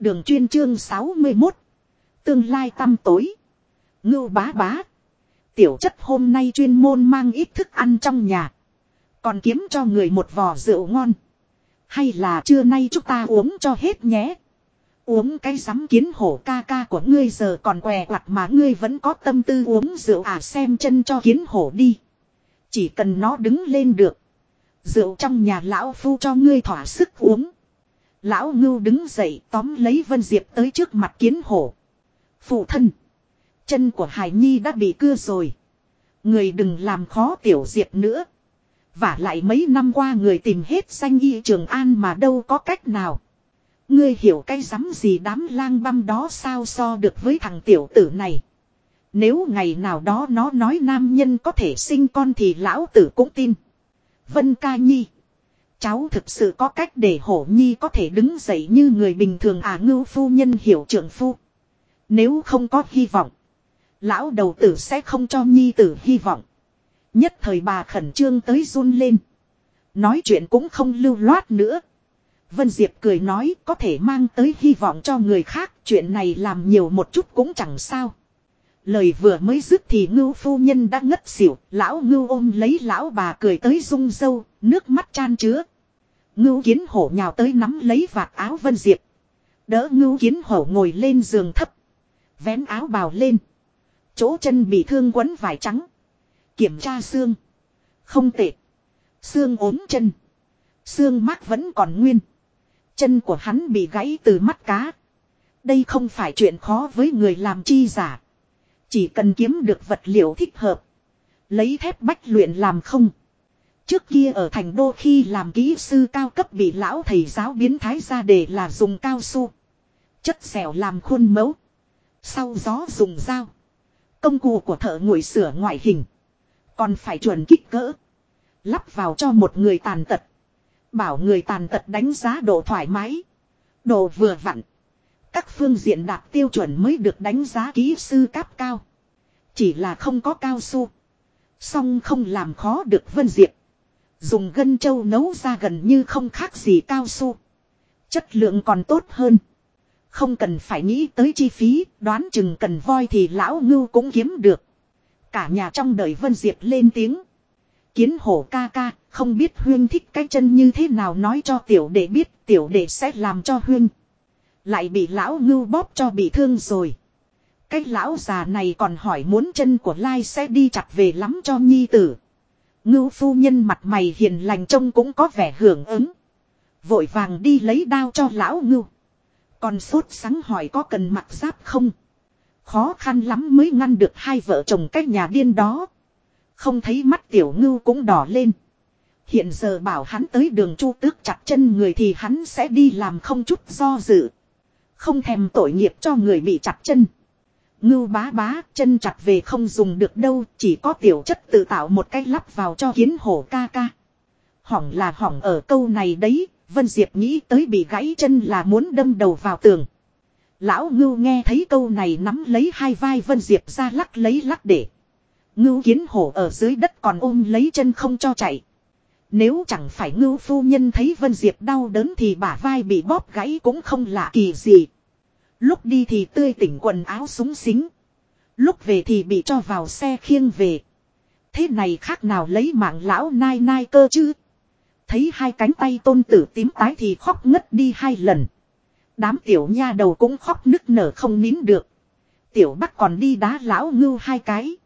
Đường chuyên chương 61. Tương lai tăm tối. Ngưu bá bá. Tiểu chất hôm nay chuyên môn mang ít thức ăn trong nhà. Còn kiếm cho người một vò rượu ngon. Hay là trưa nay chúng ta uống cho hết nhé. Uống cái sắm kiến hổ ca ca của ngươi giờ còn què quặt mà ngươi vẫn có tâm tư uống rượu à xem chân cho kiến hổ đi. Chỉ cần nó đứng lên được. Rượu trong nhà lão phu cho ngươi thỏa sức uống. Lão ngưu đứng dậy tóm lấy Vân Diệp tới trước mặt kiến hổ. Phụ thân. Chân của Hải Nhi đã bị cưa rồi. Người đừng làm khó tiểu diệp nữa. Và lại mấy năm qua người tìm hết danh y trường an mà đâu có cách nào. Ngươi hiểu cái rắm gì đám lang băm đó sao so được với thằng tiểu tử này. Nếu ngày nào đó nó nói nam nhân có thể sinh con thì lão tử cũng tin. Vân ca nhi. Cháu thực sự có cách để hổ nhi có thể đứng dậy như người bình thường à ngưu phu nhân hiểu trưởng phu. Nếu không có hy vọng. Lão đầu tử sẽ không cho nhi tử hy vọng. Nhất thời bà khẩn trương tới run lên. Nói chuyện cũng không lưu loát nữa. Vân Diệp cười nói, có thể mang tới hy vọng cho người khác. Chuyện này làm nhiều một chút cũng chẳng sao. Lời vừa mới dứt thì ngưu phu nhân đã ngất xỉu. Lão ngưu ôm lấy lão bà cười tới rung râu. Nước mắt chan chứa. Ngưu kiến hổ nhào tới nắm lấy vạt áo Vân Diệp. Đỡ ngưu kiến hổ ngồi lên giường thấp. Vén áo bào lên. Chỗ chân bị thương quấn vải trắng. Kiểm tra xương. Không tệ. Xương ốm chân. Xương mát vẫn còn nguyên. Chân của hắn bị gãy từ mắt cá. Đây không phải chuyện khó với người làm chi giả. Chỉ cần kiếm được vật liệu thích hợp. Lấy thép bách luyện làm không. Trước kia ở thành đô khi làm kỹ sư cao cấp bị lão thầy giáo biến thái ra để là dùng cao su. Chất xẻo làm khuôn mẫu. Sau gió dùng dao. Công cụ của thợ nguội sửa ngoại hình. Còn phải chuẩn kích cỡ. Lắp vào cho một người tàn tật. Bảo người tàn tật đánh giá độ thoải mái. Độ vừa vặn. Các phương diện đạt tiêu chuẩn mới được đánh giá kỹ sư cấp cao. Chỉ là không có cao su. Song không làm khó được Vân Diệp. Dùng gân châu nấu ra gần như không khác gì cao su. Chất lượng còn tốt hơn. Không cần phải nghĩ tới chi phí, đoán chừng cần voi thì lão ngưu cũng kiếm được. Cả nhà trong đời Vân Diệp lên tiếng. Kiến hổ ca ca, không biết Huyên thích cái chân như thế nào nói cho tiểu đệ biết, tiểu đệ sẽ làm cho Huyên. Lại bị lão ngưu bóp cho bị thương rồi. Cái lão già này còn hỏi muốn chân của Lai sẽ đi chặt về lắm cho nhi tử. Ngưu phu nhân mặt mày hiền lành trông cũng có vẻ hưởng ứng. Vội vàng đi lấy đao cho lão ngưu. Còn sốt sáng hỏi có cần mặc giáp không? Khó khăn lắm mới ngăn được hai vợ chồng cách nhà điên đó. Không thấy mắt tiểu ngưu cũng đỏ lên. Hiện giờ bảo hắn tới đường chu tước chặt chân người thì hắn sẽ đi làm không chút do dự. Không thèm tội nghiệp cho người bị chặt chân. Ngưu bá bá, chân chặt về không dùng được đâu, chỉ có tiểu chất tự tạo một cách lắp vào cho kiến hổ ca ca. Hỏng là hỏng ở câu này đấy, Vân Diệp nghĩ tới bị gãy chân là muốn đâm đầu vào tường. Lão ngưu nghe thấy câu này nắm lấy hai vai Vân Diệp ra lắc lấy lắc để. Ngưu kiến hổ ở dưới đất còn ôm lấy chân không cho chạy. Nếu chẳng phải ngưu phu nhân thấy Vân Diệp đau đớn thì bả vai bị bóp gãy cũng không lạ kỳ gì. Lúc đi thì tươi tỉnh quần áo súng xính. Lúc về thì bị cho vào xe khiêng về. Thế này khác nào lấy mạng lão nai nai cơ chứ. Thấy hai cánh tay tôn tử tím tái thì khóc ngất đi hai lần. Đám tiểu nha đầu cũng khóc nức nở không nín được. Tiểu bắc còn đi đá lão ngưu hai cái.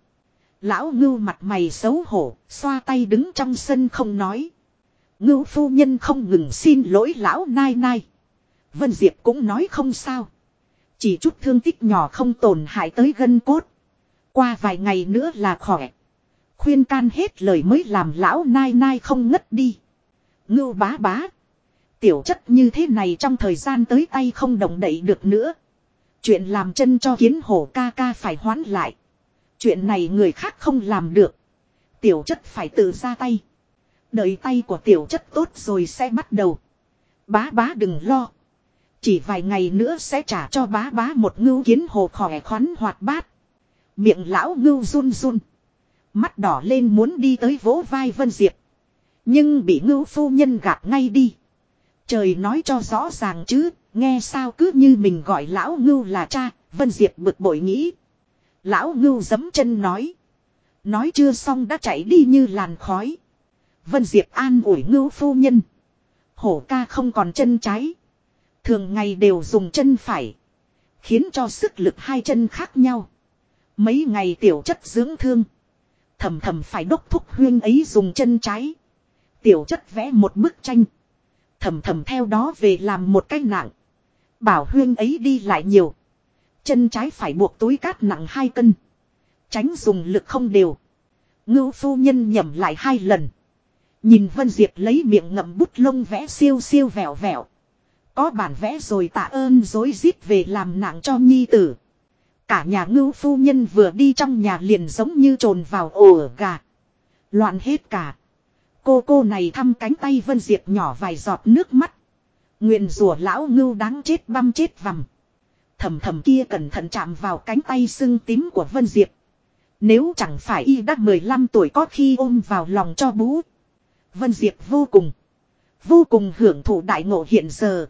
Lão ngưu mặt mày xấu hổ, xoa tay đứng trong sân không nói. Ngưu phu nhân không ngừng xin lỗi lão nai nai. Vân Diệp cũng nói không sao. Chỉ chút thương tích nhỏ không tổn hại tới gân cốt. Qua vài ngày nữa là khỏe. Khuyên can hết lời mới làm lão nai nai không ngất đi. Ngưu bá bá. Tiểu chất như thế này trong thời gian tới tay không động đậy được nữa. Chuyện làm chân cho kiến hổ ca ca phải hoán lại. Chuyện này người khác không làm được. Tiểu chất phải tự ra tay. Đợi tay của tiểu chất tốt rồi sẽ bắt đầu. Bá bá đừng lo. Chỉ vài ngày nữa sẽ trả cho bá bá một ngưu kiến hồ khỏe khoắn hoạt bát. Miệng lão ngưu run run. Mắt đỏ lên muốn đi tới vỗ vai Vân Diệp. Nhưng bị ngưu phu nhân gạt ngay đi. Trời nói cho rõ ràng chứ, Nghe sao cứ như mình gọi lão ngưu là cha, Vân Diệp bực bội nghĩ. Lão ngưu giấm chân nói. Nói chưa xong đã chạy đi như làn khói. Vân Diệp an ủi ngưu phu nhân. Hổ ca không còn chân trái. Thường ngày đều dùng chân phải. Khiến cho sức lực hai chân khác nhau. Mấy ngày tiểu chất dưỡng thương. Thầm thầm phải đốc thúc huyên ấy dùng chân trái. Tiểu chất vẽ một bức tranh. Thầm thầm theo đó về làm một cái nặng. Bảo huyên ấy đi lại nhiều. Chân trái phải buộc túi cát nặng hai cân. Tránh dùng lực không đều. Ngưu phu nhân nhầm lại hai lần. Nhìn Vân Diệp lấy miệng ngậm bút lông vẽ siêu siêu vẹo vẹo. Có bản vẽ rồi tạ ơn dối rít về làm nặng cho nhi tử. Cả nhà ngưu phu nhân vừa đi trong nhà liền giống như trồn vào ổ gà. Loạn hết cả. Cô cô này thăm cánh tay Vân Diệp nhỏ vài giọt nước mắt. Nguyện rủa lão ngưu đáng chết băm chết vằm. Thầm thầm kia cẩn thận chạm vào cánh tay sưng tím của Vân Diệp. Nếu chẳng phải y đã 15 tuổi có khi ôm vào lòng cho bú. Vân Diệp vô cùng. Vô cùng hưởng thụ đại ngộ hiện giờ.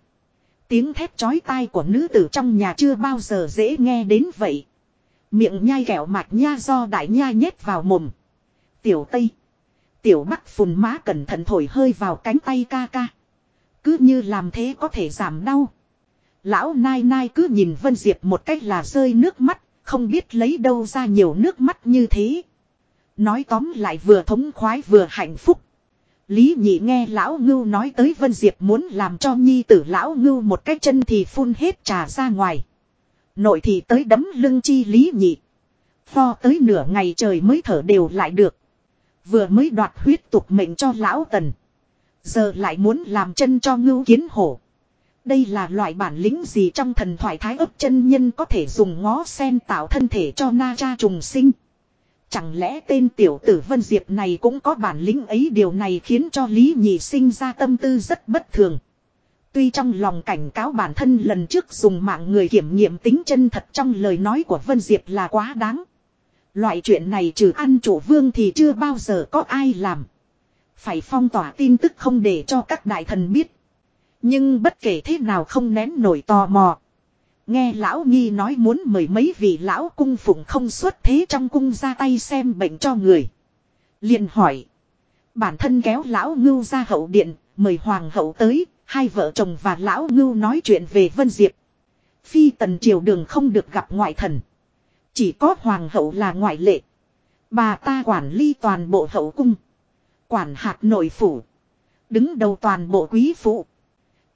Tiếng thét chói tai của nữ tử trong nhà chưa bao giờ dễ nghe đến vậy. Miệng nhai kẹo mạch nha do đại nha nhét vào mồm. Tiểu Tây. Tiểu Bắc phùn má cẩn thận thổi hơi vào cánh tay ca ca. Cứ như làm thế có thể giảm đau. Lão Nai Nai cứ nhìn Vân Diệp một cách là rơi nước mắt, không biết lấy đâu ra nhiều nước mắt như thế. Nói tóm lại vừa thống khoái vừa hạnh phúc. Lý nhị nghe lão ngưu nói tới Vân Diệp muốn làm cho nhi tử lão ngưu một cái chân thì phun hết trà ra ngoài. Nội thì tới đấm lưng chi lý nhị. Pho tới nửa ngày trời mới thở đều lại được. Vừa mới đoạt huyết tục mệnh cho lão tần. Giờ lại muốn làm chân cho ngưu kiến hổ. Đây là loại bản lĩnh gì trong thần thoại thái ấp chân nhân có thể dùng ngó sen tạo thân thể cho na cha trùng sinh. Chẳng lẽ tên tiểu tử Vân Diệp này cũng có bản lĩnh ấy điều này khiến cho Lý Nhị sinh ra tâm tư rất bất thường. Tuy trong lòng cảnh cáo bản thân lần trước dùng mạng người kiểm nghiệm tính chân thật trong lời nói của Vân Diệp là quá đáng. Loại chuyện này trừ ăn chủ vương thì chưa bao giờ có ai làm. Phải phong tỏa tin tức không để cho các đại thần biết. Nhưng bất kể thế nào không nén nổi tò mò. Nghe lão nghi nói muốn mời mấy vị lão cung phụng không xuất thế trong cung ra tay xem bệnh cho người. liền hỏi. Bản thân kéo lão ngưu ra hậu điện, mời hoàng hậu tới, hai vợ chồng và lão ngưu nói chuyện về Vân Diệp. Phi tần triều đường không được gặp ngoại thần. Chỉ có hoàng hậu là ngoại lệ. Bà ta quản ly toàn bộ hậu cung. Quản hạt nội phủ. Đứng đầu toàn bộ quý phụ.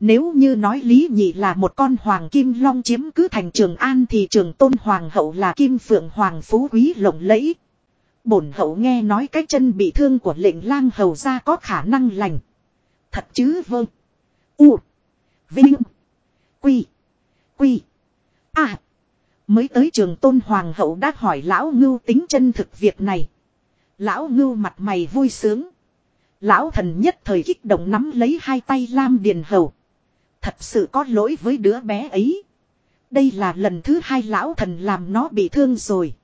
Nếu như nói Lý Nhị là một con hoàng kim long chiếm cứ thành trường an thì trường tôn hoàng hậu là kim phượng hoàng phú quý lộng lẫy. Bổn hậu nghe nói cái chân bị thương của lệnh lang hầu ra có khả năng lành. Thật chứ vâng. U. Vinh. Quy. Quy. À. Mới tới trường tôn hoàng hậu đã hỏi lão ngưu tính chân thực việc này. Lão ngưu mặt mày vui sướng. Lão thần nhất thời kích động nắm lấy hai tay Lam Điền Hầu. Thật sự có lỗi với đứa bé ấy. Đây là lần thứ hai lão thần làm nó bị thương rồi.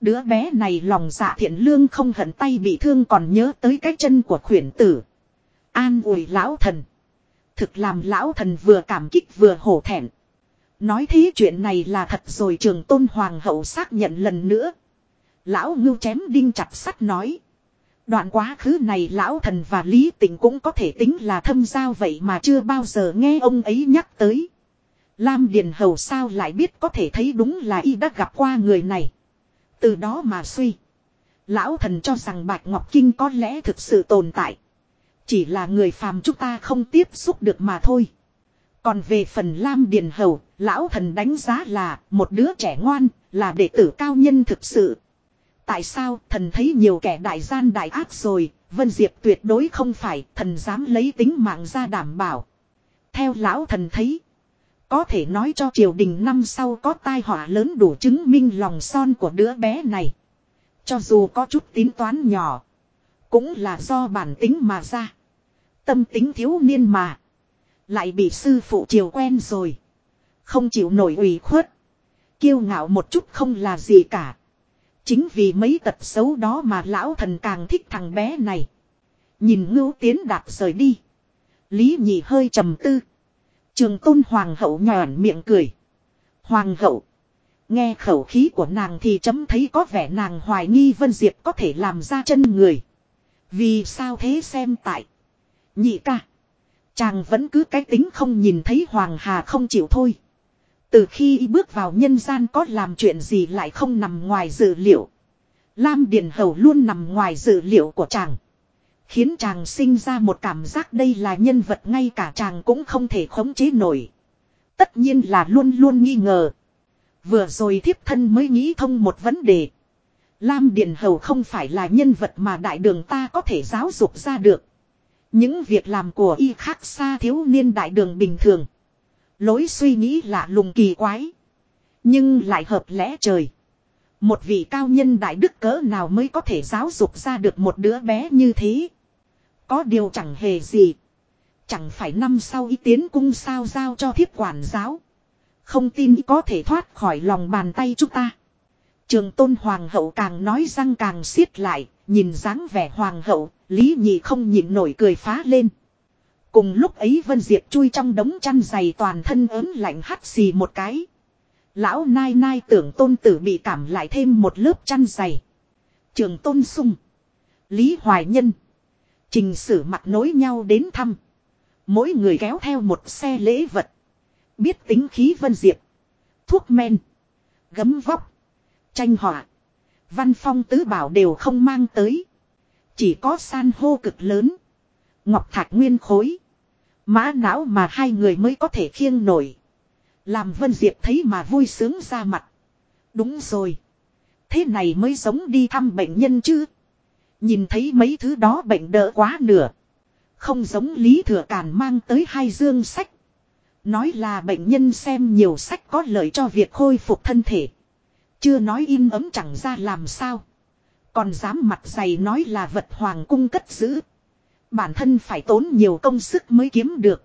Đứa bé này lòng dạ thiện lương không hận tay bị thương còn nhớ tới cái chân của khuyển tử. An ủi lão thần. Thực làm lão thần vừa cảm kích vừa hổ thẹn. Nói thế chuyện này là thật rồi trường tôn hoàng hậu xác nhận lần nữa. Lão ngưu chém đinh chặt sắt nói. Đoạn quá khứ này lão thần và lý tịnh cũng có thể tính là thâm giao vậy mà chưa bao giờ nghe ông ấy nhắc tới. Lam Điền Hầu sao lại biết có thể thấy đúng là y đã gặp qua người này. Từ đó mà suy. Lão thần cho rằng Bạch Ngọc Kinh có lẽ thực sự tồn tại. Chỉ là người phàm chúng ta không tiếp xúc được mà thôi. Còn về phần Lam Điền Hầu, lão thần đánh giá là một đứa trẻ ngoan, là đệ tử cao nhân thực sự. Tại sao thần thấy nhiều kẻ đại gian đại ác rồi, Vân Diệp tuyệt đối không phải thần dám lấy tính mạng ra đảm bảo. Theo lão thần thấy, có thể nói cho triều đình năm sau có tai họa lớn đủ chứng minh lòng son của đứa bé này. Cho dù có chút tính toán nhỏ, cũng là do bản tính mà ra. Tâm tính thiếu niên mà, lại bị sư phụ triều quen rồi. Không chịu nổi ủy khuất. Kiêu ngạo một chút không là gì cả. Chính vì mấy tật xấu đó mà lão thần càng thích thằng bé này. Nhìn ngưu tiến đạt rời đi. Lý nhị hơi trầm tư. Trường tôn hoàng hậu nhòn miệng cười. Hoàng hậu. Nghe khẩu khí của nàng thì chấm thấy có vẻ nàng hoài nghi Vân Diệp có thể làm ra chân người. Vì sao thế xem tại. Nhị ca. Chàng vẫn cứ cái tính không nhìn thấy Hoàng Hà không chịu thôi. Từ khi bước vào nhân gian có làm chuyện gì lại không nằm ngoài dự liệu. Lam Điền Hầu luôn nằm ngoài dự liệu của chàng. Khiến chàng sinh ra một cảm giác đây là nhân vật ngay cả chàng cũng không thể khống chế nổi. Tất nhiên là luôn luôn nghi ngờ. Vừa rồi thiếp thân mới nghĩ thông một vấn đề. Lam điền Hầu không phải là nhân vật mà đại đường ta có thể giáo dục ra được. Những việc làm của y khác xa thiếu niên đại đường bình thường. Lối suy nghĩ lạ lùng kỳ quái. Nhưng lại hợp lẽ trời. Một vị cao nhân đại đức cỡ nào mới có thể giáo dục ra được một đứa bé như thế. Có điều chẳng hề gì. Chẳng phải năm sau ý tiến cung sao giao cho thiếp quản giáo. Không tin có thể thoát khỏi lòng bàn tay chúng ta. Trường tôn hoàng hậu càng nói răng càng siết lại, nhìn dáng vẻ hoàng hậu, lý nhị không nhịn nổi cười phá lên. Cùng lúc ấy Vân Diệp chui trong đống chăn dày toàn thân ớn lạnh hắt xì một cái. Lão nai nai tưởng tôn tử bị cảm lại thêm một lớp chăn dày. Trường tôn sung. Lý Hoài Nhân. Trình sử mặt nối nhau đến thăm. Mỗi người kéo theo một xe lễ vật. Biết tính khí Vân Diệp. Thuốc men. Gấm vóc. Tranh họa. Văn phong tứ bảo đều không mang tới. Chỉ có san hô cực lớn. Ngọc thạch nguyên khối. Mã não mà hai người mới có thể khiêng nổi. Làm Vân Diệp thấy mà vui sướng ra mặt. Đúng rồi. Thế này mới giống đi thăm bệnh nhân chứ. Nhìn thấy mấy thứ đó bệnh đỡ quá nửa. Không giống Lý Thừa Càn mang tới hai dương sách. Nói là bệnh nhân xem nhiều sách có lợi cho việc khôi phục thân thể. Chưa nói in ấm chẳng ra làm sao. Còn dám mặt dày nói là vật hoàng cung cất giữ. Bản thân phải tốn nhiều công sức mới kiếm được.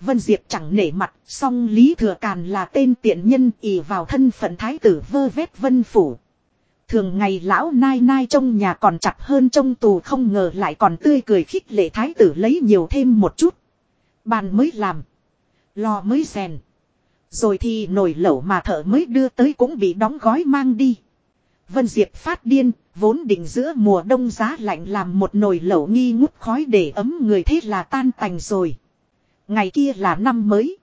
Vân Diệp chẳng nể mặt, song Lý Thừa Càn là tên tiện nhân ỷ vào thân phận thái tử vơ vét vân phủ. Thường ngày lão nai nai trong nhà còn chặt hơn trong tù không ngờ lại còn tươi cười khích lệ thái tử lấy nhiều thêm một chút. Bàn mới làm. Lò mới rèn. Rồi thì nồi lẩu mà thợ mới đưa tới cũng bị đóng gói mang đi. Vân Diệp phát điên, vốn định giữa mùa đông giá lạnh làm một nồi lẩu nghi ngút khói để ấm người thế là tan tành rồi. Ngày kia là năm mới.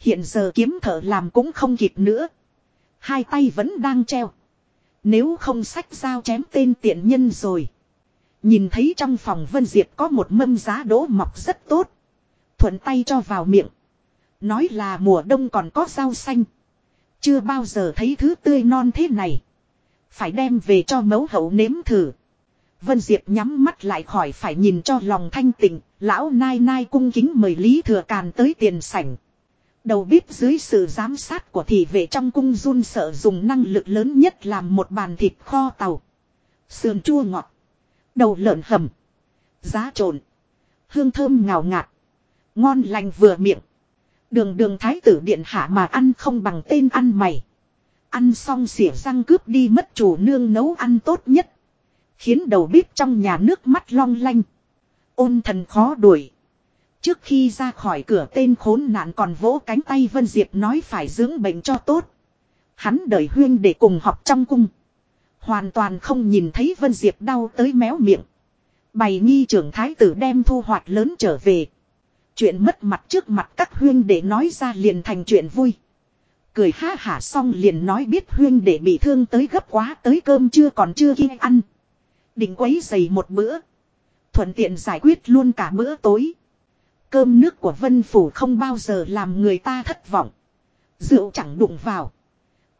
Hiện giờ kiếm thợ làm cũng không kịp nữa. Hai tay vẫn đang treo. Nếu không sách dao chém tên tiện nhân rồi. Nhìn thấy trong phòng Vân Diệp có một mâm giá đỗ mọc rất tốt. Thuận tay cho vào miệng. Nói là mùa đông còn có rau xanh. Chưa bao giờ thấy thứ tươi non thế này. Phải đem về cho mẫu hậu nếm thử. Vân Diệp nhắm mắt lại khỏi phải nhìn cho lòng thanh tịnh. Lão nai nai cung kính mời Lý Thừa Càn tới tiền sảnh. Đầu bếp dưới sự giám sát của thị vệ trong cung run sợ dùng năng lực lớn nhất làm một bàn thịt kho tàu. Sườn chua ngọt. Đầu lợn hầm. Giá trộn. Hương thơm ngào ngạt. Ngon lành vừa miệng. Đường đường thái tử điện hạ mà ăn không bằng tên ăn mày. Ăn xong xỉa răng cướp đi mất chủ nương nấu ăn tốt nhất. Khiến đầu bếp trong nhà nước mắt long lanh. Ôn thần khó đuổi. Trước khi ra khỏi cửa tên khốn nạn còn vỗ cánh tay Vân Diệp nói phải dưỡng bệnh cho tốt. Hắn đợi huyên để cùng học trong cung. Hoàn toàn không nhìn thấy Vân Diệp đau tới méo miệng. Bày nghi trưởng thái tử đem thu hoạch lớn trở về. Chuyện mất mặt trước mặt các huyên để nói ra liền thành chuyện vui. Cười ha hả xong liền nói biết huyên để bị thương tới gấp quá tới cơm chưa còn chưa kia ăn. Định quấy dày một bữa. Thuận tiện giải quyết luôn cả bữa tối. Cơm nước của Vân Phủ không bao giờ làm người ta thất vọng. Rượu chẳng đụng vào.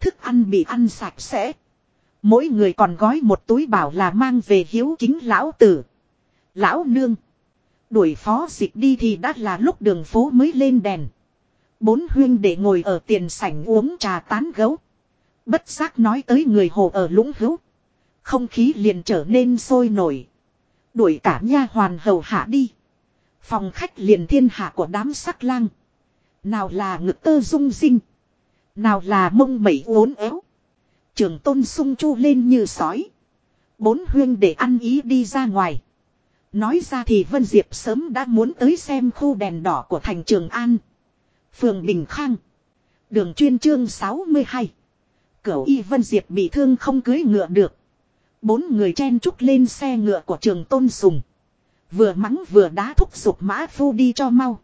Thức ăn bị ăn sạch sẽ. Mỗi người còn gói một túi bảo là mang về hiếu kính lão tử. Lão nương. Đuổi phó dịch đi thì đã là lúc đường phố mới lên đèn. Bốn huyên để ngồi ở tiền sảnh uống trà tán gấu. Bất giác nói tới người hồ ở lũng hữu. Không khí liền trở nên sôi nổi. Đuổi cả nha hoàn hầu hạ đi. Phòng khách liền thiên hạ của đám sắc lang. Nào là ngực tơ rung rinh. Nào là mông mẩy uốn éo. Trường tôn sung chu lên như sói. Bốn huyên để ăn ý đi ra ngoài. Nói ra thì Vân Diệp sớm đã muốn tới xem khu đèn đỏ của thành Trường An. Phường Bình Khang. Đường chuyên chương 62. Cửu Y Vân Diệp bị thương không cưới ngựa được. Bốn người chen trúc lên xe ngựa của trường Tôn Sùng. Vừa mắng vừa đá thúc giục mã phu đi cho mau.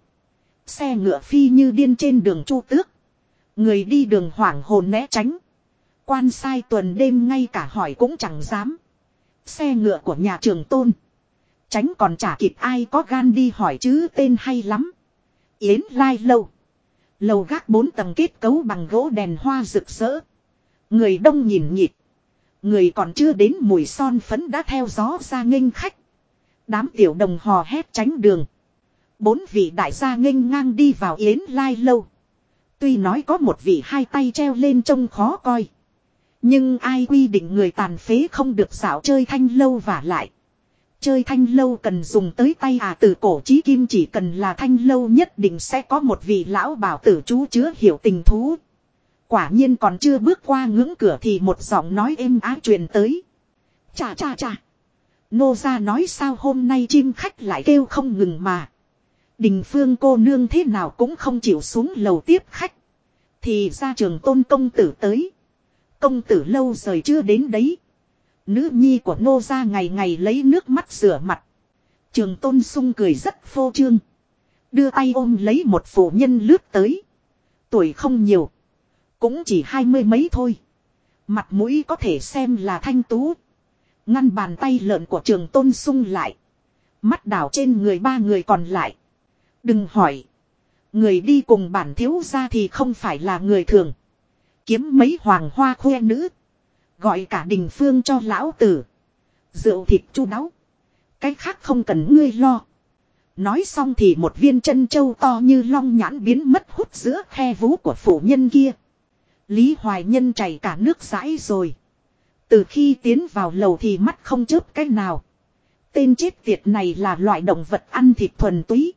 Xe ngựa phi như điên trên đường chu tước. Người đi đường hoảng hồn né tránh. Quan sai tuần đêm ngay cả hỏi cũng chẳng dám. Xe ngựa của nhà trường tôn. Tránh còn chả kịp ai có gan đi hỏi chứ tên hay lắm. Yến Lai Lâu. Lầu gác bốn tầng kết cấu bằng gỗ đèn hoa rực rỡ. Người đông nhìn nhịp. Người còn chưa đến mùi son phấn đã theo gió ra nghênh khách. Đám tiểu đồng hò hét tránh đường. Bốn vị đại gia nghênh ngang đi vào Yến Lai Lâu. Tuy nói có một vị hai tay treo lên trông khó coi. Nhưng ai quy định người tàn phế không được xảo chơi thanh lâu và lại. Chơi thanh lâu cần dùng tới tay à từ cổ chí kim chỉ cần là thanh lâu nhất định sẽ có một vị lão bảo tử chú chứa hiểu tình thú. Quả nhiên còn chưa bước qua ngưỡng cửa thì một giọng nói êm ái truyền tới. Chà chà chà. Nô ra nói sao hôm nay chim khách lại kêu không ngừng mà. Đình phương cô nương thế nào cũng không chịu xuống lầu tiếp khách. Thì ra trường tôn công tử tới. Công tử lâu rời chưa đến đấy. Nữ nhi của nô ra ngày ngày lấy nước mắt rửa mặt. Trường tôn sung cười rất phô trương. Đưa tay ôm lấy một phụ nhân lướt tới. Tuổi không nhiều. Cũng chỉ hai mươi mấy thôi. Mặt mũi có thể xem là thanh tú. Ngăn bàn tay lợn của trường tôn sung lại. Mắt đảo trên người ba người còn lại. Đừng hỏi. Người đi cùng bản thiếu ra thì không phải là người thường. Kiếm mấy hoàng hoa khoe nữ. Gọi cả đình phương cho lão tử. Rượu thịt chu đáo. Cái khác không cần ngươi lo. Nói xong thì một viên chân châu to như long nhãn biến mất hút giữa khe vú của phụ nhân kia. Lý Hoài Nhân chảy cả nước rãi rồi. Từ khi tiến vào lầu thì mắt không chớp cách nào. Tên chết tiệt này là loại động vật ăn thịt thuần túy.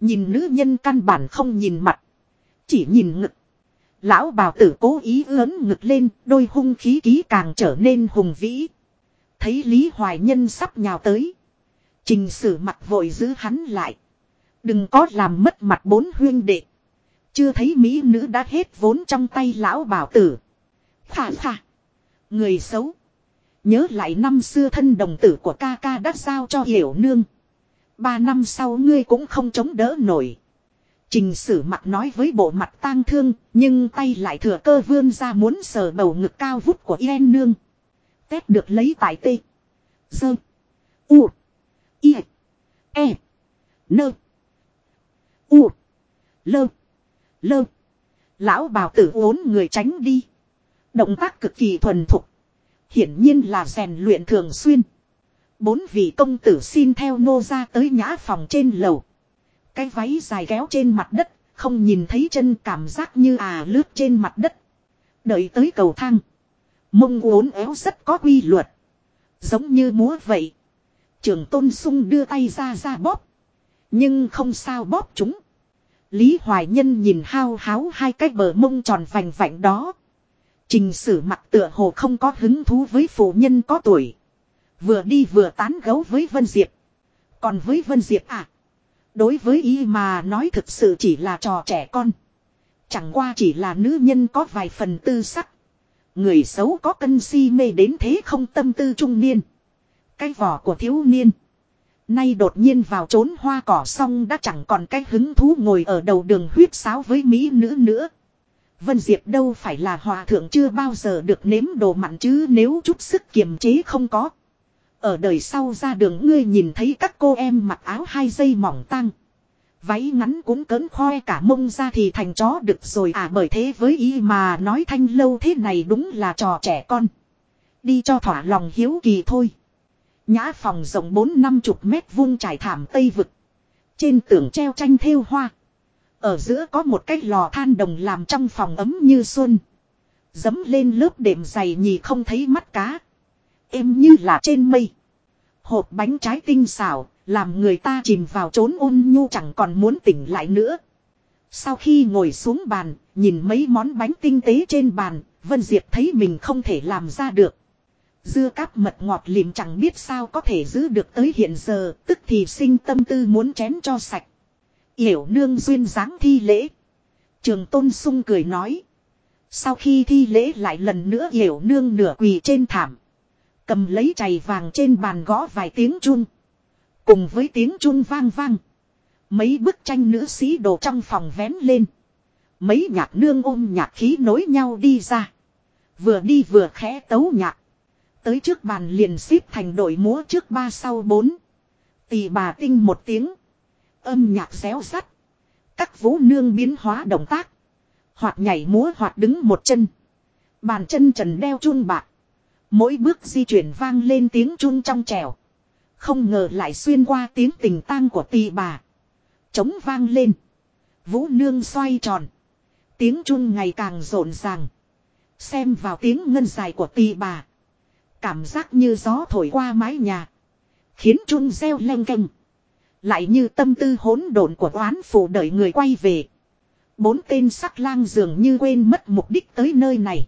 Nhìn nữ nhân căn bản không nhìn mặt. Chỉ nhìn ngực. Lão bào tử cố ý lớn ngực lên, đôi hung khí ký càng trở nên hùng vĩ. Thấy Lý Hoài Nhân sắp nhào tới. Trình sử mặt vội giữ hắn lại. Đừng có làm mất mặt bốn huyên đệ. Chưa thấy mỹ nữ đã hết vốn trong tay lão bảo tử. Khả khả. Người xấu. Nhớ lại năm xưa thân đồng tử của ca ca đã giao cho hiểu nương. Ba năm sau ngươi cũng không chống đỡ nổi. Trình sử mặt nói với bộ mặt tang thương, nhưng tay lại thừa cơ vươn ra muốn sờ bầu ngực cao vút của Yên nương. Tết được lấy tại tê. Dơ. U. I. E. Nơ. U. Lơ. Lơ. Lão bào tử uốn người tránh đi. Động tác cực kỳ thuần thục. Hiển nhiên là rèn luyện thường xuyên. Bốn vị công tử xin theo nô ra tới nhã phòng trên lầu. Cái váy dài kéo trên mặt đất, không nhìn thấy chân cảm giác như à lướt trên mặt đất. Đợi tới cầu thang. Mông uốn éo rất có quy luật. Giống như múa vậy. Trường tôn sung đưa tay ra ra bóp. Nhưng không sao bóp chúng. Lý Hoài Nhân nhìn hao háo hai cái bờ mông tròn vành vạnh đó. Trình sử mặt tựa hồ không có hứng thú với phụ nhân có tuổi. Vừa đi vừa tán gấu với Vân Diệp. Còn với Vân Diệp à. Đối với y mà nói thực sự chỉ là trò trẻ con. Chẳng qua chỉ là nữ nhân có vài phần tư sắc. Người xấu có cân si mê đến thế không tâm tư trung niên. Cái vỏ của thiếu niên. Nay đột nhiên vào trốn hoa cỏ xong đã chẳng còn cái hứng thú ngồi ở đầu đường huyết sáo với mỹ nữ nữa. Vân Diệp đâu phải là hòa thượng chưa bao giờ được nếm đồ mặn chứ nếu chút sức kiềm chế không có. Ở đời sau ra đường ngươi nhìn thấy các cô em mặc áo hai dây mỏng tăng. Váy ngắn cũng cấn khoe cả mông ra thì thành chó được rồi à bởi thế với ý mà nói thanh lâu thế này đúng là trò trẻ con. Đi cho thỏa lòng hiếu kỳ thôi. Nhã phòng rộng bốn năm chục mét vuông trải thảm tây vực. Trên tường treo tranh thêu hoa. Ở giữa có một cái lò than đồng làm trong phòng ấm như xuân. Dấm lên lớp đệm dày nhì không thấy mắt cá. Êm như là trên mây. Hộp bánh trái tinh xảo, làm người ta chìm vào trốn ôn nhu chẳng còn muốn tỉnh lại nữa. Sau khi ngồi xuống bàn, nhìn mấy món bánh tinh tế trên bàn, Vân Diệp thấy mình không thể làm ra được. Dưa cáp mật ngọt lìm chẳng biết sao có thể giữ được tới hiện giờ, tức thì sinh tâm tư muốn chén cho sạch. Yểu nương duyên dáng thi lễ. Trường tôn sung cười nói. Sau khi thi lễ lại lần nữa hiểu nương nửa quỳ trên thảm. Cầm lấy chày vàng trên bàn gõ vài tiếng chun. Cùng với tiếng chun vang vang. Mấy bức tranh nữ sĩ đồ trong phòng vén lên. Mấy nhạc nương ôm nhạc khí nối nhau đi ra. Vừa đi vừa khẽ tấu nhạc. Tới trước bàn liền xếp thành đội múa trước ba sau bốn. Tỳ bà tinh một tiếng. Âm nhạc xéo sắt. Các vũ nương biến hóa động tác. Hoặc nhảy múa hoặc đứng một chân. Bàn chân trần đeo chun bạc. Mỗi bước di chuyển vang lên tiếng chun trong trèo. Không ngờ lại xuyên qua tiếng tình tang của tỳ bà. chống vang lên. Vũ nương xoay tròn. Tiếng chun ngày càng rộn ràng. Xem vào tiếng ngân dài của tỳ bà. Cảm giác như gió thổi qua mái nhà. Khiến chun reo leng canh. Lại như tâm tư hỗn độn của oán phụ đợi người quay về. Bốn tên sắc lang dường như quên mất mục đích tới nơi này.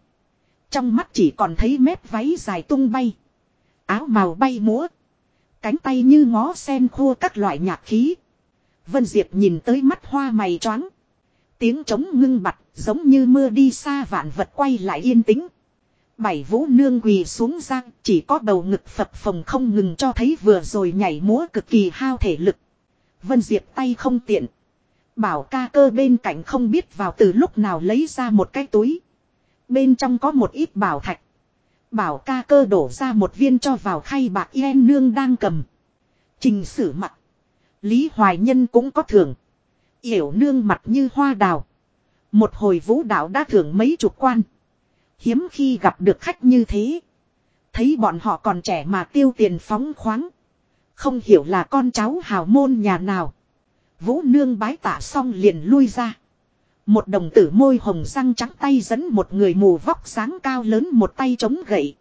Trong mắt chỉ còn thấy mép váy dài tung bay. Áo màu bay múa. Cánh tay như ngó sen khua các loại nhạc khí. Vân Diệp nhìn tới mắt hoa mày choáng. Tiếng trống ngưng bặt, giống như mưa đi xa vạn vật quay lại yên tĩnh. Bảy vũ nương quỳ xuống giang, chỉ có đầu ngực phập phồng không ngừng cho thấy vừa rồi nhảy múa cực kỳ hao thể lực. Vân Diệp tay không tiện. Bảo ca cơ bên cạnh không biết vào từ lúc nào lấy ra một cái túi. Bên trong có một ít bảo thạch. Bảo ca cơ đổ ra một viên cho vào khay bạc yên nương đang cầm. Trình sử mặt. Lý Hoài Nhân cũng có thưởng. Yểu nương mặt như hoa đào. Một hồi vũ đạo đã thưởng mấy chục quan. Hiếm khi gặp được khách như thế. Thấy bọn họ còn trẻ mà tiêu tiền phóng khoáng. Không hiểu là con cháu hào môn nhà nào. Vũ nương bái tạ xong liền lui ra. Một đồng tử môi hồng răng trắng tay dẫn một người mù vóc sáng cao lớn một tay chống gậy.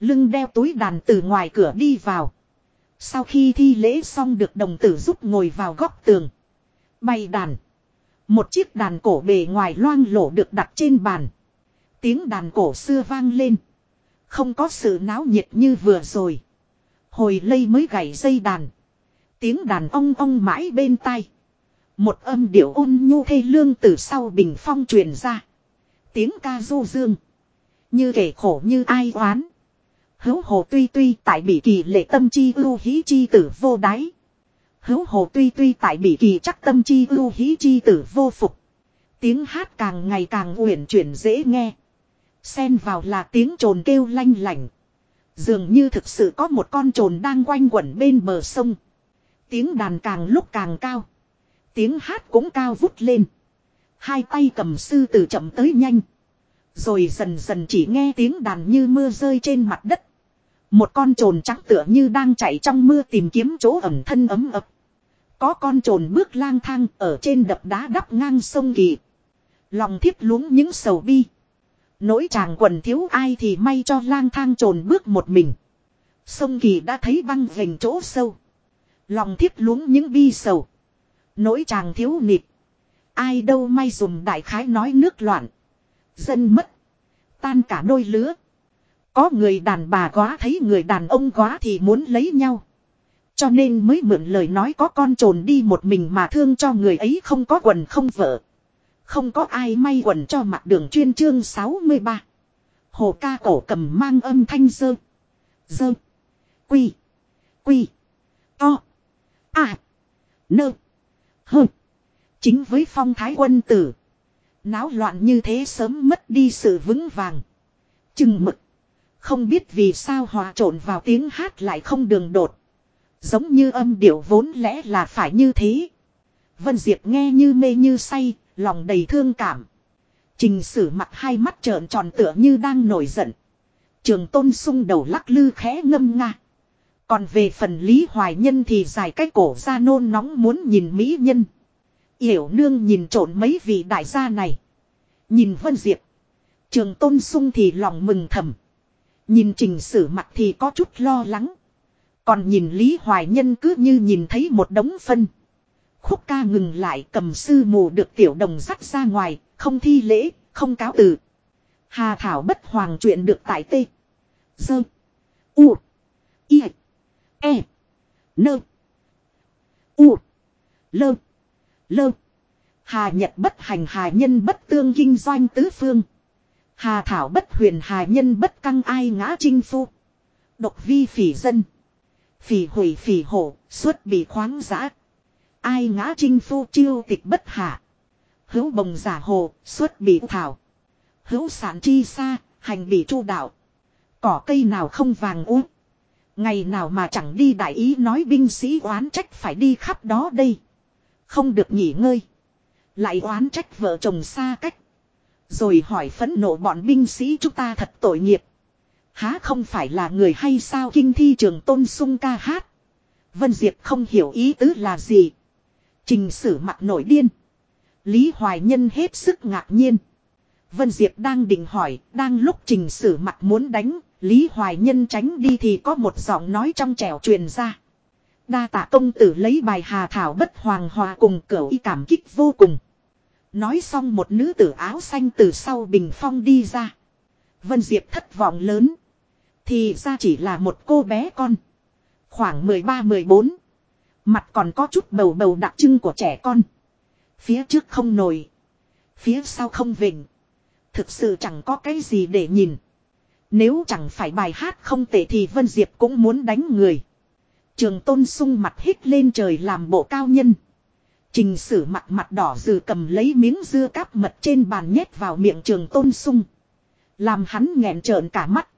Lưng đeo túi đàn từ ngoài cửa đi vào. Sau khi thi lễ xong được đồng tử giúp ngồi vào góc tường. Bày đàn. Một chiếc đàn cổ bề ngoài loang lổ được đặt trên bàn. Tiếng đàn cổ xưa vang lên. Không có sự náo nhiệt như vừa rồi. Hồi lây mới gảy dây đàn. Tiếng đàn ong ong mãi bên tai. Một âm điệu ôn nhu thê lương từ sau bình phong truyền ra. Tiếng ca du dương. Như kể khổ như ai oán. Hữu hồ tuy tuy tại bị kỳ lệ tâm chi ưu hí chi tử vô đáy. Hữu hồ tuy tuy tại bị kỳ chắc tâm chi ưu hí chi tử vô phục. Tiếng hát càng ngày càng uyển chuyển dễ nghe. Xen vào là tiếng trồn kêu lanh lảnh. Dường như thực sự có một con trồn đang quanh quẩn bên bờ sông. Tiếng đàn càng lúc càng cao. Tiếng hát cũng cao vút lên. Hai tay cầm sư từ chậm tới nhanh. Rồi dần dần chỉ nghe tiếng đàn như mưa rơi trên mặt đất. Một con trồn trắng tựa như đang chạy trong mưa tìm kiếm chỗ ẩm thân ấm ập. Có con trồn bước lang thang ở trên đập đá đắp ngang sông kỳ. Lòng thiếp luống những sầu bi. Nỗi chàng quần thiếu ai thì may cho lang thang trồn bước một mình. Sông kỳ đã thấy băng vành chỗ sâu. Lòng thiếp luống những bi sầu. Nỗi chàng thiếu nịp. Ai đâu may dùng đại khái nói nước loạn. Dân mất. Tan cả đôi lứa. Có người đàn bà quá, thấy người đàn ông quá thì muốn lấy nhau. Cho nên mới mượn lời nói có con trồn đi một mình mà thương cho người ấy không có quần không vợ. Không có ai may quần cho mặt đường chuyên chương 63. Hồ ca cổ cầm mang âm thanh dơ. Dơ. Quy. Quy. To. À. Nơ. Hừ. Chính với phong thái quân tử. Náo loạn như thế sớm mất đi sự vững vàng. Chừng mực. Không biết vì sao hòa trộn vào tiếng hát lại không đường đột. Giống như âm điệu vốn lẽ là phải như thế. Vân Diệp nghe như mê như say, lòng đầy thương cảm. Trình sử mặt hai mắt trợn tròn tựa như đang nổi giận. Trường tôn sung đầu lắc lư khẽ ngâm nga. Còn về phần Lý Hoài Nhân thì dài cái cổ ra nôn nóng muốn nhìn Mỹ Nhân. Yểu nương nhìn trộn mấy vị đại gia này. Nhìn Vân Diệp. Trường tôn sung thì lòng mừng thầm. Nhìn trình sử mặt thì có chút lo lắng. Còn nhìn Lý Hoài Nhân cứ như nhìn thấy một đống phân. Khúc ca ngừng lại cầm sư mù được tiểu đồng dắt ra ngoài, không thi lễ, không cáo từ. Hà Thảo bất hoàng chuyện được tại tê. Dơ. U. y E. Nơ. U. Lơ. Lơ. Hà nhật bất hành hà nhân bất tương kinh doanh tứ phương. Hà thảo bất huyền hà nhân bất căng ai ngã chinh phu. Độc vi phỉ dân. Phỉ hủy phỉ hổ, xuất bị khoáng giã. Ai ngã chinh phu chiêu tịch bất hạ. Hữu bồng giả hồ, xuất bị thảo. Hữu sản chi xa, hành bị chu đạo. Cỏ cây nào không vàng uống Ngày nào mà chẳng đi đại ý nói binh sĩ oán trách phải đi khắp đó đây. Không được nghỉ ngơi. Lại oán trách vợ chồng xa cách. Rồi hỏi phẫn nộ bọn binh sĩ chúng ta thật tội nghiệp. Há không phải là người hay sao kinh thi trường tôn sung ca hát. Vân Diệp không hiểu ý tứ là gì. Trình sử mặt nổi điên. Lý Hoài Nhân hết sức ngạc nhiên. Vân Diệp đang định hỏi, đang lúc trình sử mặt muốn đánh, Lý Hoài Nhân tránh đi thì có một giọng nói trong trẻo truyền ra. Đa tạ công tử lấy bài hà thảo bất hoàng hòa cùng cửu y cảm kích vô cùng. Nói xong một nữ tử áo xanh từ sau bình phong đi ra. Vân Diệp thất vọng lớn. Thì ra chỉ là một cô bé con. Khoảng 13-14. Mặt còn có chút bầu bầu đặc trưng của trẻ con. Phía trước không nổi. Phía sau không vịnh. Thực sự chẳng có cái gì để nhìn. Nếu chẳng phải bài hát không tệ thì Vân Diệp cũng muốn đánh người. Trường tôn sung mặt hít lên trời làm bộ cao nhân. Trình sử mặt mặt đỏ dừ cầm lấy miếng dưa cáp mật trên bàn nhét vào miệng trường tôn sung. Làm hắn nghẹn trợn cả mắt.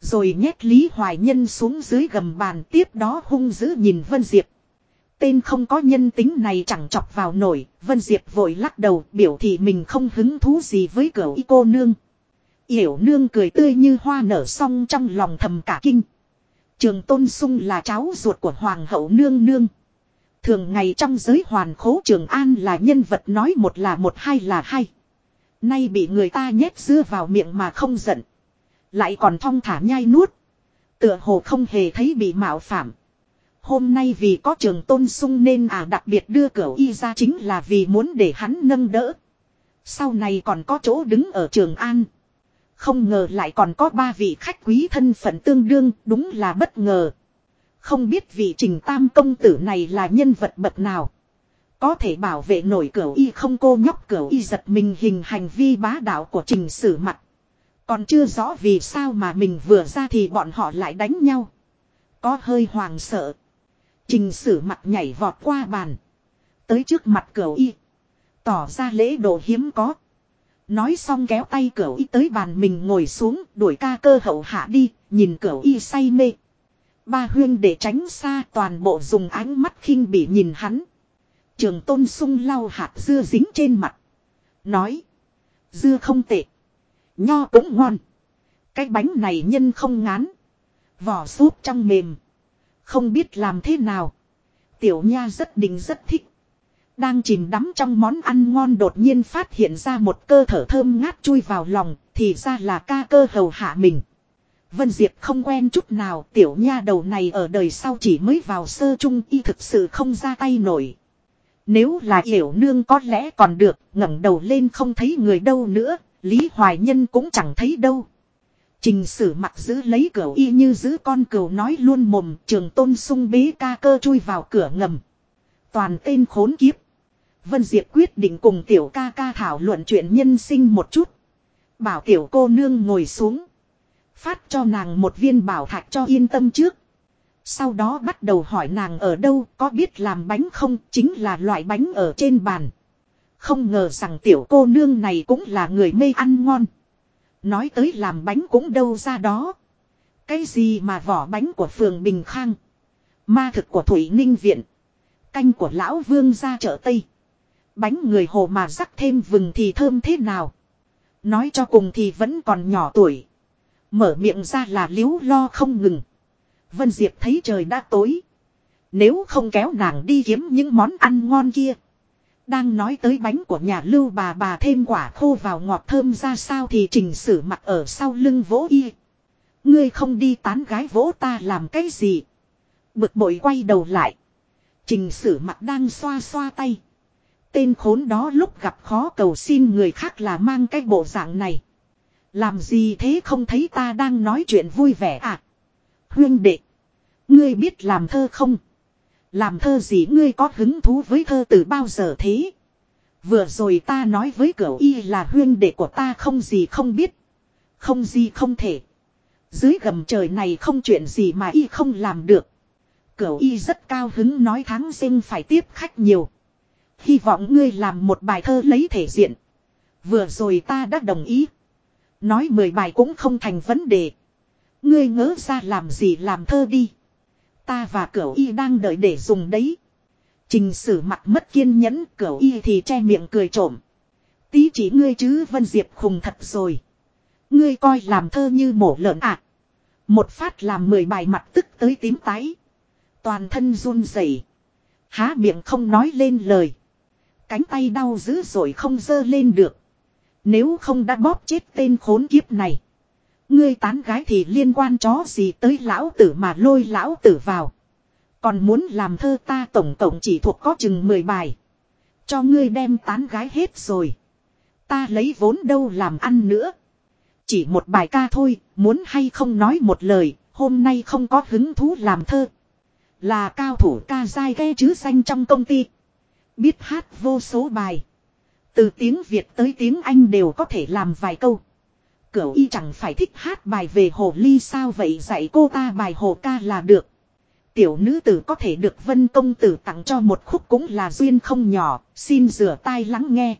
Rồi nhét Lý Hoài Nhân xuống dưới gầm bàn tiếp đó hung dữ nhìn Vân Diệp. Tên không có nhân tính này chẳng chọc vào nổi, Vân Diệp vội lắc đầu biểu thị mình không hứng thú gì với cửa y cô nương. Yểu nương cười tươi như hoa nở xong trong lòng thầm cả kinh. Trường Tôn Sung là cháu ruột của Hoàng hậu nương nương. Thường ngày trong giới hoàn khố Trường An là nhân vật nói một là một, hai là hai. Nay bị người ta nhét dưa vào miệng mà không giận. Lại còn thong thả nhai nuốt. Tựa hồ không hề thấy bị mạo phạm. Hôm nay vì có trường tôn sung nên à đặc biệt đưa cửa y ra chính là vì muốn để hắn nâng đỡ. Sau này còn có chỗ đứng ở trường An. Không ngờ lại còn có ba vị khách quý thân phận tương đương, đúng là bất ngờ. Không biết vị trình tam công tử này là nhân vật bậc nào. Có thể bảo vệ nổi cửa y không cô nhóc cửa y giật mình hình hành vi bá đạo của trình sử mặt. Còn chưa rõ vì sao mà mình vừa ra thì bọn họ lại đánh nhau. Có hơi hoàng sợ. Trình sử mặt nhảy vọt qua bàn. Tới trước mặt cửa y. Tỏ ra lễ độ hiếm có. Nói xong kéo tay cửa y tới bàn mình ngồi xuống, đuổi ca cơ hậu hạ đi. Nhìn cửa y say mê. Ba huyên để tránh xa, toàn bộ dùng ánh mắt khinh bị nhìn hắn. Trường tôn sung lau hạt dưa dính trên mặt. Nói. Dưa không tệ. Nho cũng ngon. Cái bánh này nhân không ngán. Vỏ súp trong mềm. Không biết làm thế nào. Tiểu nha rất đình rất thích. Đang chìm đắm trong món ăn ngon đột nhiên phát hiện ra một cơ thở thơm ngát chui vào lòng. Thì ra là ca cơ hầu hạ mình. Vân Diệp không quen chút nào, tiểu nha đầu này ở đời sau chỉ mới vào sơ trung y thực sự không ra tay nổi. Nếu là hiểu nương có lẽ còn được, ngẩng đầu lên không thấy người đâu nữa, Lý Hoài Nhân cũng chẳng thấy đâu. Trình sử mặc giữ lấy cửa y như giữ con cừu nói luôn mồm, trường tôn sung bế ca cơ chui vào cửa ngầm. Toàn tên khốn kiếp. Vân Diệp quyết định cùng tiểu ca ca thảo luận chuyện nhân sinh một chút. Bảo tiểu cô nương ngồi xuống. Phát cho nàng một viên bảo thạch cho yên tâm trước. Sau đó bắt đầu hỏi nàng ở đâu, có biết làm bánh không, chính là loại bánh ở trên bàn. Không ngờ rằng tiểu cô nương này cũng là người mê ăn ngon. Nói tới làm bánh cũng đâu ra đó. Cái gì mà vỏ bánh của phường Bình Khang. Ma thực của Thủy Ninh Viện. Canh của Lão Vương ra chợ Tây. Bánh người hồ mà rắc thêm vừng thì thơm thế nào. Nói cho cùng thì vẫn còn nhỏ tuổi. Mở miệng ra là liếu lo không ngừng. Vân Diệp thấy trời đã tối. Nếu không kéo nàng đi kiếm những món ăn ngon kia. Đang nói tới bánh của nhà lưu bà bà thêm quả khô vào ngọt thơm ra sao thì trình sử mặt ở sau lưng vỗ y. Ngươi không đi tán gái vỗ ta làm cái gì. Bực bội quay đầu lại. Trình sử mặt đang xoa xoa tay. Tên khốn đó lúc gặp khó cầu xin người khác là mang cái bộ dạng này. Làm gì thế không thấy ta đang nói chuyện vui vẻ à? Huyên đệ. Ngươi biết làm thơ không? Làm thơ gì ngươi có hứng thú với thơ từ bao giờ thế? Vừa rồi ta nói với cậu y là huyên đệ của ta không gì không biết. Không gì không thể. Dưới gầm trời này không chuyện gì mà y không làm được. Cậu y rất cao hứng nói tháng sinh phải tiếp khách nhiều. Hy vọng ngươi làm một bài thơ lấy thể diện. Vừa rồi ta đã đồng ý. Nói mười bài cũng không thành vấn đề. Ngươi ngỡ ra làm gì làm thơ đi. Ta và cửu y đang đợi để dùng đấy. Trình sử mặt mất kiên nhẫn cửu y thì che miệng cười trộm. Tí chỉ ngươi chứ Vân Diệp khùng thật rồi. Ngươi coi làm thơ như mổ lợn ạ. À. Một phát làm mười bài mặt tức tới tím tái. Toàn thân run rẩy, Há miệng không nói lên lời. Cánh tay đau dữ rồi không dơ lên được. Nếu không đã bóp chết tên khốn kiếp này. Ngươi tán gái thì liên quan chó gì tới lão tử mà lôi lão tử vào. Còn muốn làm thơ ta tổng tổng chỉ thuộc có chừng 10 bài. Cho ngươi đem tán gái hết rồi. Ta lấy vốn đâu làm ăn nữa. Chỉ một bài ca thôi, muốn hay không nói một lời, hôm nay không có hứng thú làm thơ. Là cao thủ ca dai ghe chứ xanh trong công ty. Biết hát vô số bài. Từ tiếng Việt tới tiếng Anh đều có thể làm vài câu. Cửu y chẳng phải thích hát bài về hồ ly sao vậy dạy cô ta bài hồ ca là được. Tiểu nữ tử có thể được vân công tử tặng cho một khúc cũng là duyên không nhỏ, xin rửa tai lắng nghe.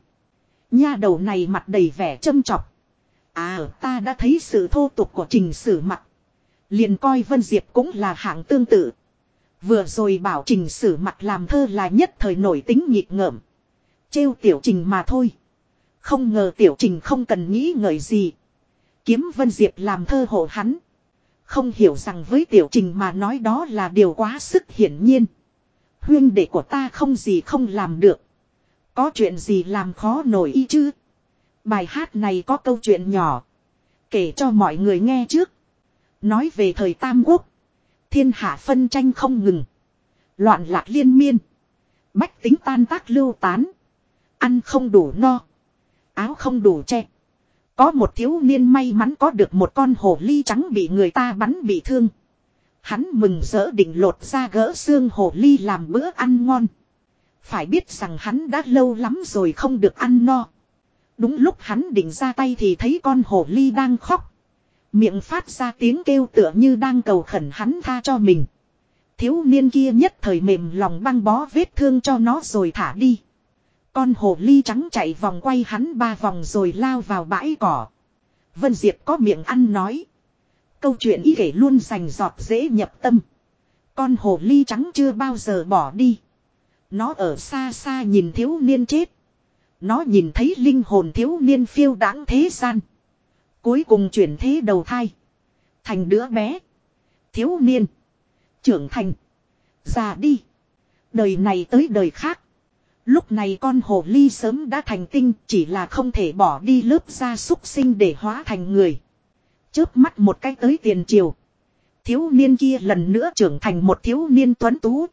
Nha đầu này mặt đầy vẻ châm chọc. À ta đã thấy sự thô tục của trình sử mặt. liền coi Vân Diệp cũng là hạng tương tự. Vừa rồi bảo trình sử mặt làm thơ là nhất thời nổi tính nhịp ngợm. Trêu tiểu trình mà thôi. Không ngờ tiểu trình không cần nghĩ ngợi gì. Kiếm Vân Diệp làm thơ hộ hắn. Không hiểu rằng với tiểu trình mà nói đó là điều quá sức hiển nhiên. Huyên đệ của ta không gì không làm được. Có chuyện gì làm khó nổi y chứ. Bài hát này có câu chuyện nhỏ. Kể cho mọi người nghe trước. Nói về thời Tam Quốc. Thiên hạ phân tranh không ngừng. Loạn lạc liên miên. Bách tính tan tác lưu tán. Ăn không đủ no. Áo không đủ che. Có một thiếu niên may mắn có được một con hồ ly trắng bị người ta bắn bị thương. Hắn mừng rỡ định lột ra gỡ xương hồ ly làm bữa ăn ngon. Phải biết rằng hắn đã lâu lắm rồi không được ăn no. Đúng lúc hắn định ra tay thì thấy con hồ ly đang khóc. Miệng phát ra tiếng kêu tựa như đang cầu khẩn hắn tha cho mình. Thiếu niên kia nhất thời mềm lòng băng bó vết thương cho nó rồi thả đi. Con hồ ly trắng chạy vòng quay hắn ba vòng rồi lao vào bãi cỏ. Vân Diệp có miệng ăn nói. Câu chuyện ý kể luôn sành giọt dễ nhập tâm. Con hồ ly trắng chưa bao giờ bỏ đi. Nó ở xa xa nhìn thiếu niên chết. Nó nhìn thấy linh hồn thiếu niên phiêu đáng thế gian. Cuối cùng chuyển thế đầu thai. Thành đứa bé. Thiếu niên. Trưởng thành. Già đi. Đời này tới đời khác. Lúc này con hồ ly sớm đã thành tinh, chỉ là không thể bỏ đi lớp da súc sinh để hóa thành người. Chớp mắt một cái tới tiền triều. Thiếu niên kia lần nữa trưởng thành một thiếu niên tuấn tú.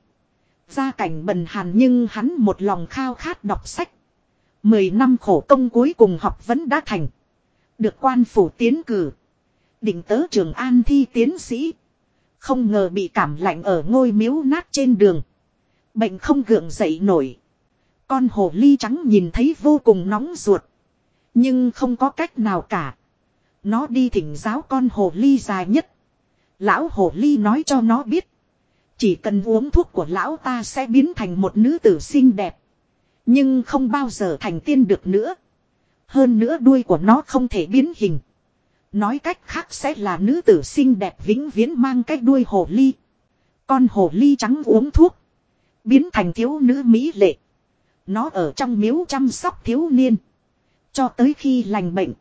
Gia cảnh bần hàn nhưng hắn một lòng khao khát đọc sách. Mười năm khổ công cuối cùng học vẫn đã thành. Được quan phủ tiến cử. Định tớ trường an thi tiến sĩ. Không ngờ bị cảm lạnh ở ngôi miếu nát trên đường. Bệnh không gượng dậy nổi. Con hồ ly trắng nhìn thấy vô cùng nóng ruột. Nhưng không có cách nào cả. Nó đi thỉnh giáo con hồ ly dài nhất. Lão hồ ly nói cho nó biết. Chỉ cần uống thuốc của lão ta sẽ biến thành một nữ tử xinh đẹp. Nhưng không bao giờ thành tiên được nữa. Hơn nữa đuôi của nó không thể biến hình. Nói cách khác sẽ là nữ tử xinh đẹp vĩnh viễn mang cái đuôi hồ ly. Con hồ ly trắng uống thuốc. Biến thành thiếu nữ mỹ lệ. Nó ở trong miếu chăm sóc thiếu niên. Cho tới khi lành bệnh.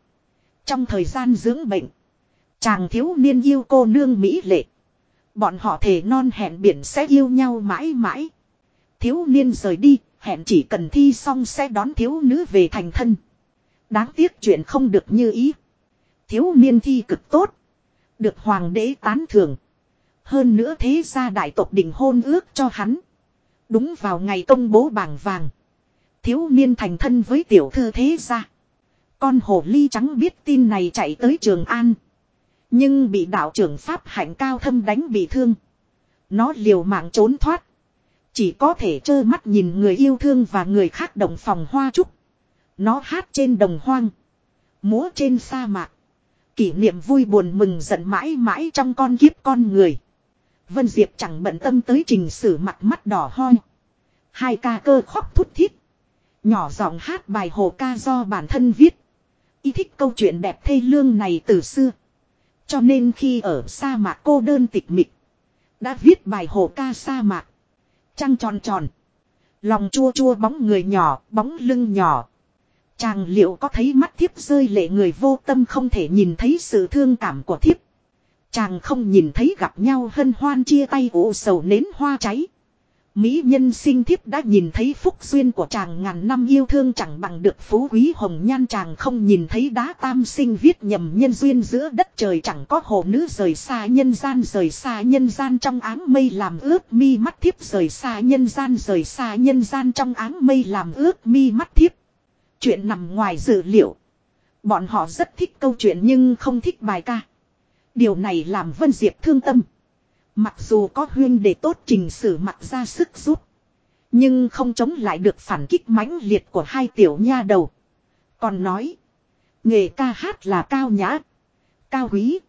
Trong thời gian dưỡng bệnh. Chàng thiếu niên yêu cô nương mỹ lệ. Bọn họ thề non hẹn biển sẽ yêu nhau mãi mãi. Thiếu niên rời đi, hẹn chỉ cần thi xong sẽ đón thiếu nữ về thành thân. Đáng tiếc chuyện không được như ý. Thiếu niên thi cực tốt. Được hoàng đế tán thưởng. Hơn nữa thế gia đại tộc định hôn ước cho hắn. Đúng vào ngày công bố bảng vàng. Thiếu niên thành thân với tiểu thư thế gia. Con hồ ly trắng biết tin này chạy tới Trường An. Nhưng bị đạo trưởng Pháp hạnh cao thâm đánh bị thương. Nó liều mạng trốn thoát. Chỉ có thể trơ mắt nhìn người yêu thương và người khác đồng phòng hoa trúc. Nó hát trên đồng hoang. Múa trên sa mạc. Kỷ niệm vui buồn mừng giận mãi mãi trong con kiếp con người. Vân Diệp chẳng bận tâm tới trình sử mặt mắt đỏ hoi. Hai ca cơ khóc thút thít. Nhỏ giọng hát bài hồ ca do bản thân viết. Y thích câu chuyện đẹp thê lương này từ xưa. Cho nên khi ở sa mạc cô đơn tịch mịch. Đã viết bài hồ ca sa mạc. Trăng tròn tròn. Lòng chua chua bóng người nhỏ, bóng lưng nhỏ. Chàng liệu có thấy mắt thiếp rơi lệ người vô tâm không thể nhìn thấy sự thương cảm của thiếp. Chàng không nhìn thấy gặp nhau hân hoan chia tay ủ sầu nến hoa cháy. Mỹ nhân sinh thiếp đã nhìn thấy phúc duyên của chàng ngàn năm yêu thương chẳng bằng được phú quý hồng nhan chàng không nhìn thấy đá tam sinh viết nhầm nhân duyên giữa đất trời, chẳng có hồ nữ rời xa nhân gian rời xa nhân gian trong áng mây làm ướt mi mắt thiếp rời xa nhân gian, rời xa nhân gian trong áng mây làm ướt mi mắt thiếp. Chuyện nằm ngoài dự liệu. Bọn họ rất thích câu chuyện nhưng không thích bài ca. Điều này làm Vân Diệp thương tâm. Mặc dù có huyên để tốt trình sử mặt ra sức giúp. Nhưng không chống lại được phản kích mãnh liệt của hai tiểu nha đầu. Còn nói. Nghề ca hát là cao nhã. Cao quý.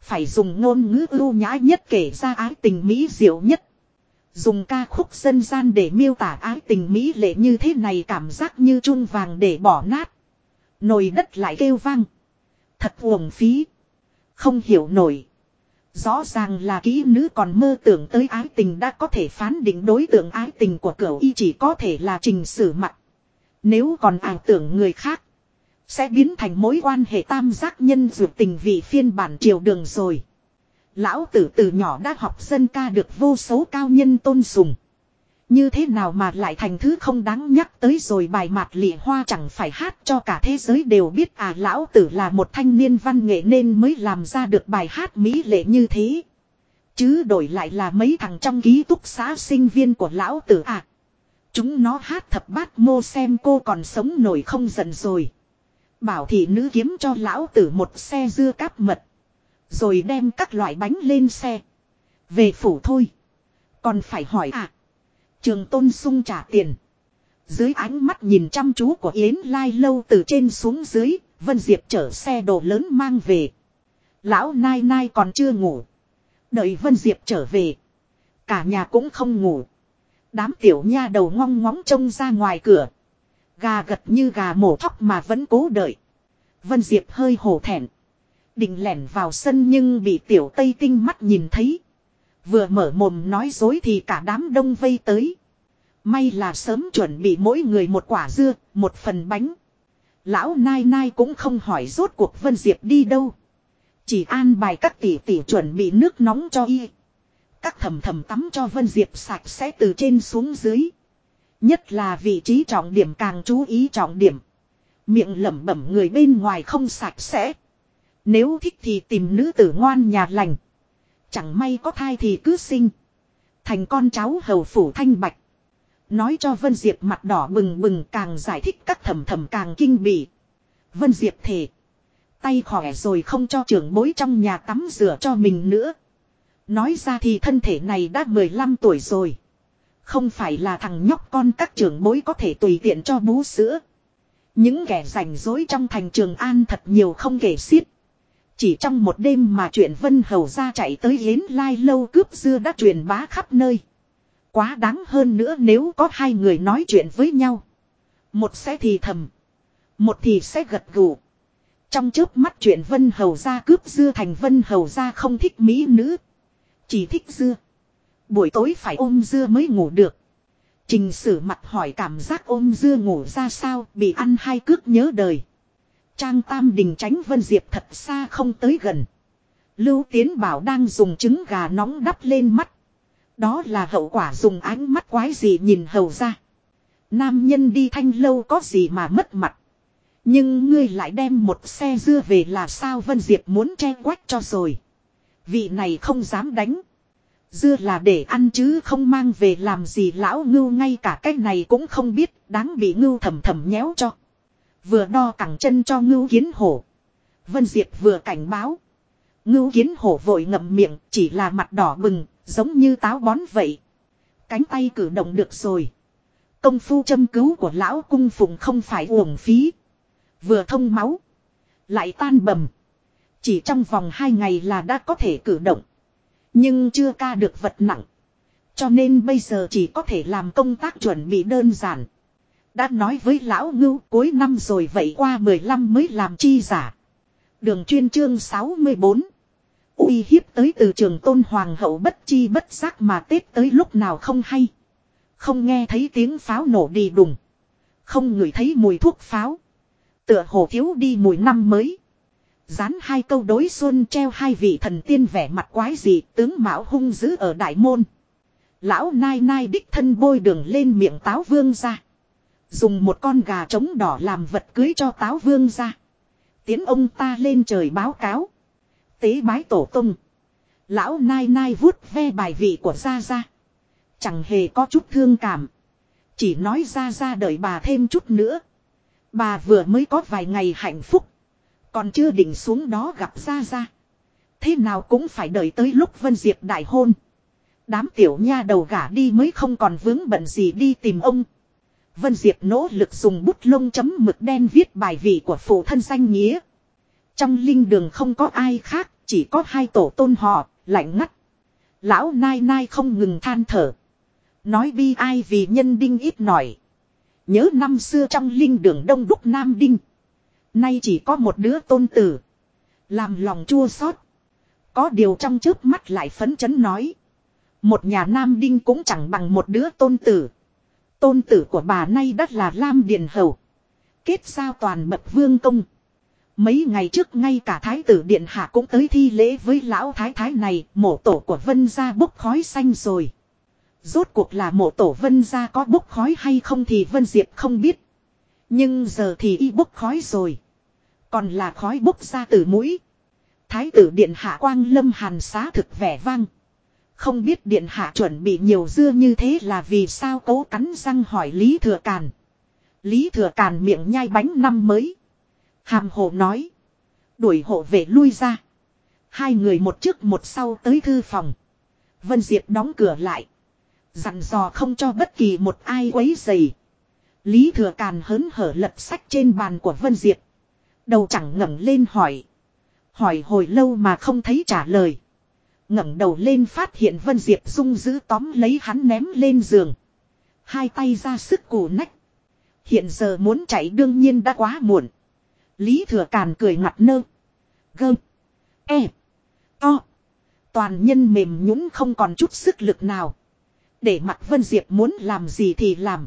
Phải dùng ngôn ngữ ưu nhã nhất kể ra ái tình mỹ diệu nhất. Dùng ca khúc dân gian để miêu tả ái tình mỹ lệ như thế này, cảm giác như chung vàng để bỏ nát. Nồi đất lại kêu vang. Thật uổng phí. Không hiểu nổi. Rõ ràng là kỹ nữ còn mơ tưởng tới ái tình đã có thể phán định đối tượng ái tình của cửu y chỉ có thể là trình sử mặt. Nếu còn ảo tưởng người khác. Sẽ biến thành mối quan hệ tam giác nhân dược tình vị phiên bản triều đường rồi. Lão tử từ nhỏ đã học dân ca được vô số cao nhân tôn sùng. Như thế nào mà lại thành thứ không đáng nhắc tới rồi bài mạt lịa hoa chẳng phải hát cho cả thế giới đều biết à lão tử là một thanh niên văn nghệ nên mới làm ra được bài hát mỹ lệ như thế. Chứ đổi lại là mấy thằng trong ký túc xá sinh viên của lão tử à. Chúng nó hát thập bát mô xem cô còn sống nổi không giận rồi. Bảo thị nữ kiếm cho lão tử một xe dưa cáp mật. Rồi đem các loại bánh lên xe. Về phủ thôi. Còn phải hỏi à. Trường tôn sung trả tiền. Dưới ánh mắt nhìn chăm chú của Yến Lai lâu từ trên xuống dưới, Vân Diệp chở xe đồ lớn mang về. Lão Nai Nai còn chưa ngủ. Đợi Vân Diệp trở về. Cả nhà cũng không ngủ. Đám tiểu nha đầu ngong ngóng trông ra ngoài cửa. Gà gật như gà mổ thóc mà vẫn cố đợi. Vân Diệp hơi hổ thẹn. Định lẻn vào sân nhưng bị tiểu tây tinh mắt nhìn thấy. Vừa mở mồm nói dối thì cả đám đông vây tới. May là sớm chuẩn bị mỗi người một quả dưa, một phần bánh. Lão Nai Nai cũng không hỏi rốt cuộc Vân Diệp đi đâu. Chỉ an bài các tỷ tỷ chuẩn bị nước nóng cho y. Các thầm thầm tắm cho Vân Diệp sạch sẽ từ trên xuống dưới. Nhất là vị trí trọng điểm càng chú ý trọng điểm. Miệng lẩm bẩm người bên ngoài không sạch sẽ. Nếu thích thì tìm nữ tử ngoan nhà lành. Chẳng may có thai thì cứ sinh. Thành con cháu hầu phủ thanh bạch. Nói cho Vân Diệp mặt đỏ bừng bừng càng giải thích các thầm thầm càng kinh bị. Vân Diệp thề. Tay khỏe rồi không cho trưởng bối trong nhà tắm rửa cho mình nữa. Nói ra thì thân thể này đã 15 tuổi rồi. Không phải là thằng nhóc con các trưởng bối có thể tùy tiện cho bú sữa. Những kẻ rảnh rối trong thành trường an thật nhiều không kể xiết. Chỉ trong một đêm mà chuyện Vân Hầu ra chạy tới Yến Lai lâu cướp dưa đã truyền bá khắp nơi. Quá đáng hơn nữa nếu có hai người nói chuyện với nhau. Một sẽ thì thầm. Một thì sẽ gật gù. Trong chớp mắt chuyện Vân Hầu ra cướp dưa thành Vân Hầu ra không thích mỹ nữ. Chỉ thích dưa. Buổi tối phải ôm dưa mới ngủ được. Trình sử mặt hỏi cảm giác ôm dưa ngủ ra sao, bị ăn hai cước nhớ đời. Trang Tam Đình tránh Vân Diệp thật xa không tới gần. Lưu Tiến Bảo đang dùng trứng gà nóng đắp lên mắt. Đó là hậu quả dùng ánh mắt quái gì nhìn hầu ra. Nam nhân đi thanh lâu có gì mà mất mặt. Nhưng ngươi lại đem một xe dưa về là sao Vân Diệp muốn che quách cho rồi. Vị này không dám đánh. Dưa là để ăn chứ không mang về làm gì lão ngưu ngay cả cái này cũng không biết, đáng bị ngưu thầm thầm nhéo cho. Vừa đo cẳng chân cho ngưu kiến hổ. Vân Diệp vừa cảnh báo. Ngưu kiến hổ vội ngậm miệng, chỉ là mặt đỏ bừng, giống như táo bón vậy. Cánh tay cử động được rồi. Công phu châm cứu của lão cung phụng không phải uổng phí. Vừa thông máu. Lại tan bầm. Chỉ trong vòng hai ngày là đã có thể cử động. Nhưng chưa ca được vật nặng. Cho nên bây giờ chỉ có thể làm công tác chuẩn bị đơn giản. Đã nói với lão ngưu, cuối năm rồi vậy qua 15 mới làm chi giả. Đường chuyên chương 64. uy hiếp tới từ trường tôn hoàng hậu bất chi bất giác mà Tết tới lúc nào không hay. Không nghe thấy tiếng pháo nổ đi đùng. Không ngửi thấy mùi thuốc pháo. Tựa hồ thiếu đi mùi năm mới. Dán hai câu đối xuân treo hai vị thần tiên vẻ mặt quái dị, tướng mạo hung dữ ở đại môn. Lão nai nai đích thân bôi đường lên miệng táo vương ra. Dùng một con gà trống đỏ làm vật cưới cho táo vương ra. Tiến ông ta lên trời báo cáo. Tế bái tổ tung. Lão nai nai vuốt ve bài vị của gia gia. Chẳng hề có chút thương cảm. Chỉ nói ra ra đợi bà thêm chút nữa. Bà vừa mới có vài ngày hạnh phúc. Còn chưa định xuống đó gặp ra ra. Thế nào cũng phải đợi tới lúc Vân Diệp đại hôn. Đám tiểu nha đầu gả đi mới không còn vướng bận gì đi tìm ông. Vân Diệp nỗ lực dùng bút lông chấm mực đen viết bài vị của phụ thân danh nghĩa. Trong linh đường không có ai khác, chỉ có hai tổ tôn họ, lạnh ngắt. Lão nai nai không ngừng than thở. Nói bi ai vì nhân đinh ít nổi. Nhớ năm xưa trong linh đường đông đúc nam đinh. Nay chỉ có một đứa tôn tử. Làm lòng chua xót. Có điều trong trước mắt lại phấn chấn nói. Một nhà nam đinh cũng chẳng bằng một đứa tôn tử. Tôn tử của bà nay đắt là Lam Điền Hầu. Kết giao toàn mật vương công. Mấy ngày trước ngay cả thái tử điện hạ cũng tới thi lễ với lão thái thái này, mộ tổ của vân gia bốc khói xanh rồi. Rốt cuộc là mộ tổ vân gia có bốc khói hay không thì vân diệp không biết. Nhưng giờ thì y bốc khói rồi. Còn là khói bốc ra từ mũi. Thái tử điện hạ quang lâm hàn xá thực vẻ vang. Không biết điện hạ chuẩn bị nhiều dưa như thế là vì sao cố cắn răng hỏi Lý Thừa Càn. Lý Thừa Càn miệng nhai bánh năm mới. Hàm hồ nói. Đuổi hộ vệ lui ra. Hai người một trước một sau tới thư phòng. Vân Diệp đóng cửa lại. Dặn dò không cho bất kỳ một ai quấy dày. Lý Thừa Càn hớn hở lật sách trên bàn của Vân Diệp. Đầu chẳng ngẩng lên hỏi. Hỏi hồi lâu mà không thấy trả lời ngẩng đầu lên phát hiện Vân Diệp Dung giữ tóm lấy hắn ném lên giường. Hai tay ra sức cù nách. Hiện giờ muốn chạy đương nhiên đã quá muộn. Lý Thừa Càn cười ngặt nơ. Gơ. E. To. Toàn nhân mềm nhũn không còn chút sức lực nào. Để mặt Vân Diệp muốn làm gì thì làm.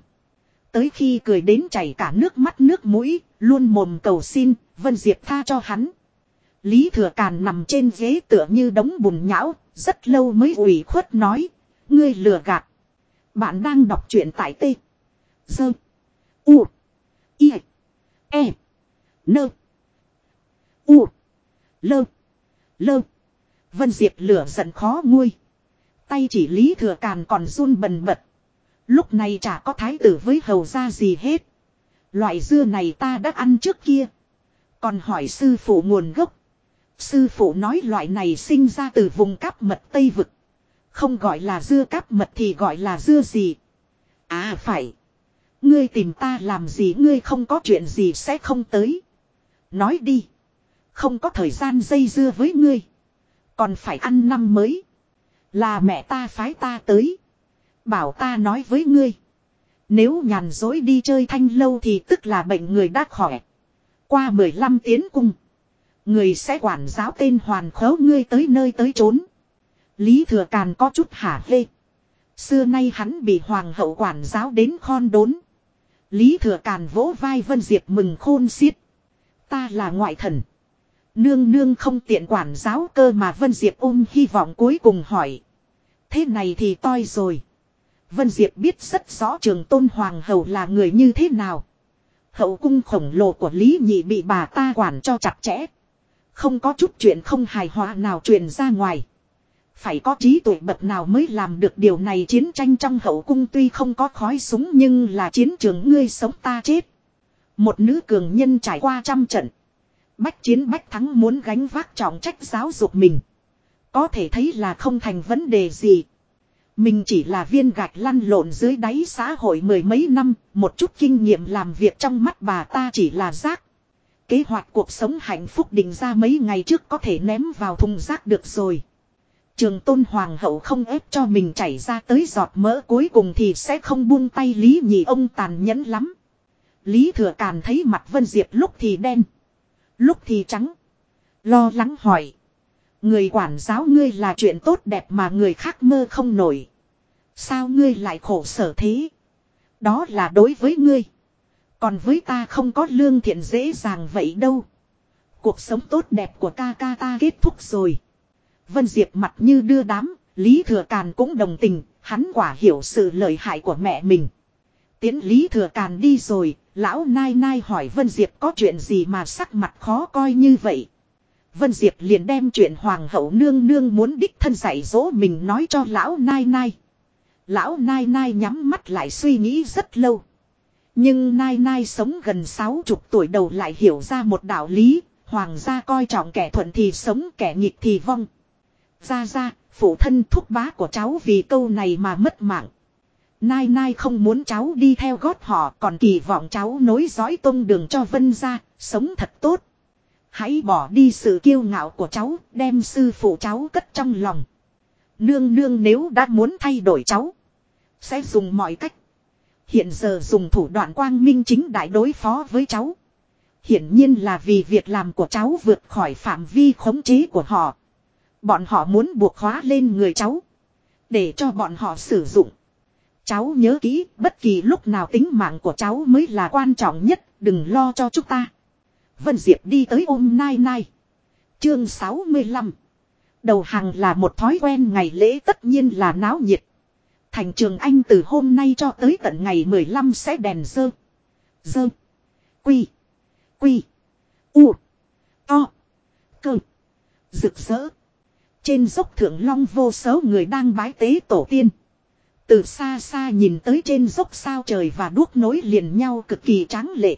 Tới khi cười đến chảy cả nước mắt nước mũi, luôn mồm cầu xin, Vân Diệp tha cho hắn. Lý Thừa Càn nằm trên ghế tựa như đống bùn nhão, rất lâu mới ủy khuất nói. Ngươi lừa gạt. Bạn đang đọc truyện tại T. Dơ. U. I. E. Nơ. U. Lơ. Lơ. Vân Diệp lửa giận khó nguôi. Tay chỉ Lý Thừa Càn còn run bần bật. Lúc này chả có thái tử với hầu ra gì hết. Loại dưa này ta đã ăn trước kia. Còn hỏi sư phụ nguồn gốc. Sư phụ nói loại này sinh ra từ vùng cáp mật Tây Vực. Không gọi là dưa cáp mật thì gọi là dưa gì. À phải. Ngươi tìm ta làm gì ngươi không có chuyện gì sẽ không tới. Nói đi. Không có thời gian dây dưa với ngươi. Còn phải ăn năm mới. Là mẹ ta phái ta tới. Bảo ta nói với ngươi. Nếu nhàn dối đi chơi thanh lâu thì tức là bệnh người đã khỏe. Qua 15 tiếng cung. Người sẽ quản giáo tên hoàn khấu ngươi tới nơi tới trốn. Lý thừa càn có chút hả hê. Xưa nay hắn bị hoàng hậu quản giáo đến khon đốn. Lý thừa càn vỗ vai Vân Diệp mừng khôn xiết. Ta là ngoại thần. Nương nương không tiện quản giáo cơ mà Vân Diệp ôm hy vọng cuối cùng hỏi. Thế này thì toi rồi. Vân Diệp biết rất rõ trường tôn hoàng hậu là người như thế nào. Hậu cung khổng lồ của Lý Nhị bị bà ta quản cho chặt chẽ. Không có chút chuyện không hài hòa nào truyền ra ngoài. Phải có trí tuệ bậc nào mới làm được điều này chiến tranh trong hậu cung tuy không có khói súng nhưng là chiến trường ngươi sống ta chết. Một nữ cường nhân trải qua trăm trận. Bách chiến bách thắng muốn gánh vác trọng trách giáo dục mình. Có thể thấy là không thành vấn đề gì. Mình chỉ là viên gạch lăn lộn dưới đáy xã hội mười mấy năm, một chút kinh nghiệm làm việc trong mắt bà ta chỉ là rác. Kế hoạch cuộc sống hạnh phúc định ra mấy ngày trước có thể ném vào thùng rác được rồi. Trường tôn hoàng hậu không ép cho mình chảy ra tới giọt mỡ cuối cùng thì sẽ không buông tay Lý nhị ông tàn nhẫn lắm. Lý thừa càn thấy mặt Vân Diệp lúc thì đen. Lúc thì trắng. Lo lắng hỏi. Người quản giáo ngươi là chuyện tốt đẹp mà người khác mơ không nổi. Sao ngươi lại khổ sở thế? Đó là đối với ngươi. Còn với ta không có lương thiện dễ dàng vậy đâu. Cuộc sống tốt đẹp của ca ca ta kết thúc rồi. Vân Diệp mặt như đưa đám, Lý Thừa Càn cũng đồng tình, hắn quả hiểu sự lợi hại của mẹ mình. Tiến Lý Thừa Càn đi rồi, lão Nai Nai hỏi Vân Diệp có chuyện gì mà sắc mặt khó coi như vậy. Vân Diệp liền đem chuyện Hoàng hậu nương nương muốn đích thân dạy dỗ mình nói cho lão Nai Nai. Lão Nai Nai nhắm mắt lại suy nghĩ rất lâu. Nhưng Nai Nai sống gần sáu chục tuổi đầu lại hiểu ra một đạo lý, Hoàng gia coi trọng kẻ thuận thì sống kẻ nghịch thì vong. Ra ra, phụ thân thúc bá của cháu vì câu này mà mất mạng. Nai Nai không muốn cháu đi theo gót họ còn kỳ vọng cháu nối dõi tông đường cho Vân gia, sống thật tốt. Hãy bỏ đi sự kiêu ngạo của cháu, đem sư phụ cháu cất trong lòng. Nương nương nếu đã muốn thay đổi cháu, sẽ dùng mọi cách. Hiện giờ dùng thủ đoạn quang minh chính đại đối phó với cháu. Hiển nhiên là vì việc làm của cháu vượt khỏi phạm vi khống chế của họ. Bọn họ muốn buộc khóa lên người cháu. Để cho bọn họ sử dụng. Cháu nhớ kỹ, bất kỳ lúc nào tính mạng của cháu mới là quan trọng nhất, đừng lo cho chúng ta. Vân Diệp đi tới ôm Nai Nai. Chương 65. Đầu hàng là một thói quen ngày lễ tất nhiên là náo nhiệt. Thành trường Anh từ hôm nay cho tới tận ngày 15 sẽ đèn dơ. Dơ. Quy. Quy. U. To. Cơ. Rực rỡ. Trên dốc thượng long vô số người đang bái tế tổ tiên. Từ xa xa nhìn tới trên dốc sao trời và đuốc nối liền nhau cực kỳ tráng lệ.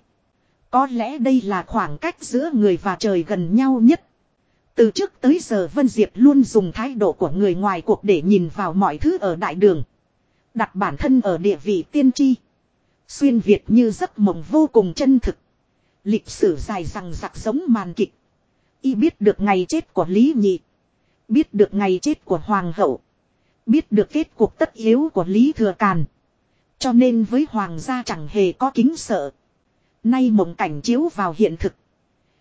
Có lẽ đây là khoảng cách giữa người và trời gần nhau nhất. Từ trước tới giờ Vân Diệp luôn dùng thái độ của người ngoài cuộc để nhìn vào mọi thứ ở đại đường. Đặt bản thân ở địa vị tiên tri. Xuyên Việt như giấc mộng vô cùng chân thực. Lịch sử dài rằng giặc giống màn kịch. Y biết được ngày chết của Lý Nhị. Biết được ngày chết của Hoàng hậu. Biết được kết cuộc tất yếu của Lý Thừa Càn. Cho nên với Hoàng gia chẳng hề có kính sợ. Nay mộng cảnh chiếu vào hiện thực.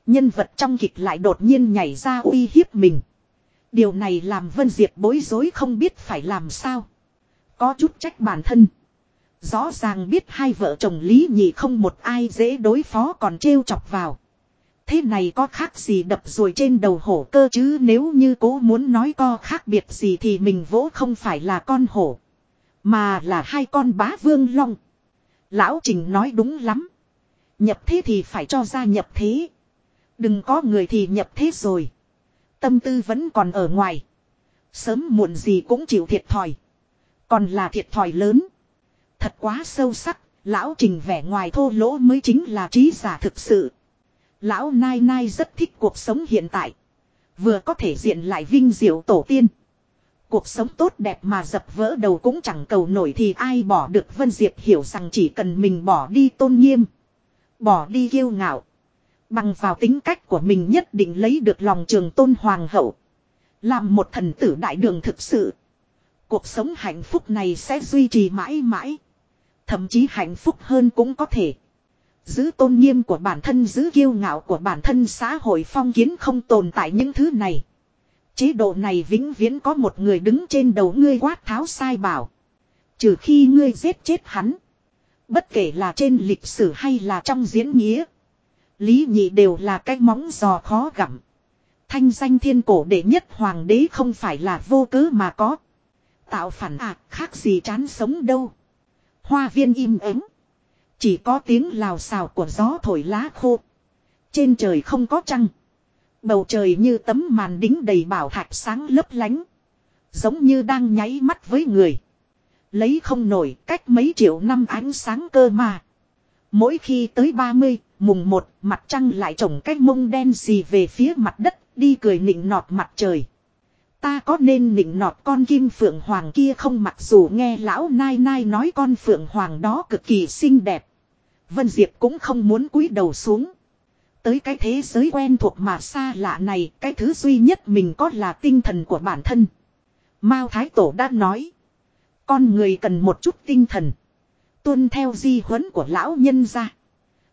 Nhân vật trong kịch lại đột nhiên nhảy ra uy hiếp mình. Điều này làm Vân Diệp bối rối không biết phải làm sao. Có chút trách bản thân. Rõ ràng biết hai vợ chồng Lý Nhị không một ai dễ đối phó còn trêu chọc vào. Thế này có khác gì đập rồi trên đầu hổ cơ chứ nếu như cố muốn nói co khác biệt gì thì mình vỗ không phải là con hổ. Mà là hai con bá vương long. Lão Trình nói đúng lắm. Nhập thế thì phải cho ra nhập thế. Đừng có người thì nhập thế rồi. Tâm tư vẫn còn ở ngoài. Sớm muộn gì cũng chịu thiệt thòi. Còn là thiệt thòi lớn. Thật quá sâu sắc, lão trình vẻ ngoài thô lỗ mới chính là trí giả thực sự. Lão Nai Nai rất thích cuộc sống hiện tại. Vừa có thể diện lại vinh diệu tổ tiên. Cuộc sống tốt đẹp mà dập vỡ đầu cũng chẳng cầu nổi thì ai bỏ được Vân Diệp hiểu rằng chỉ cần mình bỏ đi tôn nghiêm. Bỏ đi kiêu ngạo. Bằng vào tính cách của mình nhất định lấy được lòng trường tôn hoàng hậu. Làm một thần tử đại đường thực sự. Cuộc sống hạnh phúc này sẽ duy trì mãi mãi. Thậm chí hạnh phúc hơn cũng có thể. Giữ tôn nghiêm của bản thân, giữ kiêu ngạo của bản thân, xã hội phong kiến không tồn tại những thứ này. Chế độ này vĩnh viễn có một người đứng trên đầu ngươi quát tháo sai bảo. Trừ khi ngươi giết chết hắn. Bất kể là trên lịch sử hay là trong diễn nghĩa. Lý nhị đều là cái móng giò khó gặm. Thanh danh thiên cổ đệ nhất hoàng đế không phải là vô cớ mà có. Tạo phản ạ khác gì chán sống đâu. Hoa viên im ắng. Chỉ có tiếng lào xào của gió thổi lá khô. Trên trời không có trăng. Bầu trời như tấm màn đính đầy bảo thạch sáng lấp lánh. Giống như đang nháy mắt với người. Lấy không nổi cách mấy triệu năm ánh sáng cơ mà. Mỗi khi tới 30, mùng 1, mặt trăng lại trồng cái mông đen gì về phía mặt đất, đi cười nịnh nọt mặt trời. Ta có nên nịnh nọt con kim phượng hoàng kia không mặc dù nghe lão nai nai nói con phượng hoàng đó cực kỳ xinh đẹp. Vân Diệp cũng không muốn cúi đầu xuống. Tới cái thế giới quen thuộc mà xa lạ này, cái thứ duy nhất mình có là tinh thần của bản thân. Mao Thái Tổ đã nói. Con người cần một chút tinh thần. Tuân theo di huấn của lão nhân ra.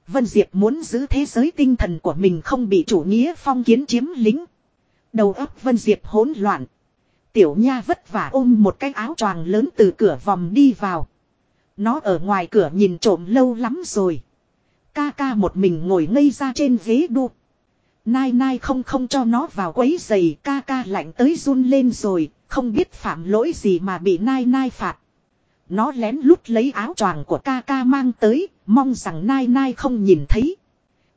Vân Diệp muốn giữ thế giới tinh thần của mình không bị chủ nghĩa phong kiến chiếm lính. Đầu óc Vân Diệp hỗn loạn. Tiểu Nha vất vả ôm một cái áo choàng lớn từ cửa vòng đi vào. Nó ở ngoài cửa nhìn trộm lâu lắm rồi. Ca ca một mình ngồi ngây ra trên ghế đu. Nai nai không không cho nó vào quấy giày ca ca lạnh tới run lên rồi, không biết phạm lỗi gì mà bị nai nai phạt. Nó lén lút lấy áo choàng của ca ca mang tới, mong rằng nai nai không nhìn thấy.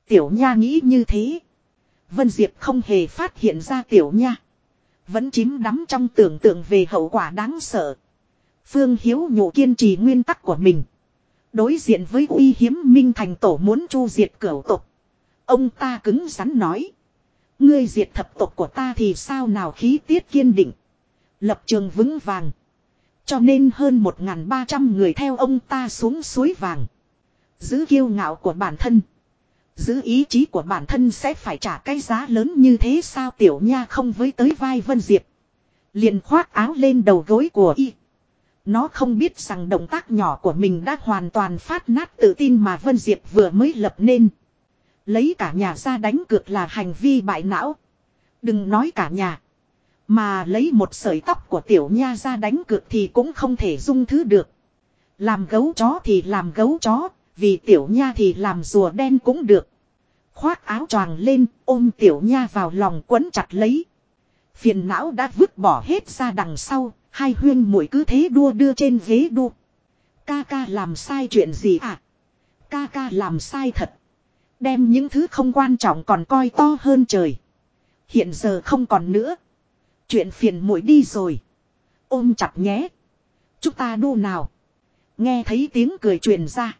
Tiểu nha nghĩ như thế. Vân Diệp không hề phát hiện ra tiểu nha. Vẫn chìm đắm trong tưởng tượng về hậu quả đáng sợ. Phương Hiếu nhủ kiên trì nguyên tắc của mình. Đối diện với uy hiếm Minh Thành Tổ muốn chu diệt cửu tộc. Ông ta cứng rắn nói. Ngươi diệt thập tộc của ta thì sao nào khí tiết kiên định. Lập trường vững vàng. Cho nên hơn 1.300 người theo ông ta xuống suối vàng. Giữ kiêu ngạo của bản thân. Giữ ý chí của bản thân sẽ phải trả cái giá lớn như thế sao tiểu nha không với tới vai Vân Diệp. Liền khoác áo lên đầu gối của y. Nó không biết rằng động tác nhỏ của mình đã hoàn toàn phát nát tự tin mà Vân Diệp vừa mới lập nên. Lấy cả nhà ra đánh cược là hành vi bại não. Đừng nói cả nhà. Mà lấy một sợi tóc của tiểu nha ra đánh cược thì cũng không thể dung thứ được. Làm gấu chó thì làm gấu chó, vì tiểu nha thì làm rùa đen cũng được. Khoác áo choàng lên, ôm tiểu nha vào lòng quấn chặt lấy. Phiền não đã vứt bỏ hết ra đằng sau, hai huyên mũi cứ thế đua đưa trên ghế đua. Ca ca làm sai chuyện gì à? Ca ca làm sai thật. Đem những thứ không quan trọng còn coi to hơn trời. Hiện giờ không còn nữa. Chuyện phiền mũi đi rồi. Ôm chặt nhé. Chúng ta đu nào. Nghe thấy tiếng cười truyền ra.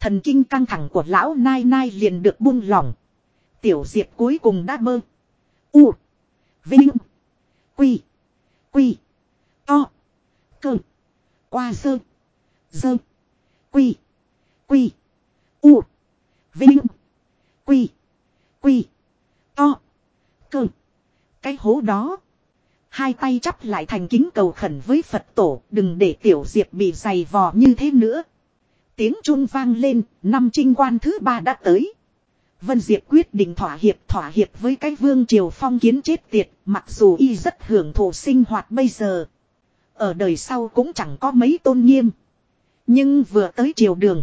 Thần kinh căng thẳng của lão Nai Nai liền được buông lỏng. Tiểu Diệp cuối cùng đã mơ. U. Vinh. Quy. Quy. To. Cơ. Qua sơ. Dơ. Quy. Quy. U. Vinh. Quy. Quy. To. Cơ. Cái hố đó. Hai tay chắp lại thành kính cầu khẩn với Phật tổ. Đừng để tiểu diệp bị dày vò như thế nữa. Tiếng chuông vang lên. Năm trinh quan thứ ba đã tới. Vân Diệp quyết định thỏa hiệp thỏa hiệp với cái vương triều phong kiến chết tiệt. Mặc dù y rất hưởng thụ sinh hoạt bây giờ. Ở đời sau cũng chẳng có mấy tôn nghiêm. Nhưng vừa tới triều đường.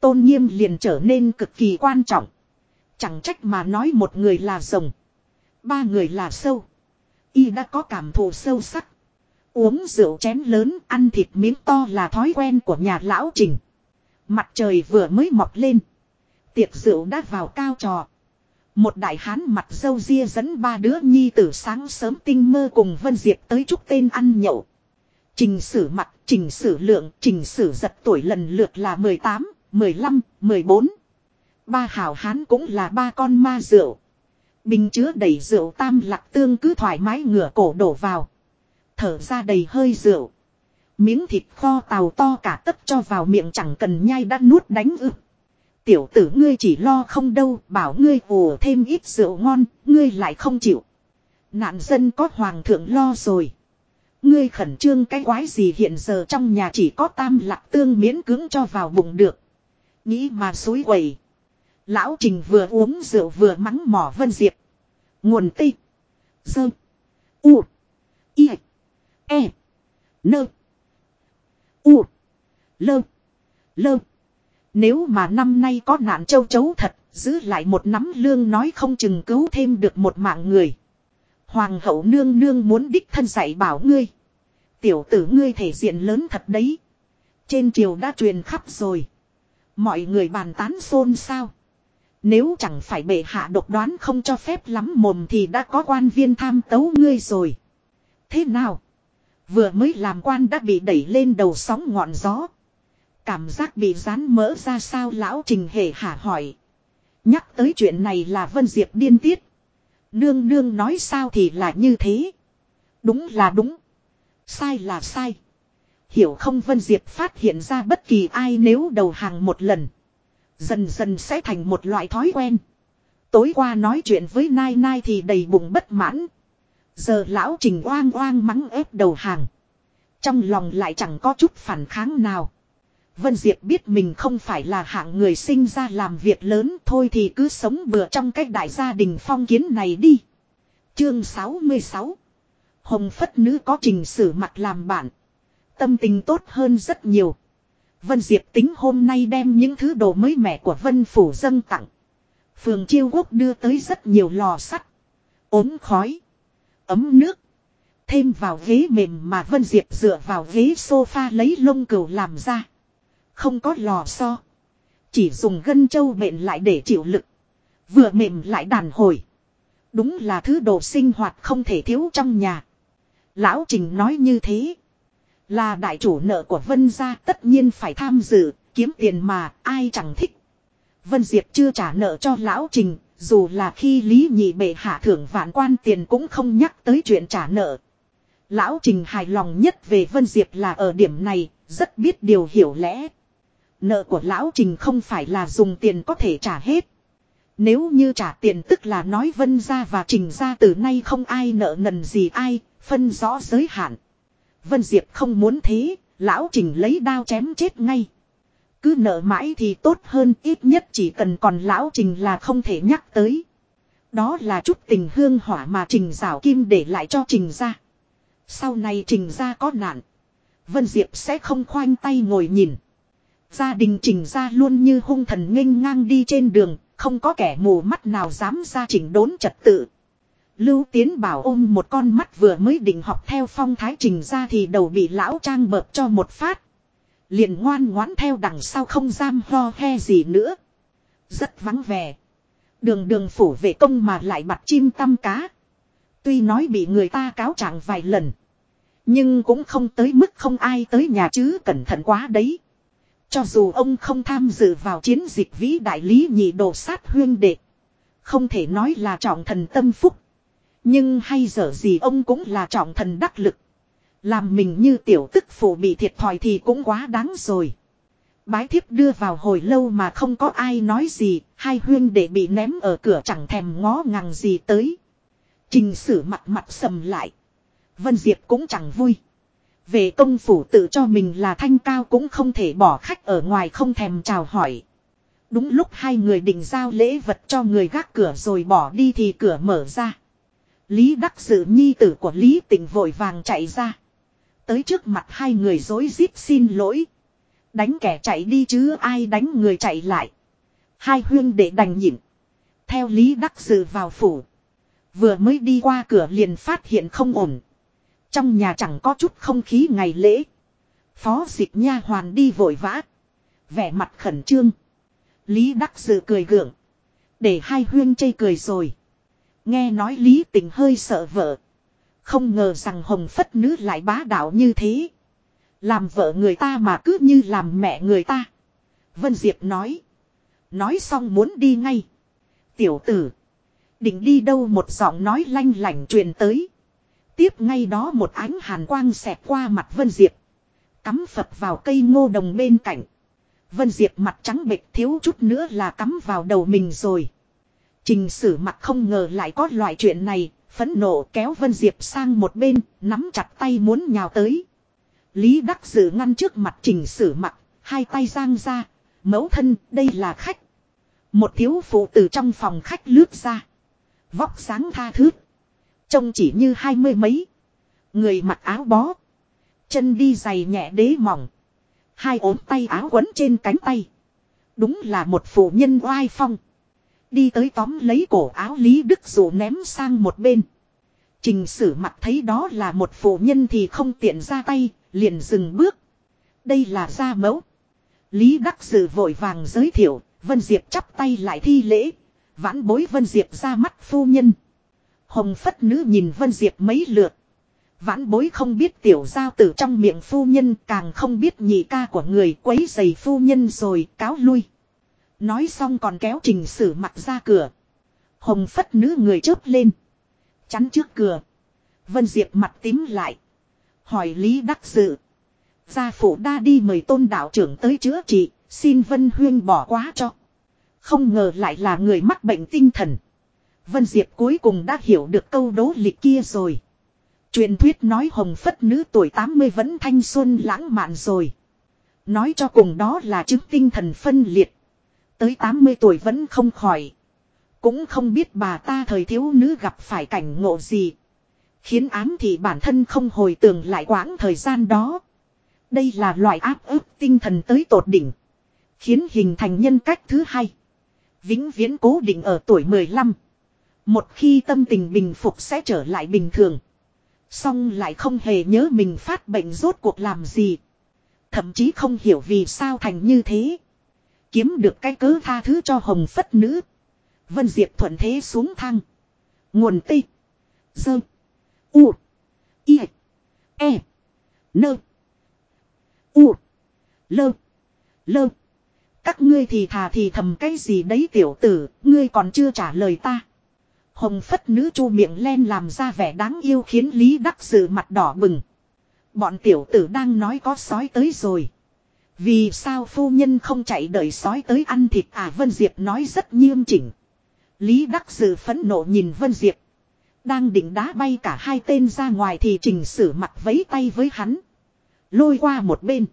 Tôn nghiêm liền trở nên cực kỳ quan trọng. Chẳng trách mà nói một người là rồng. Ba người là sâu. Y đã có cảm thụ sâu sắc. Uống rượu chén lớn, ăn thịt miếng to là thói quen của nhà lão trình. Mặt trời vừa mới mọc lên. Tiệc rượu đã vào cao trò. Một đại hán mặt dâu ria dẫn ba đứa nhi tử sáng sớm tinh mơ cùng Vân Diệp tới chúc tên ăn nhậu. Trình sử mặt, trình sử lượng, trình sử giật tuổi lần lượt là 18, 15, 14. Ba hảo hán cũng là ba con ma rượu. Bình chứa đầy rượu tam lạc tương cứ thoải mái ngửa cổ đổ vào. Thở ra đầy hơi rượu. Miếng thịt kho tàu to cả tấp cho vào miệng chẳng cần nhai đã nuốt đánh ư. Tiểu tử ngươi chỉ lo không đâu, bảo ngươi ủ thêm ít rượu ngon, ngươi lại không chịu. Nạn dân có hoàng thượng lo rồi. Ngươi khẩn trương cái quái gì hiện giờ trong nhà chỉ có tam lạc tương miễn cưỡng cho vào bụng được. Nghĩ mà suối quẩy. Lão Trình vừa uống rượu vừa mắng mỏ Vân Diệp. Nguồn tây. Dơ. U. y E. Nơ. U. Lơ. Lơ. Nếu mà năm nay có nạn châu chấu thật, giữ lại một nắm lương nói không chừng cứu thêm được một mạng người. Hoàng hậu nương nương muốn đích thân dạy bảo ngươi. Tiểu tử ngươi thể diện lớn thật đấy. Trên triều đã truyền khắp rồi. Mọi người bàn tán xôn xao. Nếu chẳng phải bệ hạ độc đoán không cho phép lắm mồm thì đã có quan viên tham tấu ngươi rồi. Thế nào? Vừa mới làm quan đã bị đẩy lên đầu sóng ngọn gió. Cảm giác bị rán mỡ ra sao lão trình hề hả hỏi. Nhắc tới chuyện này là Vân Diệp điên tiết. Nương nương nói sao thì là như thế. Đúng là đúng. Sai là sai. Hiểu không Vân Diệp phát hiện ra bất kỳ ai nếu đầu hàng một lần. Dần dần sẽ thành một loại thói quen. Tối qua nói chuyện với Nai Nai thì đầy bụng bất mãn. Giờ lão trình oang oang mắng ép đầu hàng. Trong lòng lại chẳng có chút phản kháng nào. Vân Diệp biết mình không phải là hạng người sinh ra làm việc lớn thôi thì cứ sống bừa trong cách đại gia đình phong kiến này đi. Chương 66 Hồng Phất Nữ có trình sử mặt làm bạn. Tâm tình tốt hơn rất nhiều. Vân Diệp tính hôm nay đem những thứ đồ mới mẻ của Vân Phủ dâng tặng. Phường Chiêu Quốc đưa tới rất nhiều lò sắt. ốm khói. Ấm nước. Thêm vào ghế mềm mà Vân Diệp dựa vào ghế sofa lấy lông cừu làm ra. Không có lò xo. Chỉ dùng gân châu mện lại để chịu lực. Vừa mềm lại đàn hồi. Đúng là thứ đồ sinh hoạt không thể thiếu trong nhà. Lão Trình nói như thế. Là đại chủ nợ của Vân gia tất nhiên phải tham dự, kiếm tiền mà ai chẳng thích. Vân Diệp chưa trả nợ cho Lão Trình, dù là khi Lý Nhị bệ hạ thưởng vạn quan tiền cũng không nhắc tới chuyện trả nợ. Lão Trình hài lòng nhất về Vân Diệp là ở điểm này, rất biết điều hiểu lẽ. Nợ của Lão Trình không phải là dùng tiền có thể trả hết. Nếu như trả tiền tức là nói Vân gia và Trình gia từ nay không ai nợ nần gì ai, phân rõ giới hạn. Vân Diệp không muốn thế, Lão Trình lấy đao chém chết ngay. Cứ nợ mãi thì tốt hơn ít nhất chỉ cần còn Lão Trình là không thể nhắc tới. Đó là chút tình hương hỏa mà Trình rào kim để lại cho Trình gia. Sau này Trình gia có nạn. Vân Diệp sẽ không khoanh tay ngồi nhìn. Gia đình Trình gia luôn như hung thần nghênh ngang đi trên đường, không có kẻ mù mắt nào dám ra chỉnh đốn trật tự. Lưu Tiến bảo ôm một con mắt vừa mới định học theo phong thái trình ra thì đầu bị lão trang bợp cho một phát. Liền ngoan ngoãn theo đằng sau không giam ho he gì nữa. Rất vắng vẻ. Đường đường phủ vệ công mà lại mặt chim tăm cá. Tuy nói bị người ta cáo trạng vài lần. Nhưng cũng không tới mức không ai tới nhà chứ cẩn thận quá đấy. Cho dù ông không tham dự vào chiến dịch vĩ đại lý nhị đồ sát huyên đệ. Không thể nói là trọng thần tâm phúc. Nhưng hay dở gì ông cũng là trọng thần đắc lực. Làm mình như tiểu tức phụ bị thiệt thòi thì cũng quá đáng rồi. Bái thiếp đưa vào hồi lâu mà không có ai nói gì, hai huyên để bị ném ở cửa chẳng thèm ngó ngàng gì tới. Trình sử mặt mặt sầm lại. Vân Diệp cũng chẳng vui. Về công phủ tự cho mình là thanh cao cũng không thể bỏ khách ở ngoài không thèm chào hỏi. Đúng lúc hai người định giao lễ vật cho người gác cửa rồi bỏ đi thì cửa mở ra. Lý Đắc Sự nhi tử của Lý Tịnh vội vàng chạy ra. Tới trước mặt hai người dối rít xin lỗi. Đánh kẻ chạy đi chứ ai đánh người chạy lại. Hai huyên để đành nhịn. Theo Lý Đắc Dự vào phủ. Vừa mới đi qua cửa liền phát hiện không ổn. Trong nhà chẳng có chút không khí ngày lễ. Phó dịch nha hoàn đi vội vã. Vẻ mặt khẩn trương. Lý Đắc Dự cười gượng. Để hai huyên chây cười rồi. Nghe nói Lý Tình hơi sợ vợ. Không ngờ rằng Hồng Phất Nữ lại bá đạo như thế. Làm vợ người ta mà cứ như làm mẹ người ta. Vân Diệp nói. Nói xong muốn đi ngay. Tiểu tử. Định đi đâu một giọng nói lanh lảnh truyền tới. Tiếp ngay đó một ánh hàn quang xẹt qua mặt Vân Diệp. Cắm phập vào cây ngô đồng bên cạnh. Vân Diệp mặt trắng bệch thiếu chút nữa là cắm vào đầu mình rồi. Trình sử mặt không ngờ lại có loại chuyện này, phẫn nộ kéo Vân Diệp sang một bên, nắm chặt tay muốn nhào tới. Lý Đắc Dự ngăn trước mặt trình sử mặt, hai tay giang ra, mẫu thân, đây là khách. Một thiếu phụ từ trong phòng khách lướt ra. Vóc sáng tha thước. Trông chỉ như hai mươi mấy. Người mặc áo bó. Chân đi giày nhẹ đế mỏng. Hai ốm tay áo quấn trên cánh tay. Đúng là một phụ nhân oai phong. Đi tới tóm lấy cổ áo Lý Đức Dụ ném sang một bên. Trình sử mặt thấy đó là một phụ nhân thì không tiện ra tay, liền dừng bước. Đây là gia mẫu. Lý Đắc Dự vội vàng giới thiệu, Vân Diệp chắp tay lại thi lễ. Vãn bối Vân Diệp ra mắt phu nhân. Hồng Phất Nữ nhìn Vân Diệp mấy lượt. Vãn bối không biết tiểu giao tử trong miệng phu nhân càng không biết nhị ca của người quấy giày phu nhân rồi cáo lui. Nói xong còn kéo trình sử mặt ra cửa. Hồng phất nữ người chớp lên. Chắn trước cửa. Vân Diệp mặt tím lại. Hỏi Lý Đắc Dự. Gia phụ đa đi mời tôn đạo trưởng tới chữa trị, xin Vân Huyên bỏ quá cho. Không ngờ lại là người mắc bệnh tinh thần. Vân Diệp cuối cùng đã hiểu được câu đố lịch kia rồi. Truyền thuyết nói hồng phất nữ tuổi 80 vẫn thanh xuân lãng mạn rồi. Nói cho cùng đó là chứng tinh thần phân liệt. Tới 80 tuổi vẫn không khỏi. Cũng không biết bà ta thời thiếu nữ gặp phải cảnh ngộ gì. Khiến ám thì bản thân không hồi tưởng lại quãng thời gian đó. Đây là loại áp ức tinh thần tới tột đỉnh. Khiến hình thành nhân cách thứ hai. Vĩnh viễn cố định ở tuổi 15. Một khi tâm tình bình phục sẽ trở lại bình thường. Xong lại không hề nhớ mình phát bệnh rốt cuộc làm gì. Thậm chí không hiểu vì sao thành như thế. Kiếm được cái cớ tha thứ cho hồng phất nữ. Vân Diệp thuận thế xuống thang. Nguồn tây. Dơ. U. I. E. Nơ. U. Lơ. Lơ. Các ngươi thì thà thì thầm cái gì đấy tiểu tử, ngươi còn chưa trả lời ta. Hồng phất nữ chu miệng len làm ra vẻ đáng yêu khiến Lý Đắc Sự mặt đỏ bừng. Bọn tiểu tử đang nói có sói tới rồi. Vì sao phu nhân không chạy đợi sói tới ăn thịt à Vân Diệp nói rất nghiêm chỉnh. Lý Đắc Sự phẫn nộ nhìn Vân Diệp. Đang định đá bay cả hai tên ra ngoài thì trình sử mặt vấy tay với hắn. Lôi qua một bên.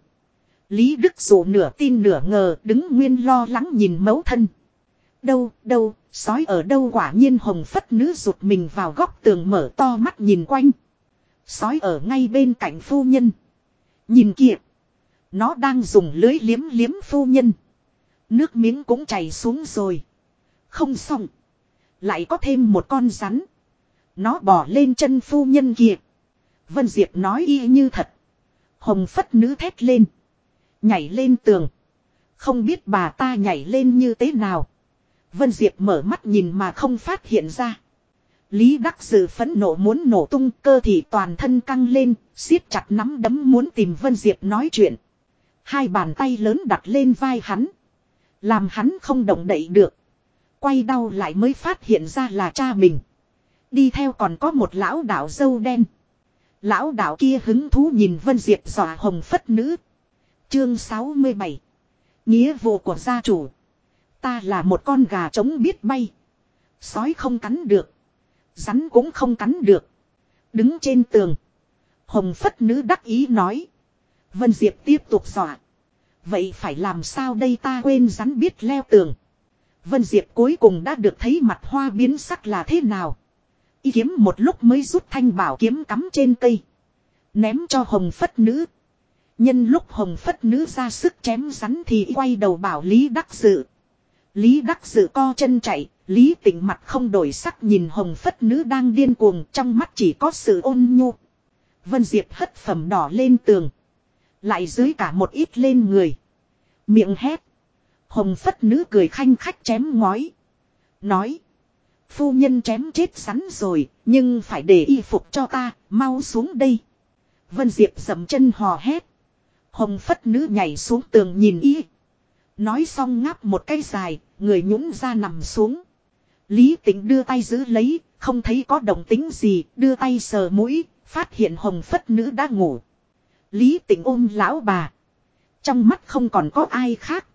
Lý Đức Dụ nửa tin nửa ngờ đứng nguyên lo lắng nhìn mẫu thân. Đâu, đâu, sói ở đâu quả nhiên hồng phất nữ rụt mình vào góc tường mở to mắt nhìn quanh. Sói ở ngay bên cạnh phu nhân. Nhìn kìa. Nó đang dùng lưới liếm liếm phu nhân. Nước miếng cũng chảy xuống rồi. Không xong. Lại có thêm một con rắn. Nó bỏ lên chân phu nhân kìa. Vân Diệp nói y như thật. Hồng phất nữ thét lên. Nhảy lên tường. Không biết bà ta nhảy lên như thế nào. Vân Diệp mở mắt nhìn mà không phát hiện ra. Lý Đắc Dự phẫn nộ muốn nổ tung cơ thì toàn thân căng lên, siết chặt nắm đấm muốn tìm Vân Diệp nói chuyện. Hai bàn tay lớn đặt lên vai hắn. Làm hắn không động đậy được. Quay đau lại mới phát hiện ra là cha mình. Đi theo còn có một lão đạo dâu đen. Lão đạo kia hứng thú nhìn Vân Diệp dọa hồng phất nữ. Chương 67 Nghĩa vụ của gia chủ Ta là một con gà trống biết bay. Sói không cắn được. Rắn cũng không cắn được. Đứng trên tường. Hồng phất nữ đắc ý nói. Vân Diệp tiếp tục dọa. Vậy phải làm sao đây ta quên rắn biết leo tường. Vân Diệp cuối cùng đã được thấy mặt hoa biến sắc là thế nào. Ý kiếm một lúc mới rút thanh bảo kiếm cắm trên cây. Ném cho hồng phất nữ. Nhân lúc hồng phất nữ ra sức chém rắn thì quay đầu bảo Lý Đắc Dự. Lý Đắc Dự co chân chạy, Lý tỉnh mặt không đổi sắc nhìn hồng phất nữ đang điên cuồng trong mắt chỉ có sự ôn nhu. Vân Diệp hất phẩm đỏ lên tường. Lại dưới cả một ít lên người. Miệng hét. Hồng phất nữ cười khanh khách chém ngói. Nói. Phu nhân chém chết sắn rồi, nhưng phải để y phục cho ta, mau xuống đây. Vân Diệp dầm chân hò hét. Hồng phất nữ nhảy xuống tường nhìn y. Nói xong ngáp một cái dài, người nhũng ra nằm xuống. Lý tĩnh đưa tay giữ lấy, không thấy có động tính gì, đưa tay sờ mũi, phát hiện hồng phất nữ đã ngủ. Lý Tịnh ôm lão bà. Trong mắt không còn có ai khác.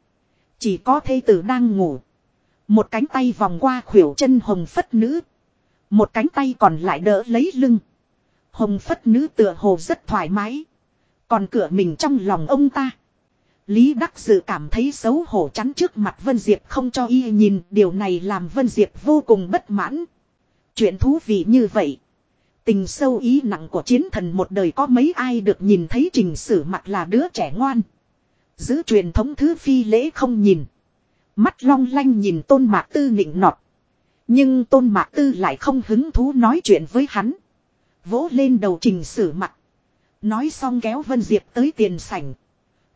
Chỉ có thê tử đang ngủ. Một cánh tay vòng qua khuỷu chân hồng phất nữ. Một cánh tay còn lại đỡ lấy lưng. Hồng phất nữ tựa hồ rất thoải mái. Còn cửa mình trong lòng ông ta. Lý Đắc Dự cảm thấy xấu hổ chắn trước mặt Vân Diệp không cho y nhìn. Điều này làm Vân Diệp vô cùng bất mãn. Chuyện thú vị như vậy. Tình sâu ý nặng của chiến thần một đời có mấy ai được nhìn thấy trình sử mặt là đứa trẻ ngoan. Giữ truyền thống thứ phi lễ không nhìn. Mắt long lanh nhìn tôn mạc tư nịnh nọt. Nhưng tôn mạc tư lại không hứng thú nói chuyện với hắn. Vỗ lên đầu trình sử mặt. Nói xong kéo Vân Diệp tới tiền sảnh.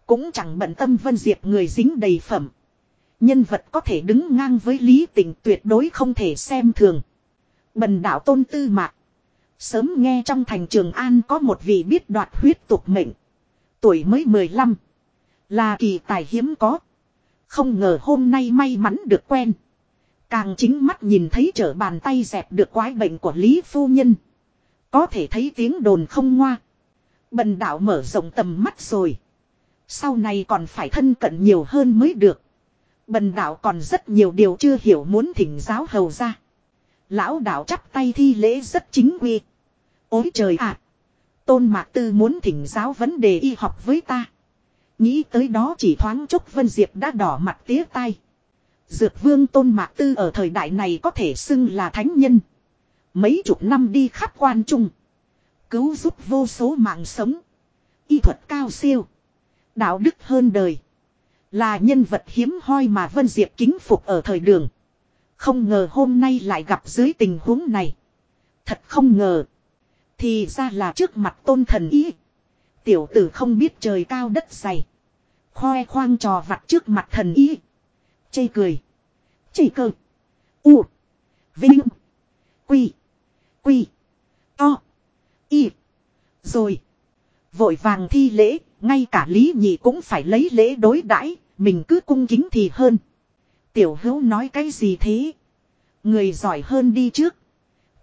Cũng chẳng bận tâm Vân Diệp người dính đầy phẩm. Nhân vật có thể đứng ngang với lý tình tuyệt đối không thể xem thường. Bần đạo tôn tư mạc. Sớm nghe trong thành trường An có một vị biết đoạt huyết tục mệnh. Tuổi mới 15. Là kỳ tài hiếm có. Không ngờ hôm nay may mắn được quen. Càng chính mắt nhìn thấy trở bàn tay dẹp được quái bệnh của Lý Phu Nhân. Có thể thấy tiếng đồn không ngoa. Bần đạo mở rộng tầm mắt rồi. Sau này còn phải thân cận nhiều hơn mới được. Bần đạo còn rất nhiều điều chưa hiểu muốn thỉnh giáo hầu ra. Lão đạo chắp tay thi lễ rất chính quy. Ôi trời ạ! tôn mạc tư muốn thỉnh giáo vấn đề y học với ta. Nghĩ tới đó chỉ thoáng chốc Vân Diệp đã đỏ mặt tía tai. Dược vương tôn mạc tư ở thời đại này có thể xưng là thánh nhân. Mấy chục năm đi khắp quan trung. Cứu giúp vô số mạng sống. Y thuật cao siêu. Đạo đức hơn đời. Là nhân vật hiếm hoi mà Vân Diệp kính phục ở thời đường. Không ngờ hôm nay lại gặp dưới tình huống này. Thật không ngờ. Thì ra là trước mặt tôn thần ý. Tiểu tử không biết trời cao đất dày. Khoe khoang trò vặt trước mặt thần ý. Chê cười. Chê cơ. U. Vinh. Quy. Quy. To. Y. Rồi. Vội vàng thi lễ, ngay cả Lý Nhị cũng phải lấy lễ đối đãi, mình cứ cung kính thì hơn. Tiểu hữu nói cái gì thế? Người giỏi hơn đi trước.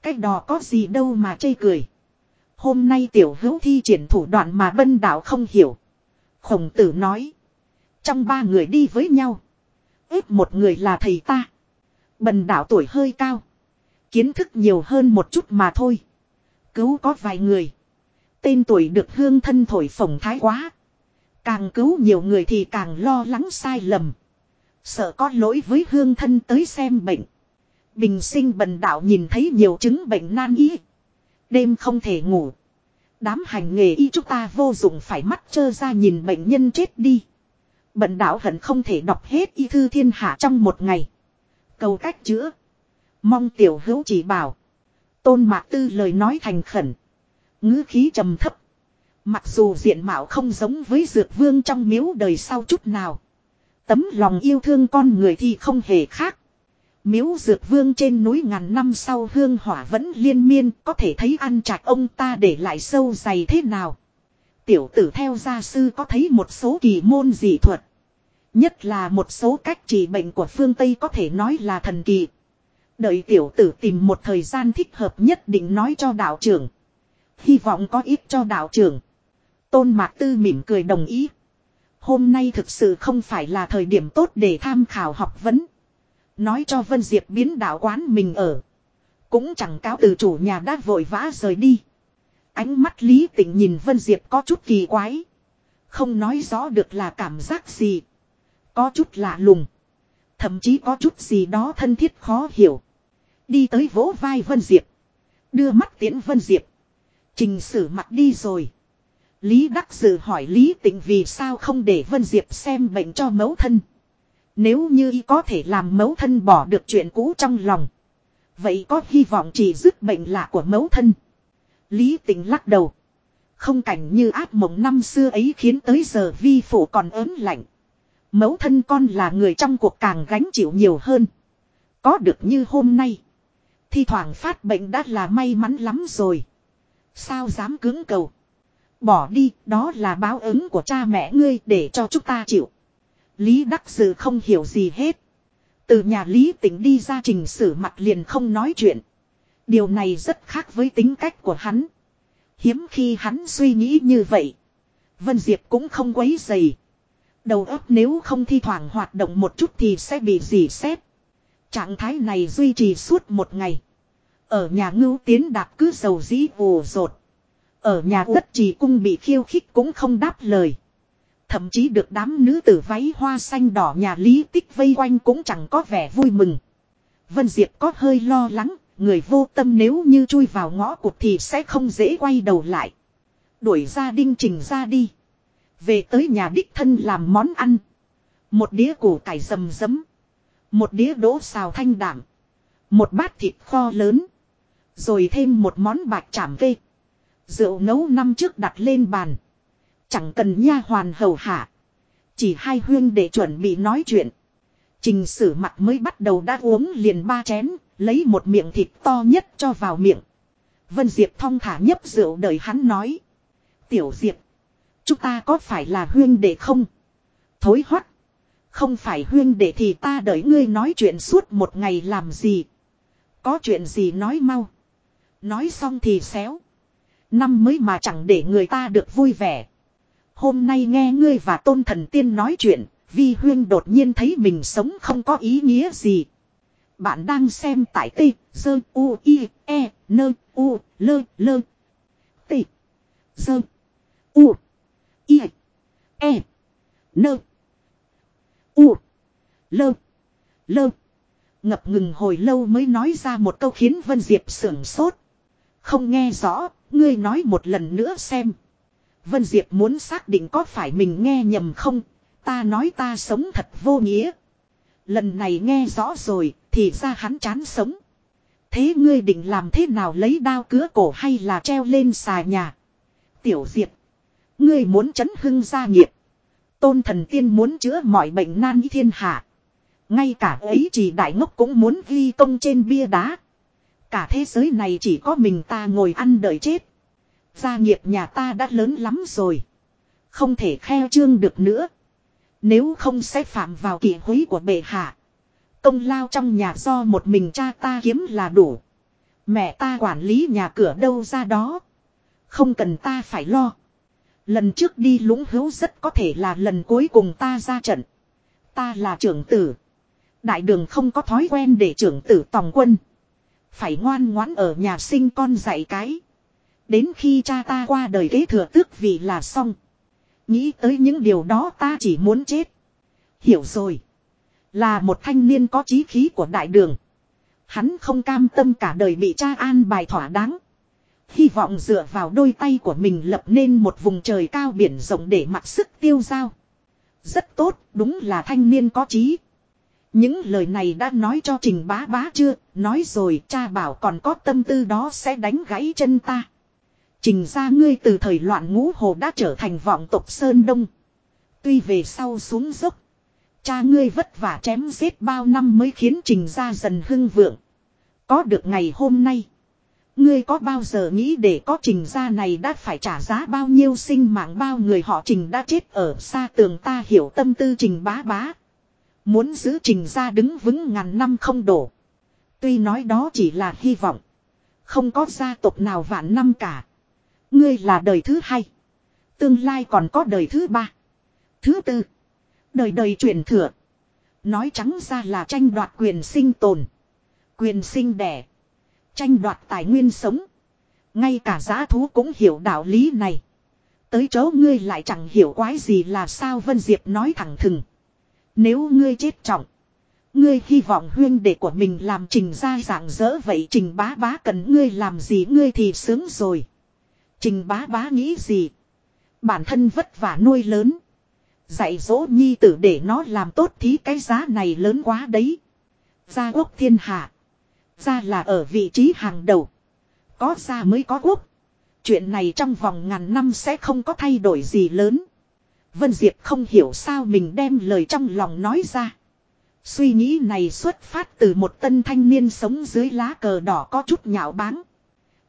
Cái đò có gì đâu mà chê cười. Hôm nay tiểu hữu thi triển thủ đoạn mà bân đạo không hiểu. Khổng tử nói. Trong ba người đi với nhau. Ít một người là thầy ta. Bần đạo tuổi hơi cao. Kiến thức nhiều hơn một chút mà thôi. Cứu có vài người. Tên tuổi được hương thân thổi phồng thái quá. Càng cứu nhiều người thì càng lo lắng sai lầm. Sợ có lỗi với hương thân tới xem bệnh. Bình sinh bần đạo nhìn thấy nhiều chứng bệnh nan y. Đêm không thể ngủ. Đám hành nghề y chúng ta vô dụng phải mắt trơ ra nhìn bệnh nhân chết đi. Bần đạo hận không thể đọc hết y thư thiên hạ trong một ngày. Cầu cách chữa. Mong tiểu hữu chỉ bảo. Tôn mạc tư lời nói thành khẩn. ngữ khí trầm thấp. Mặc dù diện mạo không giống với dược vương trong miếu đời sau chút nào. Tấm lòng yêu thương con người thì không hề khác. Miếu dược vương trên núi ngàn năm sau hương hỏa vẫn liên miên, có thể thấy ăn chạc ông ta để lại sâu dày thế nào. Tiểu tử theo gia sư có thấy một số kỳ môn dị thuật. Nhất là một số cách trị bệnh của phương Tây có thể nói là thần kỳ. Đợi tiểu tử tìm một thời gian thích hợp nhất định nói cho đạo trưởng. Hy vọng có ít cho đạo trưởng. Tôn Mạc Tư mỉm cười đồng ý. Hôm nay thực sự không phải là thời điểm tốt để tham khảo học vấn. Nói cho Vân Diệp biến đạo quán mình ở. Cũng chẳng cáo từ chủ nhà đã vội vã rời đi. Ánh mắt Lý Tịnh nhìn Vân Diệp có chút kỳ quái. Không nói rõ được là cảm giác gì. Có chút lạ lùng. Thậm chí có chút gì đó thân thiết khó hiểu. Đi tới vỗ vai Vân Diệp. Đưa mắt tiễn Vân Diệp. Trình sử mặt đi rồi. Lý Đắc Dự hỏi Lý Tịnh vì sao không để Vân Diệp xem bệnh cho mẫu thân. Nếu như y có thể làm mẫu thân bỏ được chuyện cũ trong lòng. Vậy có hy vọng chỉ dứt bệnh lạ của mẫu thân. Lý Tịnh lắc đầu. Không cảnh như ác mộng năm xưa ấy khiến tới giờ vi phụ còn ớn lạnh. Mẫu thân con là người trong cuộc càng gánh chịu nhiều hơn. Có được như hôm nay. Thi thoảng phát bệnh đã là may mắn lắm rồi. Sao dám cứng cầu. Bỏ đi, đó là báo ứng của cha mẹ ngươi để cho chúng ta chịu. Lý Đắc Sự không hiểu gì hết. Từ nhà Lý Tĩnh đi ra trình sử mặt liền không nói chuyện. Điều này rất khác với tính cách của hắn. Hiếm khi hắn suy nghĩ như vậy. Vân Diệp cũng không quấy dày. Đầu óc nếu không thi thoảng hoạt động một chút thì sẽ bị dì xét. Trạng thái này duy trì suốt một ngày. Ở nhà ngưu tiến đạp cứ dầu dĩ ồ rột. Ở nhà tất trì cung bị khiêu khích cũng không đáp lời. Thậm chí được đám nữ tử váy hoa xanh đỏ nhà lý tích vây quanh cũng chẳng có vẻ vui mừng. Vân Diệp có hơi lo lắng, người vô tâm nếu như chui vào ngõ cụt thì sẽ không dễ quay đầu lại. Đuổi ra đinh trình ra đi. Về tới nhà đích thân làm món ăn. Một đĩa củ cải rầm rấm. Một đĩa đỗ xào thanh đảm. Một bát thịt kho lớn. Rồi thêm một món bạc chảm vê. Rượu nấu năm trước đặt lên bàn. Chẳng cần nha hoàn hầu hạ. Chỉ hai huyên để chuẩn bị nói chuyện. Trình sử mặt mới bắt đầu đã uống liền ba chén, lấy một miệng thịt to nhất cho vào miệng. Vân Diệp thong thả nhấp rượu đợi hắn nói. Tiểu Diệp, chúng ta có phải là huyên đệ không? Thối hoắt. Không phải huyên đệ thì ta đợi ngươi nói chuyện suốt một ngày làm gì? Có chuyện gì nói mau. Nói xong thì xéo. Năm mới mà chẳng để người ta được vui vẻ. Hôm nay nghe ngươi và tôn thần tiên nói chuyện, vi huyên đột nhiên thấy mình sống không có ý nghĩa gì. Bạn đang xem tại t, dơ, u, i, e, nơ, u, lơ, lơ. T, dơ, u, i, e, nơ, u, lơ, lơ. Ngập ngừng hồi lâu mới nói ra một câu khiến Vân Diệp sưởng sốt. Không nghe rõ, ngươi nói một lần nữa xem. Vân Diệp muốn xác định có phải mình nghe nhầm không, ta nói ta sống thật vô nghĩa. Lần này nghe rõ rồi, thì ra hắn chán sống. Thế ngươi định làm thế nào lấy đao cứa cổ hay là treo lên xà nhà? Tiểu Diệp, ngươi muốn chấn hưng gia nghiệp. Tôn thần tiên muốn chữa mọi bệnh nan thiên hạ. Ngay cả ấy chỉ đại ngốc cũng muốn ghi công trên bia đá. Cả thế giới này chỉ có mình ta ngồi ăn đợi chết. Gia nghiệp nhà ta đã lớn lắm rồi. Không thể kheo trương được nữa. Nếu không sẽ phạm vào kỷ hối của bệ hạ. Công lao trong nhà do một mình cha ta kiếm là đủ. Mẹ ta quản lý nhà cửa đâu ra đó. Không cần ta phải lo. Lần trước đi lũng hữu rất có thể là lần cuối cùng ta ra trận. Ta là trưởng tử. Đại đường không có thói quen để trưởng tử tòng quân. Phải ngoan ngoãn ở nhà sinh con dạy cái. Đến khi cha ta qua đời kế thừa tước vị là xong. Nghĩ tới những điều đó ta chỉ muốn chết. Hiểu rồi. Là một thanh niên có trí khí của đại đường. Hắn không cam tâm cả đời bị cha an bài thỏa đáng. Hy vọng dựa vào đôi tay của mình lập nên một vùng trời cao biển rộng để mặc sức tiêu dao. Rất tốt, đúng là thanh niên có trí. Những lời này đã nói cho Trình bá bá chưa, nói rồi cha bảo còn có tâm tư đó sẽ đánh gãy chân ta. Trình ra ngươi từ thời loạn ngũ hồ đã trở thành vọng tộc Sơn Đông. Tuy về sau xuống dốc. Cha ngươi vất vả chém giết bao năm mới khiến trình ra dần hưng vượng. Có được ngày hôm nay. Ngươi có bao giờ nghĩ để có trình ra này đã phải trả giá bao nhiêu sinh mạng bao người họ trình đã chết ở xa tường ta hiểu tâm tư trình bá bá. Muốn giữ trình ra đứng vững ngàn năm không đổ. Tuy nói đó chỉ là hy vọng. Không có gia tộc nào vạn năm cả. Ngươi là đời thứ hai. Tương lai còn có đời thứ ba. Thứ tư. Đời đời truyền thừa. Nói trắng ra là tranh đoạt quyền sinh tồn. Quyền sinh đẻ. Tranh đoạt tài nguyên sống. Ngay cả giá thú cũng hiểu đạo lý này. Tới chỗ ngươi lại chẳng hiểu quái gì là sao Vân Diệp nói thẳng thừng. Nếu ngươi chết trọng. Ngươi hy vọng huyên đệ của mình làm trình ra dạng dỡ vậy trình bá bá cần ngươi làm gì ngươi thì sướng rồi. Trình bá bá nghĩ gì? Bản thân vất vả nuôi lớn. Dạy dỗ nhi tử để nó làm tốt thì cái giá này lớn quá đấy. Gia quốc thiên hạ. Gia là ở vị trí hàng đầu. Có gia mới có quốc. Chuyện này trong vòng ngàn năm sẽ không có thay đổi gì lớn. Vân Diệp không hiểu sao mình đem lời trong lòng nói ra. Suy nghĩ này xuất phát từ một tân thanh niên sống dưới lá cờ đỏ có chút nhạo báng.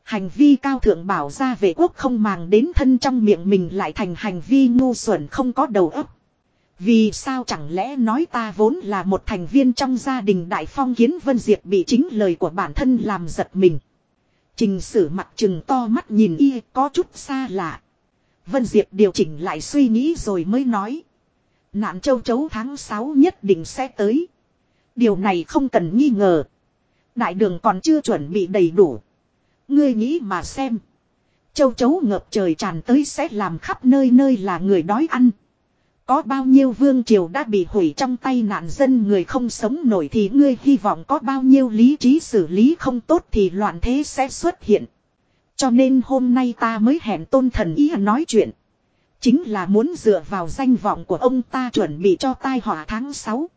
Hành vi cao thượng bảo ra vệ quốc không màng đến thân trong miệng mình lại thành hành vi ngu xuẩn không có đầu óc. Vì sao chẳng lẽ nói ta vốn là một thành viên trong gia đình Đại Phong Kiến Vân Diệp bị chính lời của bản thân làm giật mình. Trình sử mặt trừng to mắt nhìn y có chút xa lạ. Vân Diệp điều chỉnh lại suy nghĩ rồi mới nói. Nạn châu chấu tháng 6 nhất định sẽ tới. Điều này không cần nghi ngờ. Đại đường còn chưa chuẩn bị đầy đủ. Ngươi nghĩ mà xem. Châu chấu ngập trời tràn tới sẽ làm khắp nơi nơi là người đói ăn. Có bao nhiêu vương triều đã bị hủy trong tay nạn dân người không sống nổi thì ngươi hy vọng có bao nhiêu lý trí xử lý không tốt thì loạn thế sẽ xuất hiện. Cho nên hôm nay ta mới hẹn tôn thần ý nói chuyện. Chính là muốn dựa vào danh vọng của ông ta chuẩn bị cho tai họa tháng 6.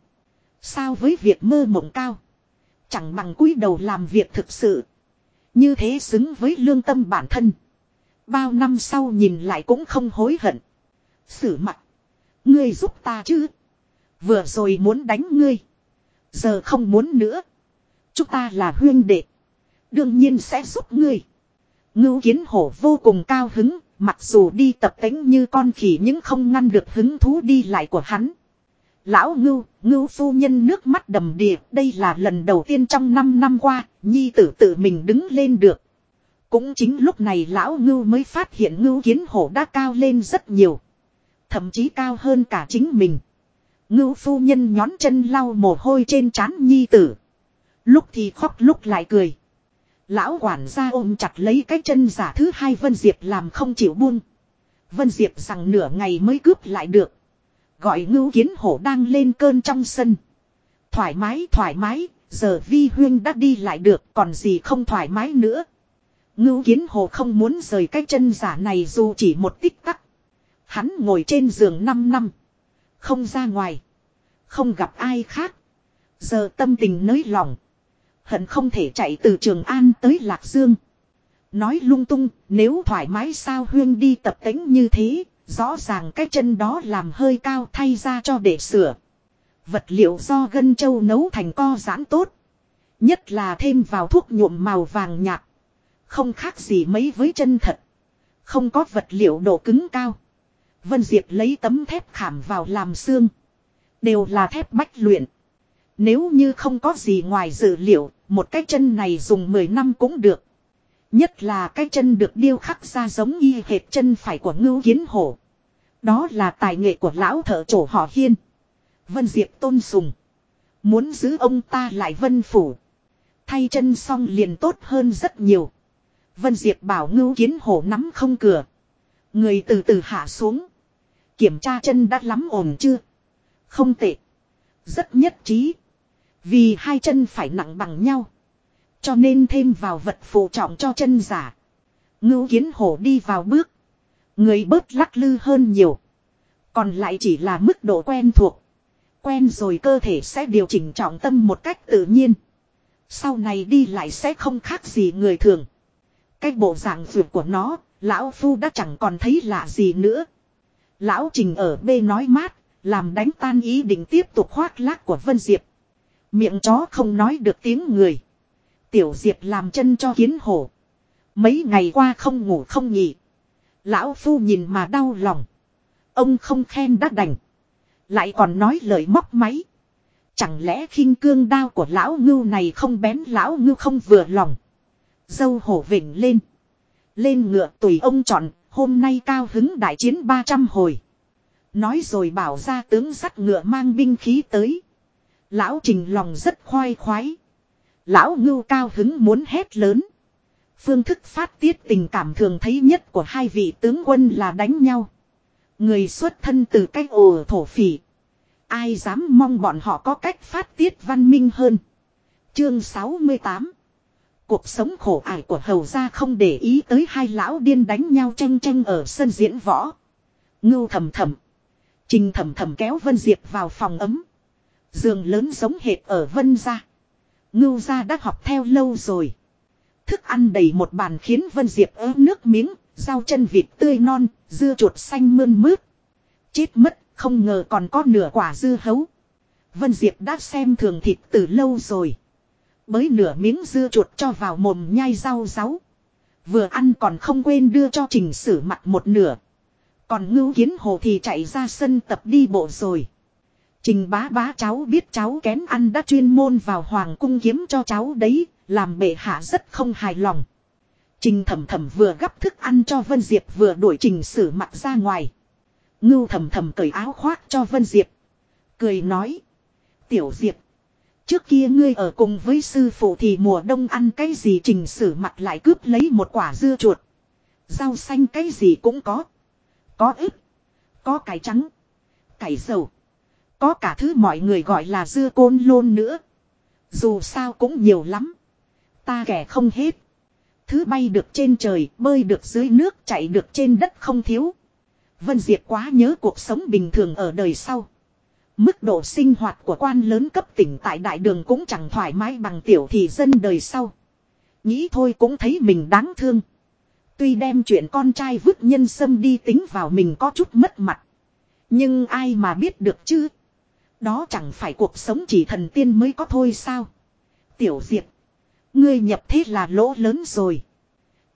Sao với việc mơ mộng cao. Chẳng bằng cúi đầu làm việc thực sự. Như thế xứng với lương tâm bản thân. Bao năm sau nhìn lại cũng không hối hận. Sử mặt. Ngươi giúp ta chứ. Vừa rồi muốn đánh ngươi. Giờ không muốn nữa. Chúng ta là huyên đệ. Đương nhiên sẽ giúp ngươi. Ngưu kiến hổ vô cùng cao hứng. Mặc dù đi tập tính như con khỉ nhưng không ngăn được hứng thú đi lại của hắn. Lão ngưu, ngưu phu nhân nước mắt đầm đìa, đây là lần đầu tiên trong 5 năm qua, nhi tử tự mình đứng lên được. Cũng chính lúc này lão ngưu mới phát hiện ngưu kiến hổ đã cao lên rất nhiều. Thậm chí cao hơn cả chính mình. Ngưu phu nhân nhón chân lau mồ hôi trên trán nhi tử. Lúc thì khóc lúc lại cười. Lão quản gia ôm chặt lấy cái chân giả thứ hai Vân Diệp làm không chịu buông. Vân Diệp rằng nửa ngày mới cướp lại được. Gọi ngưu kiến hổ đang lên cơn trong sân. Thoải mái thoải mái, giờ vi huyên đã đi lại được còn gì không thoải mái nữa. Ngưu kiến hổ không muốn rời cái chân giả này dù chỉ một tích tắc. Hắn ngồi trên giường 5 năm. Không ra ngoài. Không gặp ai khác. Giờ tâm tình nới lòng. Hận không thể chạy từ Trường An tới Lạc Dương. Nói lung tung, nếu thoải mái sao huyên đi tập tính như thế, rõ ràng cái chân đó làm hơi cao thay ra cho để sửa. Vật liệu do gân châu nấu thành co giãn tốt. Nhất là thêm vào thuốc nhuộm màu vàng nhạt. Không khác gì mấy với chân thật. Không có vật liệu độ cứng cao. Vân Diệp lấy tấm thép khảm vào làm xương. Đều là thép bách luyện. Nếu như không có gì ngoài dự liệu, một cái chân này dùng 10 năm cũng được. Nhất là cái chân được điêu khắc ra giống y hệt chân phải của ngưu kiến hổ. Đó là tài nghệ của lão thợ trổ họ hiên. Vân Diệp tôn sùng. Muốn giữ ông ta lại vân phủ. Thay chân xong liền tốt hơn rất nhiều. Vân Diệp bảo ngưu kiến hổ nắm không cửa. Người từ từ hạ xuống. Kiểm tra chân đã lắm ổn chưa? Không tệ. Rất nhất trí. Vì hai chân phải nặng bằng nhau. Cho nên thêm vào vật phụ trọng cho chân giả. Ngưu kiến hổ đi vào bước. Người bớt lắc lư hơn nhiều. Còn lại chỉ là mức độ quen thuộc. Quen rồi cơ thể sẽ điều chỉnh trọng tâm một cách tự nhiên. Sau này đi lại sẽ không khác gì người thường. Cái bộ dạng vượt của nó, lão phu đã chẳng còn thấy lạ gì nữa. Lão Trình ở bê nói mát, làm đánh tan ý định tiếp tục khoác lác của Vân Diệp. Miệng chó không nói được tiếng người. Tiểu Diệp làm chân cho kiến hổ. Mấy ngày qua không ngủ không nghỉ. Lão Phu nhìn mà đau lòng. Ông không khen đắc đành. Lại còn nói lời móc máy. Chẳng lẽ khinh cương đao của lão ngưu này không bén lão ngưu không vừa lòng. Dâu hổ vỉnh lên. Lên ngựa tùy ông chọn, hôm nay cao hứng đại chiến 300 hồi. Nói rồi bảo ra tướng sắt ngựa mang binh khí tới. Lão trình lòng rất khoai khoái. Lão ngưu cao hứng muốn hét lớn. Phương thức phát tiết tình cảm thường thấy nhất của hai vị tướng quân là đánh nhau. Người xuất thân từ cách ồ thổ phỉ. Ai dám mong bọn họ có cách phát tiết văn minh hơn. Chương 68 Cuộc sống khổ ải của hầu gia không để ý tới hai lão điên đánh nhau tranh tranh ở sân diễn võ. Ngưu thầm thầm. Trình thầm thầm kéo Vân Diệp vào phòng ấm. Giường lớn giống hệt ở Vân gia. Ngưu gia đã học theo lâu rồi. Thức ăn đầy một bàn khiến Vân Diệp ớ nước miếng, rau chân vịt tươi non, dưa chuột xanh mơn mướt. Chết mất, không ngờ còn có nửa quả dưa hấu. Vân Diệp đã xem thường thịt từ lâu rồi. Bới nửa miếng dưa chuột cho vào mồm nhai rau ráu. Vừa ăn còn không quên đưa cho trình sử mặt một nửa. Còn ngưu kiến hồ thì chạy ra sân tập đi bộ rồi. Trình bá bá cháu biết cháu kén ăn đã chuyên môn vào hoàng cung kiếm cho cháu đấy, làm bệ hạ rất không hài lòng. Trình thầm thầm vừa gắp thức ăn cho Vân Diệp vừa đuổi trình sử mặt ra ngoài. Ngưu thầm thầm cởi áo khoác cho Vân Diệp. Cười nói. Tiểu Diệp. Trước kia ngươi ở cùng với sư phụ thì mùa đông ăn cái gì trình sử mặt lại cướp lấy một quả dưa chuột. Rau xanh cái gì cũng có. Có ức. Có cải trắng. Cải dầu. Có cả thứ mọi người gọi là dưa côn lôn nữa. Dù sao cũng nhiều lắm. Ta kẻ không hết. Thứ bay được trên trời, bơi được dưới nước, chạy được trên đất không thiếu. Vân Diệp quá nhớ cuộc sống bình thường ở đời sau. Mức độ sinh hoạt của quan lớn cấp tỉnh tại đại đường cũng chẳng thoải mái bằng tiểu thị dân đời sau. Nghĩ thôi cũng thấy mình đáng thương. Tuy đem chuyện con trai vứt nhân sâm đi tính vào mình có chút mất mặt. Nhưng ai mà biết được chứ. Đó chẳng phải cuộc sống chỉ thần tiên mới có thôi sao. Tiểu Diệp. Ngươi nhập thế là lỗ lớn rồi.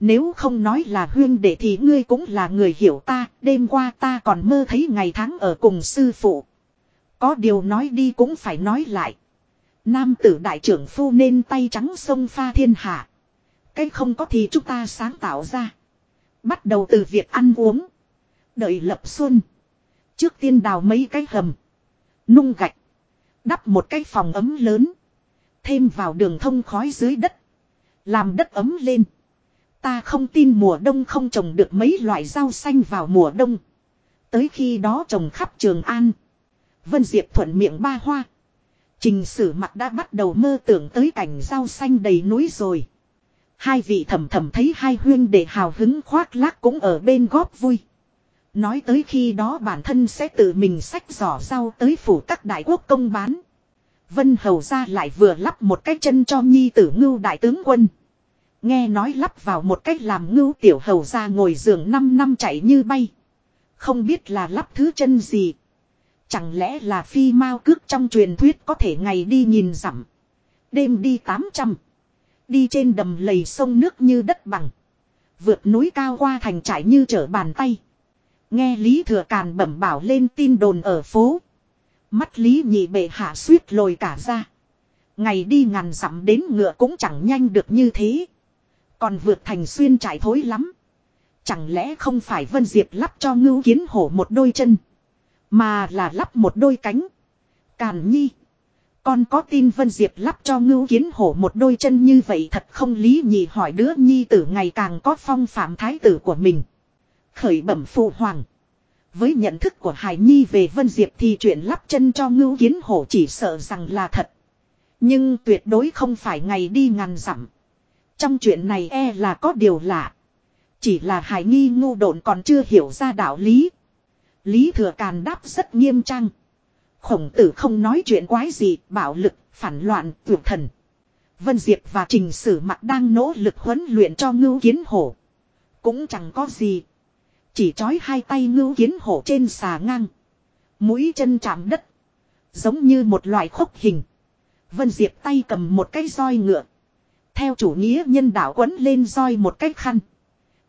Nếu không nói là huyên đệ thì ngươi cũng là người hiểu ta. Đêm qua ta còn mơ thấy ngày tháng ở cùng sư phụ. Có điều nói đi cũng phải nói lại. Nam tử đại trưởng phu nên tay trắng sông pha thiên hạ. Cái không có thì chúng ta sáng tạo ra. Bắt đầu từ việc ăn uống. Đợi lập xuân. Trước tiên đào mấy cái hầm. Nung gạch. Đắp một cái phòng ấm lớn. Thêm vào đường thông khói dưới đất. Làm đất ấm lên. Ta không tin mùa đông không trồng được mấy loại rau xanh vào mùa đông. Tới khi đó trồng khắp Trường An. Vân Diệp thuận miệng ba hoa. Trình sử mặt đã bắt đầu mơ tưởng tới cảnh rau xanh đầy núi rồi. Hai vị thầm thầm thấy hai huyên để hào hứng khoác lác cũng ở bên góp vui. Nói tới khi đó bản thân sẽ tự mình sách giỏ rau tới phủ các đại quốc công bán. Vân Hầu ra lại vừa lắp một cái chân cho nhi tử ngưu đại tướng quân. Nghe nói lắp vào một cách làm ngưu tiểu hầu ra ngồi giường 5 năm chạy như bay. Không biết là lắp thứ chân gì. Chẳng lẽ là phi mao cước trong truyền thuyết có thể ngày đi nhìn dặm. Đêm đi 800. Đi trên đầm lầy sông nước như đất bằng. Vượt núi cao qua thành trải như trở bàn tay. Nghe Lý Thừa Càn bẩm bảo lên tin đồn ở phố. Mắt Lý nhị bệ hạ suýt lồi cả ra. Ngày đi ngàn dặm đến ngựa cũng chẳng nhanh được như thế. Còn vượt thành xuyên trải thối lắm. Chẳng lẽ không phải Vân Diệp lắp cho ngưu kiến hổ một đôi chân. Mà là lắp một đôi cánh. Càn nhi. Con có tin Vân Diệp lắp cho ngưu kiến hổ một đôi chân như vậy thật không lý nhị hỏi đứa nhi tử ngày càng có phong phạm thái tử của mình. Khởi bẩm phụ hoàng. Với nhận thức của Hải Nhi về Vân Diệp thì chuyện lắp chân cho ngưu kiến hổ chỉ sợ rằng là thật. Nhưng tuyệt đối không phải ngày đi ngàn dặm. Trong chuyện này e là có điều lạ. Chỉ là Hải Nhi ngu độn còn chưa hiểu ra đạo lý. Lý Thừa Càn đáp rất nghiêm trang. Khổng tử không nói chuyện quái gì, bạo lực, phản loạn, tuyệt thần. Vân Diệp và Trình Sử Mặc đang nỗ lực huấn luyện cho ngưu kiến hổ. Cũng chẳng có gì. Chỉ trói hai tay ngưu kiến hổ trên xà ngang. Mũi chân chạm đất. Giống như một loại khúc hình. Vân Diệp tay cầm một cái roi ngựa. Theo chủ nghĩa nhân đạo quấn lên roi một cái khăn.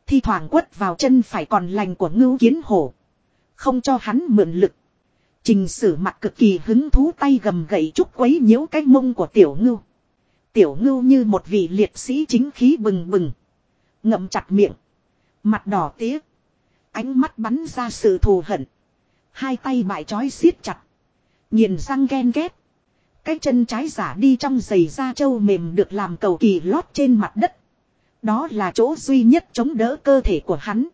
Thi thoảng quất vào chân phải còn lành của ngưu kiến hổ. Không cho hắn mượn lực. Trình sử mặt cực kỳ hứng thú tay gầm gậy trúc quấy nhiễu cái mông của tiểu ngưu. Tiểu ngưu như một vị liệt sĩ chính khí bừng bừng. Ngậm chặt miệng. Mặt đỏ tía. Ánh mắt bắn ra sự thù hận. Hai tay bại chói siết chặt. Nhìn răng ghen ghét. Cái chân trái giả đi trong giày da trâu mềm được làm cầu kỳ lót trên mặt đất. Đó là chỗ duy nhất chống đỡ cơ thể của hắn.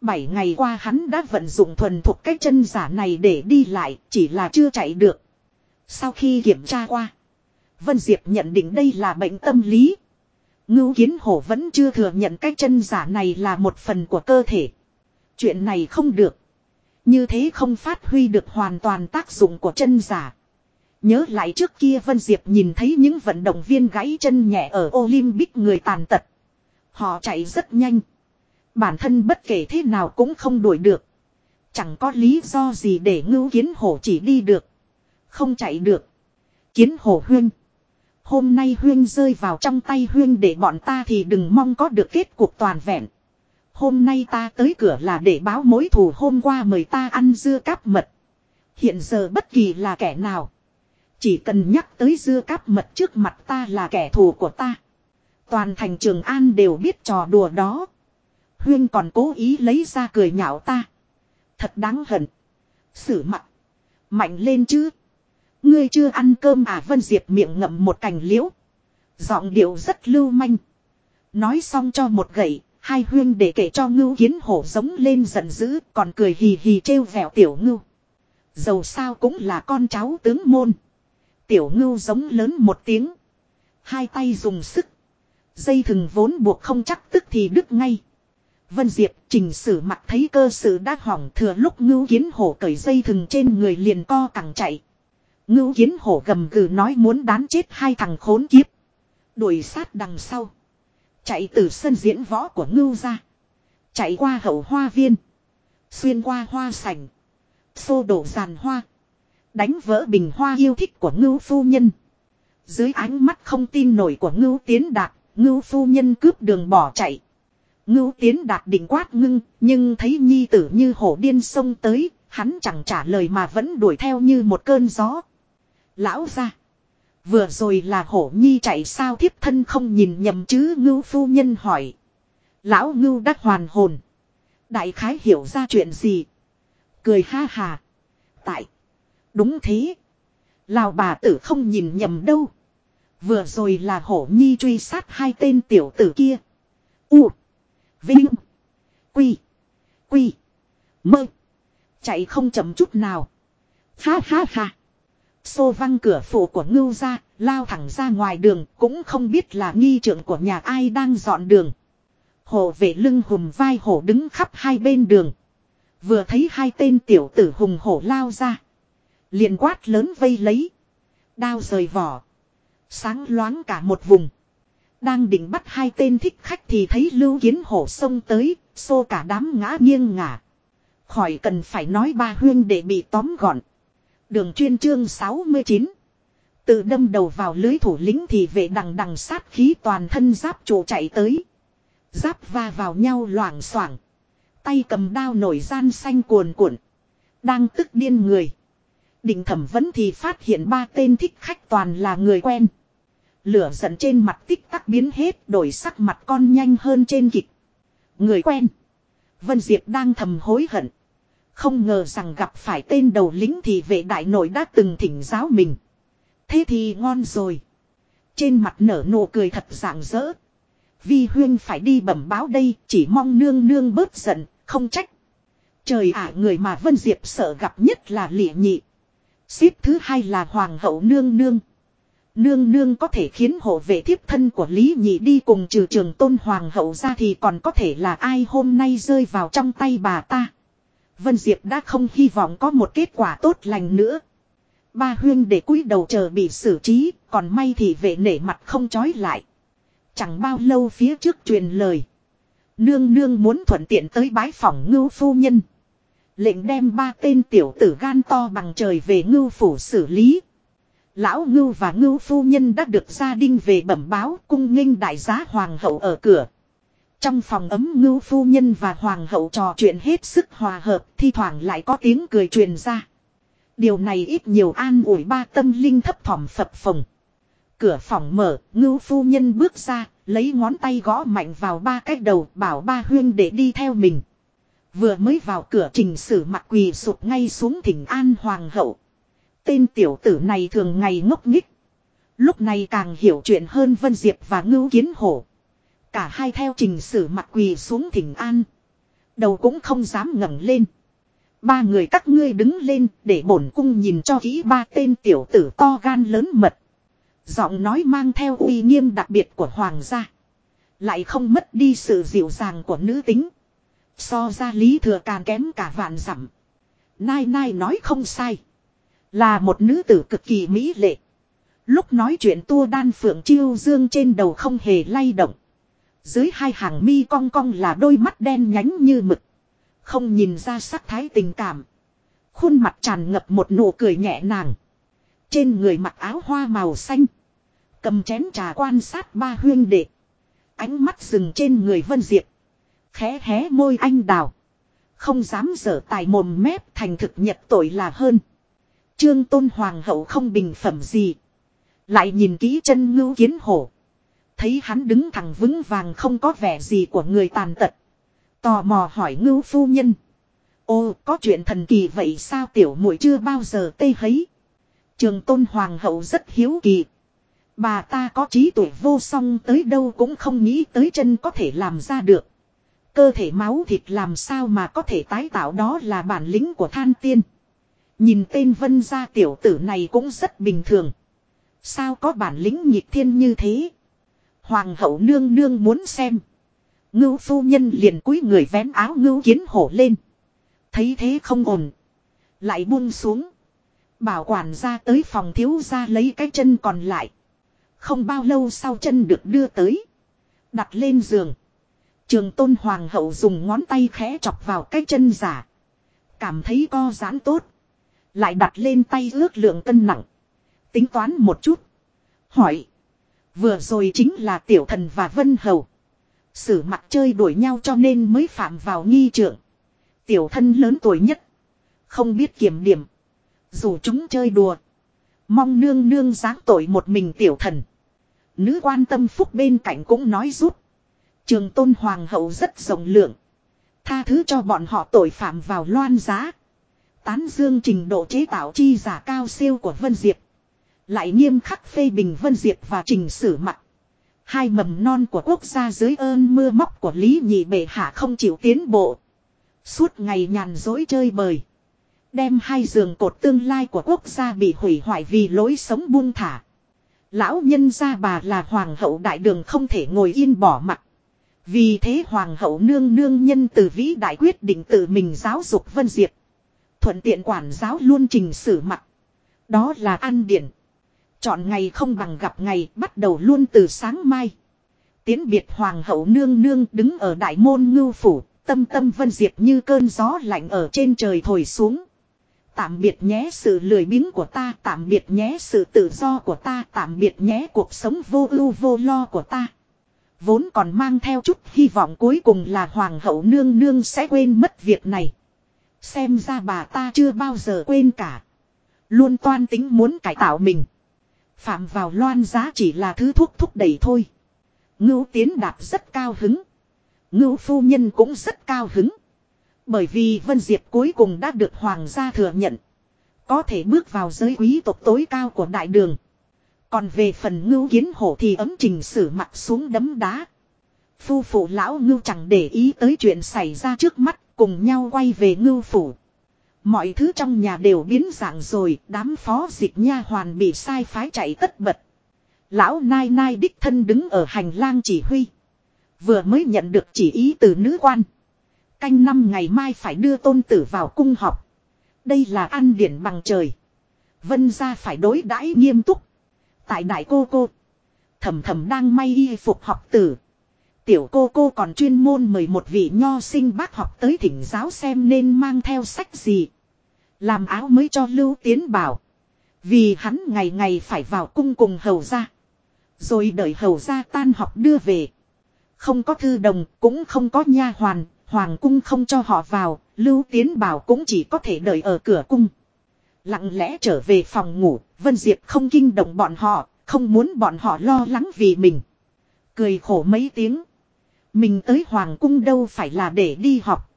Bảy ngày qua hắn đã vận dụng thuần thuộc cái chân giả này để đi lại, chỉ là chưa chạy được. Sau khi kiểm tra qua, Vân Diệp nhận định đây là bệnh tâm lý. Ngưu Kiến Hổ vẫn chưa thừa nhận cái chân giả này là một phần của cơ thể. Chuyện này không được. Như thế không phát huy được hoàn toàn tác dụng của chân giả. Nhớ lại trước kia Vân Diệp nhìn thấy những vận động viên gãy chân nhẹ ở Olympic người tàn tật. Họ chạy rất nhanh. Bản thân bất kể thế nào cũng không đuổi được. Chẳng có lý do gì để ngưu kiến hổ chỉ đi được. Không chạy được. Kiến hổ huyên. Hôm nay huyên rơi vào trong tay huyên để bọn ta thì đừng mong có được kết cuộc toàn vẹn. Hôm nay ta tới cửa là để báo mối thù hôm qua mời ta ăn dưa cáp mật. Hiện giờ bất kỳ là kẻ nào. Chỉ cần nhắc tới dưa cáp mật trước mặt ta là kẻ thù của ta. Toàn thành trường An đều biết trò đùa đó. Huyên còn cố ý lấy ra cười nhạo ta. Thật đáng hận. Sử mặt. Mạnh lên chứ. Ngươi chưa ăn cơm à Vân Diệp miệng ngậm một cành liễu. Giọng điệu rất lưu manh. Nói xong cho một gậy, hai huyên để kể cho ngưu kiến hổ giống lên giận dữ, còn cười hì hì trêu vẹo tiểu ngưu. Dầu sao cũng là con cháu tướng môn. Tiểu ngưu giống lớn một tiếng. Hai tay dùng sức. Dây thừng vốn buộc không chắc tức thì đứt ngay. Vân Diệp, trình sử mặt thấy cơ sự đã hỏng thừa lúc ngưu kiến hổ cởi dây thừng trên người liền co cẳng chạy. Ngưu kiến hổ gầm gừ nói muốn đán chết hai thằng khốn kiếp. Đuổi sát đằng sau. Chạy từ sân diễn võ của ngưu ra. Chạy qua hậu hoa viên. Xuyên qua hoa sảnh. Xô đổ giàn hoa. Đánh vỡ bình hoa yêu thích của ngưu phu nhân. Dưới ánh mắt không tin nổi của ngưu tiến đạt, ngưu phu nhân cướp đường bỏ chạy. Ngưu tiến đạt định quát ngưng, nhưng thấy nhi tử như hổ điên xông tới, hắn chẳng trả lời mà vẫn đuổi theo như một cơn gió. Lão ra. Vừa rồi là hổ nhi chạy sao thiếp thân không nhìn nhầm chứ ngưu phu nhân hỏi. Lão ngưu đắc hoàn hồn. Đại khái hiểu ra chuyện gì. Cười ha hà. Tại. Đúng thế. Lào bà tử không nhìn nhầm đâu. Vừa rồi là hổ nhi truy sát hai tên tiểu tử kia. U. Vinh. Quy. Quy. Mơ. Chạy không chậm chút nào. Ha ha ha. Xô văng cửa phủ của ngưu ra, lao thẳng ra ngoài đường, cũng không biết là nghi trưởng của nhà ai đang dọn đường. hồ vệ lưng hùm vai hổ đứng khắp hai bên đường. Vừa thấy hai tên tiểu tử hùng hổ lao ra. liền quát lớn vây lấy. Đao rời vỏ. Sáng loáng cả một vùng. Đang định bắt hai tên thích khách thì thấy lưu kiến hổ xông tới, xô cả đám ngã nghiêng ngả. Khỏi cần phải nói ba huyên để bị tóm gọn. Đường chuyên chương 69. Tự đâm đầu vào lưới thủ lĩnh thì vệ đằng đằng sát khí toàn thân giáp trụ chạy tới. Giáp va vào nhau loảng xoảng. Tay cầm đao nổi gian xanh cuồn cuộn. Đang tức điên người. Định thẩm vấn thì phát hiện ba tên thích khách toàn là người quen. Lửa giận trên mặt tích tắc biến hết, đổi sắc mặt con nhanh hơn trên kịch. Người quen. Vân Diệp đang thầm hối hận. Không ngờ rằng gặp phải tên đầu lính thì vệ đại nội đã từng thỉnh giáo mình. Thế thì ngon rồi. Trên mặt nở nụ cười thật rạng rỡ. Vi huyên phải đi bẩm báo đây chỉ mong nương nương bớt giận, không trách. Trời ạ người mà Vân Diệp sợ gặp nhất là lịa nhị. Xếp thứ hai là Hoàng hậu nương nương. Nương nương có thể khiến hộ vệ thiếp thân của Lý Nhị đi cùng trừ trường tôn hoàng hậu ra thì còn có thể là ai hôm nay rơi vào trong tay bà ta. Vân Diệp đã không hy vọng có một kết quả tốt lành nữa. Ba huyên để cúi đầu chờ bị xử trí, còn may thì vệ nể mặt không trói lại. Chẳng bao lâu phía trước truyền lời. Nương nương muốn thuận tiện tới bái phòng ngưu phu nhân. Lệnh đem ba tên tiểu tử gan to bằng trời về ngưu phủ xử lý. Lão ngưu và ngưu phu nhân đã được gia đình về bẩm báo cung nghênh đại giá hoàng hậu ở cửa. Trong phòng ấm ngưu phu nhân và hoàng hậu trò chuyện hết sức hòa hợp, thi thoảng lại có tiếng cười truyền ra. Điều này ít nhiều an ủi ba tâm linh thấp thỏm phập phồng. Cửa phòng mở, ngưu phu nhân bước ra, lấy ngón tay gõ mạnh vào ba cái đầu bảo ba huyên để đi theo mình. Vừa mới vào cửa trình sử mặt quỳ sụp ngay xuống thỉnh an hoàng hậu. Tên tiểu tử này thường ngày ngốc nghích. Lúc này càng hiểu chuyện hơn Vân Diệp và Ngưu Kiến Hổ. Cả hai theo trình sử mặt quỳ xuống thỉnh an. Đầu cũng không dám ngẩng lên. Ba người các ngươi đứng lên để bổn cung nhìn cho kỹ ba tên tiểu tử to gan lớn mật. Giọng nói mang theo uy nghiêm đặc biệt của hoàng gia. Lại không mất đi sự dịu dàng của nữ tính. So ra lý thừa càng kém cả vạn dặm Nai nai nói không sai. Là một nữ tử cực kỳ mỹ lệ. Lúc nói chuyện tua đan phượng chiêu dương trên đầu không hề lay động. Dưới hai hàng mi cong cong là đôi mắt đen nhánh như mực. Không nhìn ra sắc thái tình cảm. Khuôn mặt tràn ngập một nụ cười nhẹ nàng. Trên người mặc áo hoa màu xanh. Cầm chén trà quan sát ba huyên đệ. Ánh mắt dừng trên người Vân Diệp. Khẽ hé môi anh đào. Không dám dở tài mồm mép thành thực nhật tội là hơn. Trương Tôn Hoàng hậu không bình phẩm gì. Lại nhìn kỹ chân ngưu kiến hổ. Thấy hắn đứng thẳng vững vàng không có vẻ gì của người tàn tật. Tò mò hỏi ngưu phu nhân. Ô, có chuyện thần kỳ vậy sao tiểu muội chưa bao giờ tê hấy. Trường tôn hoàng hậu rất hiếu kỳ. Bà ta có trí tuệ vô song tới đâu cũng không nghĩ tới chân có thể làm ra được. Cơ thể máu thịt làm sao mà có thể tái tạo đó là bản lĩnh của than tiên. Nhìn tên vân gia tiểu tử này cũng rất bình thường. Sao có bản lĩnh nhịp thiên như thế? Hoàng hậu nương nương muốn xem. Ngưu phu nhân liền cúi người vén áo ngưu kiến hổ lên. Thấy thế không ổn. Lại buông xuống. Bảo quản ra tới phòng thiếu ra lấy cái chân còn lại. Không bao lâu sau chân được đưa tới. Đặt lên giường. Trường tôn hoàng hậu dùng ngón tay khẽ chọc vào cái chân giả. Cảm thấy co giãn tốt. Lại đặt lên tay ước lượng cân nặng. Tính toán một chút. Hỏi. Vừa rồi chính là tiểu thần và vân hầu. Sử mặt chơi đuổi nhau cho nên mới phạm vào nghi trượng. Tiểu thân lớn tuổi nhất. Không biết kiểm điểm. Dù chúng chơi đùa. Mong nương nương giáng tội một mình tiểu thần. Nữ quan tâm phúc bên cạnh cũng nói rút. Trường tôn hoàng hậu rất rộng lượng. Tha thứ cho bọn họ tội phạm vào loan giá. Tán dương trình độ chế tạo chi giả cao siêu của Vân Diệp. Lại nghiêm khắc phê bình Vân Diệp và trình sử mặt. Hai mầm non của quốc gia dưới ơn mưa móc của Lý Nhị Bệ Hạ không chịu tiến bộ. Suốt ngày nhàn dối chơi bời. Đem hai giường cột tương lai của quốc gia bị hủy hoại vì lối sống buông thả. Lão nhân gia bà là hoàng hậu đại đường không thể ngồi yên bỏ mặt. Vì thế hoàng hậu nương nương nhân từ vĩ đại quyết định tự mình giáo dục Vân Diệp. Thuận tiện quản giáo luôn trình sử mặt. Đó là ăn điển Chọn ngày không bằng gặp ngày bắt đầu luôn từ sáng mai. Tiến biệt hoàng hậu nương nương đứng ở đại môn ngưu phủ. Tâm tâm Vân Diệp như cơn gió lạnh ở trên trời thổi xuống. Tạm biệt nhé sự lười biếng của ta, tạm biệt nhé sự tự do của ta, tạm biệt nhé cuộc sống vô ưu vô lo của ta. Vốn còn mang theo chút hy vọng cuối cùng là hoàng hậu nương nương sẽ quên mất việc này. Xem ra bà ta chưa bao giờ quên cả. Luôn toan tính muốn cải tạo mình. Phạm vào loan giá chỉ là thứ thuốc thúc đẩy thôi. Ngưu tiến đạt rất cao hứng. Ngưu phu nhân cũng rất cao hứng. Bởi vì Vân Diệp cuối cùng đã được hoàng gia thừa nhận. Có thể bước vào giới quý tộc tối cao của đại đường. Còn về phần ngưu kiến hổ thì ấm trình sử mặt xuống đấm đá. Phu phụ lão ngưu chẳng để ý tới chuyện xảy ra trước mắt, cùng nhau quay về ngưu phủ. Mọi thứ trong nhà đều biến dạng rồi, đám phó dịch nha hoàn bị sai phái chạy tất bật. Lão nai nai đích thân đứng ở hành lang chỉ huy. Vừa mới nhận được chỉ ý từ nữ quan. Canh năm ngày mai phải đưa tôn tử vào cung học. Đây là ăn điển bằng trời. Vân ra phải đối đãi nghiêm túc. Tại đại cô cô. Thầm thầm đang may y phục học tử. Tiểu cô cô còn chuyên môn mời một vị nho sinh bác học tới thỉnh giáo xem nên mang theo sách gì. Làm áo mới cho Lưu Tiến bảo. Vì hắn ngày ngày phải vào cung cùng hầu ra. Rồi đợi hầu ra tan học đưa về. Không có thư đồng, cũng không có nha hoàn, hoàng cung không cho họ vào, Lưu Tiến bảo cũng chỉ có thể đợi ở cửa cung. Lặng lẽ trở về phòng ngủ, Vân Diệp không kinh động bọn họ, không muốn bọn họ lo lắng vì mình. Cười khổ mấy tiếng. Mình tới Hoàng cung đâu phải là để đi học.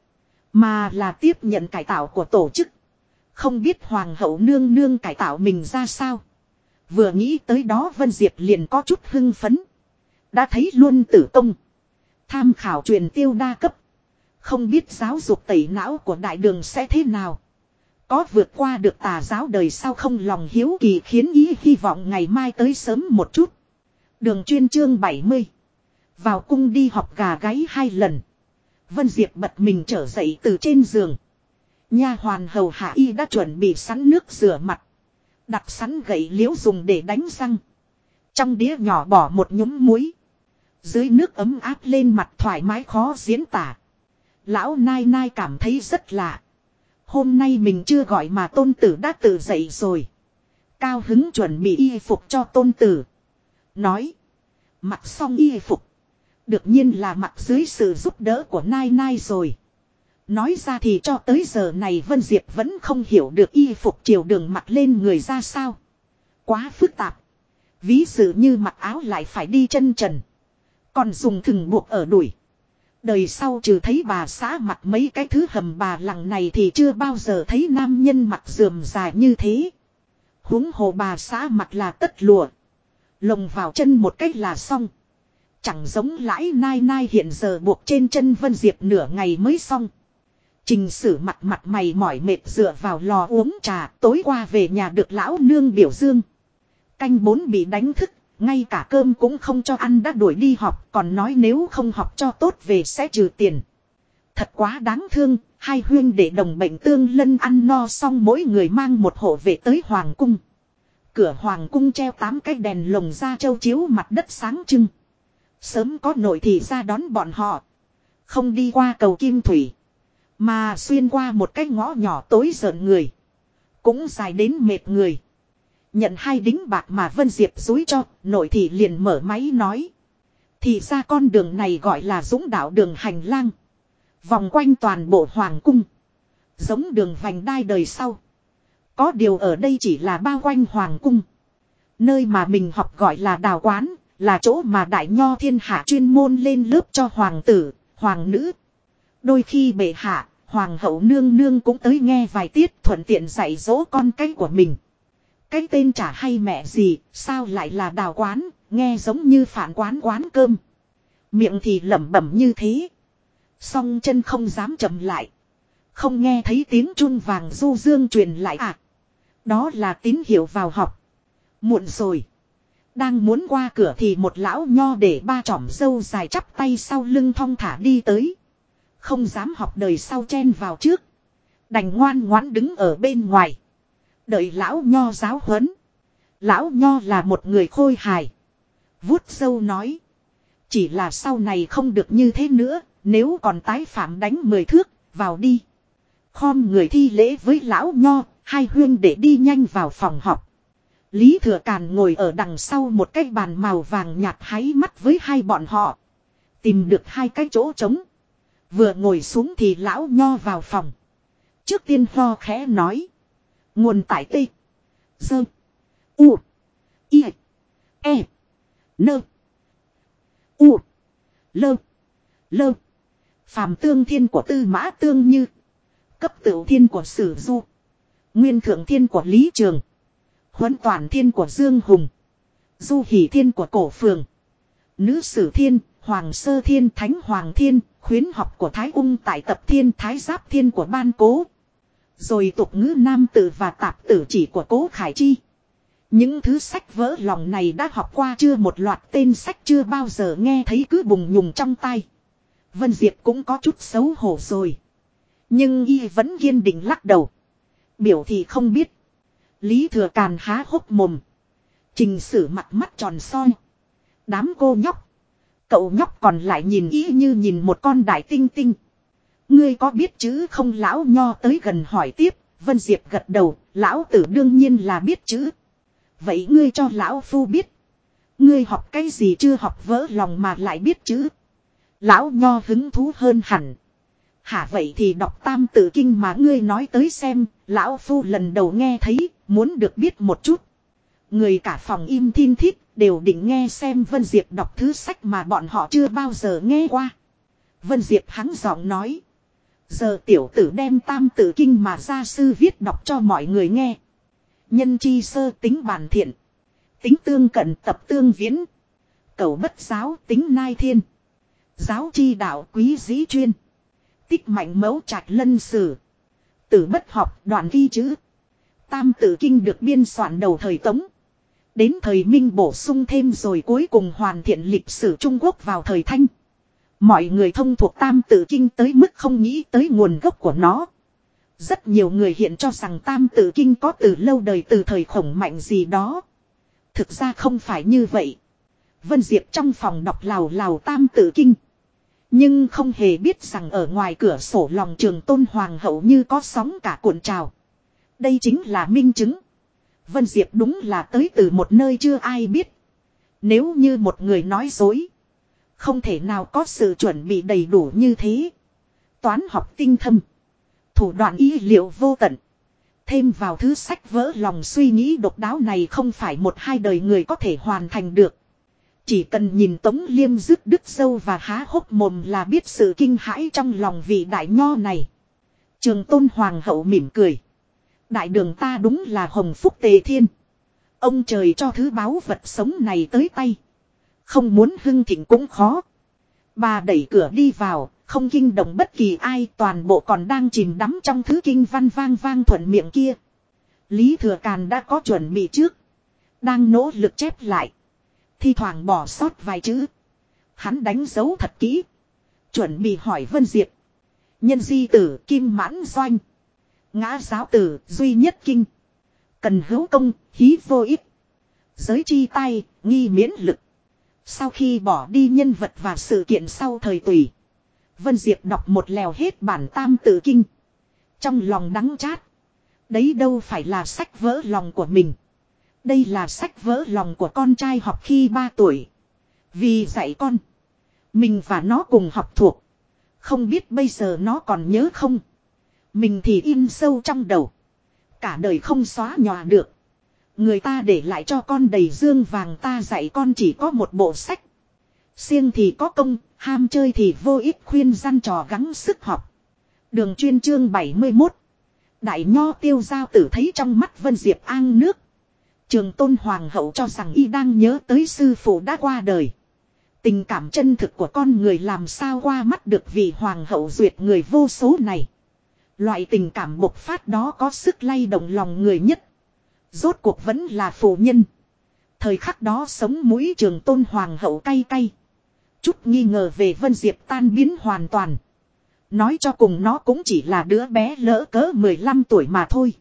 Mà là tiếp nhận cải tạo của tổ chức. Không biết Hoàng hậu nương nương cải tạo mình ra sao. Vừa nghĩ tới đó Vân Diệp liền có chút hưng phấn. Đã thấy luôn tử công. Tham khảo truyền tiêu đa cấp. Không biết giáo dục tẩy não của đại đường sẽ thế nào. Có vượt qua được tà giáo đời sau không lòng hiếu kỳ khiến ý hy vọng ngày mai tới sớm một chút. Đường chuyên chương 70. Vào cung đi học gà gáy hai lần. Vân Diệp bật mình trở dậy từ trên giường. Nha hoàn hầu hạ y đã chuẩn bị sẵn nước rửa mặt. Đặt sẵn gậy liễu dùng để đánh răng. Trong đĩa nhỏ bỏ một nhúm muối. Dưới nước ấm áp lên mặt thoải mái khó diễn tả. Lão Nai Nai cảm thấy rất lạ. Hôm nay mình chưa gọi mà tôn tử đã tự dậy rồi. Cao hứng chuẩn bị y phục cho tôn tử. Nói. Mặc xong y phục. Được nhiên là mặc dưới sự giúp đỡ của Nai Nai rồi. Nói ra thì cho tới giờ này Vân Diệp vẫn không hiểu được y phục chiều đường mặc lên người ra sao. Quá phức tạp. Ví dụ như mặc áo lại phải đi chân trần. Còn dùng thừng buộc ở đuổi. Đời sau trừ thấy bà xã mặc mấy cái thứ hầm bà lằng này thì chưa bao giờ thấy nam nhân mặc dườm dài như thế. huống hồ bà xã mặc là tất lùa. Lồng vào chân một cách là xong. Chẳng giống lãi nai nai hiện giờ buộc trên chân Vân Diệp nửa ngày mới xong. Trình sử mặt mặt mày mỏi mệt dựa vào lò uống trà tối qua về nhà được lão nương biểu dương. Canh bốn bị đánh thức ngay cả cơm cũng không cho ăn đã đuổi đi học còn nói nếu không học cho tốt về sẽ trừ tiền. Thật quá đáng thương, hai huyên để đồng bệnh tương lân ăn no xong mỗi người mang một hộ về tới Hoàng Cung. Cửa Hoàng Cung treo tám cái đèn lồng ra châu chiếu mặt đất sáng trưng. Sớm có nội thì ra đón bọn họ. Không đi qua cầu Kim Thủy. Mà xuyên qua một cái ngõ nhỏ tối giận người. Cũng dài đến mệt người. Nhận hai đính bạc mà Vân Diệp dúi cho, nội thị liền mở máy nói. Thì ra con đường này gọi là dũng đạo đường hành lang. Vòng quanh toàn bộ hoàng cung. Giống đường vành đai đời sau. Có điều ở đây chỉ là bao quanh hoàng cung. Nơi mà mình học gọi là đào quán, là chỗ mà đại nho thiên hạ chuyên môn lên lớp cho hoàng tử, hoàng nữ. Đôi khi bệ hạ, hoàng hậu nương nương cũng tới nghe vài tiết thuận tiện dạy dỗ con cái của mình. Cái tên chả hay mẹ gì, sao lại là đào quán, nghe giống như phản quán quán cơm. Miệng thì lẩm bẩm như thế. Song chân không dám chậm lại. Không nghe thấy tiếng chun vàng du dương truyền lại à. Đó là tín hiệu vào học. Muộn rồi. Đang muốn qua cửa thì một lão nho để ba trỏm dâu dài chắp tay sau lưng thong thả đi tới. Không dám học đời sau chen vào trước. Đành ngoan ngoãn đứng ở bên ngoài. Đợi lão nho giáo huấn. Lão nho là một người khôi hài. Vuốt sâu nói. Chỉ là sau này không được như thế nữa. Nếu còn tái phạm đánh mười thước, vào đi. Khom người thi lễ với lão nho, hai huyên để đi nhanh vào phòng học. Lý Thừa Càn ngồi ở đằng sau một cái bàn màu vàng nhạt háy mắt với hai bọn họ. Tìm được hai cái chỗ trống. Vừa ngồi xuống thì lão nho vào phòng. Trước tiên ho khẽ nói. Nguồn tải tê. Dơ. U. I. E. Nơ. U. Lơ. Lơ. Phàm tương thiên của tư mã tương như. Cấp tửu thiên của sử du. Nguyên thượng thiên của Lý Trường. Huấn toàn thiên của Dương Hùng. Du hỷ thiên của cổ phường. Nữ sử thiên, hoàng sơ thiên, thánh hoàng thiên, khuyến học của Thái Ung tại tập thiên, Thái Giáp thiên của ban cố. Rồi tục ngữ nam tử và tạp tử chỉ của cố Khải Chi. Những thứ sách vỡ lòng này đã học qua chưa một loạt tên sách chưa bao giờ nghe thấy cứ bùng nhùng trong tay. Vân Diệp cũng có chút xấu hổ rồi. Nhưng y vẫn kiên định lắc đầu. Biểu thì không biết. Lý thừa càn há hốc mồm. Trình sử mặt mắt tròn soi. Đám cô nhóc. Cậu nhóc còn lại nhìn ý như nhìn một con đại tinh tinh. Ngươi có biết chữ không lão nho tới gần hỏi tiếp. Vân Diệp gật đầu. Lão tử đương nhiên là biết chữ. Vậy ngươi cho lão phu biết. Ngươi học cái gì chưa học vỡ lòng mà lại biết chữ. Lão nho hứng thú hơn hẳn. Hả vậy thì đọc tam tự kinh mà ngươi nói tới xem, lão phu lần đầu nghe thấy, muốn được biết một chút. Người cả phòng im thiên thiết đều định nghe xem Vân Diệp đọc thứ sách mà bọn họ chưa bao giờ nghe qua. Vân Diệp hắng giọng nói. Giờ tiểu tử đem tam Tử kinh mà gia sư viết đọc cho mọi người nghe. Nhân chi sơ tính bản thiện. Tính tương cận tập tương viễn. Cầu bất giáo tính nai thiên. Giáo chi đạo quý dĩ chuyên. Tích mạnh mẫu trạch lân sử. Tử bất học đoạn ghi chữ. Tam tử kinh được biên soạn đầu thời Tống. Đến thời Minh bổ sung thêm rồi cuối cùng hoàn thiện lịch sử Trung Quốc vào thời Thanh. Mọi người thông thuộc tam tử kinh tới mức không nghĩ tới nguồn gốc của nó. Rất nhiều người hiện cho rằng tam tử kinh có từ lâu đời từ thời khổng mạnh gì đó. Thực ra không phải như vậy. Vân Diệp trong phòng đọc lào lào tam tử kinh. Nhưng không hề biết rằng ở ngoài cửa sổ lòng trường tôn hoàng hậu như có sóng cả cuộn trào. Đây chính là minh chứng. Vân Diệp đúng là tới từ một nơi chưa ai biết. Nếu như một người nói dối. Không thể nào có sự chuẩn bị đầy đủ như thế. Toán học tinh thâm. Thủ đoạn y liệu vô tận. Thêm vào thứ sách vỡ lòng suy nghĩ độc đáo này không phải một hai đời người có thể hoàn thành được. Chỉ cần nhìn Tống Liêm rứt đứt sâu và há hốc mồm là biết sự kinh hãi trong lòng vị đại nho này. Trường Tôn Hoàng hậu mỉm cười. Đại đường ta đúng là hồng phúc tề thiên. Ông trời cho thứ báo vật sống này tới tay. Không muốn hưng thịnh cũng khó. Bà đẩy cửa đi vào, không kinh động bất kỳ ai toàn bộ còn đang chìm đắm trong thứ kinh văn vang vang thuận miệng kia. Lý Thừa Càn đã có chuẩn bị trước. Đang nỗ lực chép lại. Thi thoảng bỏ sót vài chữ. Hắn đánh dấu thật kỹ. Chuẩn bị hỏi Vân Diệp. Nhân di tử kim mãn doanh. Ngã giáo tử duy nhất kinh. Cần hữu công, hí vô ích. Giới chi tay, nghi miễn lực. Sau khi bỏ đi nhân vật và sự kiện sau thời tùy. Vân Diệp đọc một lèo hết bản tam tự kinh. Trong lòng đắng chát. Đấy đâu phải là sách vỡ lòng của mình. Đây là sách vỡ lòng của con trai học khi 3 tuổi. Vì dạy con. Mình và nó cùng học thuộc. Không biết bây giờ nó còn nhớ không. Mình thì in sâu trong đầu. Cả đời không xóa nhòa được. Người ta để lại cho con đầy dương vàng ta dạy con chỉ có một bộ sách. Siêng thì có công, ham chơi thì vô ích khuyên gian trò gắng sức học. Đường chuyên chương 71. Đại nho tiêu giao tử thấy trong mắt Vân Diệp An nước. Trường tôn hoàng hậu cho rằng y đang nhớ tới sư phụ đã qua đời. Tình cảm chân thực của con người làm sao qua mắt được vị hoàng hậu duyệt người vô số này. Loại tình cảm bộc phát đó có sức lay động lòng người nhất. Rốt cuộc vẫn là phụ nhân. Thời khắc đó sống mũi trường tôn hoàng hậu cay cay. Chút nghi ngờ về Vân Diệp tan biến hoàn toàn. Nói cho cùng nó cũng chỉ là đứa bé lỡ cỡ 15 tuổi mà thôi.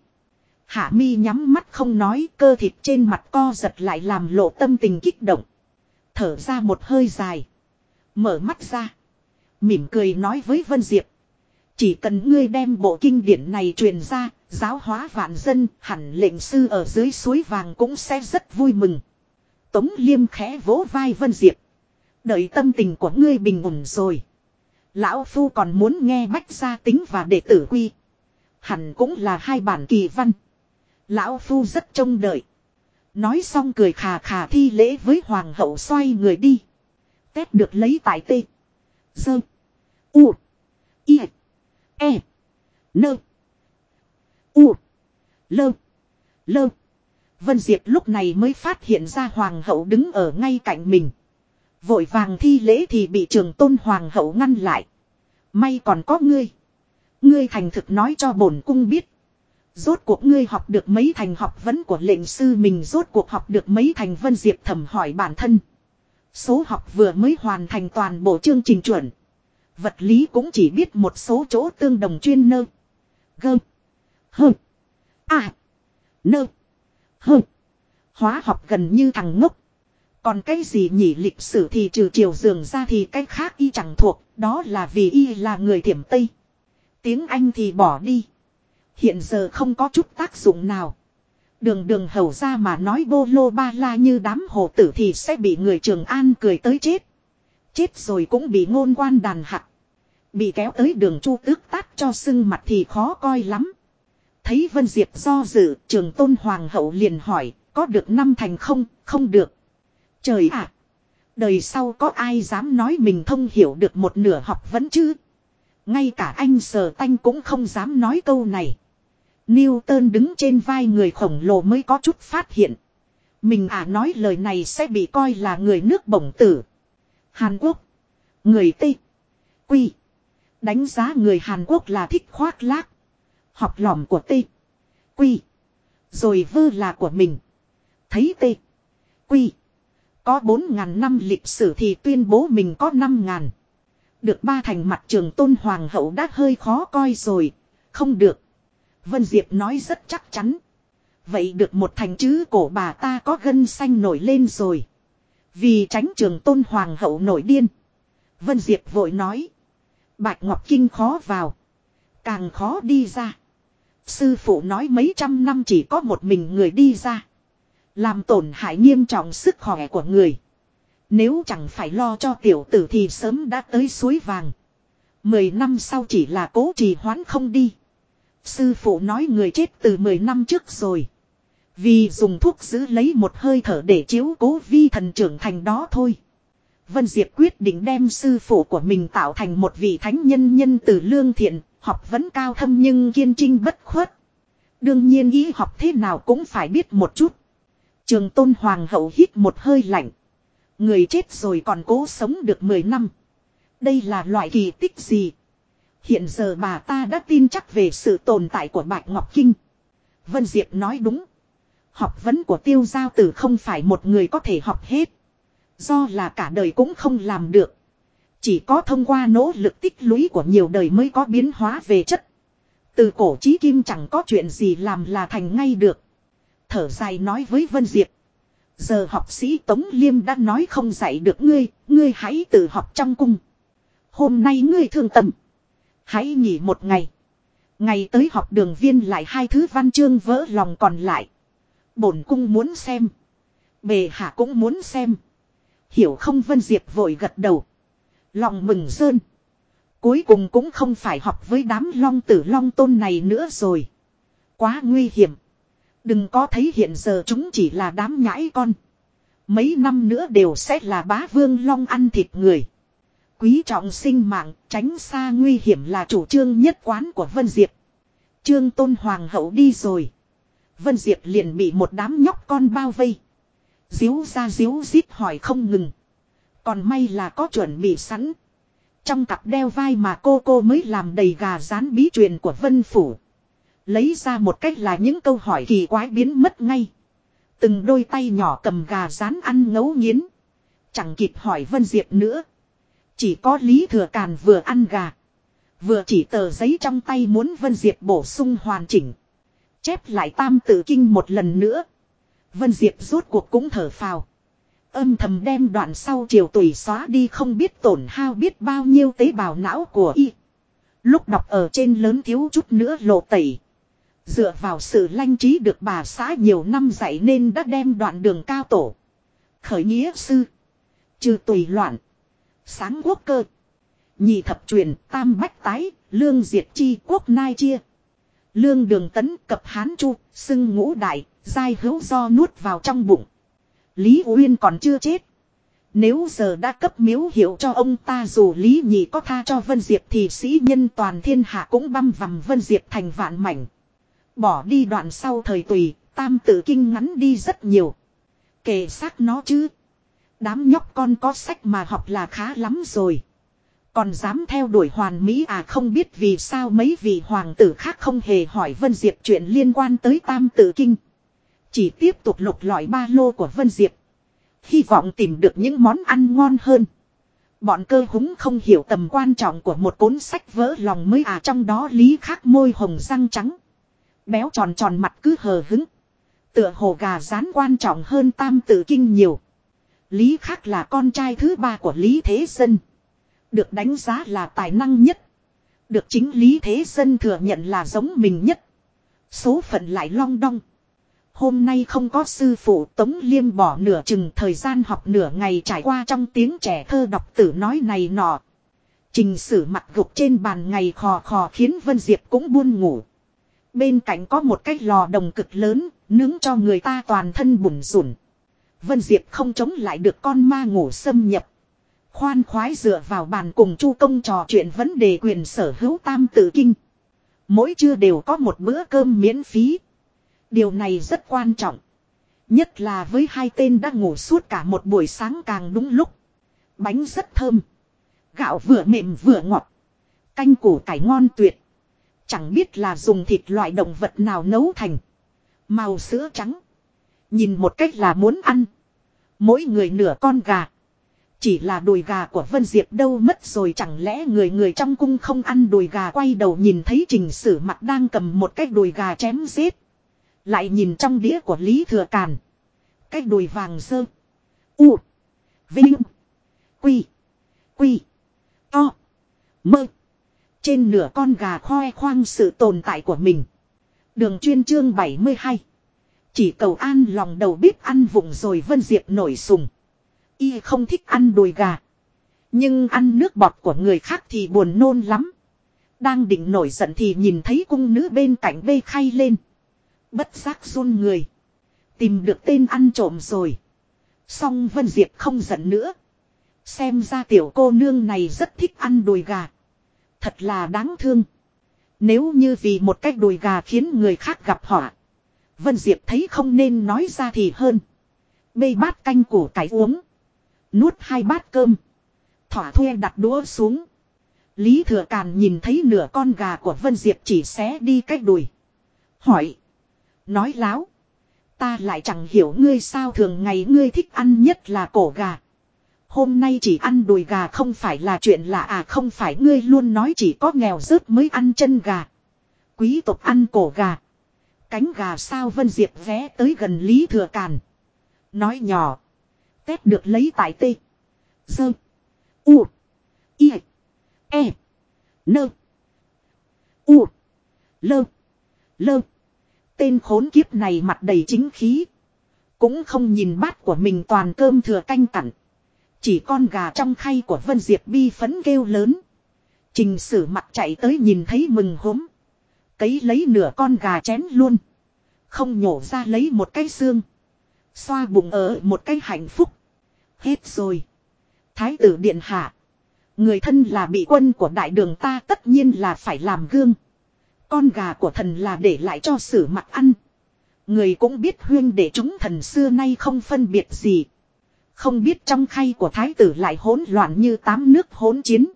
Hạ mi nhắm mắt không nói, cơ thịt trên mặt co giật lại làm lộ tâm tình kích động. Thở ra một hơi dài. Mở mắt ra. Mỉm cười nói với Vân Diệp. Chỉ cần ngươi đem bộ kinh điển này truyền ra, giáo hóa vạn dân, hẳn lệnh sư ở dưới suối vàng cũng sẽ rất vui mừng. Tống Liêm khẽ vỗ vai Vân Diệp. Đợi tâm tình của ngươi bình ổn rồi. Lão Phu còn muốn nghe bách gia tính và đệ tử quy. Hẳn cũng là hai bản kỳ văn. Lão Phu rất trông đợi. Nói xong cười khà khà thi lễ với Hoàng hậu xoay người đi. Tết được lấy tại tê. Dơ. U. yệt. E. Nơ. U. Lơ. Lơ. Vân Diệp lúc này mới phát hiện ra Hoàng hậu đứng ở ngay cạnh mình. Vội vàng thi lễ thì bị trường tôn Hoàng hậu ngăn lại. May còn có ngươi. Ngươi thành thực nói cho bổn cung biết. Rốt cuộc ngươi học được mấy thành học vấn của lệnh sư mình, rốt cuộc học được mấy thành Vân Diệp thẩm hỏi bản thân. Số học vừa mới hoàn thành toàn bộ chương trình chuẩn. Vật lý cũng chỉ biết một số chỗ tương đồng chuyên nơ. Gơ. Hơ. À. Nơ. Hơ. Hóa học gần như thằng ngốc. Còn cái gì nhỉ lịch sử thì trừ triều dường ra thì cái khác y chẳng thuộc. Đó là vì y là người thiểm Tây. Tiếng Anh thì bỏ đi. Hiện giờ không có chút tác dụng nào. Đường đường hầu ra mà nói bô lô ba la như đám hồ tử thì sẽ bị người trường an cười tới chết. Chết rồi cũng bị ngôn quan đàn hạt. Bị kéo tới đường chu tước tát cho sưng mặt thì khó coi lắm. Thấy Vân Diệp do dự, trường tôn hoàng hậu liền hỏi, có được năm thành không, không được. Trời ạ! đời sau có ai dám nói mình thông hiểu được một nửa học vẫn chứ? Ngay cả anh sờ tanh cũng không dám nói câu này. Newton đứng trên vai người khổng lồ mới có chút phát hiện. Mình à nói lời này sẽ bị coi là người nước bổng tử. Hàn Quốc. Người Tây. Quy. Đánh giá người Hàn Quốc là thích khoác lác. Học lỏm của Tây. Quy. Rồi vơ là của mình. Thấy Tây. Quy. Có 4.000 năm lịch sử thì tuyên bố mình có 5.000. Được ba thành mặt trường tôn hoàng hậu đã hơi khó coi rồi. Không được. Vân Diệp nói rất chắc chắn. Vậy được một thành chứ cổ bà ta có gân xanh nổi lên rồi. Vì tránh trường tôn hoàng hậu nổi điên. Vân Diệp vội nói. Bạch Ngọc Kinh khó vào. Càng khó đi ra. Sư phụ nói mấy trăm năm chỉ có một mình người đi ra. Làm tổn hại nghiêm trọng sức khỏe của người. Nếu chẳng phải lo cho tiểu tử thì sớm đã tới suối vàng. Mười năm sau chỉ là cố trì hoãn không đi. Sư phụ nói người chết từ 10 năm trước rồi. Vì dùng thuốc giữ lấy một hơi thở để chiếu cố vi thần trưởng thành đó thôi. Vân Diệp quyết định đem sư phụ của mình tạo thành một vị thánh nhân nhân từ lương thiện, học vẫn cao thâm nhưng kiên trinh bất khuất. Đương nhiên ý học thế nào cũng phải biết một chút. Trường tôn hoàng hậu hít một hơi lạnh. Người chết rồi còn cố sống được 10 năm. Đây là loại kỳ tích gì? Hiện giờ bà ta đã tin chắc về sự tồn tại của Bạch Ngọc Kinh. Vân Diệp nói đúng. Học vấn của tiêu giao tử không phải một người có thể học hết. Do là cả đời cũng không làm được. Chỉ có thông qua nỗ lực tích lũy của nhiều đời mới có biến hóa về chất. Từ cổ chí kim chẳng có chuyện gì làm là thành ngay được. Thở dài nói với Vân Diệp. Giờ học sĩ Tống Liêm đã nói không dạy được ngươi, ngươi hãy tự học trong cung. Hôm nay ngươi thương tầm. Hãy nghỉ một ngày. Ngày tới học đường viên lại hai thứ văn chương vỡ lòng còn lại. Bổn cung muốn xem. Bề hạ cũng muốn xem. Hiểu không Vân Diệp vội gật đầu. Lòng mừng rơn. Cuối cùng cũng không phải học với đám long tử long tôn này nữa rồi. Quá nguy hiểm. Đừng có thấy hiện giờ chúng chỉ là đám nhãi con. Mấy năm nữa đều sẽ là bá vương long ăn thịt người. Quý trọng sinh mạng, tránh xa nguy hiểm là chủ trương nhất quán của Vân Diệp. Trương Tôn Hoàng hậu đi rồi. Vân Diệp liền bị một đám nhóc con bao vây. Diếu ra diếu rít hỏi không ngừng. Còn may là có chuẩn bị sẵn. Trong cặp đeo vai mà cô cô mới làm đầy gà rán bí truyền của Vân Phủ. Lấy ra một cách là những câu hỏi kỳ quái biến mất ngay. Từng đôi tay nhỏ cầm gà rán ăn ngấu nghiến. Chẳng kịp hỏi Vân Diệp nữa. Chỉ có Lý Thừa Càn vừa ăn gà. Vừa chỉ tờ giấy trong tay muốn Vân Diệp bổ sung hoàn chỉnh. Chép lại tam tự kinh một lần nữa. Vân Diệp rốt cuộc cũng thở phào. Âm thầm đem đoạn sau chiều tùy xóa đi không biết tổn hao biết bao nhiêu tế bào não của y. Lúc đọc ở trên lớn thiếu chút nữa lộ tẩy. Dựa vào sự lanh trí được bà xã nhiều năm dạy nên đã đem đoạn đường cao tổ. Khởi nghĩa sư. Trừ tùy loạn. Sáng quốc cơ. Nhị thập truyền, tam bách tái, lương diệt chi quốc nai chia. Lương đường tấn cập hán chu, xưng ngũ đại, dai hữu do nuốt vào trong bụng. Lý Uyên còn chưa chết. Nếu giờ đã cấp miếu hiệu cho ông ta dù Lý Nhị có tha cho Vân Diệp thì sĩ nhân toàn thiên hạ cũng băm vằm Vân Diệp thành vạn mảnh. Bỏ đi đoạn sau thời tùy, tam tự kinh ngắn đi rất nhiều. Kể xác nó chứ. Đám nhóc con có sách mà học là khá lắm rồi. Còn dám theo đuổi hoàn mỹ à không biết vì sao mấy vị hoàng tử khác không hề hỏi Vân Diệp chuyện liên quan tới tam tự kinh. Chỉ tiếp tục lục lọi ba lô của Vân Diệp. Hy vọng tìm được những món ăn ngon hơn. Bọn cơ húng không hiểu tầm quan trọng của một cuốn sách vỡ lòng mới à trong đó lý khác môi hồng răng trắng. Béo tròn tròn mặt cứ hờ hứng. Tựa hồ gà rán quan trọng hơn tam tự kinh nhiều. Lý khác là con trai thứ ba của Lý Thế Dân. Được đánh giá là tài năng nhất. Được chính Lý Thế Dân thừa nhận là giống mình nhất. Số phận lại long đong. Hôm nay không có sư phụ Tống Liêm bỏ nửa chừng thời gian học nửa ngày trải qua trong tiếng trẻ thơ đọc tử nói này nọ. Trình sử mặt gục trên bàn ngày khò khò khiến Vân Diệp cũng buồn ngủ. Bên cạnh có một cái lò đồng cực lớn, nướng cho người ta toàn thân bùn rủn. Vân Diệp không chống lại được con ma ngủ xâm nhập. Khoan khoái dựa vào bàn cùng Chu Công trò chuyện vấn đề quyền sở hữu tam tự kinh. Mỗi trưa đều có một bữa cơm miễn phí. Điều này rất quan trọng. Nhất là với hai tên đã ngủ suốt cả một buổi sáng càng đúng lúc. Bánh rất thơm. Gạo vừa mềm vừa ngọt. Canh củ cải ngon tuyệt. Chẳng biết là dùng thịt loại động vật nào nấu thành. Màu sữa trắng. Nhìn một cách là muốn ăn. Mỗi người nửa con gà. Chỉ là đùi gà của Vân Diệp đâu mất rồi chẳng lẽ người người trong cung không ăn đùi gà quay đầu nhìn thấy trình sử mặt đang cầm một cái đùi gà chém giết. Lại nhìn trong đĩa của Lý Thừa Càn. Cái đùi vàng sơ. U. Vinh. Quy. Quy. To. Mơ. Trên nửa con gà khoe khoang sự tồn tại của mình. Đường chuyên chương 72. Chỉ cầu an lòng đầu bếp ăn vụng rồi Vân Diệp nổi sùng. Y không thích ăn đùi gà. Nhưng ăn nước bọt của người khác thì buồn nôn lắm. Đang định nổi giận thì nhìn thấy cung nữ bên cạnh bê khay lên. Bất giác run người. Tìm được tên ăn trộm rồi. Song Vân Diệp không giận nữa. Xem ra tiểu cô nương này rất thích ăn đùi gà. Thật là đáng thương. Nếu như vì một cách đùi gà khiến người khác gặp họa. Vân Diệp thấy không nên nói ra thì hơn. Bê bát canh củ cải uống. Nuốt hai bát cơm. Thỏa thuê đặt đũa xuống. Lý Thừa Càn nhìn thấy nửa con gà của Vân Diệp chỉ xé đi cách đùi. Hỏi. Nói láo. Ta lại chẳng hiểu ngươi sao thường ngày ngươi thích ăn nhất là cổ gà. Hôm nay chỉ ăn đùi gà không phải là chuyện lạ à không phải ngươi luôn nói chỉ có nghèo rớt mới ăn chân gà. Quý tộc ăn cổ gà. Cánh gà sao Vân Diệp vé tới gần Lý Thừa Càn. Nói nhỏ. Tết được lấy tại tê. Dơ. U. Y. E. Nơ. U. Lơ. Lơ. Tên khốn kiếp này mặt đầy chính khí. Cũng không nhìn bát của mình toàn cơm thừa canh cặn. Chỉ con gà trong khay của Vân Diệp bi phấn kêu lớn. Trình sử mặt chạy tới nhìn thấy mừng hốm. Cấy lấy nửa con gà chén luôn. Không nhổ ra lấy một cái xương. Xoa bụng ở một cái hạnh phúc. Hết rồi. Thái tử điện hạ. Người thân là bị quân của đại đường ta tất nhiên là phải làm gương. Con gà của thần là để lại cho sử mặc ăn. Người cũng biết huyên để chúng thần xưa nay không phân biệt gì. Không biết trong khay của thái tử lại hỗn loạn như tám nước hỗn chiến.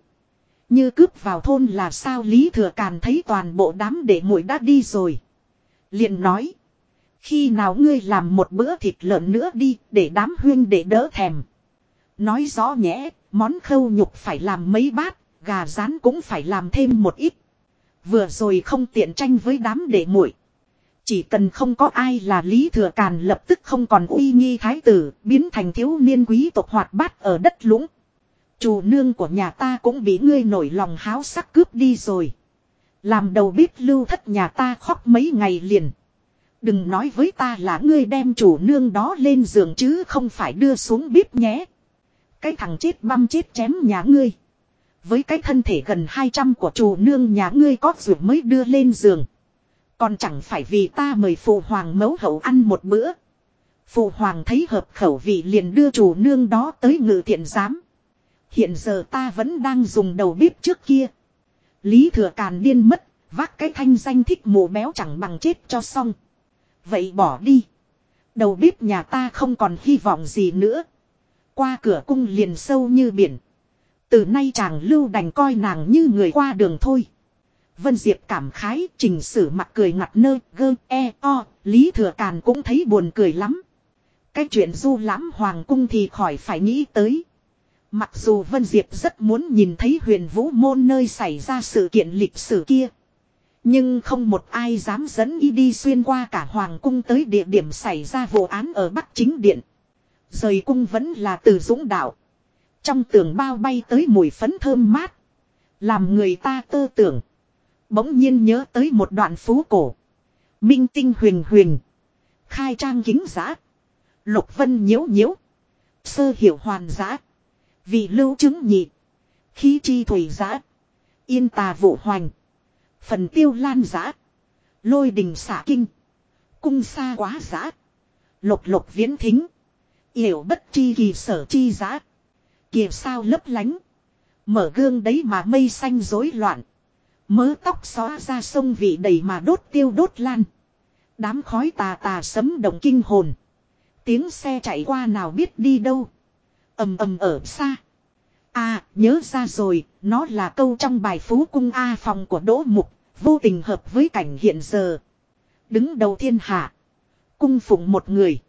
Như cướp vào thôn là sao Lý Thừa Càn thấy toàn bộ đám đệ muội đã đi rồi. liền nói. Khi nào ngươi làm một bữa thịt lợn nữa đi để đám huyên để đỡ thèm. Nói rõ nhẽ, món khâu nhục phải làm mấy bát, gà rán cũng phải làm thêm một ít. Vừa rồi không tiện tranh với đám đệ muội chỉ cần không có ai là Lý Thừa Càn lập tức không còn uy nghi thái tử, biến thành thiếu niên quý tộc hoạt bát ở đất lũng. Chủ nương của nhà ta cũng bị ngươi nổi lòng háo sắc cướp đi rồi. Làm đầu bếp lưu thất nhà ta khóc mấy ngày liền. Đừng nói với ta là ngươi đem chủ nương đó lên giường chứ không phải đưa xuống bếp nhé. Cái thằng chết băm chết chém nhà ngươi. Với cái thân thể gần 200 của chủ nương nhà ngươi có rượu mới đưa lên giường. Còn chẳng phải vì ta mời phụ hoàng mấu hậu ăn một bữa. Phụ hoàng thấy hợp khẩu vị liền đưa chủ nương đó tới ngự thiện giám. Hiện giờ ta vẫn đang dùng đầu bếp trước kia. Lý thừa càn điên mất, vác cái thanh danh thích mù béo chẳng bằng chết cho xong. Vậy bỏ đi. Đầu bếp nhà ta không còn hy vọng gì nữa. Qua cửa cung liền sâu như biển. Từ nay chàng lưu đành coi nàng như người qua đường thôi. Vân Diệp cảm khái, trình sử mặt cười ngặt nơ, gơ e o, Lý Thừa Càn cũng thấy buồn cười lắm. Cái chuyện du lãm hoàng cung thì khỏi phải nghĩ tới. Mặc dù Vân Diệp rất muốn nhìn thấy huyền vũ môn nơi xảy ra sự kiện lịch sử kia. Nhưng không một ai dám dẫn y đi xuyên qua cả hoàng cung tới địa điểm xảy ra vụ án ở Bắc Chính Điện. Rời cung vẫn là từ dũng đạo. Trong tường bao bay tới mùi phấn thơm mát. Làm người ta tơ tưởng. Bỗng nhiên nhớ tới một đoạn phú cổ. Minh tinh huyền huyền. Khai trang kính giã. Lục vân nhiễu nhiễu. Sơ hiểu hoàn giã. Vị lưu chứng nhị. Khí chi thủy giã. Yên tà vụ hoành. Phần tiêu lan giã. Lôi đình xả kinh. Cung xa quá giã. Lục lục viễn thính. Yểu bất chi kỳ sở chi giã. Kìa sao lấp lánh. Mở gương đấy mà mây xanh rối loạn. Mớ tóc xóa ra sông vị đầy mà đốt tiêu đốt lan. Đám khói tà tà sấm động kinh hồn. Tiếng xe chạy qua nào biết đi đâu. ầm ầm ở xa. À, nhớ ra rồi, nó là câu trong bài phú cung A phòng của Đỗ Mục, vô tình hợp với cảnh hiện giờ. Đứng đầu thiên hạ. Cung phụng một người.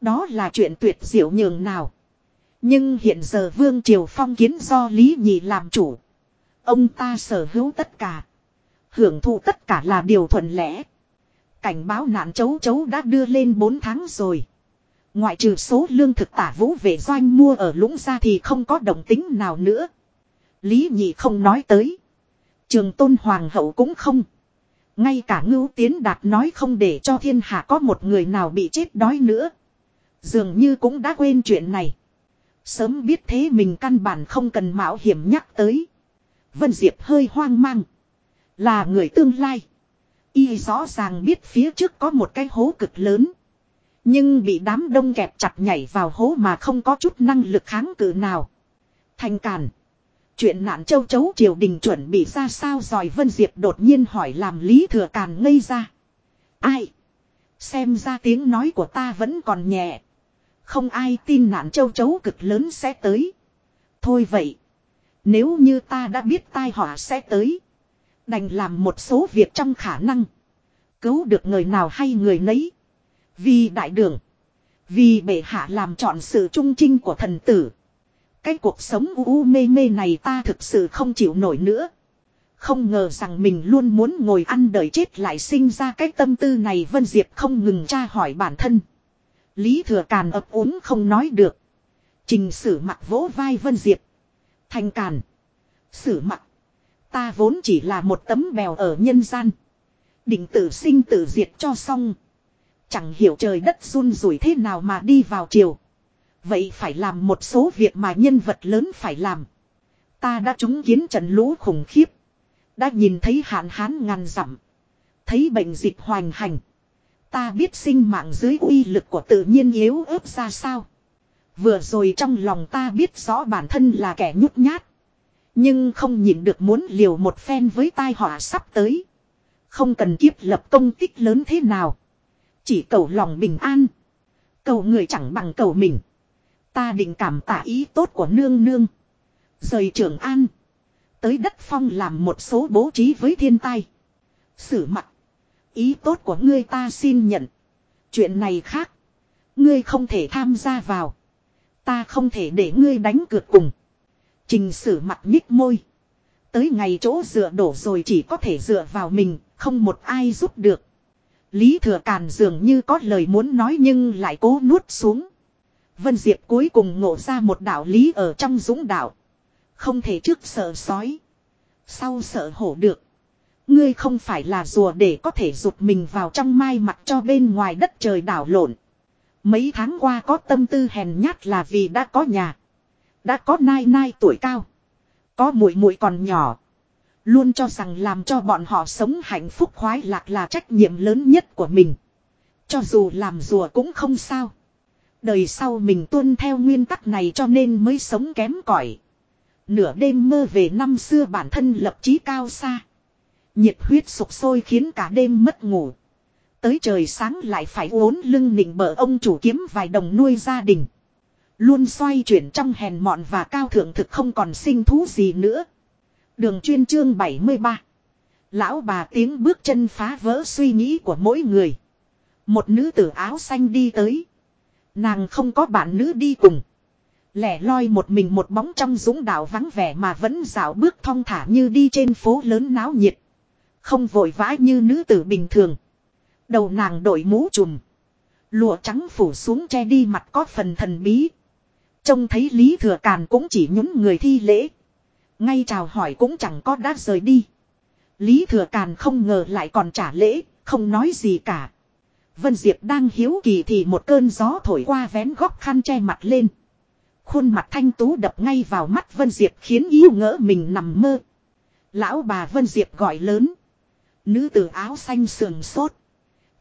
Đó là chuyện tuyệt diệu nhường nào. Nhưng hiện giờ Vương Triều Phong kiến do Lý Nhị làm chủ. Ông ta sở hữu tất cả. Hưởng thụ tất cả là điều thuận lẽ. Cảnh báo nạn chấu chấu đã đưa lên 4 tháng rồi. Ngoại trừ số lương thực tả vũ về doanh mua ở lũng ra thì không có đồng tính nào nữa. Lý nhị không nói tới. Trường tôn hoàng hậu cũng không. Ngay cả ngưu tiến đạt nói không để cho thiên hạ có một người nào bị chết đói nữa. Dường như cũng đã quên chuyện này. Sớm biết thế mình căn bản không cần mạo hiểm nhắc tới. Vân Diệp hơi hoang mang. Là người tương lai. Y rõ ràng biết phía trước có một cái hố cực lớn. Nhưng bị đám đông kẹp chặt nhảy vào hố mà không có chút năng lực kháng cự nào. Thành càn. Chuyện nạn châu chấu triều đình chuẩn bị ra sao rồi Vân Diệp đột nhiên hỏi làm Lý Thừa Càn ngây ra. Ai? Xem ra tiếng nói của ta vẫn còn nhẹ. Không ai tin nạn châu chấu cực lớn sẽ tới. Thôi vậy. Nếu như ta đã biết tai họa sẽ tới. Đành làm một số việc trong khả năng. Cứu được người nào hay người nấy. Vì đại đường. Vì bệ hạ làm chọn sự trung trinh của thần tử. Cái cuộc sống u u mê mê này ta thực sự không chịu nổi nữa. Không ngờ rằng mình luôn muốn ngồi ăn đời chết lại sinh ra cái tâm tư này, Vân Diệp không ngừng tra hỏi bản thân. Lý thừa càn ập úng không nói được. Trình sử mặt vỗ vai Vân Diệp. Thành càn. Sử mặt. Ta vốn chỉ là một tấm bèo ở nhân gian. Định tử sinh tử diệt cho xong. Chẳng hiểu trời đất run rủi thế nào mà đi vào chiều. Vậy phải làm một số việc mà nhân vật lớn phải làm. Ta đã trúng kiến trận lũ khủng khiếp. Đã nhìn thấy hạn hán ngàn dặm. Thấy bệnh dịch hoành hành. Ta biết sinh mạng dưới uy lực của tự nhiên yếu ớt ra sao. Vừa rồi trong lòng ta biết rõ bản thân là kẻ nhút nhát. Nhưng không nhìn được muốn liều một phen với tai họa sắp tới. Không cần kiếp lập công tích lớn thế nào. Chỉ cầu lòng bình an. Cầu người chẳng bằng cầu mình. Ta định cảm tạ ý tốt của nương nương. Rời Trường an. Tới đất phong làm một số bố trí với thiên tai. Sử mặt. Ý tốt của ngươi ta xin nhận. Chuyện này khác. Ngươi không thể tham gia vào. Ta không thể để ngươi đánh cược cùng. Trình sử mặt nhích môi. Tới ngày chỗ dựa đổ rồi chỉ có thể dựa vào mình, không một ai giúp được. Lý thừa càn dường như có lời muốn nói nhưng lại cố nuốt xuống. Vân Diệp cuối cùng ngộ ra một đạo lý ở trong dũng đạo. Không thể trước sợ sói. Sau sợ hổ được. Ngươi không phải là rùa để có thể rụt mình vào trong mai mặt cho bên ngoài đất trời đảo lộn. Mấy tháng qua có tâm tư hèn nhát là vì đã có nhà. Đã có nai nai tuổi cao. Có muội muội còn nhỏ. Luôn cho rằng làm cho bọn họ sống hạnh phúc khoái lạc là trách nhiệm lớn nhất của mình. Cho dù làm rùa cũng không sao. Đời sau mình tuân theo nguyên tắc này cho nên mới sống kém cỏi. Nửa đêm mơ về năm xưa bản thân lập chí cao xa. Nhiệt huyết sục sôi khiến cả đêm mất ngủ. Tới trời sáng lại phải uốn lưng nịnh bờ ông chủ kiếm vài đồng nuôi gia đình. Luôn xoay chuyển trong hèn mọn và cao thượng thực không còn sinh thú gì nữa. Đường chuyên chương 73. Lão bà tiếng bước chân phá vỡ suy nghĩ của mỗi người. Một nữ tử áo xanh đi tới. Nàng không có bạn nữ đi cùng. Lẻ loi một mình một bóng trong dũng đạo vắng vẻ mà vẫn dạo bước thong thả như đi trên phố lớn náo nhiệt. Không vội vã như nữ tử bình thường. Đầu nàng đội mũ trùm. Lụa trắng phủ xuống che đi mặt có phần thần bí. Trông thấy Lý Thừa Càn cũng chỉ nhún người thi lễ. Ngay chào hỏi cũng chẳng có đã rời đi. Lý Thừa Càn không ngờ lại còn trả lễ, không nói gì cả. Vân Diệp đang hiếu kỳ thì một cơn gió thổi qua vén góc khăn che mặt lên. Khuôn mặt thanh tú đập ngay vào mắt Vân Diệp khiến yêu ngỡ mình nằm mơ. Lão bà Vân Diệp gọi lớn. Nữ tử áo xanh sườn sốt.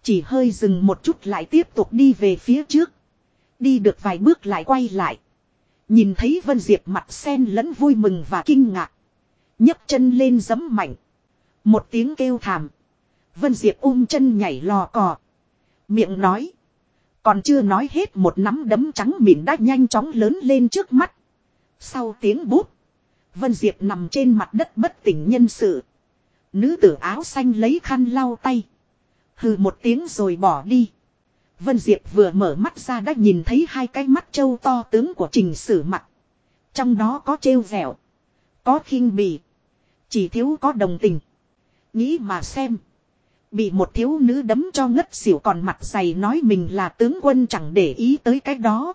Chỉ hơi dừng một chút lại tiếp tục đi về phía trước. Đi được vài bước lại quay lại. Nhìn thấy Vân Diệp mặt sen lẫn vui mừng và kinh ngạc. nhấc chân lên giấm mạnh. Một tiếng kêu thảm. Vân Diệp ôm chân nhảy lò cò. Miệng nói. Còn chưa nói hết một nắm đấm trắng mịn đã nhanh chóng lớn lên trước mắt. Sau tiếng bút. Vân Diệp nằm trên mặt đất bất tỉnh nhân sự. Nữ tử áo xanh lấy khăn lau tay. Hừ một tiếng rồi bỏ đi. Vân Diệp vừa mở mắt ra đã nhìn thấy hai cái mắt trâu to tướng của trình sử mặt. Trong đó có trêu vẹo. Có khinh bì. Chỉ thiếu có đồng tình. Nghĩ mà xem. Bị một thiếu nữ đấm cho ngất xỉu còn mặt dày nói mình là tướng quân chẳng để ý tới cái đó.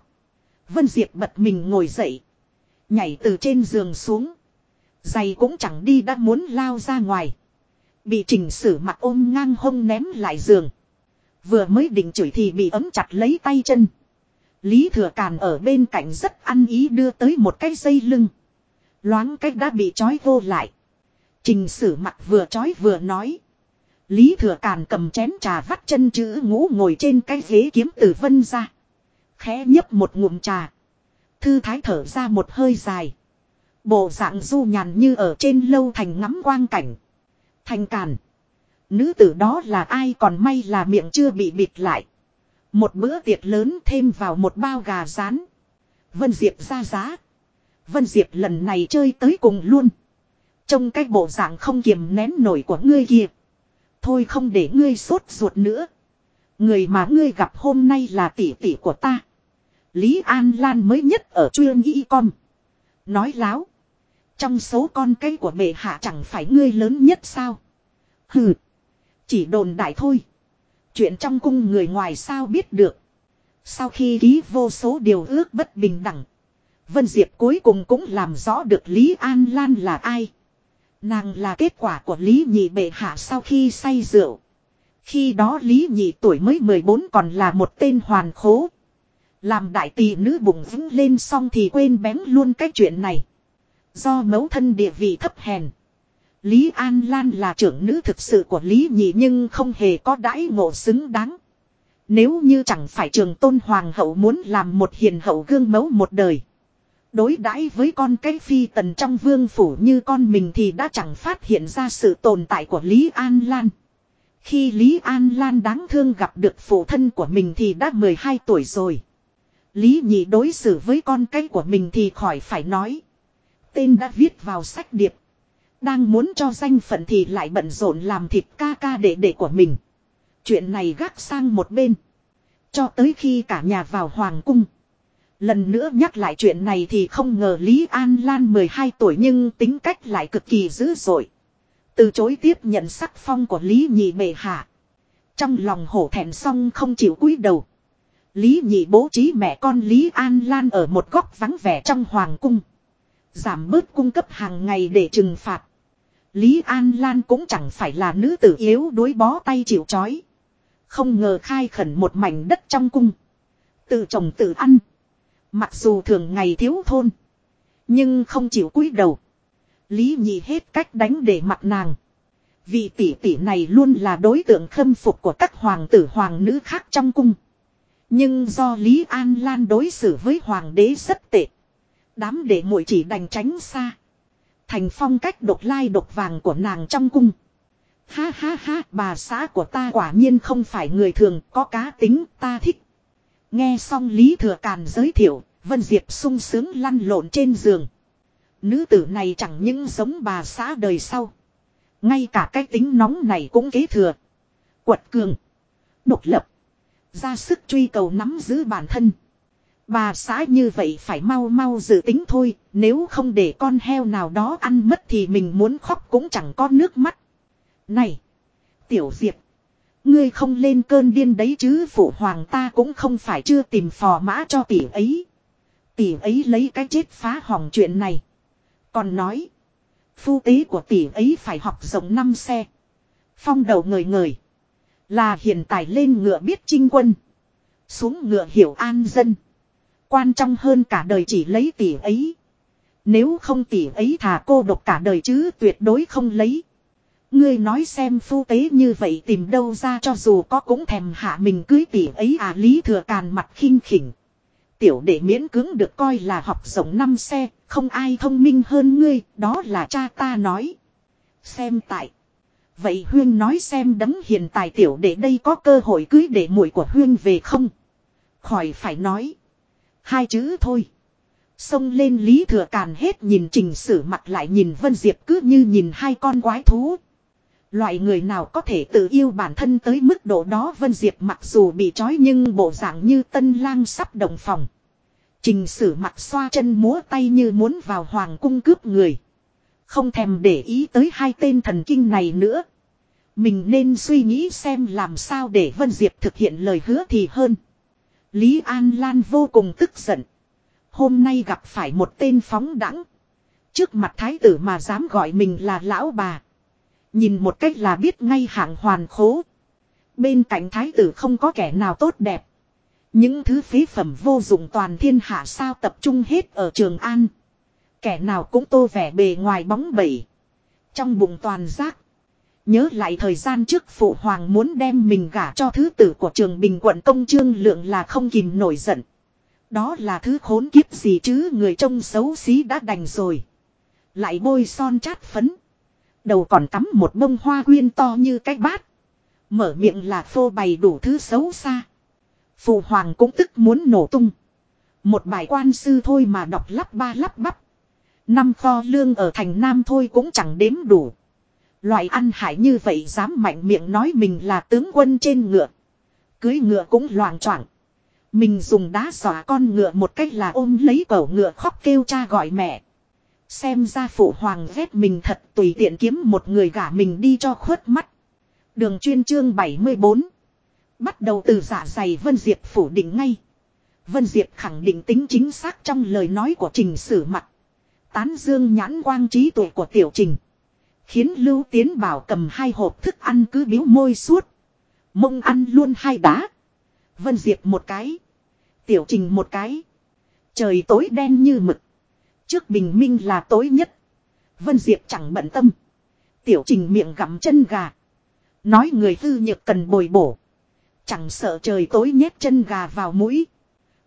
Vân Diệp bật mình ngồi dậy. Nhảy từ trên giường xuống. Giày cũng chẳng đi đã muốn lao ra ngoài. Bị chỉnh sử mặt ôm ngang hông ném lại giường. Vừa mới định chửi thì bị ấm chặt lấy tay chân. Lý thừa càn ở bên cạnh rất ăn ý đưa tới một cái dây lưng. Loáng cách đã bị trói vô lại. Trình sử mặt vừa trói vừa nói. Lý thừa càn cầm chén trà vắt chân chữ ngũ ngồi trên cái ghế kiếm tử vân ra. Khẽ nhấp một ngụm trà. Thư thái thở ra một hơi dài. Bộ dạng du nhàn như ở trên lâu thành ngắm quang cảnh. Thành càn. Nữ tử đó là ai còn may là miệng chưa bị bịt lại. Một bữa tiệc lớn thêm vào một bao gà rán. Vân Diệp ra giá. Vân Diệp lần này chơi tới cùng luôn. Trong cái bộ dạng không kiềm nén nổi của ngươi kia. Thôi không để ngươi sốt ruột nữa. Người mà ngươi gặp hôm nay là tỷ tỷ của ta. Lý An Lan mới nhất ở chuyên nghĩ com. Nói láo. Trong số con cây của bệ hạ chẳng phải ngươi lớn nhất sao. Hừ. Chỉ đồn đại thôi. Chuyện trong cung người ngoài sao biết được. Sau khi ký vô số điều ước bất bình đẳng. Vân Diệp cuối cùng cũng làm rõ được Lý An Lan là ai. Nàng là kết quả của Lý Nhị bệ hạ sau khi say rượu. Khi đó Lý Nhị tuổi mới 14 còn là một tên hoàn khố. Làm đại tỷ nữ bụng vững lên xong thì quên bén luôn cái chuyện này. Do mẫu thân địa vị thấp hèn. Lý An Lan là trưởng nữ thực sự của Lý Nhị nhưng không hề có đãi ngộ xứng đáng. Nếu như chẳng phải trường tôn hoàng hậu muốn làm một hiền hậu gương mẫu một đời. Đối đãi với con cái phi tần trong vương phủ như con mình thì đã chẳng phát hiện ra sự tồn tại của Lý An Lan. Khi Lý An Lan đáng thương gặp được phụ thân của mình thì đã 12 tuổi rồi. Lý nhị đối xử với con cái của mình thì khỏi phải nói. Tên đã viết vào sách điệp. Đang muốn cho danh phận thì lại bận rộn làm thịt ca ca đệ đệ của mình. Chuyện này gác sang một bên. Cho tới khi cả nhà vào hoàng cung. Lần nữa nhắc lại chuyện này thì không ngờ Lý An Lan 12 tuổi nhưng tính cách lại cực kỳ dữ dội. Từ chối tiếp nhận sắc phong của Lý Nhị bệ hạ. Trong lòng hổ thẹn xong không chịu cúi đầu. Lý Nhị bố trí mẹ con Lý An Lan ở một góc vắng vẻ trong hoàng cung. Giảm bớt cung cấp hàng ngày để trừng phạt. Lý An Lan cũng chẳng phải là nữ tử yếu đối bó tay chịu chói. Không ngờ khai khẩn một mảnh đất trong cung. Tự trồng tự ăn. Mặc dù thường ngày thiếu thôn. Nhưng không chịu cúi đầu. Lý nhị hết cách đánh để mặt nàng. Vị tỷ tỷ này luôn là đối tượng khâm phục của các hoàng tử hoàng nữ khác trong cung. Nhưng do Lý An Lan đối xử với hoàng đế rất tệ. Đám đệ muội chỉ đành tránh xa. Thành phong cách độc lai độc vàng của nàng trong cung. Ha ha ha, bà xã của ta quả nhiên không phải người thường, có cá tính, ta thích. Nghe xong Lý Thừa Càn giới thiệu, Vân Diệp sung sướng lăn lộn trên giường. Nữ tử này chẳng những giống bà xã đời sau. Ngay cả cái tính nóng này cũng kế thừa. Quật cường. Độc lập. Ra sức truy cầu nắm giữ bản thân. Bà xã như vậy phải mau mau dự tính thôi. Nếu không để con heo nào đó ăn mất thì mình muốn khóc cũng chẳng có nước mắt. Này. Tiểu Diệp. Ngươi không lên cơn điên đấy chứ, phụ hoàng ta cũng không phải chưa tìm phò mã cho tỷ ấy. Tỷ ấy lấy cái chết phá hỏng chuyện này. Còn nói. Phu tế của tỷ ấy phải học rộng năm xe. Phong đầu người người. Là hiện tại lên ngựa biết trinh quân. Xuống ngựa hiểu an dân. Quan trọng hơn cả đời chỉ lấy tỷ ấy. Nếu không tỷ ấy thà cô độc cả đời chứ tuyệt đối không lấy. Ngươi nói xem phu tế như vậy tìm đâu ra cho dù có cũng thèm hạ mình cưới tỷ ấy à lý thừa càn mặt khinh khỉnh. Tiểu đệ miễn cứng được coi là học rộng năm xe, không ai thông minh hơn ngươi, đó là cha ta nói. Xem tại. Vậy Huyên nói xem đấng hiện tại tiểu đệ đây có cơ hội cưới đệ muội của Huyên về không? Khỏi phải nói. Hai chữ thôi. Xông lên Lý Thừa Càn hết nhìn trình sử mặt lại nhìn Vân Diệp cứ như nhìn hai con quái thú. Loại người nào có thể tự yêu bản thân tới mức độ đó Vân Diệp mặc dù bị trói nhưng bộ dạng như tân lang sắp đồng phòng. Trình sử mặt xoa chân múa tay như muốn vào hoàng cung cướp người. Không thèm để ý tới hai tên thần kinh này nữa. Mình nên suy nghĩ xem làm sao để Vân Diệp thực hiện lời hứa thì hơn. Lý An Lan vô cùng tức giận. Hôm nay gặp phải một tên phóng đẳng. Trước mặt thái tử mà dám gọi mình là lão bà. Nhìn một cách là biết ngay hạng hoàn khố. Bên cạnh thái tử không có kẻ nào tốt đẹp. Những thứ phế phẩm vô dụng toàn thiên hạ sao tập trung hết ở Trường An. Kẻ nào cũng tô vẻ bề ngoài bóng bẩy. Trong bụng toàn giác. Nhớ lại thời gian trước phụ hoàng muốn đem mình gả cho thứ tử của trường bình quận công trương lượng là không kìm nổi giận. Đó là thứ khốn kiếp gì chứ, người trông xấu xí đã đành rồi. Lại bôi son chát phấn. Đầu còn cắm một bông hoa quyên to như cái bát. Mở miệng là phô bày đủ thứ xấu xa. Phụ hoàng cũng tức muốn nổ tung. Một bài quan sư thôi mà đọc lắp ba lắp bắp. Năm kho lương ở thành nam thôi cũng chẳng đếm đủ. Loại ăn hại như vậy dám mạnh miệng nói mình là tướng quân trên ngựa. Cưới ngựa cũng loạn choạng. Mình dùng đá xòa con ngựa một cách là ôm lấy cổ ngựa khóc kêu cha gọi mẹ. Xem ra phụ hoàng ghét mình thật tùy tiện kiếm một người gả mình đi cho khuất mắt. Đường chuyên chương 74. Bắt đầu từ giả dày Vân Diệp phủ định ngay. Vân Diệp khẳng định tính chính xác trong lời nói của trình sử mặt. Tán dương nhãn quang trí tuệ của tiểu trình. Khiến Lưu Tiến Bảo cầm hai hộp thức ăn cứ biếu môi suốt. Mông ăn luôn hai đá. Vân Diệp một cái. Tiểu trình một cái. Trời tối đen như mực. Trước bình minh là tối nhất. Vân Diệp chẳng bận tâm. Tiểu trình miệng gặm chân gà. Nói người hư nhược cần bồi bổ. Chẳng sợ trời tối nhét chân gà vào mũi.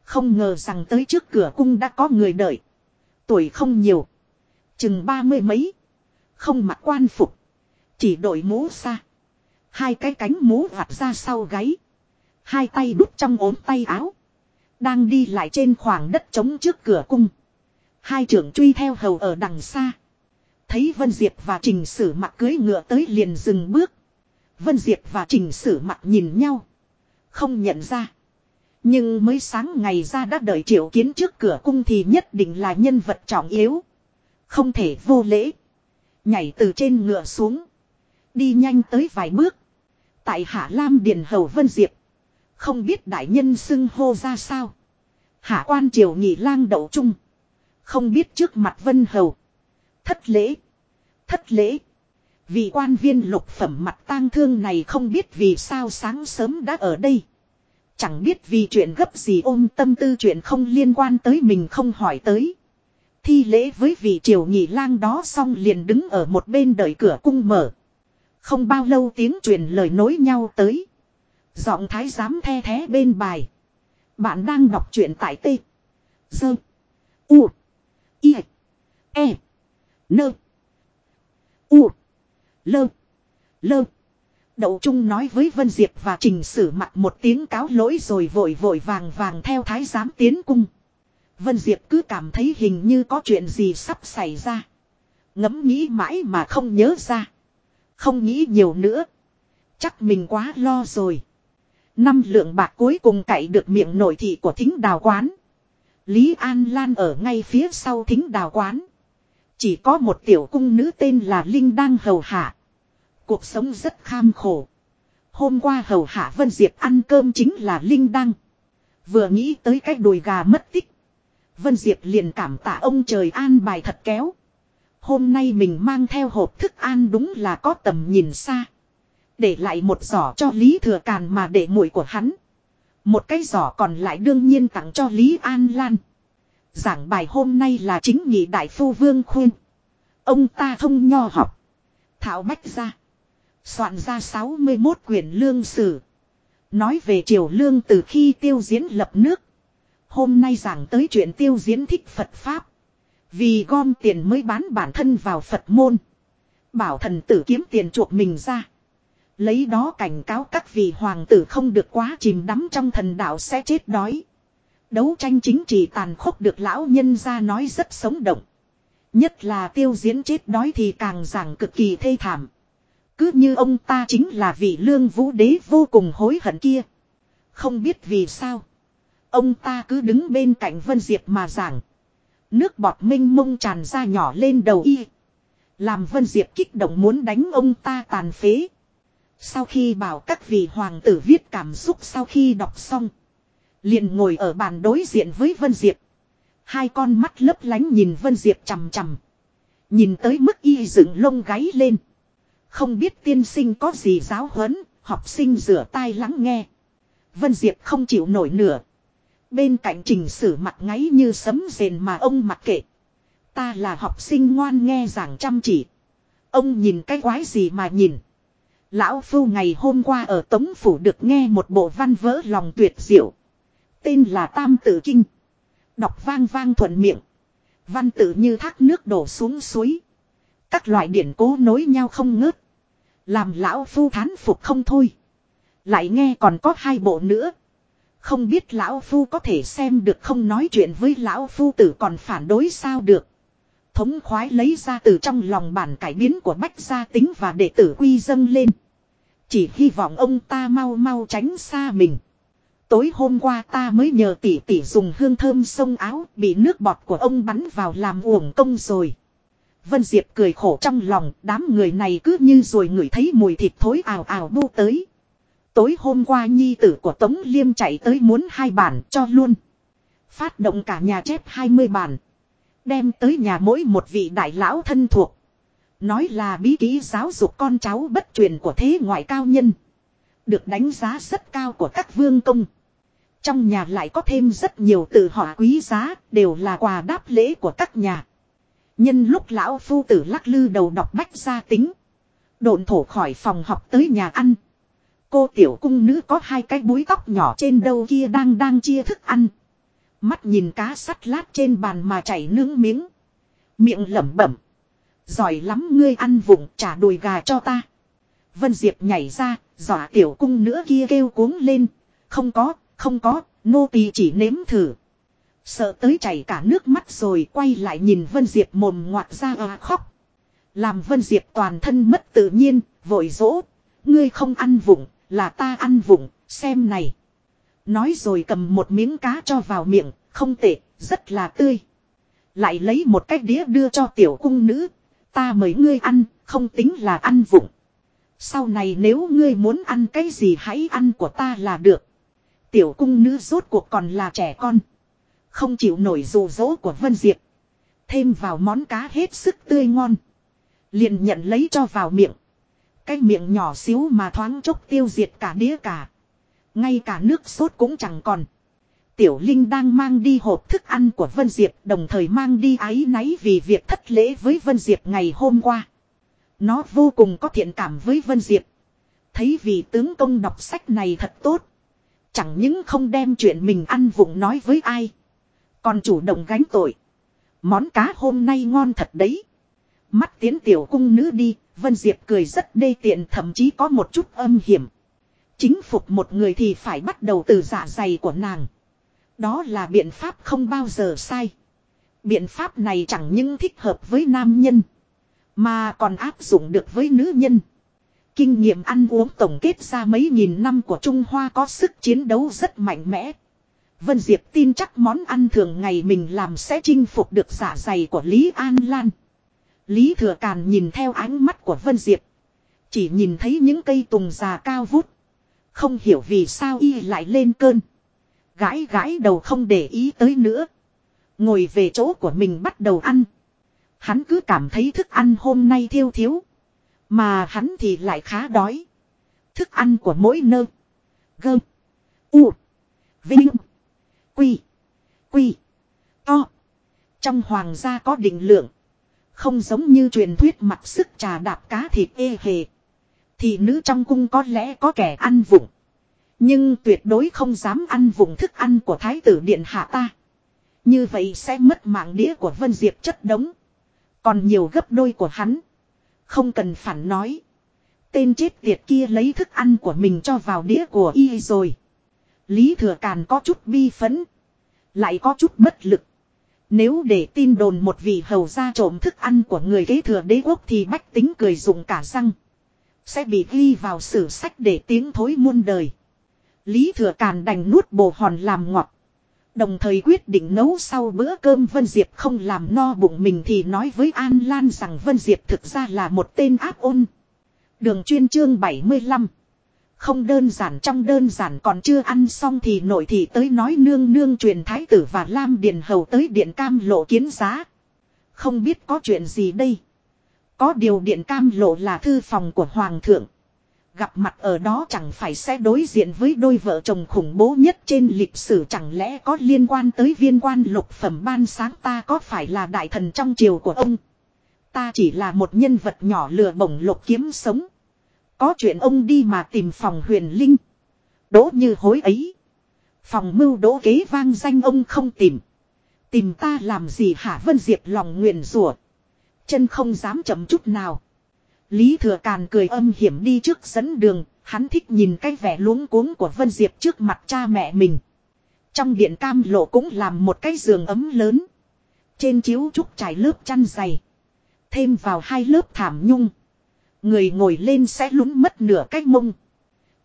Không ngờ rằng tới trước cửa cung đã có người đợi. Tuổi không nhiều. Chừng ba mươi mấy. Không mặc quan phục. Chỉ đội mũ xa. Hai cái cánh mũ vặt ra sau gáy. Hai tay đút trong ốm tay áo. Đang đi lại trên khoảng đất trống trước cửa cung. Hai trưởng truy theo hầu ở đằng xa. Thấy Vân Diệp và Trình Sử mặc cưới ngựa tới liền dừng bước. Vân Diệp và Trình Sử mặc nhìn nhau. Không nhận ra. Nhưng mới sáng ngày ra đã đợi triệu kiến trước cửa cung thì nhất định là nhân vật trọng yếu. Không thể vô lễ. Nhảy từ trên ngựa xuống. Đi nhanh tới vài bước. Tại Hạ Lam Điền Hầu Vân Diệp. Không biết đại nhân xưng hô ra sao. Hạ quan triều nhị lang đậu trung. Không biết trước mặt Vân Hầu. Thất lễ. Thất lễ. Vị quan viên lục phẩm mặt tang thương này không biết vì sao sáng sớm đã ở đây. Chẳng biết vì chuyện gấp gì ôm tâm tư chuyện không liên quan tới mình không hỏi tới. Thi lễ với vị triều nhị lang đó xong liền đứng ở một bên đợi cửa cung mở. Không bao lâu tiếng truyền lời nối nhau tới. Giọng thái giám the thế bên bài. Bạn đang đọc truyện tại T. Dơ. U. I. E. Nơ. U. Lơ. Lơ. Đậu Trung nói với Vân Diệp và Trình Sử mặt một tiếng cáo lỗi rồi vội vội vàng vàng theo thái giám tiến cung. Vân Diệp cứ cảm thấy hình như có chuyện gì sắp xảy ra. Ngẫm nghĩ mãi mà không nhớ ra. Không nghĩ nhiều nữa. Chắc mình quá lo rồi. Năm lượng bạc cuối cùng cậy được miệng nội thị của thính đào quán. Lý An Lan ở ngay phía sau thính đào quán. Chỉ có một tiểu cung nữ tên là Linh đang hầu hạ. Cuộc sống rất kham khổ. Hôm qua hầu hạ Vân Diệp ăn cơm chính là Linh Đăng. Vừa nghĩ tới cái đùi gà mất tích. Vân Diệp liền cảm tạ ông trời an bài thật kéo. Hôm nay mình mang theo hộp thức ăn đúng là có tầm nhìn xa. Để lại một giỏ cho Lý Thừa Càn mà để muội của hắn. Một cái giỏ còn lại đương nhiên tặng cho Lý An Lan. Giảng bài hôm nay là chính nhị đại phu Vương Khuyên. Ông ta thông nho học. Thảo bách ra. Soạn ra 61 quyển lương sử. Nói về triều lương từ khi tiêu diễn lập nước. Hôm nay giảng tới chuyện tiêu diễn thích Phật Pháp. Vì gom tiền mới bán bản thân vào Phật môn. Bảo thần tử kiếm tiền chuộc mình ra. Lấy đó cảnh cáo các vị hoàng tử không được quá chìm đắm trong thần đạo sẽ chết đói. Đấu tranh chính trị tàn khốc được lão nhân ra nói rất sống động. Nhất là tiêu diễn chết đói thì càng giảng cực kỳ thê thảm. Cứ như ông ta chính là vị lương vũ đế vô cùng hối hận kia. Không biết vì sao. Ông ta cứ đứng bên cạnh Vân Diệp mà giảng. Nước bọt minh mông tràn ra nhỏ lên đầu y. Làm Vân Diệp kích động muốn đánh ông ta tàn phế. Sau khi bảo các vị hoàng tử viết cảm xúc sau khi đọc xong. Liền ngồi ở bàn đối diện với Vân Diệp. Hai con mắt lấp lánh nhìn Vân Diệp chằm chằm. Nhìn tới mức y dựng lông gáy lên. Không biết tiên sinh có gì giáo huấn, học sinh rửa tai lắng nghe. Vân Diệp không chịu nổi nửa. Bên cạnh trình sử mặt ngáy như sấm rền mà ông mặc kệ. Ta là học sinh ngoan nghe giảng chăm chỉ. Ông nhìn cái quái gì mà nhìn. Lão Phu ngày hôm qua ở Tống Phủ được nghe một bộ văn vỡ lòng tuyệt diệu. Tên là Tam Tử Kinh. Đọc vang vang thuận miệng. Văn tự như thác nước đổ xuống suối. Các loại điển cố nối nhau không ngớt. Làm lão phu thán phục không thôi. Lại nghe còn có hai bộ nữa. Không biết lão phu có thể xem được không nói chuyện với lão phu tử còn phản đối sao được. Thống khoái lấy ra từ trong lòng bản cải biến của bách gia tính và đệ tử quy dâng lên. Chỉ hy vọng ông ta mau mau tránh xa mình. Tối hôm qua ta mới nhờ tỷ tỷ dùng hương thơm sông áo bị nước bọt của ông bắn vào làm uổng công rồi. Vân Diệp cười khổ trong lòng, đám người này cứ như rồi ngửi thấy mùi thịt thối ào ào bu tới. Tối hôm qua nhi tử của Tống Liêm chạy tới muốn hai bản cho luôn. Phát động cả nhà chép 20 bản. Đem tới nhà mỗi một vị đại lão thân thuộc. Nói là bí kỹ giáo dục con cháu bất truyền của thế ngoại cao nhân. Được đánh giá rất cao của các vương công. Trong nhà lại có thêm rất nhiều từ họ quý giá, đều là quà đáp lễ của các nhà. Nhân lúc lão phu tử lắc lư đầu đọc bách gia tính. Độn thổ khỏi phòng học tới nhà ăn. Cô tiểu cung nữ có hai cái búi tóc nhỏ trên đầu kia đang đang chia thức ăn. Mắt nhìn cá sắt lát trên bàn mà chảy nướng miếng. Miệng lẩm bẩm. Giỏi lắm ngươi ăn vụng trả đùi gà cho ta. Vân Diệp nhảy ra, dọa tiểu cung nữ kia kêu cuống lên. Không có, không có, nô tỳ chỉ nếm thử. Sợ tới chảy cả nước mắt rồi quay lại nhìn Vân Diệp mồm ngoạc ra à khóc. Làm Vân Diệp toàn thân mất tự nhiên, vội dỗ. Ngươi không ăn vụng, là ta ăn vụng, xem này. Nói rồi cầm một miếng cá cho vào miệng, không tệ, rất là tươi. Lại lấy một cái đĩa đưa cho tiểu cung nữ. Ta mời ngươi ăn, không tính là ăn vụng. Sau này nếu ngươi muốn ăn cái gì hãy ăn của ta là được. Tiểu cung nữ rốt cuộc còn là trẻ con. Không chịu nổi dù dỗ của Vân Diệp. Thêm vào món cá hết sức tươi ngon. Liền nhận lấy cho vào miệng. Cái miệng nhỏ xíu mà thoáng chốc tiêu diệt cả đĩa cả. Ngay cả nước sốt cũng chẳng còn. Tiểu Linh đang mang đi hộp thức ăn của Vân Diệp đồng thời mang đi ái náy vì việc thất lễ với Vân Diệp ngày hôm qua. Nó vô cùng có thiện cảm với Vân Diệp. Thấy vị tướng công đọc sách này thật tốt. Chẳng những không đem chuyện mình ăn vụng nói với ai. Còn chủ động gánh tội. Món cá hôm nay ngon thật đấy. Mắt tiến tiểu cung nữ đi, Vân Diệp cười rất đê tiện, thậm chí có một chút âm hiểm. Chính phục một người thì phải bắt đầu từ dạ dày của nàng. Đó là biện pháp không bao giờ sai. Biện pháp này chẳng những thích hợp với nam nhân. Mà còn áp dụng được với nữ nhân. Kinh nghiệm ăn uống tổng kết ra mấy nghìn năm của Trung Hoa có sức chiến đấu rất mạnh mẽ. Vân Diệp tin chắc món ăn thường ngày mình làm sẽ chinh phục được dạ dày của Lý An Lan. Lý Thừa Càn nhìn theo ánh mắt của Vân Diệp. Chỉ nhìn thấy những cây tùng già cao vút. Không hiểu vì sao y lại lên cơn. Gãi gãi đầu không để ý tới nữa. Ngồi về chỗ của mình bắt đầu ăn. Hắn cứ cảm thấy thức ăn hôm nay thiêu thiếu. Mà hắn thì lại khá đói. Thức ăn của mỗi nơ. gơm, U. Vinh. Quy. Quy. To. Trong hoàng gia có định lượng. Không giống như truyền thuyết mặc sức trà đạp cá thịt ê hề. Thì nữ trong cung có lẽ có kẻ ăn vụng. Nhưng tuyệt đối không dám ăn vùng thức ăn của thái tử điện hạ ta. Như vậy sẽ mất mạng đĩa của Vân Diệp chất đống. Còn nhiều gấp đôi của hắn. Không cần phản nói. Tên chết tiệt kia lấy thức ăn của mình cho vào đĩa của y rồi. Lý Thừa Càn có chút bi phấn. Lại có chút bất lực. Nếu để tin đồn một vị hầu ra trộm thức ăn của người kế thừa đế quốc thì bách tính cười dụng cả răng. Sẽ bị ghi vào sử sách để tiếng thối muôn đời. Lý Thừa Càn đành nuốt bồ hòn làm ngọt. Đồng thời quyết định nấu sau bữa cơm Vân Diệp không làm no bụng mình thì nói với An Lan rằng Vân Diệp thực ra là một tên áp ôn. Đường chuyên chương 75 không đơn giản, trong đơn giản còn chưa ăn xong thì nội thị tới nói nương nương truyền thái tử và Lam Điền Hầu tới điện cam lộ kiến giá. Không biết có chuyện gì đây. Có điều điện cam lộ là thư phòng của Hoàng thượng. Gặp mặt ở đó chẳng phải sẽ đối diện với đôi vợ chồng khủng bố nhất trên lịch sử, chẳng lẽ có liên quan tới viên quan lục phẩm ban sáng ta có phải là đại thần trong triều của ông. Ta chỉ là một nhân vật nhỏ lừa bổng lục kiếm sống. Có chuyện ông đi mà tìm phòng huyền linh. Đỗ như hối ấy. Phòng mưu đỗ kế vang danh ông không tìm. Tìm ta làm gì hả Vân Diệp lòng nguyện rủa Chân không dám chậm chút nào. Lý Thừa Càn cười âm hiểm đi trước dẫn đường, hắn thích nhìn cái vẻ luống cuống của Vân Diệp trước mặt cha mẹ mình. Trong điện cam lộ cũng làm một cái giường ấm lớn. Trên chiếu trúc trải lớp chăn dày. Thêm vào hai lớp thảm nhung. Người ngồi lên sẽ lún mất nửa cái mông.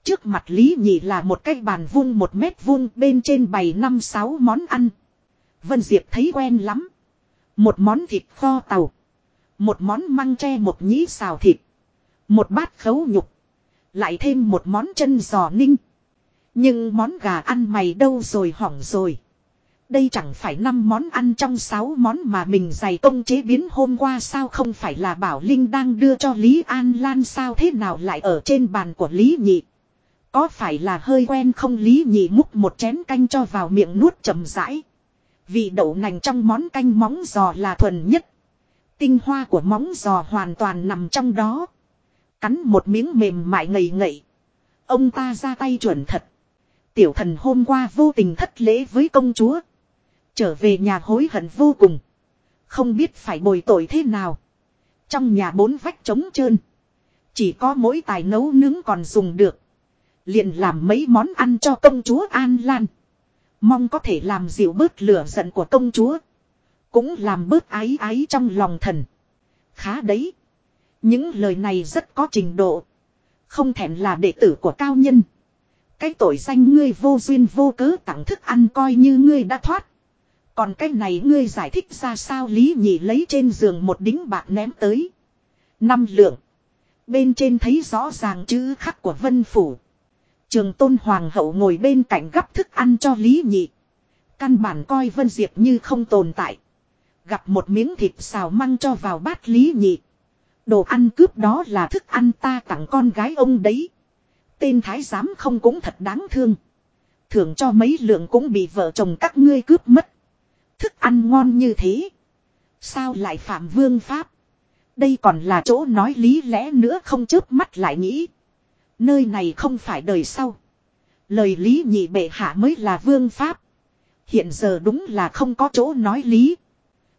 Trước mặt Lý Nhị là một cái bàn vuông một mét vuông, bên trên bày năm sáu món ăn. Vân Diệp thấy quen lắm. Một món thịt kho tàu. Một món măng tre một nhĩ xào thịt. Một bát khấu nhục. Lại thêm một món chân giò ninh. Nhưng món gà ăn mày đâu rồi hỏng rồi. Đây chẳng phải năm món ăn trong sáu món mà mình dày công chế biến hôm qua sao không phải là Bảo Linh đang đưa cho Lý An Lan sao thế nào lại ở trên bàn của Lý Nhị. Có phải là hơi quen không Lý Nhị múc một chén canh cho vào miệng nuốt chậm rãi. Vị đậu nành trong món canh móng giò là thuần nhất. Tinh hoa của móng giò hoàn toàn nằm trong đó. Cắn một miếng mềm mại ngậy ngậy. Ông ta ra tay chuẩn thật. Tiểu thần hôm qua vô tình thất lễ với công chúa. Trở về nhà hối hận vô cùng. Không biết phải bồi tội thế nào. Trong nhà bốn vách trống trơn. Chỉ có mỗi tài nấu nướng còn dùng được. Liền làm mấy món ăn cho công chúa An Lan. Mong có thể làm dịu bớt lửa giận của công chúa. Cũng làm bớt ái ái trong lòng thần. Khá đấy. Những lời này rất có trình độ. Không thèm là đệ tử của cao nhân. Cái tội danh ngươi vô duyên vô cớ tặng thức ăn coi như ngươi đã thoát. Còn cái này ngươi giải thích ra sao Lý Nhị lấy trên giường một đính bạc ném tới. Năm lượng. Bên trên thấy rõ ràng chữ khắc của Vân Phủ. Trường Tôn Hoàng hậu ngồi bên cạnh gắp thức ăn cho Lý Nhị. Căn bản coi Vân Diệp như không tồn tại. Gặp một miếng thịt xào măng cho vào bát Lý Nhị. Đồ ăn cướp đó là thức ăn ta tặng con gái ông đấy. Tên thái giám không cũng thật đáng thương. Thưởng cho mấy lượng cũng bị vợ chồng các ngươi cướp mất. Ăn ngon như thế. Sao lại phạm vương pháp? Đây còn là chỗ nói lý lẽ nữa không chớp mắt lại nghĩ. Nơi này không phải đời sau. Lời lý nhị bệ hạ mới là vương pháp. Hiện giờ đúng là không có chỗ nói lý.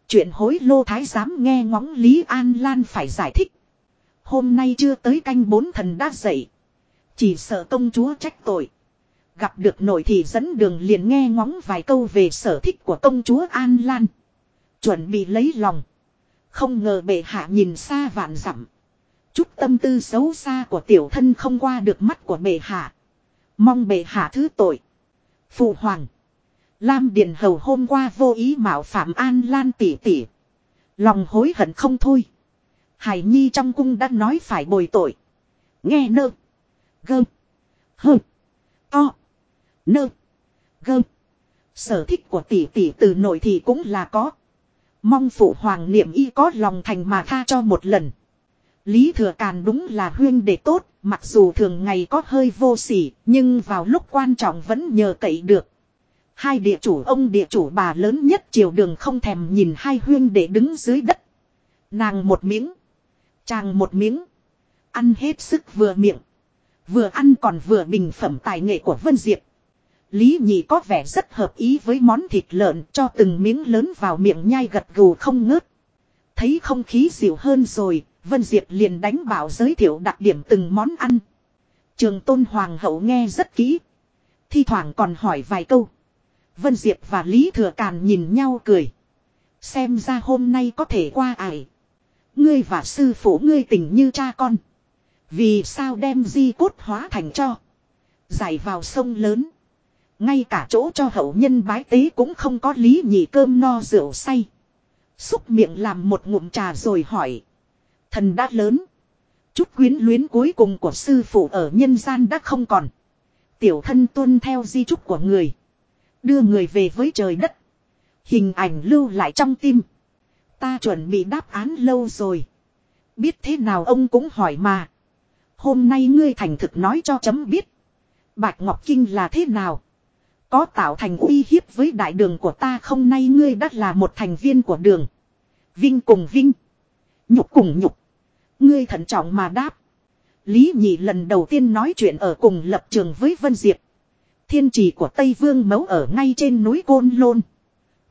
Chuyện hối lô thái giám nghe ngóng Lý An Lan phải giải thích. Hôm nay chưa tới canh bốn thần đã dậy. Chỉ sợ công chúa trách tội. Gặp được nội thì dẫn đường liền nghe ngóng vài câu về sở thích của công chúa An Lan. Chuẩn bị lấy lòng. Không ngờ bệ hạ nhìn xa vạn dặm. Chút tâm tư xấu xa của tiểu thân không qua được mắt của bệ hạ. Mong bệ hạ thứ tội. Phụ hoàng. Lam Điền Hầu hôm qua vô ý mạo phạm An Lan tỷ tỷ. Lòng hối hận không thôi. Hải Nhi trong cung đã nói phải bồi tội. Nghe nơ. Gơm. Hơ. To. Nơ. Gơm. Sở thích của tỷ tỷ từ nội thì cũng là có. Mong phụ hoàng niệm y có lòng thành mà tha cho một lần. Lý thừa càn đúng là huyên đệ tốt, mặc dù thường ngày có hơi vô sỉ, nhưng vào lúc quan trọng vẫn nhờ cậy được. Hai địa chủ ông địa chủ bà lớn nhất triều đường không thèm nhìn hai huyên đệ đứng dưới đất. Nàng một miếng. Chàng một miếng. Ăn hết sức vừa miệng. Vừa ăn còn vừa bình phẩm tài nghệ của Vân Diệp. Lý nhị có vẻ rất hợp ý với món thịt lợn cho từng miếng lớn vào miệng nhai gật gù không ngớt. Thấy không khí dịu hơn rồi, Vân Diệp liền đánh bảo giới thiệu đặc điểm từng món ăn. Trường Tôn Hoàng hậu nghe rất kỹ. Thi thoảng còn hỏi vài câu. Vân Diệp và Lý Thừa Càn nhìn nhau cười. Xem ra hôm nay có thể qua ải. Ngươi và sư phụ ngươi tình như cha con. Vì sao đem di cốt hóa thành cho. Giải vào sông lớn. Ngay cả chỗ cho hậu nhân bái tế cũng không có lý nhị cơm no rượu say. Xúc miệng làm một ngụm trà rồi hỏi. Thần đã lớn. Chút quyến luyến cuối cùng của sư phụ ở nhân gian đã không còn. Tiểu thân tuân theo di trúc của người. Đưa người về với trời đất. Hình ảnh lưu lại trong tim. Ta chuẩn bị đáp án lâu rồi. Biết thế nào ông cũng hỏi mà. Hôm nay ngươi thành thực nói cho chấm biết. Bạch Ngọc Kinh là thế nào? Có tạo thành uy hiếp với đại đường của ta không nay ngươi đã là một thành viên của đường. Vinh cùng Vinh. Nhục cùng nhục. Ngươi thận trọng mà đáp. Lý Nhị lần đầu tiên nói chuyện ở cùng lập trường với Vân Diệp. Thiên trì của Tây Vương mấu ở ngay trên núi Côn Lôn.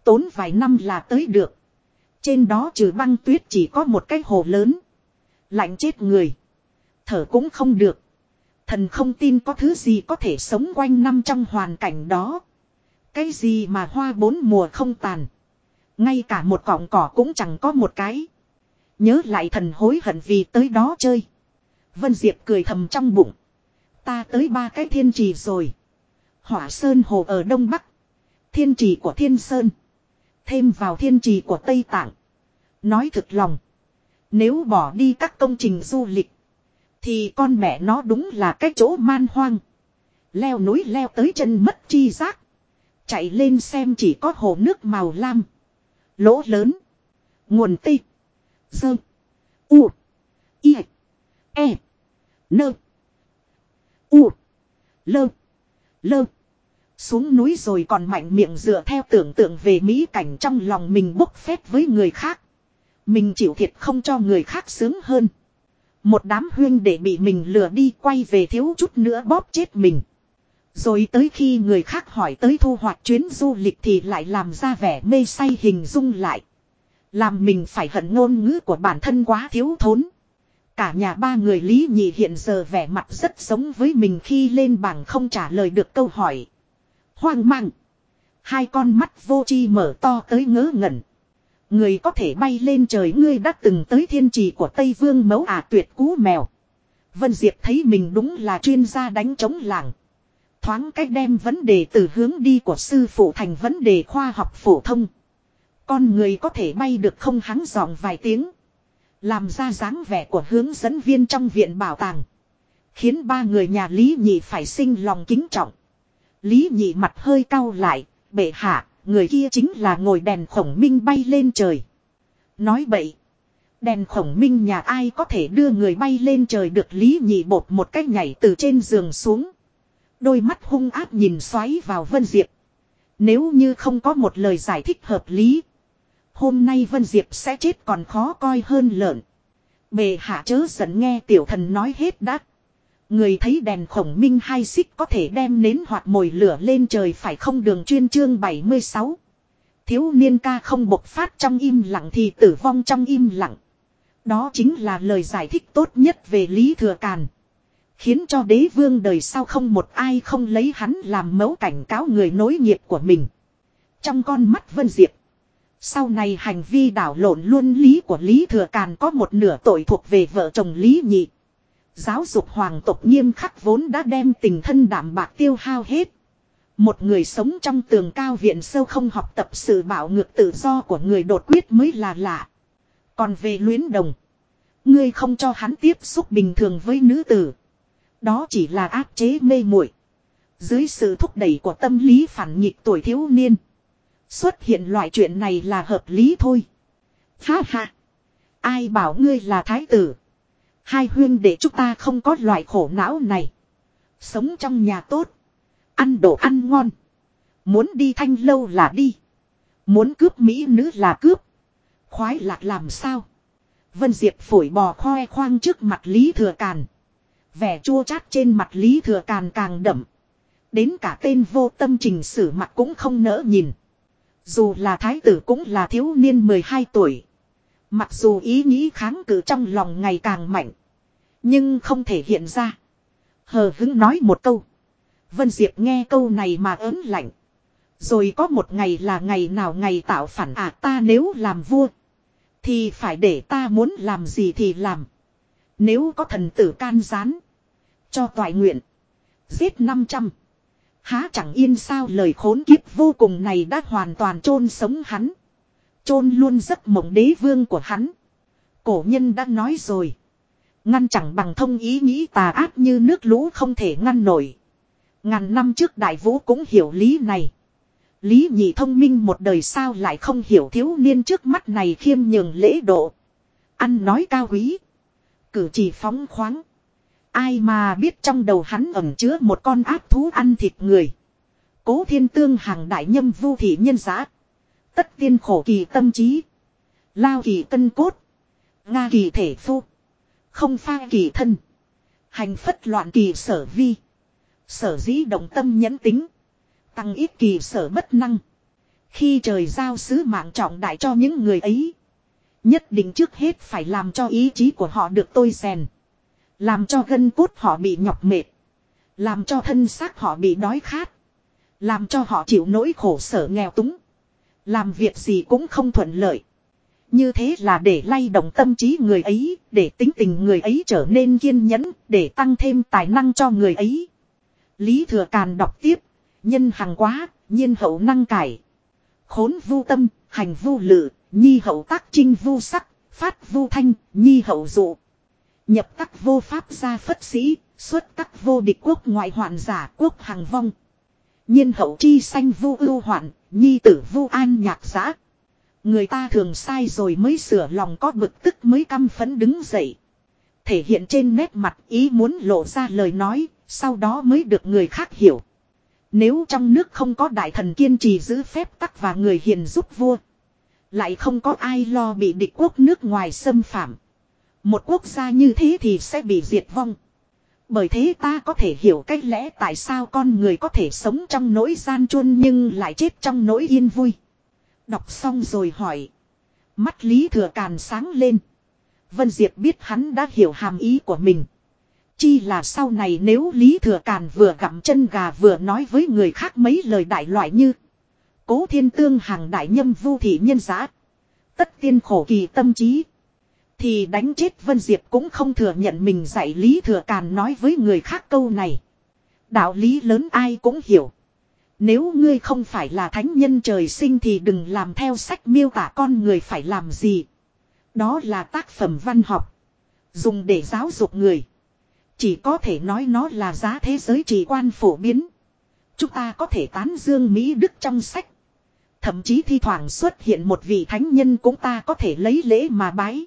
Tốn vài năm là tới được. Trên đó trừ băng tuyết chỉ có một cái hồ lớn. Lạnh chết người. Thở cũng không được. Thần không tin có thứ gì có thể sống quanh năm trong hoàn cảnh đó. Cái gì mà hoa bốn mùa không tàn. Ngay cả một cọng cỏ cũng chẳng có một cái. Nhớ lại thần hối hận vì tới đó chơi. Vân Diệp cười thầm trong bụng. Ta tới ba cái thiên trì rồi. Hỏa Sơn Hồ ở Đông Bắc. Thiên trì của Thiên Sơn. Thêm vào thiên trì của Tây Tạng. Nói thực lòng. Nếu bỏ đi các công trình du lịch. Thì con mẹ nó đúng là cái chỗ man hoang. Leo núi leo tới chân mất chi giác. Chạy lên xem chỉ có hồ nước màu lam. Lỗ lớn. Nguồn tây. Dơ. U. Y. E. Nơ. U. Lơ. Lơ. Xuống núi rồi còn mạnh miệng dựa theo tưởng tượng về mỹ cảnh trong lòng mình bốc phép với người khác. Mình chịu thiệt không cho người khác sướng hơn. Một đám huyên để bị mình lừa đi quay về thiếu chút nữa bóp chết mình. Rồi tới khi người khác hỏi tới thu hoạch chuyến du lịch thì lại làm ra vẻ mê say hình dung lại. Làm mình phải hận ngôn ngữ của bản thân quá thiếu thốn. Cả nhà ba người Lý Nhị hiện giờ vẻ mặt rất giống với mình khi lên bảng không trả lời được câu hỏi. Hoang mang. Hai con mắt vô chi mở to tới ngớ ngẩn. Người có thể bay lên trời ngươi đã từng tới thiên trì của Tây Vương mẫu à tuyệt cú mèo. Vân Diệp thấy mình đúng là chuyên gia đánh chống làng. Thoáng cách đem vấn đề từ hướng đi của sư phụ thành vấn đề khoa học phổ thông. Con người có thể bay được không hắng giọng vài tiếng. Làm ra dáng vẻ của hướng dẫn viên trong viện bảo tàng. Khiến ba người nhà Lý Nhị phải sinh lòng kính trọng. Lý Nhị mặt hơi cau lại, bệ hạ, người kia chính là ngồi đèn khổng minh bay lên trời. Nói bậy. Đèn khổng minh nhà ai có thể đưa người bay lên trời được Lý Nhị bột một cách nhảy từ trên giường xuống. Đôi mắt hung áp nhìn xoáy vào Vân Diệp. Nếu như không có một lời giải thích hợp lý. Hôm nay Vân Diệp sẽ chết còn khó coi hơn lợn. Bề hạ chớ giận nghe tiểu thần nói hết đắc. Người thấy đèn khổng minh hai xích có thể đem nến hoặc mồi lửa lên trời phải không đường chuyên chương 76. Thiếu niên ca không bộc phát trong im lặng thì tử vong trong im lặng. Đó chính là lời giải thích tốt nhất về Lý Thừa Càn. Khiến cho đế vương đời sau không một ai không lấy hắn làm mẫu cảnh cáo người nối nghiệp của mình. Trong con mắt Vân Diệp. Sau này hành vi đảo lộn luân lý của Lý Thừa Càn có một nửa tội thuộc về vợ chồng Lý Nhị. Giáo dục hoàng tộc nghiêm khắc vốn đã đem tình thân đảm bạc tiêu hao hết. Một người sống trong tường cao viện sâu không học tập sự bảo ngược tự do của người đột quyết mới là lạ. Còn về luyến đồng. Ngươi không cho hắn tiếp xúc bình thường với nữ tử. Đó chỉ là áp chế mê muội Dưới sự thúc đẩy của tâm lý phản nghịch tuổi thiếu niên. Xuất hiện loại chuyện này là hợp lý thôi. Ha ha. Ai bảo ngươi là thái tử. Hai huyên để chúng ta không có loại khổ não này. Sống trong nhà tốt. Ăn đồ ăn ngon. Muốn đi thanh lâu là đi. Muốn cướp mỹ nữ là cướp. Khoái lạc làm sao. Vân Diệp phổi bò khoe khoang trước mặt Lý Thừa Càn. Vẻ chua chát trên mặt Lý Thừa Càn càng đậm. Đến cả tên vô tâm trình sử mặt cũng không nỡ nhìn. Dù là thái tử cũng là thiếu niên 12 tuổi. Mặc dù ý nghĩ kháng cự trong lòng ngày càng mạnh. Nhưng không thể hiện ra. Hờ hứng nói một câu. Vân Diệp nghe câu này mà ớn lạnh. Rồi có một ngày là ngày nào ngày tạo phản à ta nếu làm vua. Thì phải để ta muốn làm gì thì làm. Nếu có thần tử can gián. Cho toại nguyện. Giết 500. Há chẳng yên sao lời khốn kiếp vô cùng này đã hoàn toàn chôn sống hắn. chôn luôn giấc mộng đế vương của hắn. Cổ nhân đã nói rồi. Ngăn chẳng bằng thông ý nghĩ tà ác như nước lũ không thể ngăn nổi. Ngàn năm trước đại vũ cũng hiểu lý này. Lý nhị thông minh một đời sao lại không hiểu thiếu niên trước mắt này khiêm nhường lễ độ. Ăn nói cao quý. Cử chỉ phóng khoáng. Ai mà biết trong đầu hắn ẩm chứa một con ác thú ăn thịt người. Cố thiên tương hàng đại nhâm vu thị nhân giá. Tất tiên khổ kỳ tâm trí. Lao kỳ cân cốt. Nga kỳ thể phu. Không pha kỳ thân. Hành phất loạn kỳ sở vi. Sở dĩ động tâm nhẫn tính. Tăng ít kỳ sở bất năng. Khi trời giao sứ mạng trọng đại cho những người ấy. Nhất định trước hết phải làm cho ý chí của họ được tôi rèn. Làm cho gân cốt họ bị nhọc mệt. Làm cho thân xác họ bị đói khát. Làm cho họ chịu nỗi khổ sở nghèo túng. Làm việc gì cũng không thuận lợi. Như thế là để lay động tâm trí người ấy, để tính tình người ấy trở nên kiên nhẫn, để tăng thêm tài năng cho người ấy. Lý Thừa Càn đọc tiếp, nhân hàng quá, nhiên hậu năng cải. Khốn vu tâm, hành vu lự, nhi hậu tác trinh vu sắc, phát vu thanh, nhi hậu dụ. Nhập tắc vô pháp gia phất sĩ, xuất tắc vô địch quốc ngoại hoạn giả quốc hàng vong. Nhiên hậu chi sanh vu ưu hoạn, nhi tử vu an nhạc giã. Người ta thường sai rồi mới sửa lòng có bực tức mới căm phấn đứng dậy. Thể hiện trên nét mặt ý muốn lộ ra lời nói, sau đó mới được người khác hiểu. Nếu trong nước không có đại thần kiên trì giữ phép tắc và người hiền giúp vua. Lại không có ai lo bị địch quốc nước ngoài xâm phạm. Một quốc gia như thế thì sẽ bị diệt vong. Bởi thế ta có thể hiểu cách lẽ tại sao con người có thể sống trong nỗi gian chuôn nhưng lại chết trong nỗi yên vui. Đọc xong rồi hỏi. Mắt Lý Thừa Càn sáng lên. Vân Diệp biết hắn đã hiểu hàm ý của mình. Chi là sau này nếu Lý Thừa Càn vừa gặm chân gà vừa nói với người khác mấy lời đại loại như. Cố thiên tương hàng đại nhâm vu thị nhân giã Tất tiên khổ kỳ tâm trí. Thì đánh chết Vân Diệp cũng không thừa nhận mình dạy Lý Thừa Càn nói với người khác câu này. Đạo lý lớn ai cũng hiểu. Nếu ngươi không phải là thánh nhân trời sinh thì đừng làm theo sách miêu tả con người phải làm gì. Đó là tác phẩm văn học. Dùng để giáo dục người. Chỉ có thể nói nó là giá thế giới trì quan phổ biến. Chúng ta có thể tán dương Mỹ Đức trong sách. Thậm chí thi thoảng xuất hiện một vị thánh nhân cũng ta có thể lấy lễ mà bái.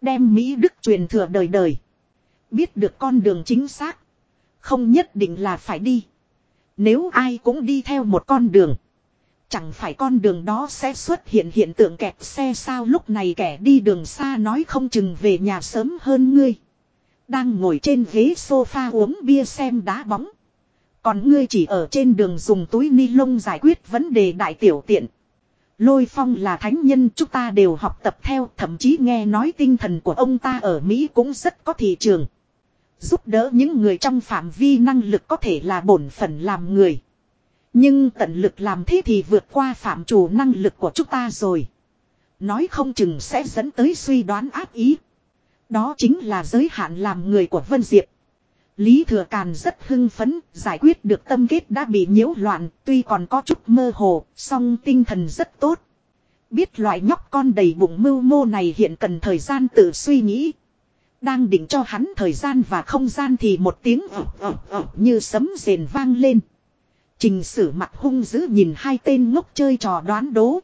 Đem Mỹ Đức truyền thừa đời đời. Biết được con đường chính xác. Không nhất định là phải đi. Nếu ai cũng đi theo một con đường. Chẳng phải con đường đó sẽ xuất hiện hiện tượng kẹt xe sao lúc này kẻ đi đường xa nói không chừng về nhà sớm hơn ngươi. Đang ngồi trên ghế sofa uống bia xem đá bóng. Còn ngươi chỉ ở trên đường dùng túi ni lông giải quyết vấn đề đại tiểu tiện. Lôi phong là thánh nhân, chúng ta đều học tập theo, thậm chí nghe nói tinh thần của ông ta ở Mỹ cũng rất có thị trường. Giúp đỡ những người trong phạm vi năng lực có thể là bổn phận làm người. Nhưng tận lực làm thế thì vượt qua phạm chủ năng lực của chúng ta rồi. Nói không chừng sẽ dẫn tới suy đoán ác ý. Đó chính là giới hạn làm người của Vân Diệp. Lý Thừa Càn rất hưng phấn, giải quyết được tâm kết đã bị nhiễu loạn, tuy còn có chút mơ hồ, song tinh thần rất tốt. Biết loại nhóc con đầy bụng mưu mô này hiện cần thời gian tự suy nghĩ. Đang định cho hắn thời gian và không gian thì một tiếng ọc ọc ọc như sấm rền vang lên. Trình sử mặt hung dữ nhìn hai tên ngốc chơi trò đoán đố.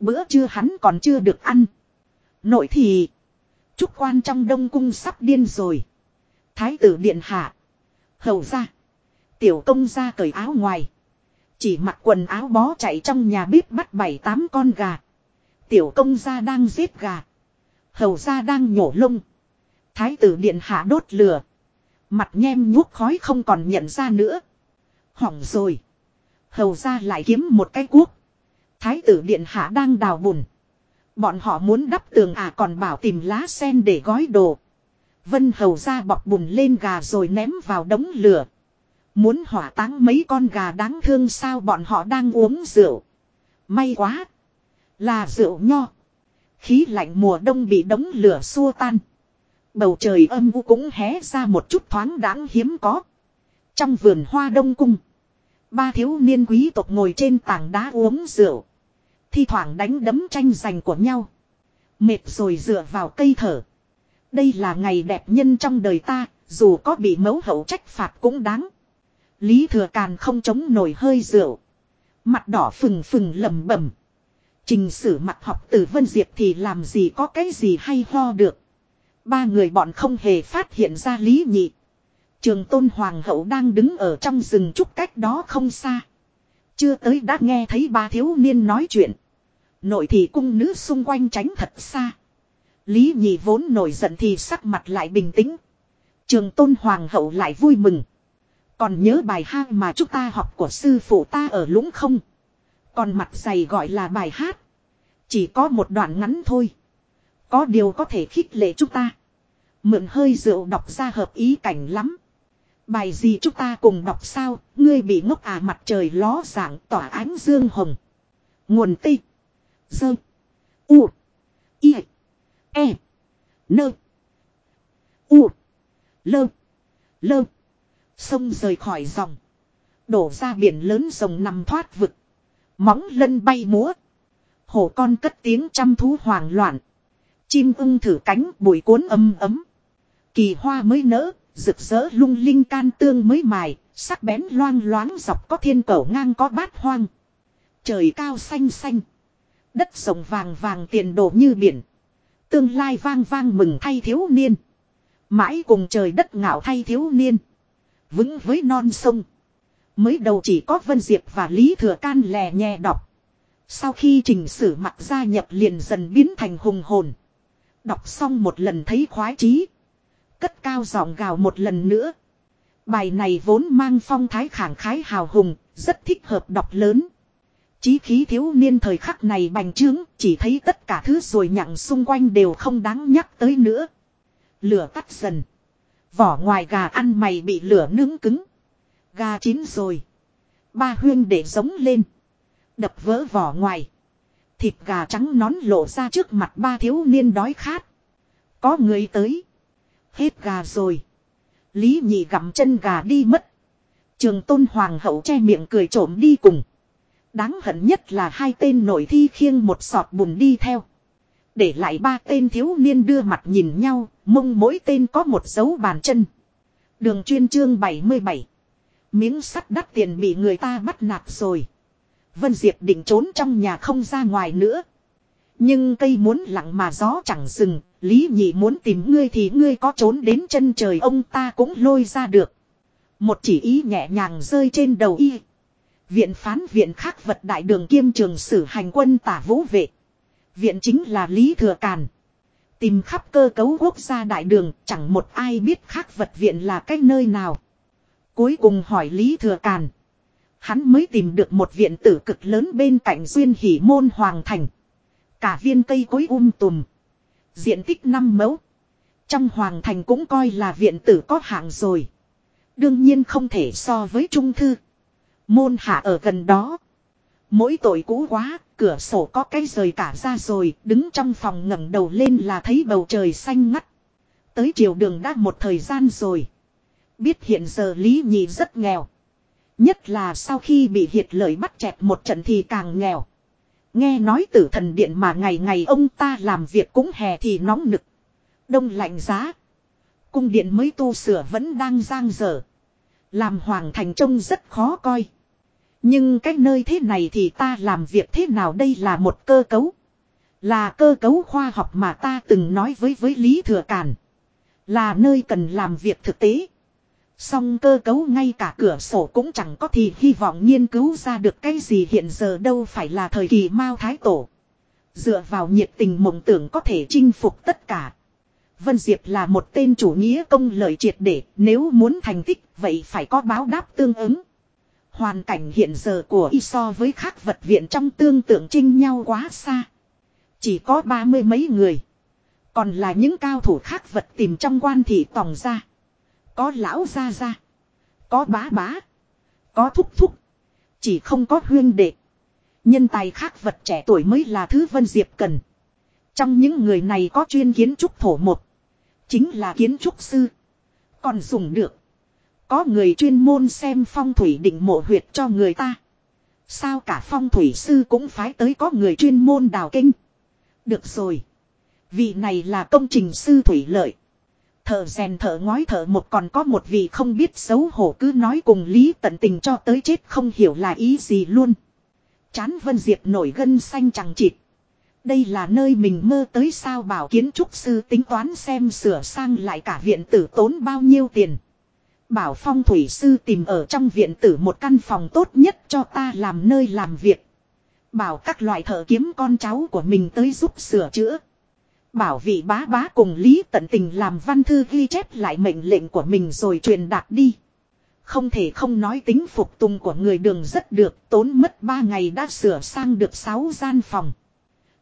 Bữa trưa hắn còn chưa được ăn. Nội thì. Trúc quan trong đông cung sắp điên rồi. Thái tử điện hạ. Hầu ra. Tiểu công ra cởi áo ngoài. Chỉ mặc quần áo bó chạy trong nhà bếp bắt bảy tám con gà. Tiểu công gia đang giết gà. Hầu gia đang nhổ lông. Thái tử điện hạ đốt lửa. Mặt nhem nhuốc khói không còn nhận ra nữa. Hỏng rồi. Hầu gia lại kiếm một cái cuốc. Thái tử điện hạ đang đào bùn. Bọn họ muốn đắp tường à còn bảo tìm lá sen để gói đồ. Vân hầu ra bọc bùn lên gà rồi ném vào đống lửa. Muốn hỏa táng mấy con gà đáng thương sao bọn họ đang uống rượu. May quá. Là rượu nho. Khí lạnh mùa đông bị đống lửa xua tan. Bầu trời âm u cũng hé ra một chút thoáng đáng hiếm có. Trong vườn hoa đông cung. Ba thiếu niên quý tộc ngồi trên tảng đá uống rượu. Thi thoảng đánh đấm tranh giành của nhau. Mệt rồi dựa vào cây thở. Đây là ngày đẹp nhân trong đời ta, dù có bị mấu hậu trách phạt cũng đáng. Lý thừa càn không chống nổi hơi rượu. Mặt đỏ phừng phừng lầm bẩm. Trình sử mặt học từ Vân Diệp thì làm gì có cái gì hay ho được. Ba người bọn không hề phát hiện ra lý nhị. Trường tôn hoàng hậu đang đứng ở trong rừng trúc cách đó không xa. Chưa tới đã nghe thấy ba thiếu niên nói chuyện. Nội thì cung nữ xung quanh tránh thật xa. Lý nhị vốn nổi giận thì sắc mặt lại bình tĩnh. Trường tôn hoàng hậu lại vui mừng. Còn nhớ bài hát mà chúng ta học của sư phụ ta ở lũng không? Còn mặt dày gọi là bài hát. Chỉ có một đoạn ngắn thôi. Có điều có thể khích lệ chúng ta. Mượn hơi rượu đọc ra hợp ý cảnh lắm. Bài gì chúng ta cùng đọc sao, ngươi bị ngốc à mặt trời ló dạng tỏa ánh dương hồng. Nguồn tây. Dơ. U. Y. E. Nơ. U. Lơ. Lơ. Sông rời khỏi dòng. Đổ ra biển lớn rồng nằm thoát vực. Móng lân bay múa. Hổ con cất tiếng chăm thú hoàng loạn. Chim ưng thử cánh bụi cuốn âm ấm. Kỳ hoa mới nỡ, rực rỡ lung linh can tương mới mài, sắc bén loang loáng dọc có thiên cẩu ngang có bát hoang. Trời cao xanh xanh. Đất rộng vàng vàng tiền đổ như biển. Tương lai vang vang mừng thay thiếu niên. Mãi cùng trời đất ngạo thay thiếu niên. Vững với non sông. Mới đầu chỉ có Vân Diệp và Lý Thừa Can lè nhẹ đọc. Sau khi trình sử mặt gia nhập liền dần biến thành hùng hồn. Đọc xong một lần thấy khoái trí. Cất cao giọng gào một lần nữa. Bài này vốn mang phong thái khẳng khái hào hùng, rất thích hợp đọc lớn. Chí khí thiếu niên thời khắc này bành trướng, chỉ thấy tất cả thứ rồi nhặng xung quanh đều không đáng nhắc tới nữa. Lửa tắt dần. Vỏ ngoài gà ăn mày bị lửa nướng cứng. Gà chín rồi. Ba huyên để giống lên. Đập vỡ vỏ ngoài. Thịt gà trắng nón lộ ra trước mặt ba thiếu niên đói khát. Có người tới. Hết gà rồi. Lý nhị gặm chân gà đi mất. Trường tôn hoàng hậu che miệng cười trộm đi cùng. Đáng hận nhất là hai tên nổi thi khiêng một sọt bùn đi theo. Để lại ba tên thiếu niên đưa mặt nhìn nhau, mông mỗi tên có một dấu bàn chân. Đường chuyên chương 77. Miếng sắt đắt tiền bị người ta bắt nạt rồi. Vân Diệp định trốn trong nhà không ra ngoài nữa. Nhưng cây muốn lặng mà gió chẳng dừng, Lý nhị muốn tìm ngươi thì ngươi có trốn đến chân trời ông ta cũng lôi ra được. Một chỉ ý nhẹ nhàng rơi trên đầu y. Viện phán viện khắc vật đại đường kiêm trường sử hành quân tả vũ vệ. Viện chính là Lý Thừa Càn. Tìm khắp cơ cấu quốc gia đại đường chẳng một ai biết khắc vật viện là cái nơi nào. Cuối cùng hỏi Lý Thừa Càn. Hắn mới tìm được một viện tử cực lớn bên cạnh duyên hỷ môn hoàng thành. Cả viên cây cối um tùm. Diện tích năm mẫu. Trong hoàng thành cũng coi là viện tử có hạng rồi. Đương nhiên không thể so với trung thư. Môn hạ ở gần đó. Mỗi tội cũ quá, cửa sổ có cái rời cả ra rồi, đứng trong phòng ngẩng đầu lên là thấy bầu trời xanh ngắt. Tới chiều đường đã một thời gian rồi. Biết hiện giờ Lý Nhị rất nghèo. Nhất là sau khi bị hiệt lợi bắt chẹt một trận thì càng nghèo. Nghe nói tử thần điện mà ngày ngày ông ta làm việc cũng hè thì nóng nực. Đông lạnh giá. Cung điện mới tu sửa vẫn đang giang dở. Làm hoàng thành trông rất khó coi. Nhưng cái nơi thế này thì ta làm việc thế nào đây là một cơ cấu. Là cơ cấu khoa học mà ta từng nói với với Lý Thừa Càn. Là nơi cần làm việc thực tế. Song cơ cấu ngay cả cửa sổ cũng chẳng có thì hy vọng nghiên cứu ra được cái gì hiện giờ đâu phải là thời kỳ Mao Thái Tổ. Dựa vào nhiệt tình mộng tưởng có thể chinh phục tất cả. Vân Diệp là một tên chủ nghĩa công lợi triệt để, nếu muốn thành tích vậy phải có báo đáp tương ứng. Hoàn cảnh hiện giờ của y so với khác vật viện trong tương tượng trinh nhau quá xa. Chỉ có ba mươi mấy người. Còn là những cao thủ khác vật tìm trong quan thị tòng ra. Có lão ra ra. Có bá bá. Có thúc thúc. Chỉ không có huyên đệ. Nhân tài khác vật trẻ tuổi mới là thứ Vân Diệp cần. Trong những người này có chuyên kiến trúc thổ một. Chính là kiến trúc sư. Còn dùng được. Có người chuyên môn xem phong thủy định mộ huyệt cho người ta. Sao cả phong thủy sư cũng phái tới có người chuyên môn đào kinh. Được rồi. Vị này là công trình sư thủy lợi. Thợ rèn thợ ngói thợ một còn có một vị không biết xấu hổ cứ nói cùng lý tận tình cho tới chết không hiểu là ý gì luôn. Chán Vân Diệp nổi gân xanh chẳng chịt. Đây là nơi mình mơ tới sao bảo kiến trúc sư tính toán xem sửa sang lại cả viện tử tốn bao nhiêu tiền. Bảo phong thủy sư tìm ở trong viện tử một căn phòng tốt nhất cho ta làm nơi làm việc. Bảo các loại thợ kiếm con cháu của mình tới giúp sửa chữa. Bảo vị bá bá cùng Lý tận tình làm văn thư ghi chép lại mệnh lệnh của mình rồi truyền đạt đi. Không thể không nói tính phục tùng của người đường rất được, tốn mất ba ngày đã sửa sang được sáu gian phòng.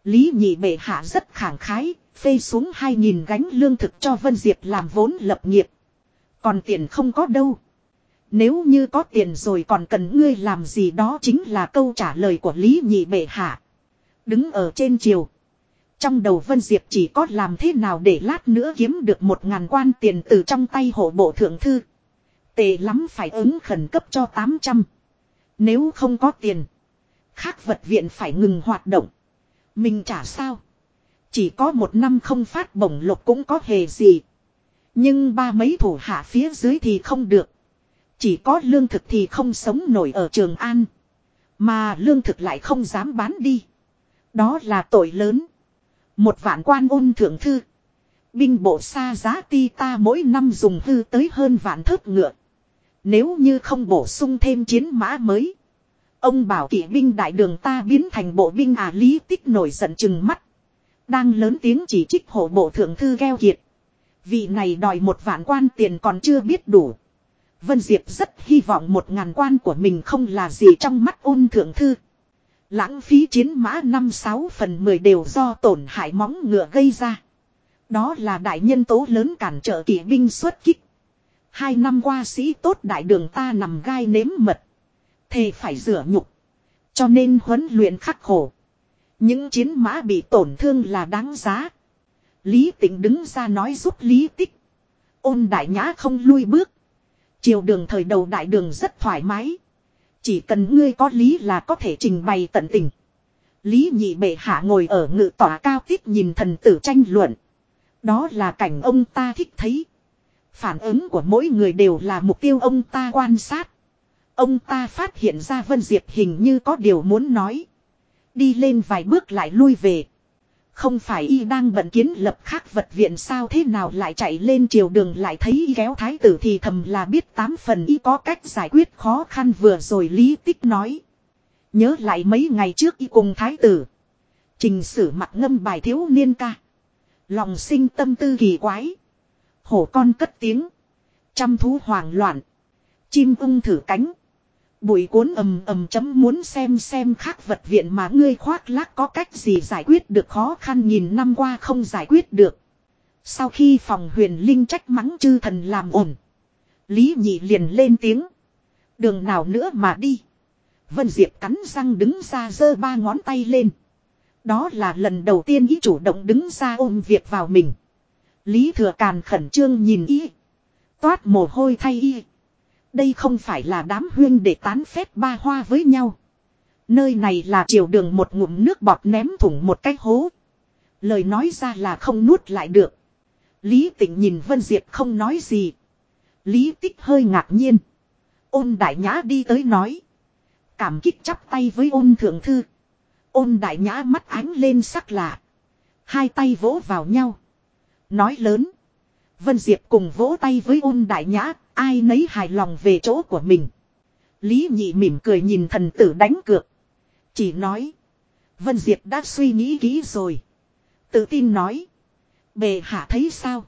Lý nhị bệ hạ rất khẳng khái, phê xuống hai nghìn gánh lương thực cho Vân Diệp làm vốn lập nghiệp. Còn tiền không có đâu. Nếu như có tiền rồi còn cần ngươi làm gì đó chính là câu trả lời của Lý nhị bệ hạ. Đứng ở trên chiều. Trong đầu Vân Diệp chỉ có làm thế nào để lát nữa kiếm được một ngàn quan tiền từ trong tay hộ bộ thượng thư. Tệ lắm phải ứng khẩn cấp cho 800. Nếu không có tiền. Khác vật viện phải ngừng hoạt động. Mình trả sao? Chỉ có một năm không phát bổng lộc cũng có hề gì. Nhưng ba mấy thủ hạ phía dưới thì không được. Chỉ có lương thực thì không sống nổi ở Trường An. Mà lương thực lại không dám bán đi. Đó là tội lớn. Một vạn quan ôn thượng thư. Binh bộ xa giá ti ta mỗi năm dùng hư tới hơn vạn thớt ngựa. Nếu như không bổ sung thêm chiến mã mới. Ông bảo kỵ binh đại đường ta biến thành bộ binh à lý tích nổi giận chừng mắt. Đang lớn tiếng chỉ trích hộ bộ thượng thư gheo kiệt. Vị này đòi một vạn quan tiền còn chưa biết đủ. Vân Diệp rất hy vọng một ngàn quan của mình không là gì trong mắt ôn thượng thư. Lãng phí chiến mã năm sáu phần mười đều do tổn hại móng ngựa gây ra. Đó là đại nhân tố lớn cản trở kỵ binh xuất kích. Hai năm qua sĩ tốt đại đường ta nằm gai nếm mật. Thề phải rửa nhục. Cho nên huấn luyện khắc khổ. Những chiến mã bị tổn thương là đáng giá. Lý tịnh đứng ra nói giúp Lý tích. Ôn đại nhã không lui bước. Chiều đường thời đầu đại đường rất thoải mái. Chỉ cần ngươi có lý là có thể trình bày tận tình. Lý nhị bệ hạ ngồi ở ngự tỏa cao tiếp nhìn thần tử tranh luận. Đó là cảnh ông ta thích thấy. Phản ứng của mỗi người đều là mục tiêu ông ta quan sát. Ông ta phát hiện ra Vân Diệp hình như có điều muốn nói. Đi lên vài bước lại lui về. Không phải y đang bận kiến lập khác vật viện sao thế nào lại chạy lên chiều đường lại thấy y kéo thái tử thì thầm là biết tám phần y có cách giải quyết khó khăn vừa rồi lý tích nói. Nhớ lại mấy ngày trước y cùng thái tử. Trình sử mặt ngâm bài thiếu niên ca. Lòng sinh tâm tư kỳ quái. Hổ con cất tiếng. Trăm thú hoảng loạn. Chim ung thử cánh. Bụi cuốn ầm ầm chấm muốn xem xem khác vật viện mà ngươi khoác lác có cách gì giải quyết được khó khăn nhìn năm qua không giải quyết được. Sau khi phòng huyền linh trách mắng chư thần làm ổn. Lý nhị liền lên tiếng. Đường nào nữa mà đi. Vân Diệp cắn răng đứng ra giơ ba ngón tay lên. Đó là lần đầu tiên ý chủ động đứng ra ôm việc vào mình. Lý thừa càn khẩn trương nhìn ý. Toát mồ hôi thay y. Đây không phải là đám huyên để tán phép ba hoa với nhau. Nơi này là chiều đường một ngụm nước bọt ném thủng một cái hố. Lời nói ra là không nuốt lại được. Lý tịnh nhìn Vân Diệp không nói gì. Lý tích hơi ngạc nhiên. Ôn đại nhã đi tới nói. Cảm kích chắp tay với ôn thượng thư. Ôn đại nhã mắt ánh lên sắc lạ. Hai tay vỗ vào nhau. Nói lớn. Vân Diệp cùng vỗ tay với ôn đại nhã Ai nấy hài lòng về chỗ của mình. Lý nhị mỉm cười nhìn thần tử đánh cược. Chỉ nói. Vân Diệp đã suy nghĩ kỹ rồi. Tự tin nói. Bề hạ thấy sao?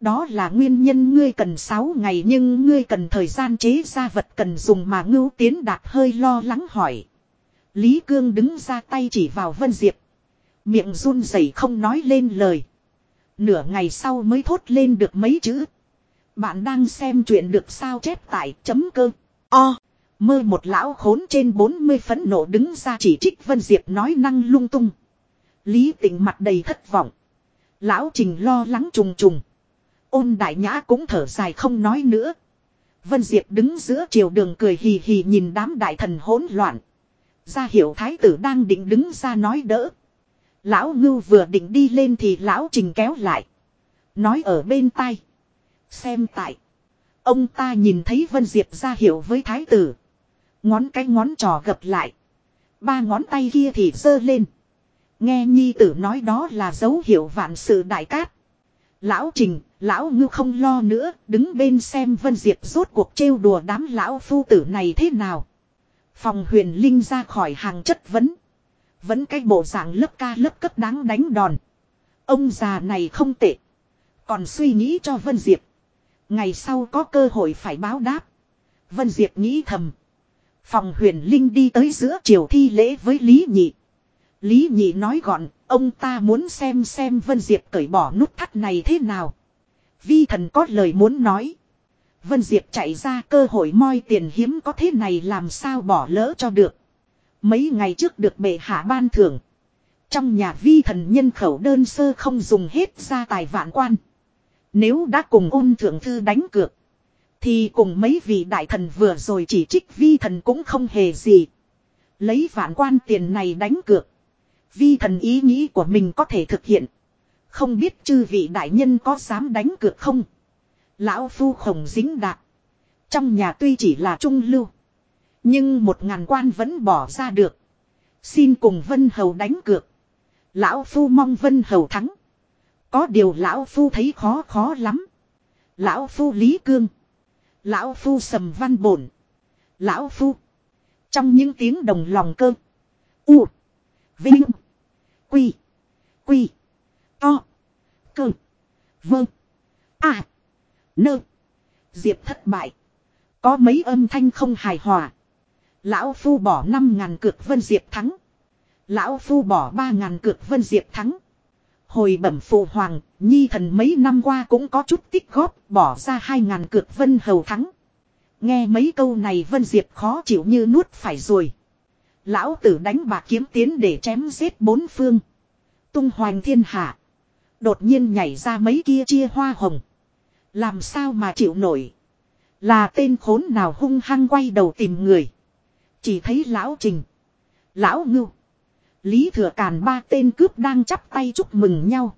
Đó là nguyên nhân ngươi cần 6 ngày nhưng ngươi cần thời gian chế ra vật cần dùng mà ngưu tiến đạt hơi lo lắng hỏi. Lý Cương đứng ra tay chỉ vào Vân Diệp. Miệng run rẩy không nói lên lời. Nửa ngày sau mới thốt lên được mấy chữ. Bạn đang xem chuyện được sao chép tại chấm cơ. O. Mơ một lão khốn trên 40 phấn nộ đứng ra chỉ trích Vân Diệp nói năng lung tung. Lý tình mặt đầy thất vọng. Lão trình lo lắng trùng trùng. Ôn đại nhã cũng thở dài không nói nữa. Vân Diệp đứng giữa chiều đường cười hì hì nhìn đám đại thần hỗn loạn. Ra hiểu thái tử đang định đứng ra nói đỡ. Lão ngưu vừa định đi lên thì lão trình kéo lại. Nói ở bên tai. Xem tại. Ông ta nhìn thấy Vân Diệp ra hiểu với thái tử. Ngón cái ngón trò gập lại. Ba ngón tay kia thì giơ lên. Nghe nhi tử nói đó là dấu hiệu vạn sự đại cát. Lão Trình, lão ngư không lo nữa, đứng bên xem Vân Diệp rốt cuộc trêu đùa đám lão phu tử này thế nào. Phòng huyền linh ra khỏi hàng chất vấn. Vẫn cái bộ dạng lớp ca lớp cấp đáng đánh đòn. Ông già này không tệ. Còn suy nghĩ cho Vân Diệp. Ngày sau có cơ hội phải báo đáp. Vân Diệp nghĩ thầm. Phòng huyền linh đi tới giữa triều thi lễ với Lý Nhị. Lý Nhị nói gọn, ông ta muốn xem xem Vân Diệp cởi bỏ nút thắt này thế nào. Vi thần có lời muốn nói. Vân Diệp chạy ra cơ hội moi tiền hiếm có thế này làm sao bỏ lỡ cho được. Mấy ngày trước được bệ hạ ban thưởng. Trong nhà vi thần nhân khẩu đơn sơ không dùng hết ra tài vạn quan. Nếu đã cùng ôn thượng thư đánh cược. Thì cùng mấy vị đại thần vừa rồi chỉ trích vi thần cũng không hề gì. Lấy vạn quan tiền này đánh cược. Vi thần ý nghĩ của mình có thể thực hiện. Không biết chư vị đại nhân có dám đánh cược không? Lão phu khổng dính đạt. Trong nhà tuy chỉ là trung lưu. Nhưng một ngàn quan vẫn bỏ ra được. Xin cùng Vân Hầu đánh cược. Lão phu mong Vân Hầu thắng. Có điều lão phu thấy khó khó lắm. Lão phu Lý Cương. Lão phu Sầm Văn Bổn. Lão phu. Trong những tiếng đồng lòng cơ. U. Vinh. Quy. Quy. To. Cơ. Vâng. À. Nơ. Diệp thất bại. Có mấy âm thanh không hài hòa. Lão Phu bỏ 5 ngàn cược Vân Diệp thắng. Lão Phu bỏ 3 ngàn cược Vân Diệp thắng. Hồi bẩm phụ hoàng, nhi thần mấy năm qua cũng có chút tích góp, bỏ ra hai ngàn cược Vân Hầu thắng. Nghe mấy câu này Vân Diệp khó chịu như nuốt phải rồi. Lão tử đánh bạc kiếm tiến để chém giết bốn phương. Tung hoành thiên hạ. Đột nhiên nhảy ra mấy kia chia hoa hồng. Làm sao mà chịu nổi. Là tên khốn nào hung hăng quay đầu tìm người. Chỉ thấy lão trình. Lão ngưu. Lý thừa càn ba tên cướp đang chắp tay chúc mừng nhau.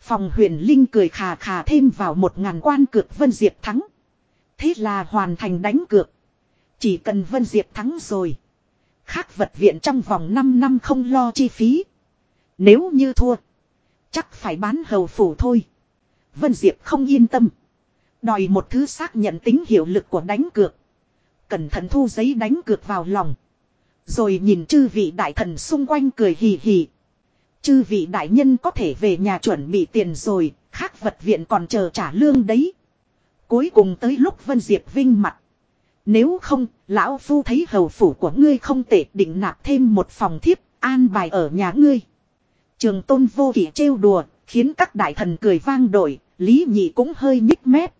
Phòng huyền linh cười khà khà thêm vào một ngàn quan cược Vân Diệp thắng. Thế là hoàn thành đánh cược. Chỉ cần Vân Diệp thắng rồi. Khác vật viện trong vòng 5 năm không lo chi phí. Nếu như thua. Chắc phải bán hầu phủ thôi. Vân Diệp không yên tâm. Đòi một thứ xác nhận tính hiệu lực của đánh cược. Cẩn thận thu giấy đánh cược vào lòng. Rồi nhìn chư vị đại thần xung quanh cười hì hì. Chư vị đại nhân có thể về nhà chuẩn bị tiền rồi, khác vật viện còn chờ trả lương đấy. Cuối cùng tới lúc Vân Diệp Vinh mặt. Nếu không, lão phu thấy hầu phủ của ngươi không tệ định nạp thêm một phòng thiếp, an bài ở nhà ngươi. Trường tôn vô kỷ trêu đùa, khiến các đại thần cười vang đổi, lý nhị cũng hơi nhích mép.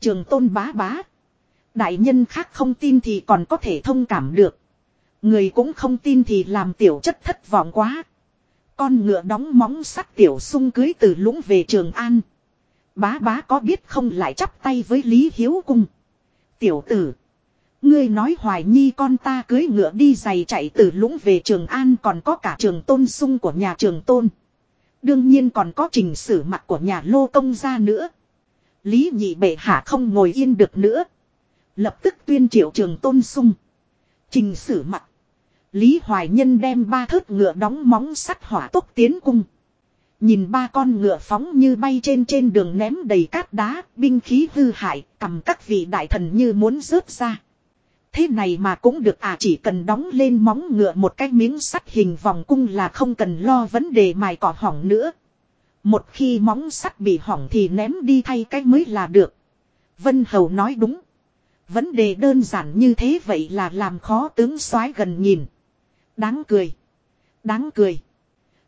Trường tôn bá bá. Đại nhân khác không tin thì còn có thể thông cảm được. Người cũng không tin thì làm tiểu chất thất vọng quá. Con ngựa đóng móng sắt tiểu sung cưới từ lũng về Trường An. Bá bá có biết không lại chắp tay với Lý Hiếu Cung. Tiểu tử. Ngươi nói hoài nhi con ta cưới ngựa đi giày chạy từ lũng về Trường An còn có cả trường tôn sung của nhà trường tôn. Đương nhiên còn có trình sử mặt của nhà lô công gia nữa. Lý nhị bệ hạ không ngồi yên được nữa. Lập tức tuyên triệu trường tôn sung. Trình sử mặt. Lý Hoài Nhân đem ba thớt ngựa đóng móng sắt hỏa tốc tiến cung. Nhìn ba con ngựa phóng như bay trên trên đường ném đầy cát đá, binh khí hư hại, cầm các vị đại thần như muốn rớt ra. Thế này mà cũng được à chỉ cần đóng lên móng ngựa một cái miếng sắt hình vòng cung là không cần lo vấn đề mài cỏ hỏng nữa. Một khi móng sắt bị hỏng thì ném đi thay cái mới là được. Vân Hầu nói đúng. Vấn đề đơn giản như thế vậy là làm khó tướng soái gần nhìn. Đáng cười. Đáng cười.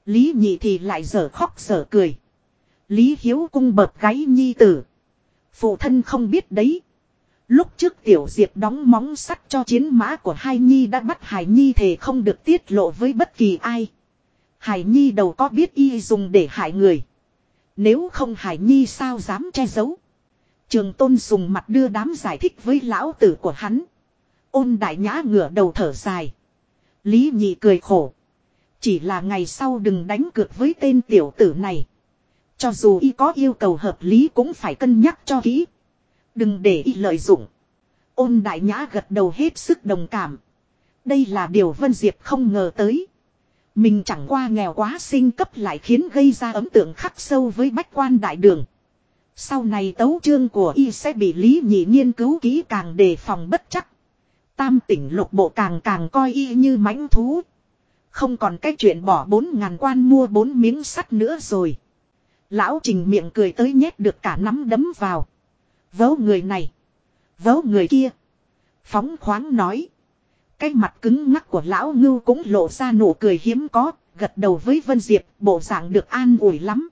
Lý nhị thì lại dở khóc dở cười. Lý hiếu cung bợp gáy nhi tử. Phụ thân không biết đấy. Lúc trước tiểu diệp đóng móng sắt cho chiến mã của hai nhi đã bắt hải nhi thề không được tiết lộ với bất kỳ ai. Hải nhi đầu có biết y dùng để hại người. Nếu không hải nhi sao dám che giấu. Trường tôn dùng mặt đưa đám giải thích với lão tử của hắn. Ôn đại nhã ngửa đầu thở dài. Lý nhị cười khổ. Chỉ là ngày sau đừng đánh cược với tên tiểu tử này. Cho dù y có yêu cầu hợp lý cũng phải cân nhắc cho kỹ. Đừng để y lợi dụng. Ôn đại nhã gật đầu hết sức đồng cảm. Đây là điều Vân Diệp không ngờ tới. Mình chẳng qua nghèo quá sinh cấp lại khiến gây ra ấn tượng khắc sâu với bách quan đại đường. Sau này tấu chương của y sẽ bị lý nhị nghiên cứu kỹ càng đề phòng bất chắc. Tam tỉnh lục bộ càng càng coi y như mãnh thú. Không còn cái chuyện bỏ bốn ngàn quan mua bốn miếng sắt nữa rồi. Lão trình miệng cười tới nhét được cả nắm đấm vào. Vớ người này. Vớ người kia. Phóng khoáng nói. Cái mặt cứng ngắc của lão ngưu cũng lộ ra nụ cười hiếm có, gật đầu với Vân Diệp, bộ dạng được an ủi lắm.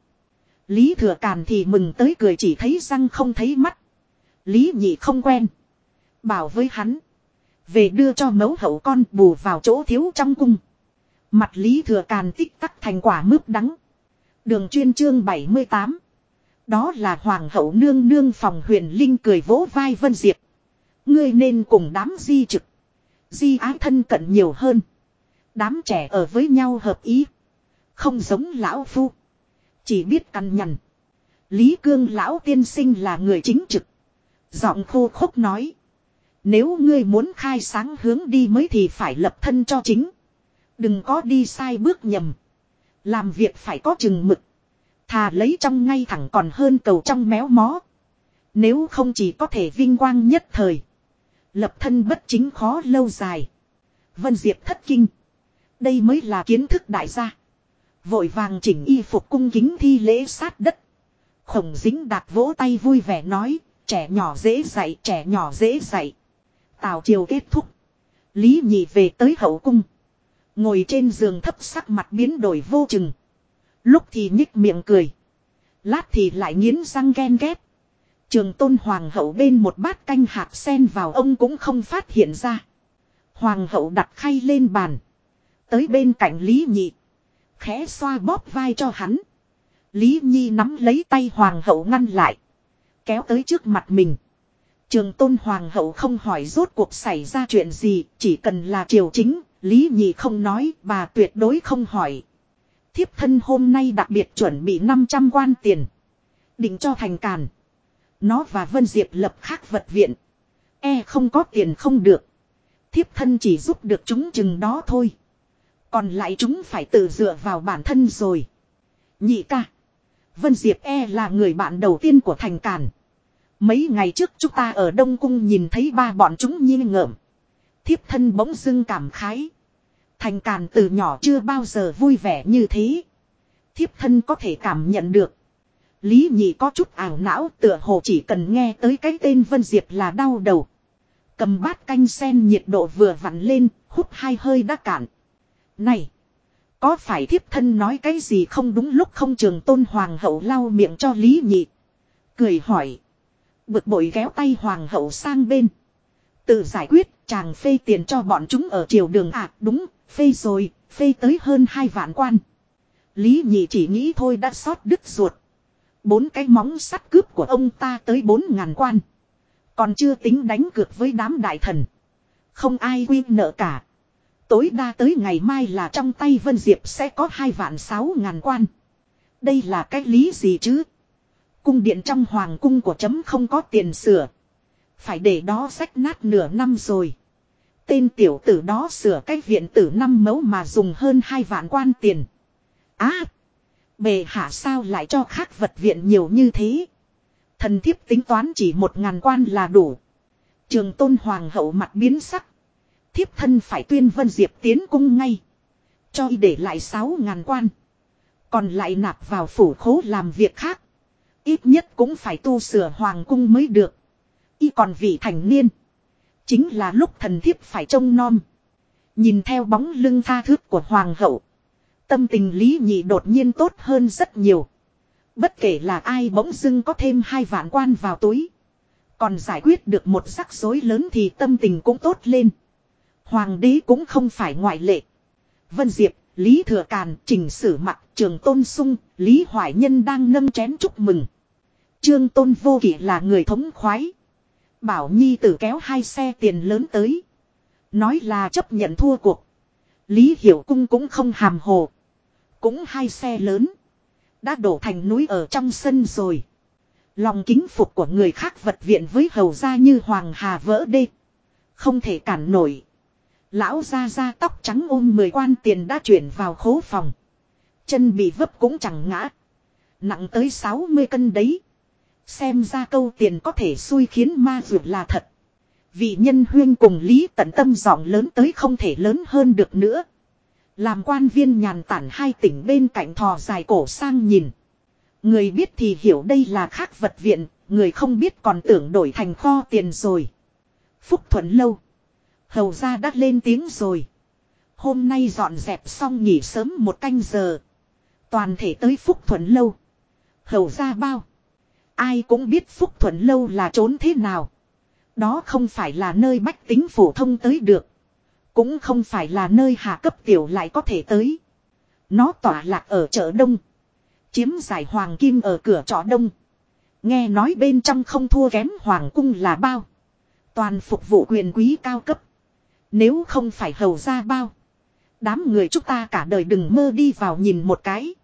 Lý thừa càn thì mừng tới cười chỉ thấy răng không thấy mắt. Lý nhị không quen. Bảo với hắn. Về đưa cho mẫu hậu con bù vào chỗ thiếu trong cung. Mặt Lý thừa càn tích tắc thành quả mướp đắng. Đường chuyên chương 78. Đó là hoàng hậu nương nương phòng huyền linh cười vỗ vai Vân Diệp. Ngươi nên cùng đám di trực. Di ái thân cận nhiều hơn. Đám trẻ ở với nhau hợp ý. Không giống lão phu. Chỉ biết cằn nhằn. Lý cương lão tiên sinh là người chính trực. Giọng khô khốc nói. Nếu ngươi muốn khai sáng hướng đi mới thì phải lập thân cho chính. Đừng có đi sai bước nhầm. Làm việc phải có chừng mực. Thà lấy trong ngay thẳng còn hơn cầu trong méo mó. Nếu không chỉ có thể vinh quang nhất thời. Lập thân bất chính khó lâu dài. Vân Diệp thất kinh. Đây mới là kiến thức đại gia. Vội vàng chỉnh y phục cung kính thi lễ sát đất. Khổng dính đạt vỗ tay vui vẻ nói, trẻ nhỏ dễ dạy, trẻ nhỏ dễ dạy. Tào triều kết thúc. Lý nhị về tới hậu cung. Ngồi trên giường thấp sắc mặt biến đổi vô chừng. Lúc thì nhích miệng cười. Lát thì lại nghiến răng ghen ghét. Trường tôn hoàng hậu bên một bát canh hạt sen vào ông cũng không phát hiện ra. Hoàng hậu đặt khay lên bàn. Tới bên cạnh Lý Nhị. Khẽ xoa bóp vai cho hắn. Lý Nhi nắm lấy tay hoàng hậu ngăn lại. Kéo tới trước mặt mình. Trường tôn hoàng hậu không hỏi rốt cuộc xảy ra chuyện gì. Chỉ cần là triều chính. Lý Nhị không nói, bà tuyệt đối không hỏi. Thiếp thân hôm nay đặc biệt chuẩn bị 500 quan tiền. Định cho thành càn. Nó và Vân Diệp lập khác vật viện. E không có tiền không được. Thiếp thân chỉ giúp được chúng chừng đó thôi. Còn lại chúng phải tự dựa vào bản thân rồi. Nhị ca. Vân Diệp E là người bạn đầu tiên của thành càn. Mấy ngày trước chúng ta ở Đông Cung nhìn thấy ba bọn chúng nhiên ngợm. Thiếp thân bỗng dưng cảm khái. Thành càn từ nhỏ chưa bao giờ vui vẻ như thế. Thiếp thân có thể cảm nhận được. Lý nhị có chút ảo não tựa hồ chỉ cần nghe tới cái tên Vân Diệp là đau đầu. Cầm bát canh sen nhiệt độ vừa vặn lên, hút hai hơi đã cạn. Này! Có phải thiếp thân nói cái gì không đúng lúc không trường tôn hoàng hậu lau miệng cho Lý nhị. Cười hỏi. Bực bội kéo tay hoàng hậu sang bên. Tự giải quyết, chàng phê tiền cho bọn chúng ở triều đường à, đúng, phê rồi, phê tới hơn hai vạn quan. Lý nhị chỉ nghĩ thôi đã sót đứt ruột. Bốn cái móng sắt cướp của ông ta tới bốn ngàn quan. Còn chưa tính đánh cược với đám đại thần. Không ai quy nợ cả. Tối đa tới ngày mai là trong tay Vân Diệp sẽ có hai vạn sáu ngàn quan. Đây là cái lý gì chứ? Cung điện trong hoàng cung của chấm không có tiền sửa. Phải để đó rách nát nửa năm rồi. Tên tiểu tử đó sửa cái viện tử năm mẫu mà dùng hơn hai vạn quan tiền. Á! bề hạ sao lại cho khác vật viện nhiều như thế? Thần thiếp tính toán chỉ một ngàn quan là đủ. Trường tôn hoàng hậu mặt biến sắc. Thiếp thân phải tuyên vân diệp tiến cung ngay. Cho y để lại sáu ngàn quan. Còn lại nạp vào phủ khố làm việc khác. Ít nhất cũng phải tu sửa hoàng cung mới được. Y còn vị thành niên. Chính là lúc thần thiếp phải trông nom. Nhìn theo bóng lưng tha thước của hoàng hậu. Tâm tình lý nhị đột nhiên tốt hơn rất nhiều. Bất kể là ai bỗng dưng có thêm hai vạn quan vào túi. Còn giải quyết được một rắc rối lớn thì tâm tình cũng tốt lên. Hoàng đế cũng không phải ngoại lệ. Vân Diệp, Lý Thừa Càn, Trình Sử Mặc, Trường Tôn Sung, Lý Hoài Nhân đang nâng chén chúc mừng. Trương Tôn Vô Kỷ là người thống khoái. Bảo Nhi tử kéo hai xe tiền lớn tới. Nói là chấp nhận thua cuộc. Lý Hiểu Cung cũng không hàm hồ. Cũng hai xe lớn. Đã đổ thành núi ở trong sân rồi. Lòng kính phục của người khác vật viện với hầu gia như Hoàng Hà vỡ đê. Không thể cản nổi. Lão ra ra tóc trắng ôm mười quan tiền đã chuyển vào khố phòng. Chân bị vấp cũng chẳng ngã. Nặng tới 60 cân đấy. Xem ra câu tiền có thể xui khiến ma ruột là thật. Vị nhân huyên cùng Lý tận tâm giọng lớn tới không thể lớn hơn được nữa. Làm quan viên nhàn tản hai tỉnh bên cạnh thò dài cổ sang nhìn. Người biết thì hiểu đây là khác vật viện, người không biết còn tưởng đổi thành kho tiền rồi. Phúc thuận lâu. Hầu ra đã lên tiếng rồi. Hôm nay dọn dẹp xong nghỉ sớm một canh giờ. Toàn thể tới Phúc Thuận Lâu. Hầu ra bao. Ai cũng biết Phúc Thuận Lâu là trốn thế nào. Đó không phải là nơi bách tính phổ thông tới được. Cũng không phải là nơi hạ cấp tiểu lại có thể tới. Nó tỏa lạc ở chợ đông. Chiếm giải hoàng kim ở cửa trọ đông. Nghe nói bên trong không thua kém hoàng cung là bao. Toàn phục vụ quyền quý cao cấp. Nếu không phải hầu ra bao. Đám người chúng ta cả đời đừng mơ đi vào nhìn một cái.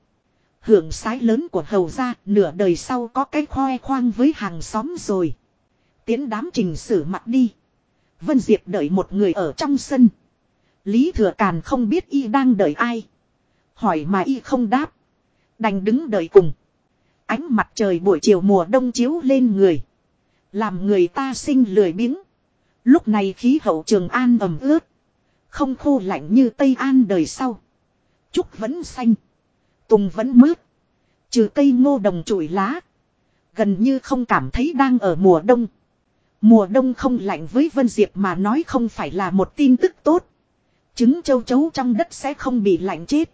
Hưởng sái lớn của hầu ra nửa đời sau có cái khoe khoang với hàng xóm rồi. Tiến đám trình sử mặt đi. Vân Diệp đợi một người ở trong sân. Lý Thừa Càn không biết y đang đợi ai. Hỏi mà y không đáp. Đành đứng đợi cùng. Ánh mặt trời buổi chiều mùa đông chiếu lên người. Làm người ta sinh lười biếng. Lúc này khí hậu trường an ẩm ướt. Không khô lạnh như Tây An đời sau. Trúc vẫn xanh. Tùng vẫn mướt. Trừ cây ngô đồng trụi lá. Gần như không cảm thấy đang ở mùa đông. Mùa đông không lạnh với Vân Diệp mà nói không phải là một tin tức tốt. Trứng châu chấu trong đất sẽ không bị lạnh chết.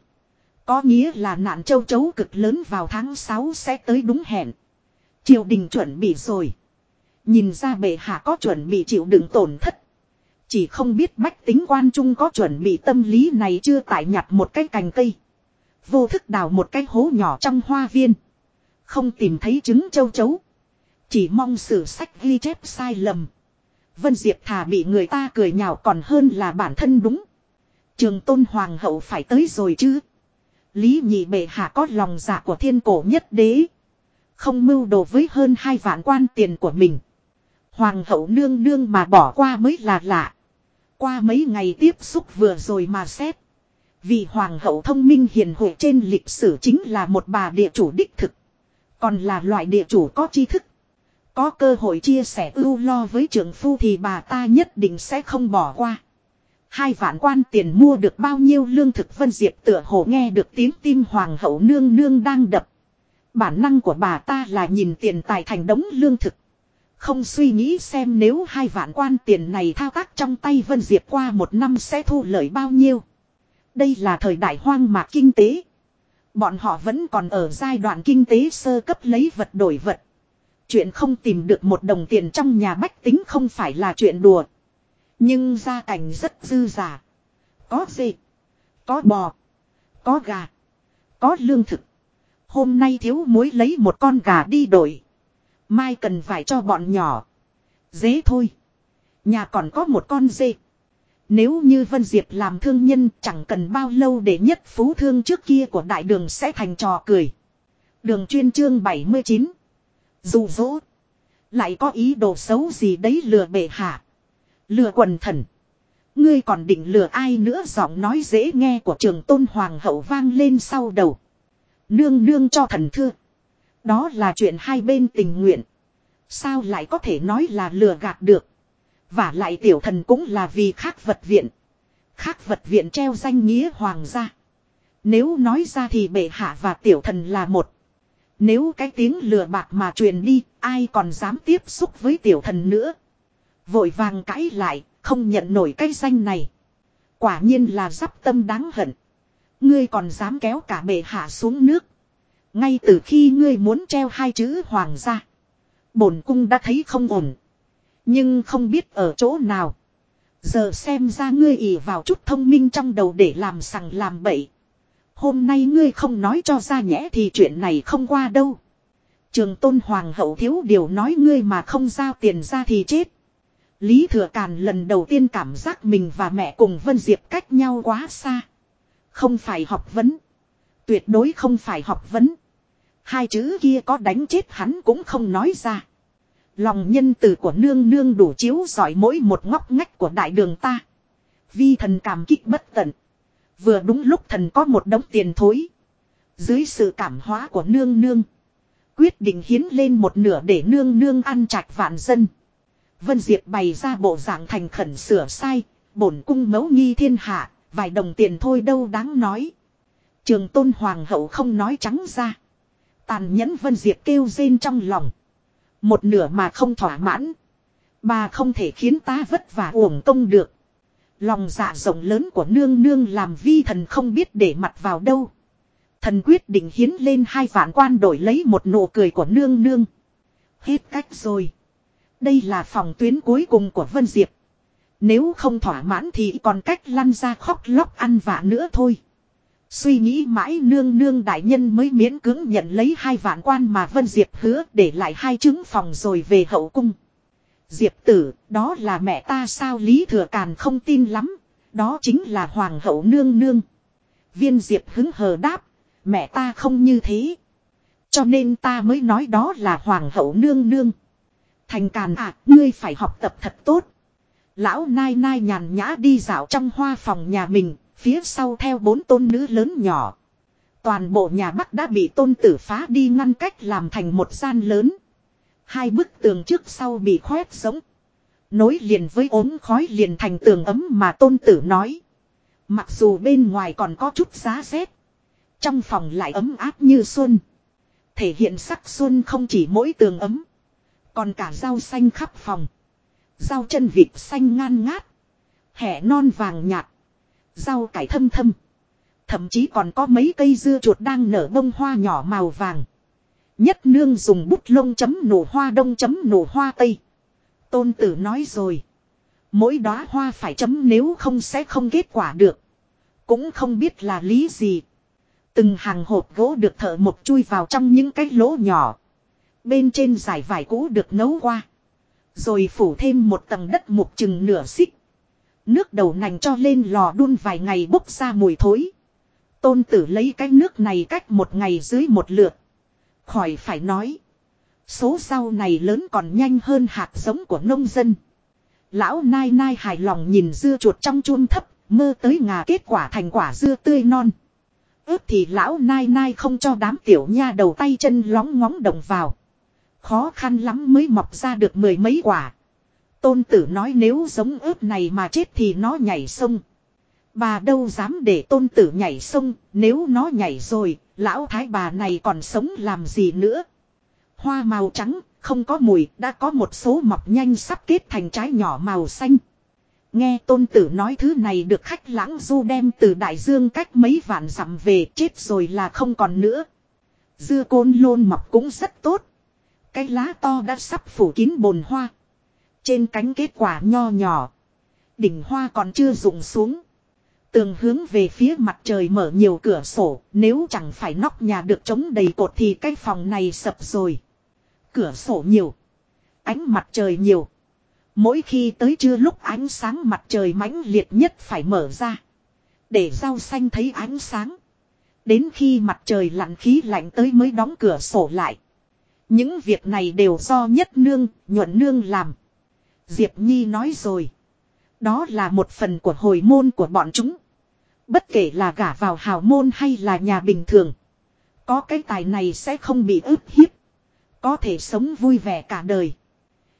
Có nghĩa là nạn châu chấu cực lớn vào tháng 6 sẽ tới đúng hẹn. Triều đình chuẩn bị rồi. Nhìn ra bệ hạ có chuẩn bị chịu đựng tổn thất. Chỉ không biết bách tính quan trung có chuẩn bị tâm lý này chưa tại nhặt một cái cành cây. Vô thức đào một cái hố nhỏ trong hoa viên. Không tìm thấy trứng châu chấu. Chỉ mong sử sách ghi chép sai lầm. Vân Diệp thà bị người ta cười nhạo còn hơn là bản thân đúng. Trường tôn hoàng hậu phải tới rồi chứ. Lý nhị bệ hạ có lòng dạ của thiên cổ nhất đế. Không mưu đồ với hơn hai vạn quan tiền của mình. Hoàng hậu nương nương mà bỏ qua mới là lạ. Qua mấy ngày tiếp xúc vừa rồi mà xét. Vì hoàng hậu thông minh hiền huệ trên lịch sử chính là một bà địa chủ đích thực. Còn là loại địa chủ có tri thức. Có cơ hội chia sẻ ưu lo với trưởng phu thì bà ta nhất định sẽ không bỏ qua. Hai vạn quan tiền mua được bao nhiêu lương thực Vân Diệp tựa hồ nghe được tiếng tim hoàng hậu nương nương đang đập. Bản năng của bà ta là nhìn tiền tài thành đống lương thực. Không suy nghĩ xem nếu hai vạn quan tiền này thao tác trong tay Vân Diệp qua một năm sẽ thu lợi bao nhiêu. Đây là thời đại hoang mạc kinh tế. Bọn họ vẫn còn ở giai đoạn kinh tế sơ cấp lấy vật đổi vật. Chuyện không tìm được một đồng tiền trong nhà bách tính không phải là chuyện đùa. Nhưng gia cảnh rất dư giả. Có gì? Có bò. Có gà. Có lương thực. Hôm nay thiếu muối lấy một con gà đi đổi. Mai cần phải cho bọn nhỏ. Dế thôi. Nhà còn có một con dê. Nếu như Vân Diệp làm thương nhân, chẳng cần bao lâu để nhất phú thương trước kia của đại đường sẽ thành trò cười. Đường chuyên chương 79. Dù dỗ. Lại có ý đồ xấu gì đấy lừa bệ hạ. Lừa quần thần. Ngươi còn định lừa ai nữa giọng nói dễ nghe của trường tôn hoàng hậu vang lên sau đầu. Nương nương cho thần thưa. Đó là chuyện hai bên tình nguyện. Sao lại có thể nói là lừa gạt được. Và lại tiểu thần cũng là vì khác vật viện. Khác vật viện treo danh nghĩa hoàng gia. Nếu nói ra thì bệ hạ và tiểu thần là một. Nếu cái tiếng lừa bạc mà truyền đi, ai còn dám tiếp xúc với tiểu thần nữa. Vội vàng cãi lại, không nhận nổi cái danh này. Quả nhiên là giáp tâm đáng hận. Ngươi còn dám kéo cả bệ hạ xuống nước. Ngay từ khi ngươi muốn treo hai chữ hoàng gia. Bổn cung đã thấy không ổn. Nhưng không biết ở chỗ nào. Giờ xem ra ngươi ỉ vào chút thông minh trong đầu để làm sằng làm bậy. Hôm nay ngươi không nói cho ra nhẽ thì chuyện này không qua đâu. Trường tôn hoàng hậu thiếu điều nói ngươi mà không giao tiền ra thì chết. Lý Thừa Càn lần đầu tiên cảm giác mình và mẹ cùng Vân Diệp cách nhau quá xa. Không phải học vấn. Tuyệt đối không phải học vấn. Hai chữ kia có đánh chết hắn cũng không nói ra. Lòng nhân từ của nương nương đủ chiếu giỏi mỗi một ngóc ngách của đại đường ta. Vi thần cảm kích bất tận. Vừa đúng lúc thần có một đống tiền thối. Dưới sự cảm hóa của nương nương. Quyết định hiến lên một nửa để nương nương ăn trạch vạn dân. Vân Diệp bày ra bộ dạng thành khẩn sửa sai. Bổn cung mấu nghi thiên hạ. Vài đồng tiền thôi đâu đáng nói. Trường tôn hoàng hậu không nói trắng ra. Tàn nhẫn Vân Diệp kêu rên trong lòng. Một nửa mà không thỏa mãn. Bà không thể khiến ta vất vả uổng công được. Lòng dạ rộng lớn của nương nương làm vi thần không biết để mặt vào đâu. Thần quyết định hiến lên hai vạn quan đổi lấy một nụ cười của nương nương. Hết cách rồi. Đây là phòng tuyến cuối cùng của Vân Diệp. Nếu không thỏa mãn thì còn cách lăn ra khóc lóc ăn vạ nữa thôi. Suy nghĩ mãi nương nương đại nhân mới miễn cưỡng nhận lấy hai vạn quan mà Vân Diệp hứa để lại hai trứng phòng rồi về hậu cung. Diệp tử, đó là mẹ ta sao Lý Thừa Càn không tin lắm, đó chính là Hoàng hậu nương nương. Viên Diệp hứng hờ đáp, mẹ ta không như thế. Cho nên ta mới nói đó là Hoàng hậu nương nương. Thành Càn à, ngươi phải học tập thật tốt. Lão Nai Nai nhàn nhã đi dạo trong hoa phòng nhà mình, Phía sau theo bốn tôn nữ lớn nhỏ. Toàn bộ nhà Bắc đã bị tôn tử phá đi ngăn cách làm thành một gian lớn. Hai bức tường trước sau bị khoét giống. Nối liền với ốm khói liền thành tường ấm mà tôn tử nói. Mặc dù bên ngoài còn có chút giá rét. Trong phòng lại ấm áp như xuân. Thể hiện sắc xuân không chỉ mỗi tường ấm. Còn cả rau xanh khắp phòng. Rau chân vịt xanh ngan ngát. Hẻ non vàng nhạt. Rau cải thâm thâm. Thậm chí còn có mấy cây dưa chuột đang nở bông hoa nhỏ màu vàng. Nhất nương dùng bút lông chấm nổ hoa đông chấm nổ hoa tây. Tôn tử nói rồi. Mỗi đóa hoa phải chấm nếu không sẽ không kết quả được. Cũng không biết là lý gì. Từng hàng hộp gỗ được thợ một chui vào trong những cái lỗ nhỏ. Bên trên giải vải cũ được nấu qua. Rồi phủ thêm một tầng đất mục chừng nửa xích. Nước đầu nành cho lên lò đun vài ngày bốc ra mùi thối. Tôn tử lấy cái nước này cách một ngày dưới một lượt. Khỏi phải nói. Số rau này lớn còn nhanh hơn hạt giống của nông dân. Lão nai nai hài lòng nhìn dưa chuột trong chun thấp, mơ tới ngà kết quả thành quả dưa tươi non. Ướp thì lão nai nai không cho đám tiểu nha đầu tay chân lóng ngóng đồng vào. Khó khăn lắm mới mọc ra được mười mấy quả. Tôn tử nói nếu giống ướp này mà chết thì nó nhảy sông. Bà đâu dám để tôn tử nhảy sông, nếu nó nhảy rồi, lão thái bà này còn sống làm gì nữa. Hoa màu trắng, không có mùi, đã có một số mọc nhanh sắp kết thành trái nhỏ màu xanh. Nghe tôn tử nói thứ này được khách lãng du đem từ đại dương cách mấy vạn dặm về chết rồi là không còn nữa. Dưa côn lôn mọc cũng rất tốt. Cái lá to đã sắp phủ kín bồn hoa. Trên cánh kết quả nho nhỏ. Đỉnh hoa còn chưa rụng xuống. Tường hướng về phía mặt trời mở nhiều cửa sổ, nếu chẳng phải nóc nhà được chống đầy cột thì cái phòng này sập rồi. Cửa sổ nhiều. Ánh mặt trời nhiều. Mỗi khi tới trưa lúc ánh sáng mặt trời mãnh liệt nhất phải mở ra. Để rau xanh thấy ánh sáng. Đến khi mặt trời lặn khí lạnh tới mới đóng cửa sổ lại. Những việc này đều do nhất nương, nhuận nương làm. Diệp Nhi nói rồi. Đó là một phần của hồi môn của bọn chúng. Bất kể là gả vào hào môn hay là nhà bình thường. Có cái tài này sẽ không bị ức hiếp. Có thể sống vui vẻ cả đời.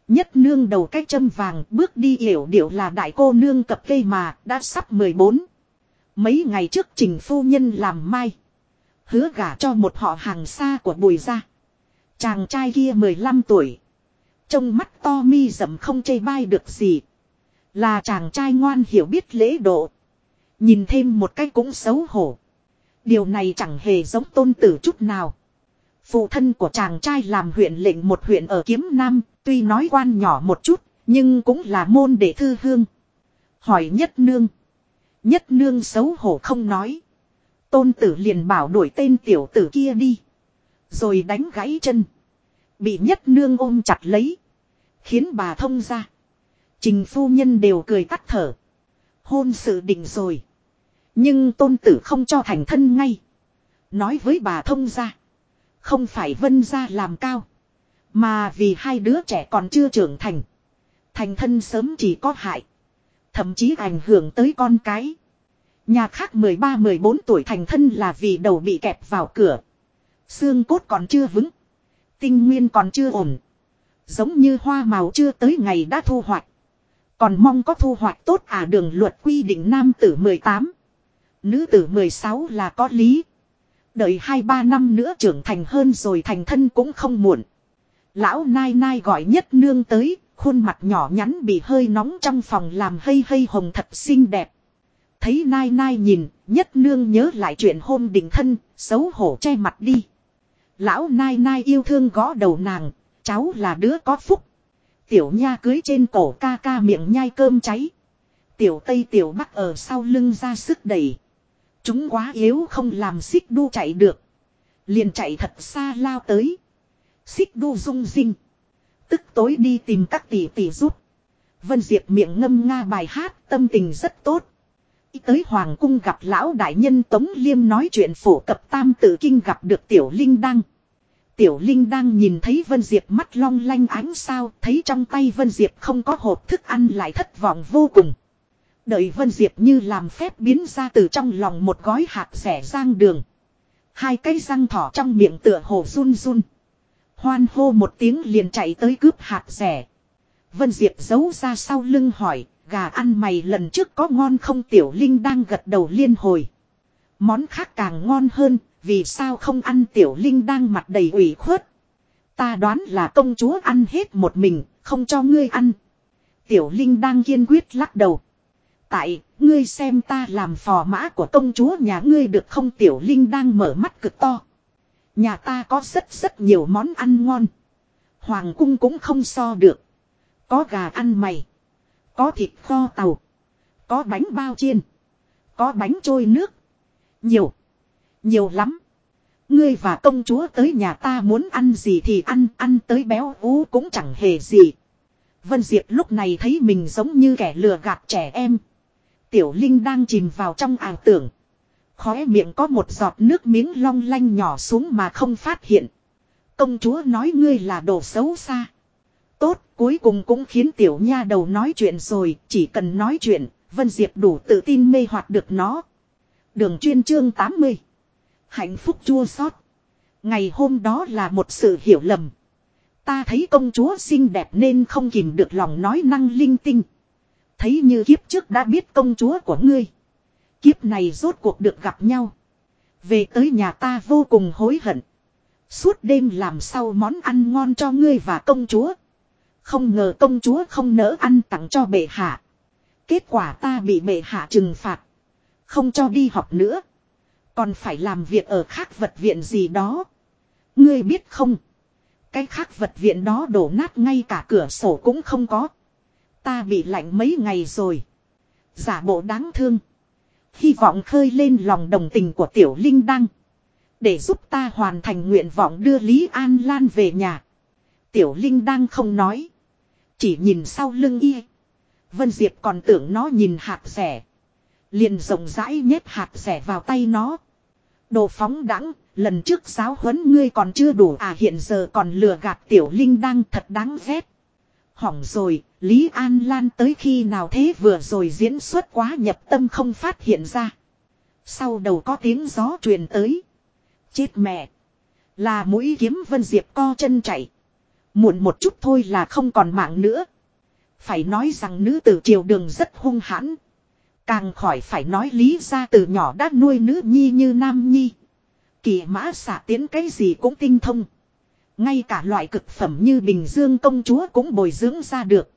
Nhất nương đầu cái châm vàng bước đi hiểu điệu là đại cô nương cập cây mà đã sắp 14. Mấy ngày trước trình phu nhân làm mai. Hứa gả cho một họ hàng xa của bùi gia. Chàng trai kia 15 tuổi. Trông mắt to mi dầm không chê bai được gì. Là chàng trai ngoan hiểu biết lễ độ. Nhìn thêm một cái cũng xấu hổ. Điều này chẳng hề giống tôn tử chút nào. Phụ thân của chàng trai làm huyện lệnh một huyện ở Kiếm Nam, tuy nói quan nhỏ một chút, nhưng cũng là môn đệ thư hương. Hỏi nhất nương. Nhất nương xấu hổ không nói. Tôn tử liền bảo đuổi tên tiểu tử kia đi. Rồi đánh gãy chân. Bị nhất nương ôm chặt lấy. Khiến bà thông ra. Trình phu nhân đều cười tắt thở. Hôn sự định rồi. Nhưng tôn tử không cho thành thân ngay. Nói với bà thông ra. Không phải vân ra làm cao. Mà vì hai đứa trẻ còn chưa trưởng thành. Thành thân sớm chỉ có hại. Thậm chí ảnh hưởng tới con cái. Nhà khác 13-14 tuổi thành thân là vì đầu bị kẹp vào cửa. Xương cốt còn chưa vững. Tinh nguyên còn chưa ổn. Giống như hoa màu chưa tới ngày đã thu hoạch. Còn mong có thu hoạch tốt à đường luật quy định nam tử 18. Nữ tử 16 là có lý. Đợi 2-3 năm nữa trưởng thành hơn rồi thành thân cũng không muộn. Lão Nai Nai gọi nhất nương tới, khuôn mặt nhỏ nhắn bị hơi nóng trong phòng làm hây hây hồng thật xinh đẹp. Thấy Nai Nai nhìn, nhất nương nhớ lại chuyện hôm định thân, xấu hổ che mặt đi. Lão Nai Nai yêu thương gõ đầu nàng, cháu là đứa có phúc. Tiểu nha cưới trên cổ ca ca miệng nhai cơm cháy. Tiểu Tây Tiểu Bắc ở sau lưng ra sức đẩy. Chúng quá yếu không làm xích đu chạy được. Liền chạy thật xa lao tới. Xích đu rung rinh. Tức tối đi tìm các tỷ tỷ giúp. Vân Diệp miệng ngâm nga bài hát tâm tình rất tốt. Tới Hoàng cung gặp lão đại nhân Tống Liêm nói chuyện phổ cập tam tự kinh gặp được Tiểu Linh Đăng. Tiểu Linh đang nhìn thấy Vân Diệp mắt long lanh ánh sao, thấy trong tay Vân Diệp không có hộp thức ăn lại thất vọng vô cùng. Đợi Vân Diệp như làm phép biến ra từ trong lòng một gói hạt rẻ rang đường. Hai cây răng thỏ trong miệng tựa hồ run run. Hoan hô một tiếng liền chạy tới cướp hạt rẻ. Vân Diệp giấu ra sau lưng hỏi, gà ăn mày lần trước có ngon không Tiểu Linh đang gật đầu liên hồi. Món khác càng ngon hơn, Vì sao không ăn tiểu linh đang mặt đầy ủy khuất. Ta đoán là công chúa ăn hết một mình, không cho ngươi ăn. Tiểu linh đang kiên quyết lắc đầu. Tại, ngươi xem ta làm phò mã của công chúa nhà ngươi được không tiểu linh đang mở mắt cực to. Nhà ta có rất rất nhiều món ăn ngon. Hoàng cung cũng không so được. Có gà ăn mày. Có thịt kho tàu. Có bánh bao chiên. Có bánh trôi nước. Nhiều. Nhiều lắm. Ngươi và công chúa tới nhà ta muốn ăn gì thì ăn, ăn tới béo ú cũng chẳng hề gì. Vân Diệp lúc này thấy mình giống như kẻ lừa gạt trẻ em. Tiểu Linh đang chìm vào trong ảo tưởng. Khóe miệng có một giọt nước miếng long lanh nhỏ xuống mà không phát hiện. Công chúa nói ngươi là đồ xấu xa. Tốt, cuối cùng cũng khiến tiểu nha đầu nói chuyện rồi, chỉ cần nói chuyện, Vân Diệp đủ tự tin mê hoặc được nó. Đường chuyên chương 80. Hạnh phúc chua xót. Ngày hôm đó là một sự hiểu lầm. Ta thấy công chúa xinh đẹp nên không kìm được lòng nói năng linh tinh. Thấy như kiếp trước đã biết công chúa của ngươi. Kiếp này rốt cuộc được gặp nhau. Về tới nhà ta vô cùng hối hận. Suốt đêm làm sau món ăn ngon cho ngươi và công chúa. Không ngờ công chúa không nỡ ăn tặng cho bệ hạ. Kết quả ta bị bệ hạ trừng phạt. Không cho đi học nữa. Còn phải làm việc ở khác vật viện gì đó. Ngươi biết không? Cái khác vật viện đó đổ nát ngay cả cửa sổ cũng không có. Ta bị lạnh mấy ngày rồi. Giả bộ đáng thương. Hy vọng khơi lên lòng đồng tình của tiểu linh đăng. Để giúp ta hoàn thành nguyện vọng đưa Lý An Lan về nhà. Tiểu linh đăng không nói. Chỉ nhìn sau lưng y. Vân Diệp còn tưởng nó nhìn hạt rẻ. Liền rộng rãi nhét hạt rẻ vào tay nó. Đồ phóng đẳng, lần trước giáo huấn ngươi còn chưa đủ à hiện giờ còn lừa gạt tiểu linh đang thật đáng ghét. Hỏng rồi, Lý An Lan tới khi nào thế vừa rồi diễn xuất quá nhập tâm không phát hiện ra. Sau đầu có tiếng gió truyền tới. Chết mẹ. Là mũi kiếm Vân Diệp co chân chạy. Muộn một chút thôi là không còn mạng nữa. Phải nói rằng nữ tử triều đường rất hung hãn. Càng khỏi phải nói lý ra từ nhỏ đã nuôi nữ nhi như nam nhi. Kỳ mã xả tiến cái gì cũng tinh thông. Ngay cả loại cực phẩm như Bình Dương công chúa cũng bồi dưỡng ra được.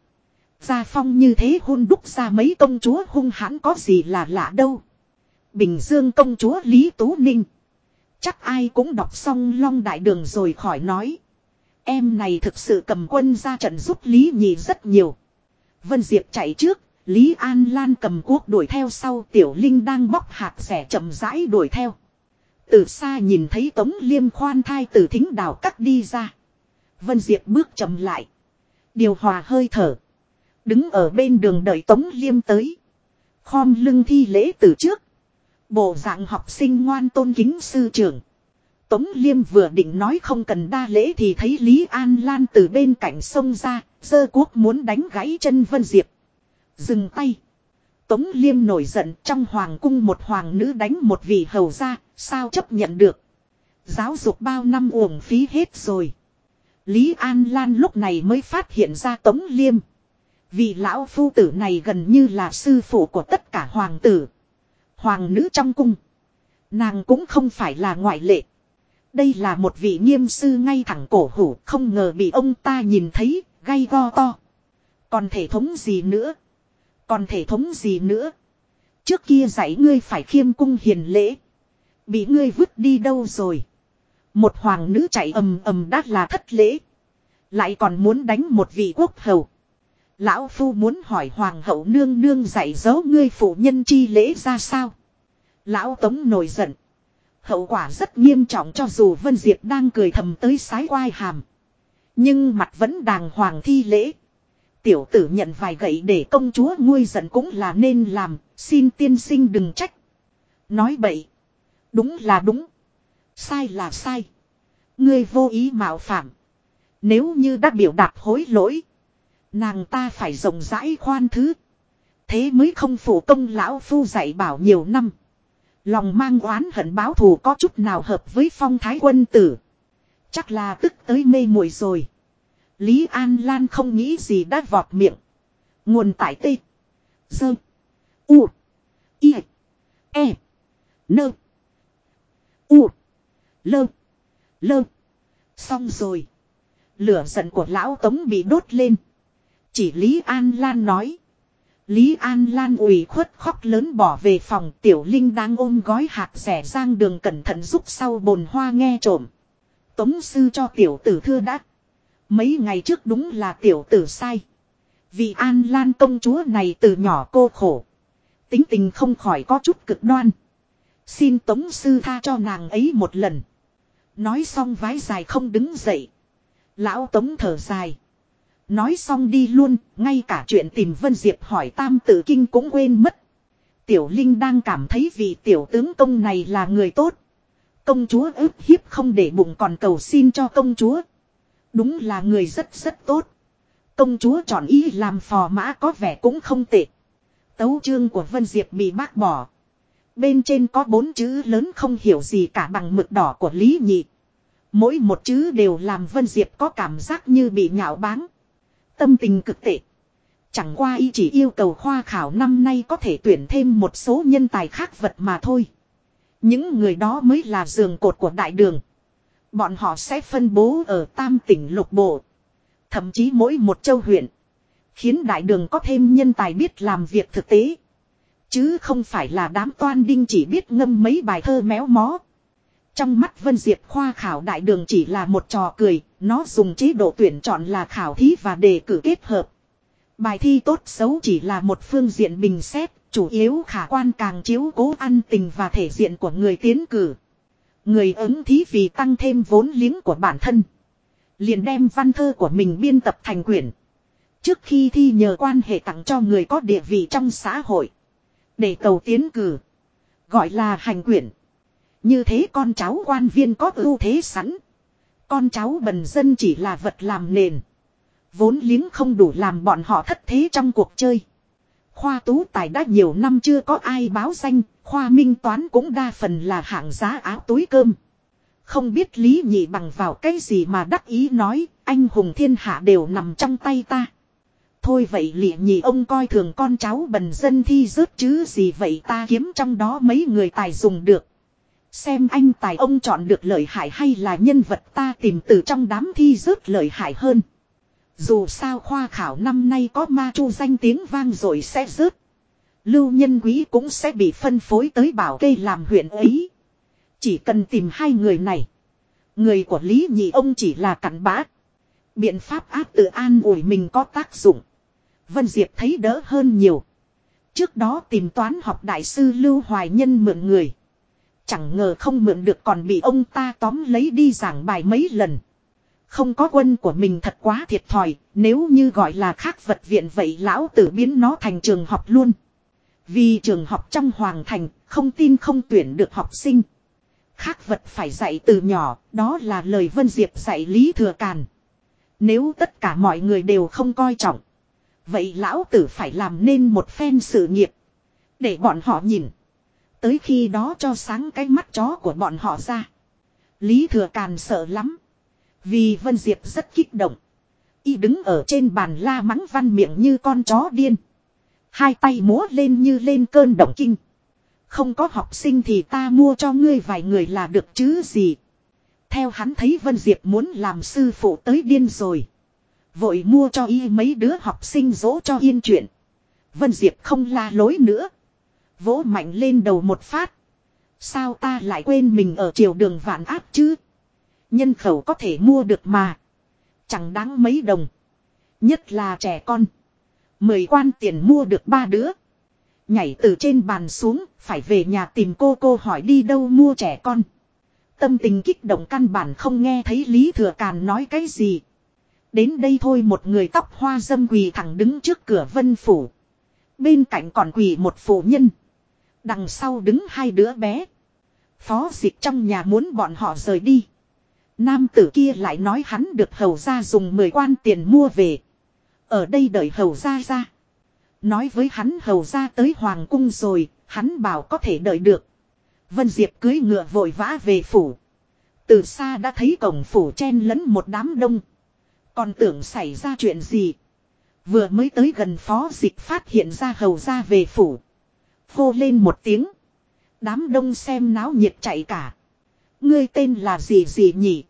Gia phong như thế hôn đúc ra mấy công chúa hung hãn có gì là lạ đâu. Bình Dương công chúa Lý Tú Ninh. Chắc ai cũng đọc xong long đại đường rồi khỏi nói. Em này thực sự cầm quân ra trận giúp Lý Nhị rất nhiều. Vân Diệp chạy trước, Lý An Lan cầm cuốc đuổi theo sau Tiểu Linh đang bóc hạt rẻ chậm rãi đuổi theo. Từ xa nhìn thấy Tống Liêm khoan thai từ thính đảo cắt đi ra. Vân Diệp bước chậm lại. Điều hòa hơi thở. Đứng ở bên đường đợi Tống Liêm tới. Khom lưng thi lễ từ trước. Bộ dạng học sinh ngoan tôn kính sư trưởng. Tống Liêm vừa định nói không cần đa lễ thì thấy Lý An Lan từ bên cạnh sông ra, Dơ cuốc muốn đánh gãy chân Vân Diệp. Dừng tay. Tống Liêm nổi giận trong hoàng cung một hoàng nữ đánh một vị hầu ra, sao chấp nhận được. Giáo dục bao năm uổng phí hết rồi. Lý An Lan lúc này mới phát hiện ra Tống Liêm. Vị lão phu tử này gần như là sư phụ của tất cả hoàng tử. Hoàng nữ trong cung. Nàng cũng không phải là ngoại lệ. Đây là một vị nghiêm sư ngay thẳng cổ hủ không ngờ bị ông ta nhìn thấy, gay go to. Còn thể thống gì nữa? Còn thể thống gì nữa? Trước kia dạy ngươi phải khiêm cung hiền lễ. Bị ngươi vứt đi đâu rồi? Một hoàng nữ chạy ầm ầm đát là thất lễ. Lại còn muốn đánh một vị quốc hầu. Lão Phu muốn hỏi hoàng hậu nương nương dạy dỗ ngươi phụ nhân chi lễ ra sao? Lão Tống nổi giận. Hậu quả rất nghiêm trọng cho dù Vân Diệp đang cười thầm tới sái quai hàm. Nhưng mặt vẫn đàng hoàng thi lễ. Tiểu tử nhận vài gậy để công chúa nguôi giận cũng là nên làm, xin tiên sinh đừng trách. Nói bậy. Đúng là đúng. Sai là sai. Ngươi vô ý mạo phạm. Nếu như đã biểu đạt hối lỗi. Nàng ta phải rộng rãi khoan thứ. Thế mới không phủ công lão phu dạy bảo nhiều năm. Lòng mang oán hận báo thù có chút nào hợp với phong thái quân tử. Chắc là tức tới mê muội rồi. Lý An Lan không nghĩ gì đã vọt miệng. Nguồn tải tê. Dơ. U. I. E. Nơ. U. Lơ. Lơ. Xong rồi. Lửa giận của lão tống bị đốt lên. Chỉ Lý An Lan nói. Lý An Lan ủy khuất khóc lớn bỏ về phòng, tiểu linh đang ôm gói hạt rẻ giang đường cẩn thận giúp sau bồn hoa nghe trộm. Tống sư cho tiểu tử thưa đắc. Mấy ngày trước đúng là tiểu tử sai. Vì An Lan công chúa này từ nhỏ cô khổ. Tính tình không khỏi có chút cực đoan. Xin tống sư tha cho nàng ấy một lần. Nói xong vái dài không đứng dậy. Lão tống thở dài. Nói xong đi luôn, ngay cả chuyện tìm Vân Diệp hỏi tam tử kinh cũng quên mất. Tiểu Linh đang cảm thấy vị tiểu tướng công này là người tốt. Công chúa ức hiếp không để bụng còn cầu xin cho công chúa. Đúng là người rất rất tốt. Công chúa chọn ý làm phò mã có vẻ cũng không tệ. Tấu chương của Vân Diệp bị bác bỏ. Bên trên có bốn chữ lớn không hiểu gì cả bằng mực đỏ của Lý Nhị. Mỗi một chữ đều làm Vân Diệp có cảm giác như bị nhạo báng. Tâm tình cực tệ. Chẳng qua y chỉ yêu cầu khoa khảo năm nay có thể tuyển thêm một số nhân tài khác vật mà thôi. Những người đó mới là giường cột của đại đường. Bọn họ sẽ phân bố ở tam tỉnh lục bộ. Thậm chí mỗi một châu huyện. Khiến đại đường có thêm nhân tài biết làm việc thực tế. Chứ không phải là đám toan đinh chỉ biết ngâm mấy bài thơ méo mó. Trong mắt Vân Diệp khoa khảo đại đường chỉ là một trò cười, nó dùng chế độ tuyển chọn là khảo thí và đề cử kết hợp. Bài thi tốt xấu chỉ là một phương diện bình xét, chủ yếu khả quan càng chiếu cố ăn tình và thể diện của người tiến cử. Người ứng thí vì tăng thêm vốn liếng của bản thân. Liền đem văn thơ của mình biên tập thành quyển. Trước khi thi nhờ quan hệ tặng cho người có địa vị trong xã hội. Để cầu tiến cử. Gọi là hành quyển. Như thế con cháu quan viên có ưu thế sẵn. Con cháu bần dân chỉ là vật làm nền. Vốn liếng không đủ làm bọn họ thất thế trong cuộc chơi. Khoa tú tài đã nhiều năm chưa có ai báo danh, khoa minh toán cũng đa phần là hạng giá áo túi cơm. Không biết lý nhị bằng vào cái gì mà đắc ý nói, anh hùng thiên hạ đều nằm trong tay ta. Thôi vậy lịa nhị ông coi thường con cháu bần dân thi rớt chứ gì vậy ta kiếm trong đó mấy người tài dùng được. Xem anh tài ông chọn được lợi hại hay là nhân vật ta tìm từ trong đám thi rớt lợi hại hơn. Dù sao khoa khảo năm nay có ma chu danh tiếng vang rồi sẽ rớt. Lưu nhân quý cũng sẽ bị phân phối tới bảo cây làm huyện ấy. Chỉ cần tìm hai người này. Người của Lý Nhị ông chỉ là cặn bã. Biện pháp áp tự an ủi mình có tác dụng. Vân Diệp thấy đỡ hơn nhiều. Trước đó tìm toán học đại sư Lưu Hoài Nhân mượn người. Chẳng ngờ không mượn được còn bị ông ta tóm lấy đi giảng bài mấy lần. Không có quân của mình thật quá thiệt thòi, nếu như gọi là khác vật viện vậy lão tử biến nó thành trường học luôn. Vì trường học trong hoàng thành, không tin không tuyển được học sinh. Khác vật phải dạy từ nhỏ, đó là lời Vân Diệp dạy Lý Thừa Càn. Nếu tất cả mọi người đều không coi trọng. Vậy lão tử phải làm nên một phen sự nghiệp. Để bọn họ nhìn. Tới khi đó cho sáng cái mắt chó của bọn họ ra. Lý Thừa Càn sợ lắm. Vì Vân Diệp rất kích động. Y đứng ở trên bàn la mắng văn miệng như con chó điên. Hai tay múa lên như lên cơn động kinh. Không có học sinh thì ta mua cho ngươi vài người là được chứ gì. Theo hắn thấy Vân Diệp muốn làm sư phụ tới điên rồi. Vội mua cho y mấy đứa học sinh dỗ cho yên chuyện. Vân Diệp không la lối nữa. Vỗ mạnh lên đầu một phát. Sao ta lại quên mình ở triều đường vạn áp chứ? Nhân khẩu có thể mua được mà. Chẳng đáng mấy đồng. Nhất là trẻ con. Mười quan tiền mua được ba đứa. Nhảy từ trên bàn xuống, phải về nhà tìm cô cô hỏi đi đâu mua trẻ con. Tâm tình kích động căn bản không nghe thấy Lý Thừa Càn nói cái gì. Đến đây thôi một người tóc hoa dâm quỳ thẳng đứng trước cửa vân phủ. Bên cạnh còn quỳ một phụ nhân. Đằng sau đứng hai đứa bé. Phó dịch trong nhà muốn bọn họ rời đi. Nam tử kia lại nói hắn được hầu ra dùng 10 quan tiền mua về. Ở đây đợi hầu ra ra. Nói với hắn hầu ra tới hoàng cung rồi, hắn bảo có thể đợi được. Vân Diệp cưới ngựa vội vã về phủ. Từ xa đã thấy cổng phủ chen lẫn một đám đông. Còn tưởng xảy ra chuyện gì. Vừa mới tới gần phó dịch phát hiện ra hầu ra về phủ. Hô lên một tiếng. Đám đông xem náo nhiệt chạy cả. Ngươi tên là gì gì nhỉ?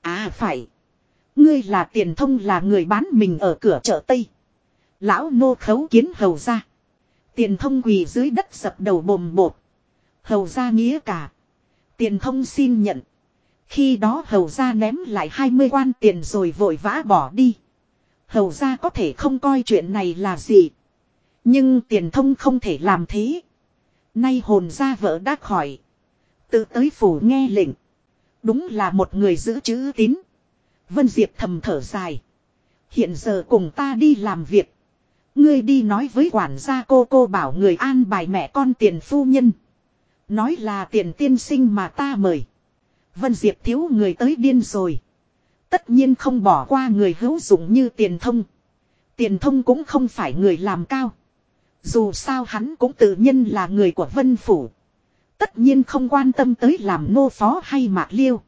À phải. Ngươi là tiền thông là người bán mình ở cửa chợ Tây. Lão nô khấu kiến hầu ra. Tiền thông quỳ dưới đất sập đầu bồm bột. Hầu ra nghĩa cả. Tiền thông xin nhận. Khi đó hầu ra ném lại 20 quan tiền rồi vội vã bỏ đi. Hầu ra có thể không coi chuyện này là gì. Nhưng tiền thông không thể làm thế. Nay hồn ra vợ đã khỏi. Tự tới phủ nghe lệnh. Đúng là một người giữ chữ tín. Vân Diệp thầm thở dài. Hiện giờ cùng ta đi làm việc. Ngươi đi nói với quản gia cô cô bảo người an bài mẹ con tiền phu nhân. Nói là tiền tiên sinh mà ta mời. Vân Diệp thiếu người tới điên rồi. Tất nhiên không bỏ qua người hữu dụng như tiền thông. Tiền thông cũng không phải người làm cao. Dù sao hắn cũng tự nhân là người của Vân Phủ. Tất nhiên không quan tâm tới làm nô phó hay mạc liêu.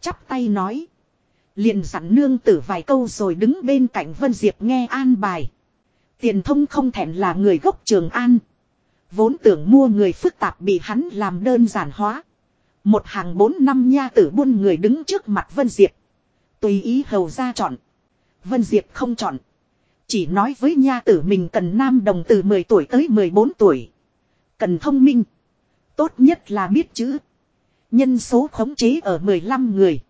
Chắp tay nói. Liền dặn nương tử vài câu rồi đứng bên cạnh Vân Diệp nghe an bài. Tiền thông không thèm là người gốc Trường An. Vốn tưởng mua người phức tạp bị hắn làm đơn giản hóa. Một hàng bốn năm nha tử buôn người đứng trước mặt Vân Diệp. Tùy ý hầu ra chọn. Vân Diệp không chọn. Chỉ nói với nha tử mình cần nam đồng từ 10 tuổi tới 14 tuổi. Cần thông minh. Tốt nhất là biết chữ. Nhân số khống chế ở 15 người.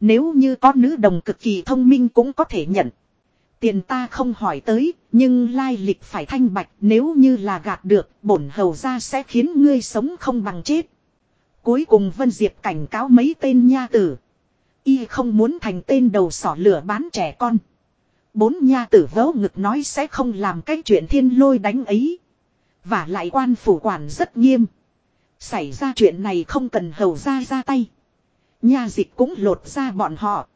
Nếu như có nữ đồng cực kỳ thông minh cũng có thể nhận. Tiền ta không hỏi tới, nhưng lai lịch phải thanh bạch nếu như là gạt được, bổn hầu ra sẽ khiến ngươi sống không bằng chết. Cuối cùng Vân Diệp cảnh cáo mấy tên nha tử. Y không muốn thành tên đầu sỏ lửa bán trẻ con. Bốn nha tử vớ ngực nói sẽ không làm cái chuyện thiên lôi đánh ấy. Và lại quan phủ quản rất nghiêm. Xảy ra chuyện này không cần hầu ra ra tay. Nha dịch cũng lột ra bọn họ.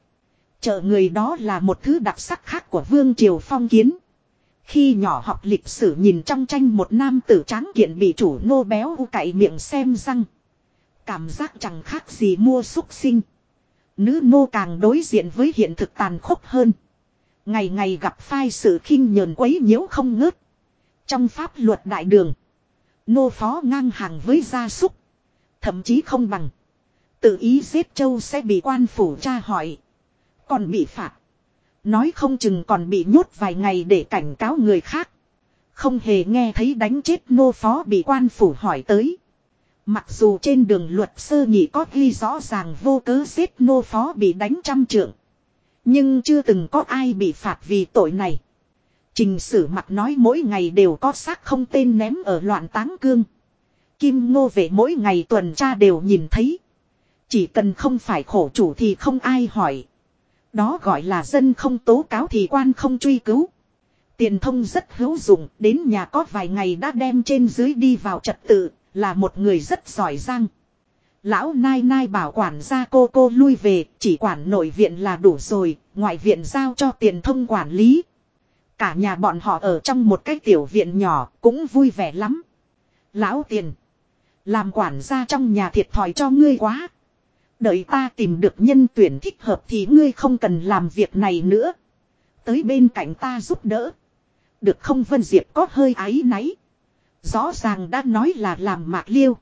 Chợ người đó là một thứ đặc sắc khác của Vương Triều Phong Kiến. Khi nhỏ học lịch sử nhìn trong tranh một nam tử tráng kiện bị chủ nô béo u cậy miệng xem răng. Cảm giác chẳng khác gì mua xúc sinh. Nữ nô càng đối diện với hiện thực tàn khốc hơn. Ngày ngày gặp phai sự khinh nhờn quấy nhiễu không ngớt. Trong pháp luật đại đường. Nô phó ngang hàng với gia súc. Thậm chí không bằng. Tự ý giết châu sẽ bị quan phủ tra hỏi. Còn bị phạt. Nói không chừng còn bị nhốt vài ngày để cảnh cáo người khác. Không hề nghe thấy đánh chết nô phó bị quan phủ hỏi tới. Mặc dù trên đường luật sơ nhị có ghi rõ ràng vô cớ giết nô phó bị đánh trăm trượng. Nhưng chưa từng có ai bị phạt vì tội này. Trình sử mặt nói mỗi ngày đều có xác không tên ném ở loạn táng cương. Kim ngô về mỗi ngày tuần tra đều nhìn thấy. Chỉ cần không phải khổ chủ thì không ai hỏi. Đó gọi là dân không tố cáo thì quan không truy cứu. Tiền thông rất hữu dụng, đến nhà có vài ngày đã đem trên dưới đi vào trật tự, là một người rất giỏi giang. Lão nai nai bảo quản gia cô cô lui về, chỉ quản nội viện là đủ rồi, ngoại viện giao cho tiền thông quản lý. Cả nhà bọn họ ở trong một cái tiểu viện nhỏ, cũng vui vẻ lắm. Lão tiền, làm quản gia trong nhà thiệt thòi cho ngươi quá. Đợi ta tìm được nhân tuyển thích hợp thì ngươi không cần làm việc này nữa. Tới bên cạnh ta giúp đỡ. Được không Vân Diệp có hơi áy náy. Rõ ràng đã nói là làm mạc liêu.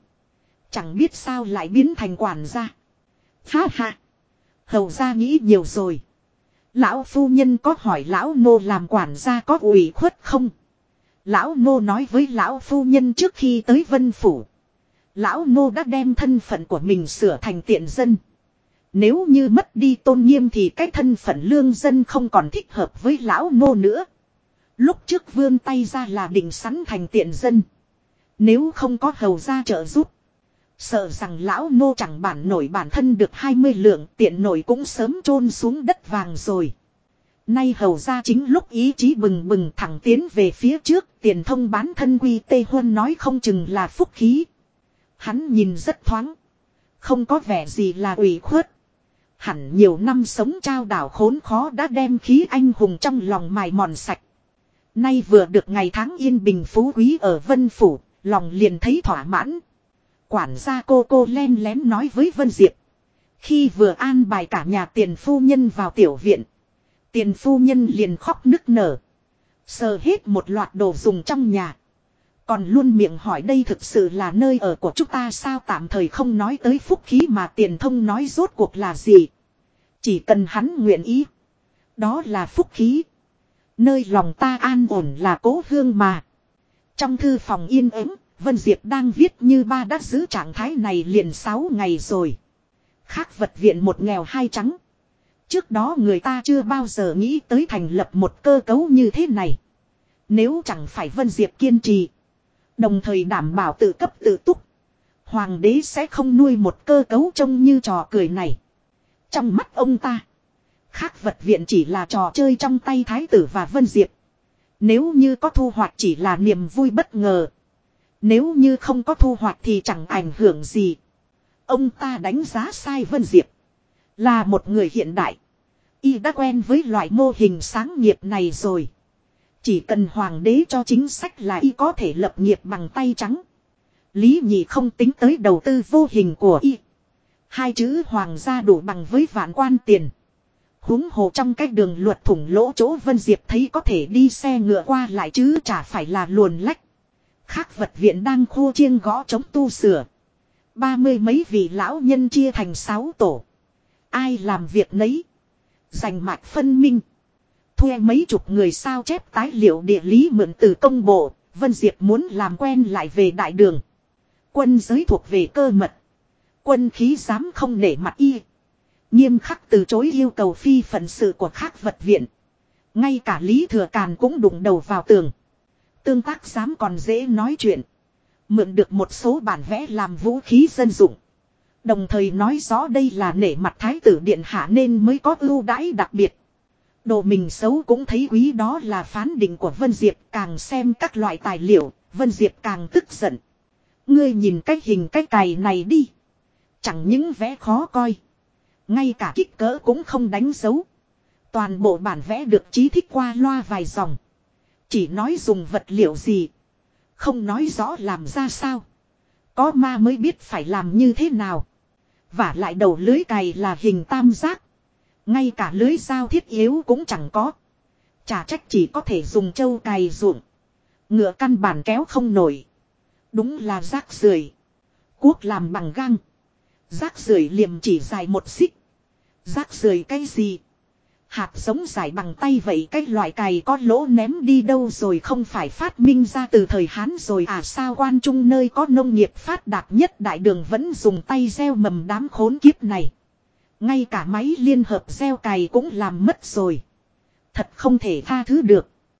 Chẳng biết sao lại biến thành quản gia. Ha ha. Hầu ra nghĩ nhiều rồi. Lão phu nhân có hỏi lão nô làm quản gia có ủy khuất không? Lão nô nói với lão phu nhân trước khi tới vân phủ. Lão nô đã đem thân phận của mình sửa thành tiện dân. Nếu như mất đi tôn nghiêm thì cái thân phận lương dân không còn thích hợp với lão nô nữa. Lúc trước vươn tay ra là định sẵn thành tiện dân. Nếu không có hầu ra trợ giúp. Sợ rằng lão nô chẳng bản nổi bản thân được 20 lượng tiện nổi cũng sớm chôn xuống đất vàng rồi. Nay hầu ra chính lúc ý chí bừng bừng thẳng tiến về phía trước tiền thông bán thân quy tê huân nói không chừng là phúc khí. Hắn nhìn rất thoáng. Không có vẻ gì là ủy khuất. Hẳn nhiều năm sống trao đảo khốn khó đã đem khí anh hùng trong lòng mài mòn sạch. Nay vừa được ngày tháng yên bình phú quý ở Vân Phủ, lòng liền thấy thỏa mãn. Quản gia cô cô len lén nói với Vân Diệp. Khi vừa an bài cả nhà tiền phu nhân vào tiểu viện. Tiền phu nhân liền khóc nức nở. Sờ hết một loạt đồ dùng trong nhà. Còn luôn miệng hỏi đây thực sự là nơi ở của chúng ta sao tạm thời không nói tới phúc khí mà tiền thông nói rốt cuộc là gì. Chỉ cần hắn nguyện ý. Đó là phúc khí. Nơi lòng ta an ổn là cố hương mà. Trong thư phòng yên ắng, Vân Diệp đang viết như ba đã giữ trạng thái này liền 6 ngày rồi. Khác vật viện một nghèo hai trắng. Trước đó người ta chưa bao giờ nghĩ tới thành lập một cơ cấu như thế này. Nếu chẳng phải Vân Diệp kiên trì. Đồng thời đảm bảo tự cấp tự túc. Hoàng đế sẽ không nuôi một cơ cấu trông như trò cười này. Trong mắt ông ta. Khác vật viện chỉ là trò chơi trong tay Thái tử và Vân Diệp. Nếu như có thu hoạch chỉ là niềm vui bất ngờ. Nếu như không có thu hoạch thì chẳng ảnh hưởng gì. Ông ta đánh giá sai Vân Diệp. Là một người hiện đại. Y đã quen với loại mô hình sáng nghiệp này rồi. Chỉ cần hoàng đế cho chính sách là y có thể lập nghiệp bằng tay trắng. Lý nhị không tính tới đầu tư vô hình của y. Hai chữ hoàng gia đủ bằng với vạn quan tiền. huống hồ trong cách đường luật thủng lỗ chỗ Vân Diệp thấy có thể đi xe ngựa qua lại chứ chả phải là luồn lách. Khác vật viện đang khô chiêng gõ chống tu sửa. Ba mươi mấy vị lão nhân chia thành sáu tổ. Ai làm việc nấy. Giành mạch phân minh. Thuê mấy chục người sao chép tái liệu địa lý mượn từ công bộ. Vân Diệp muốn làm quen lại về đại đường. Quân giới thuộc về cơ mật. Quân khí dám không nể mặt y. Nghiêm khắc từ chối yêu cầu phi phận sự của khác vật viện. Ngay cả Lý Thừa Càn cũng đụng đầu vào tường. Tương tác dám còn dễ nói chuyện. Mượn được một số bản vẽ làm vũ khí dân dụng. Đồng thời nói rõ đây là nể mặt thái tử điện hạ nên mới có ưu đãi đặc biệt. Đồ mình xấu cũng thấy quý đó là phán định của Vân Diệp càng xem các loại tài liệu, Vân Diệp càng tức giận. Ngươi nhìn cái hình cái cày này đi. Chẳng những vẽ khó coi. Ngay cả kích cỡ cũng không đánh dấu. Toàn bộ bản vẽ được trí thích qua loa vài dòng. Chỉ nói dùng vật liệu gì. Không nói rõ làm ra sao. Có ma mới biết phải làm như thế nào. Và lại đầu lưới cày là hình tam giác. Ngay cả lưới dao thiết yếu cũng chẳng có. Chả trách chỉ có thể dùng trâu cày ruộng. Ngựa căn bản kéo không nổi. Đúng là rác rưởi. Cuốc làm bằng găng. Rác rưởi liềm chỉ dài một xích. Rác rưởi cái gì? Hạt giống dài bằng tay vậy cái loại cày có lỗ ném đi đâu rồi không phải phát minh ra từ thời Hán rồi à sao quan trung nơi có nông nghiệp phát đạt nhất đại đường vẫn dùng tay gieo mầm đám khốn kiếp này. Ngay cả máy liên hợp gieo cày cũng làm mất rồi. Thật không thể tha thứ được.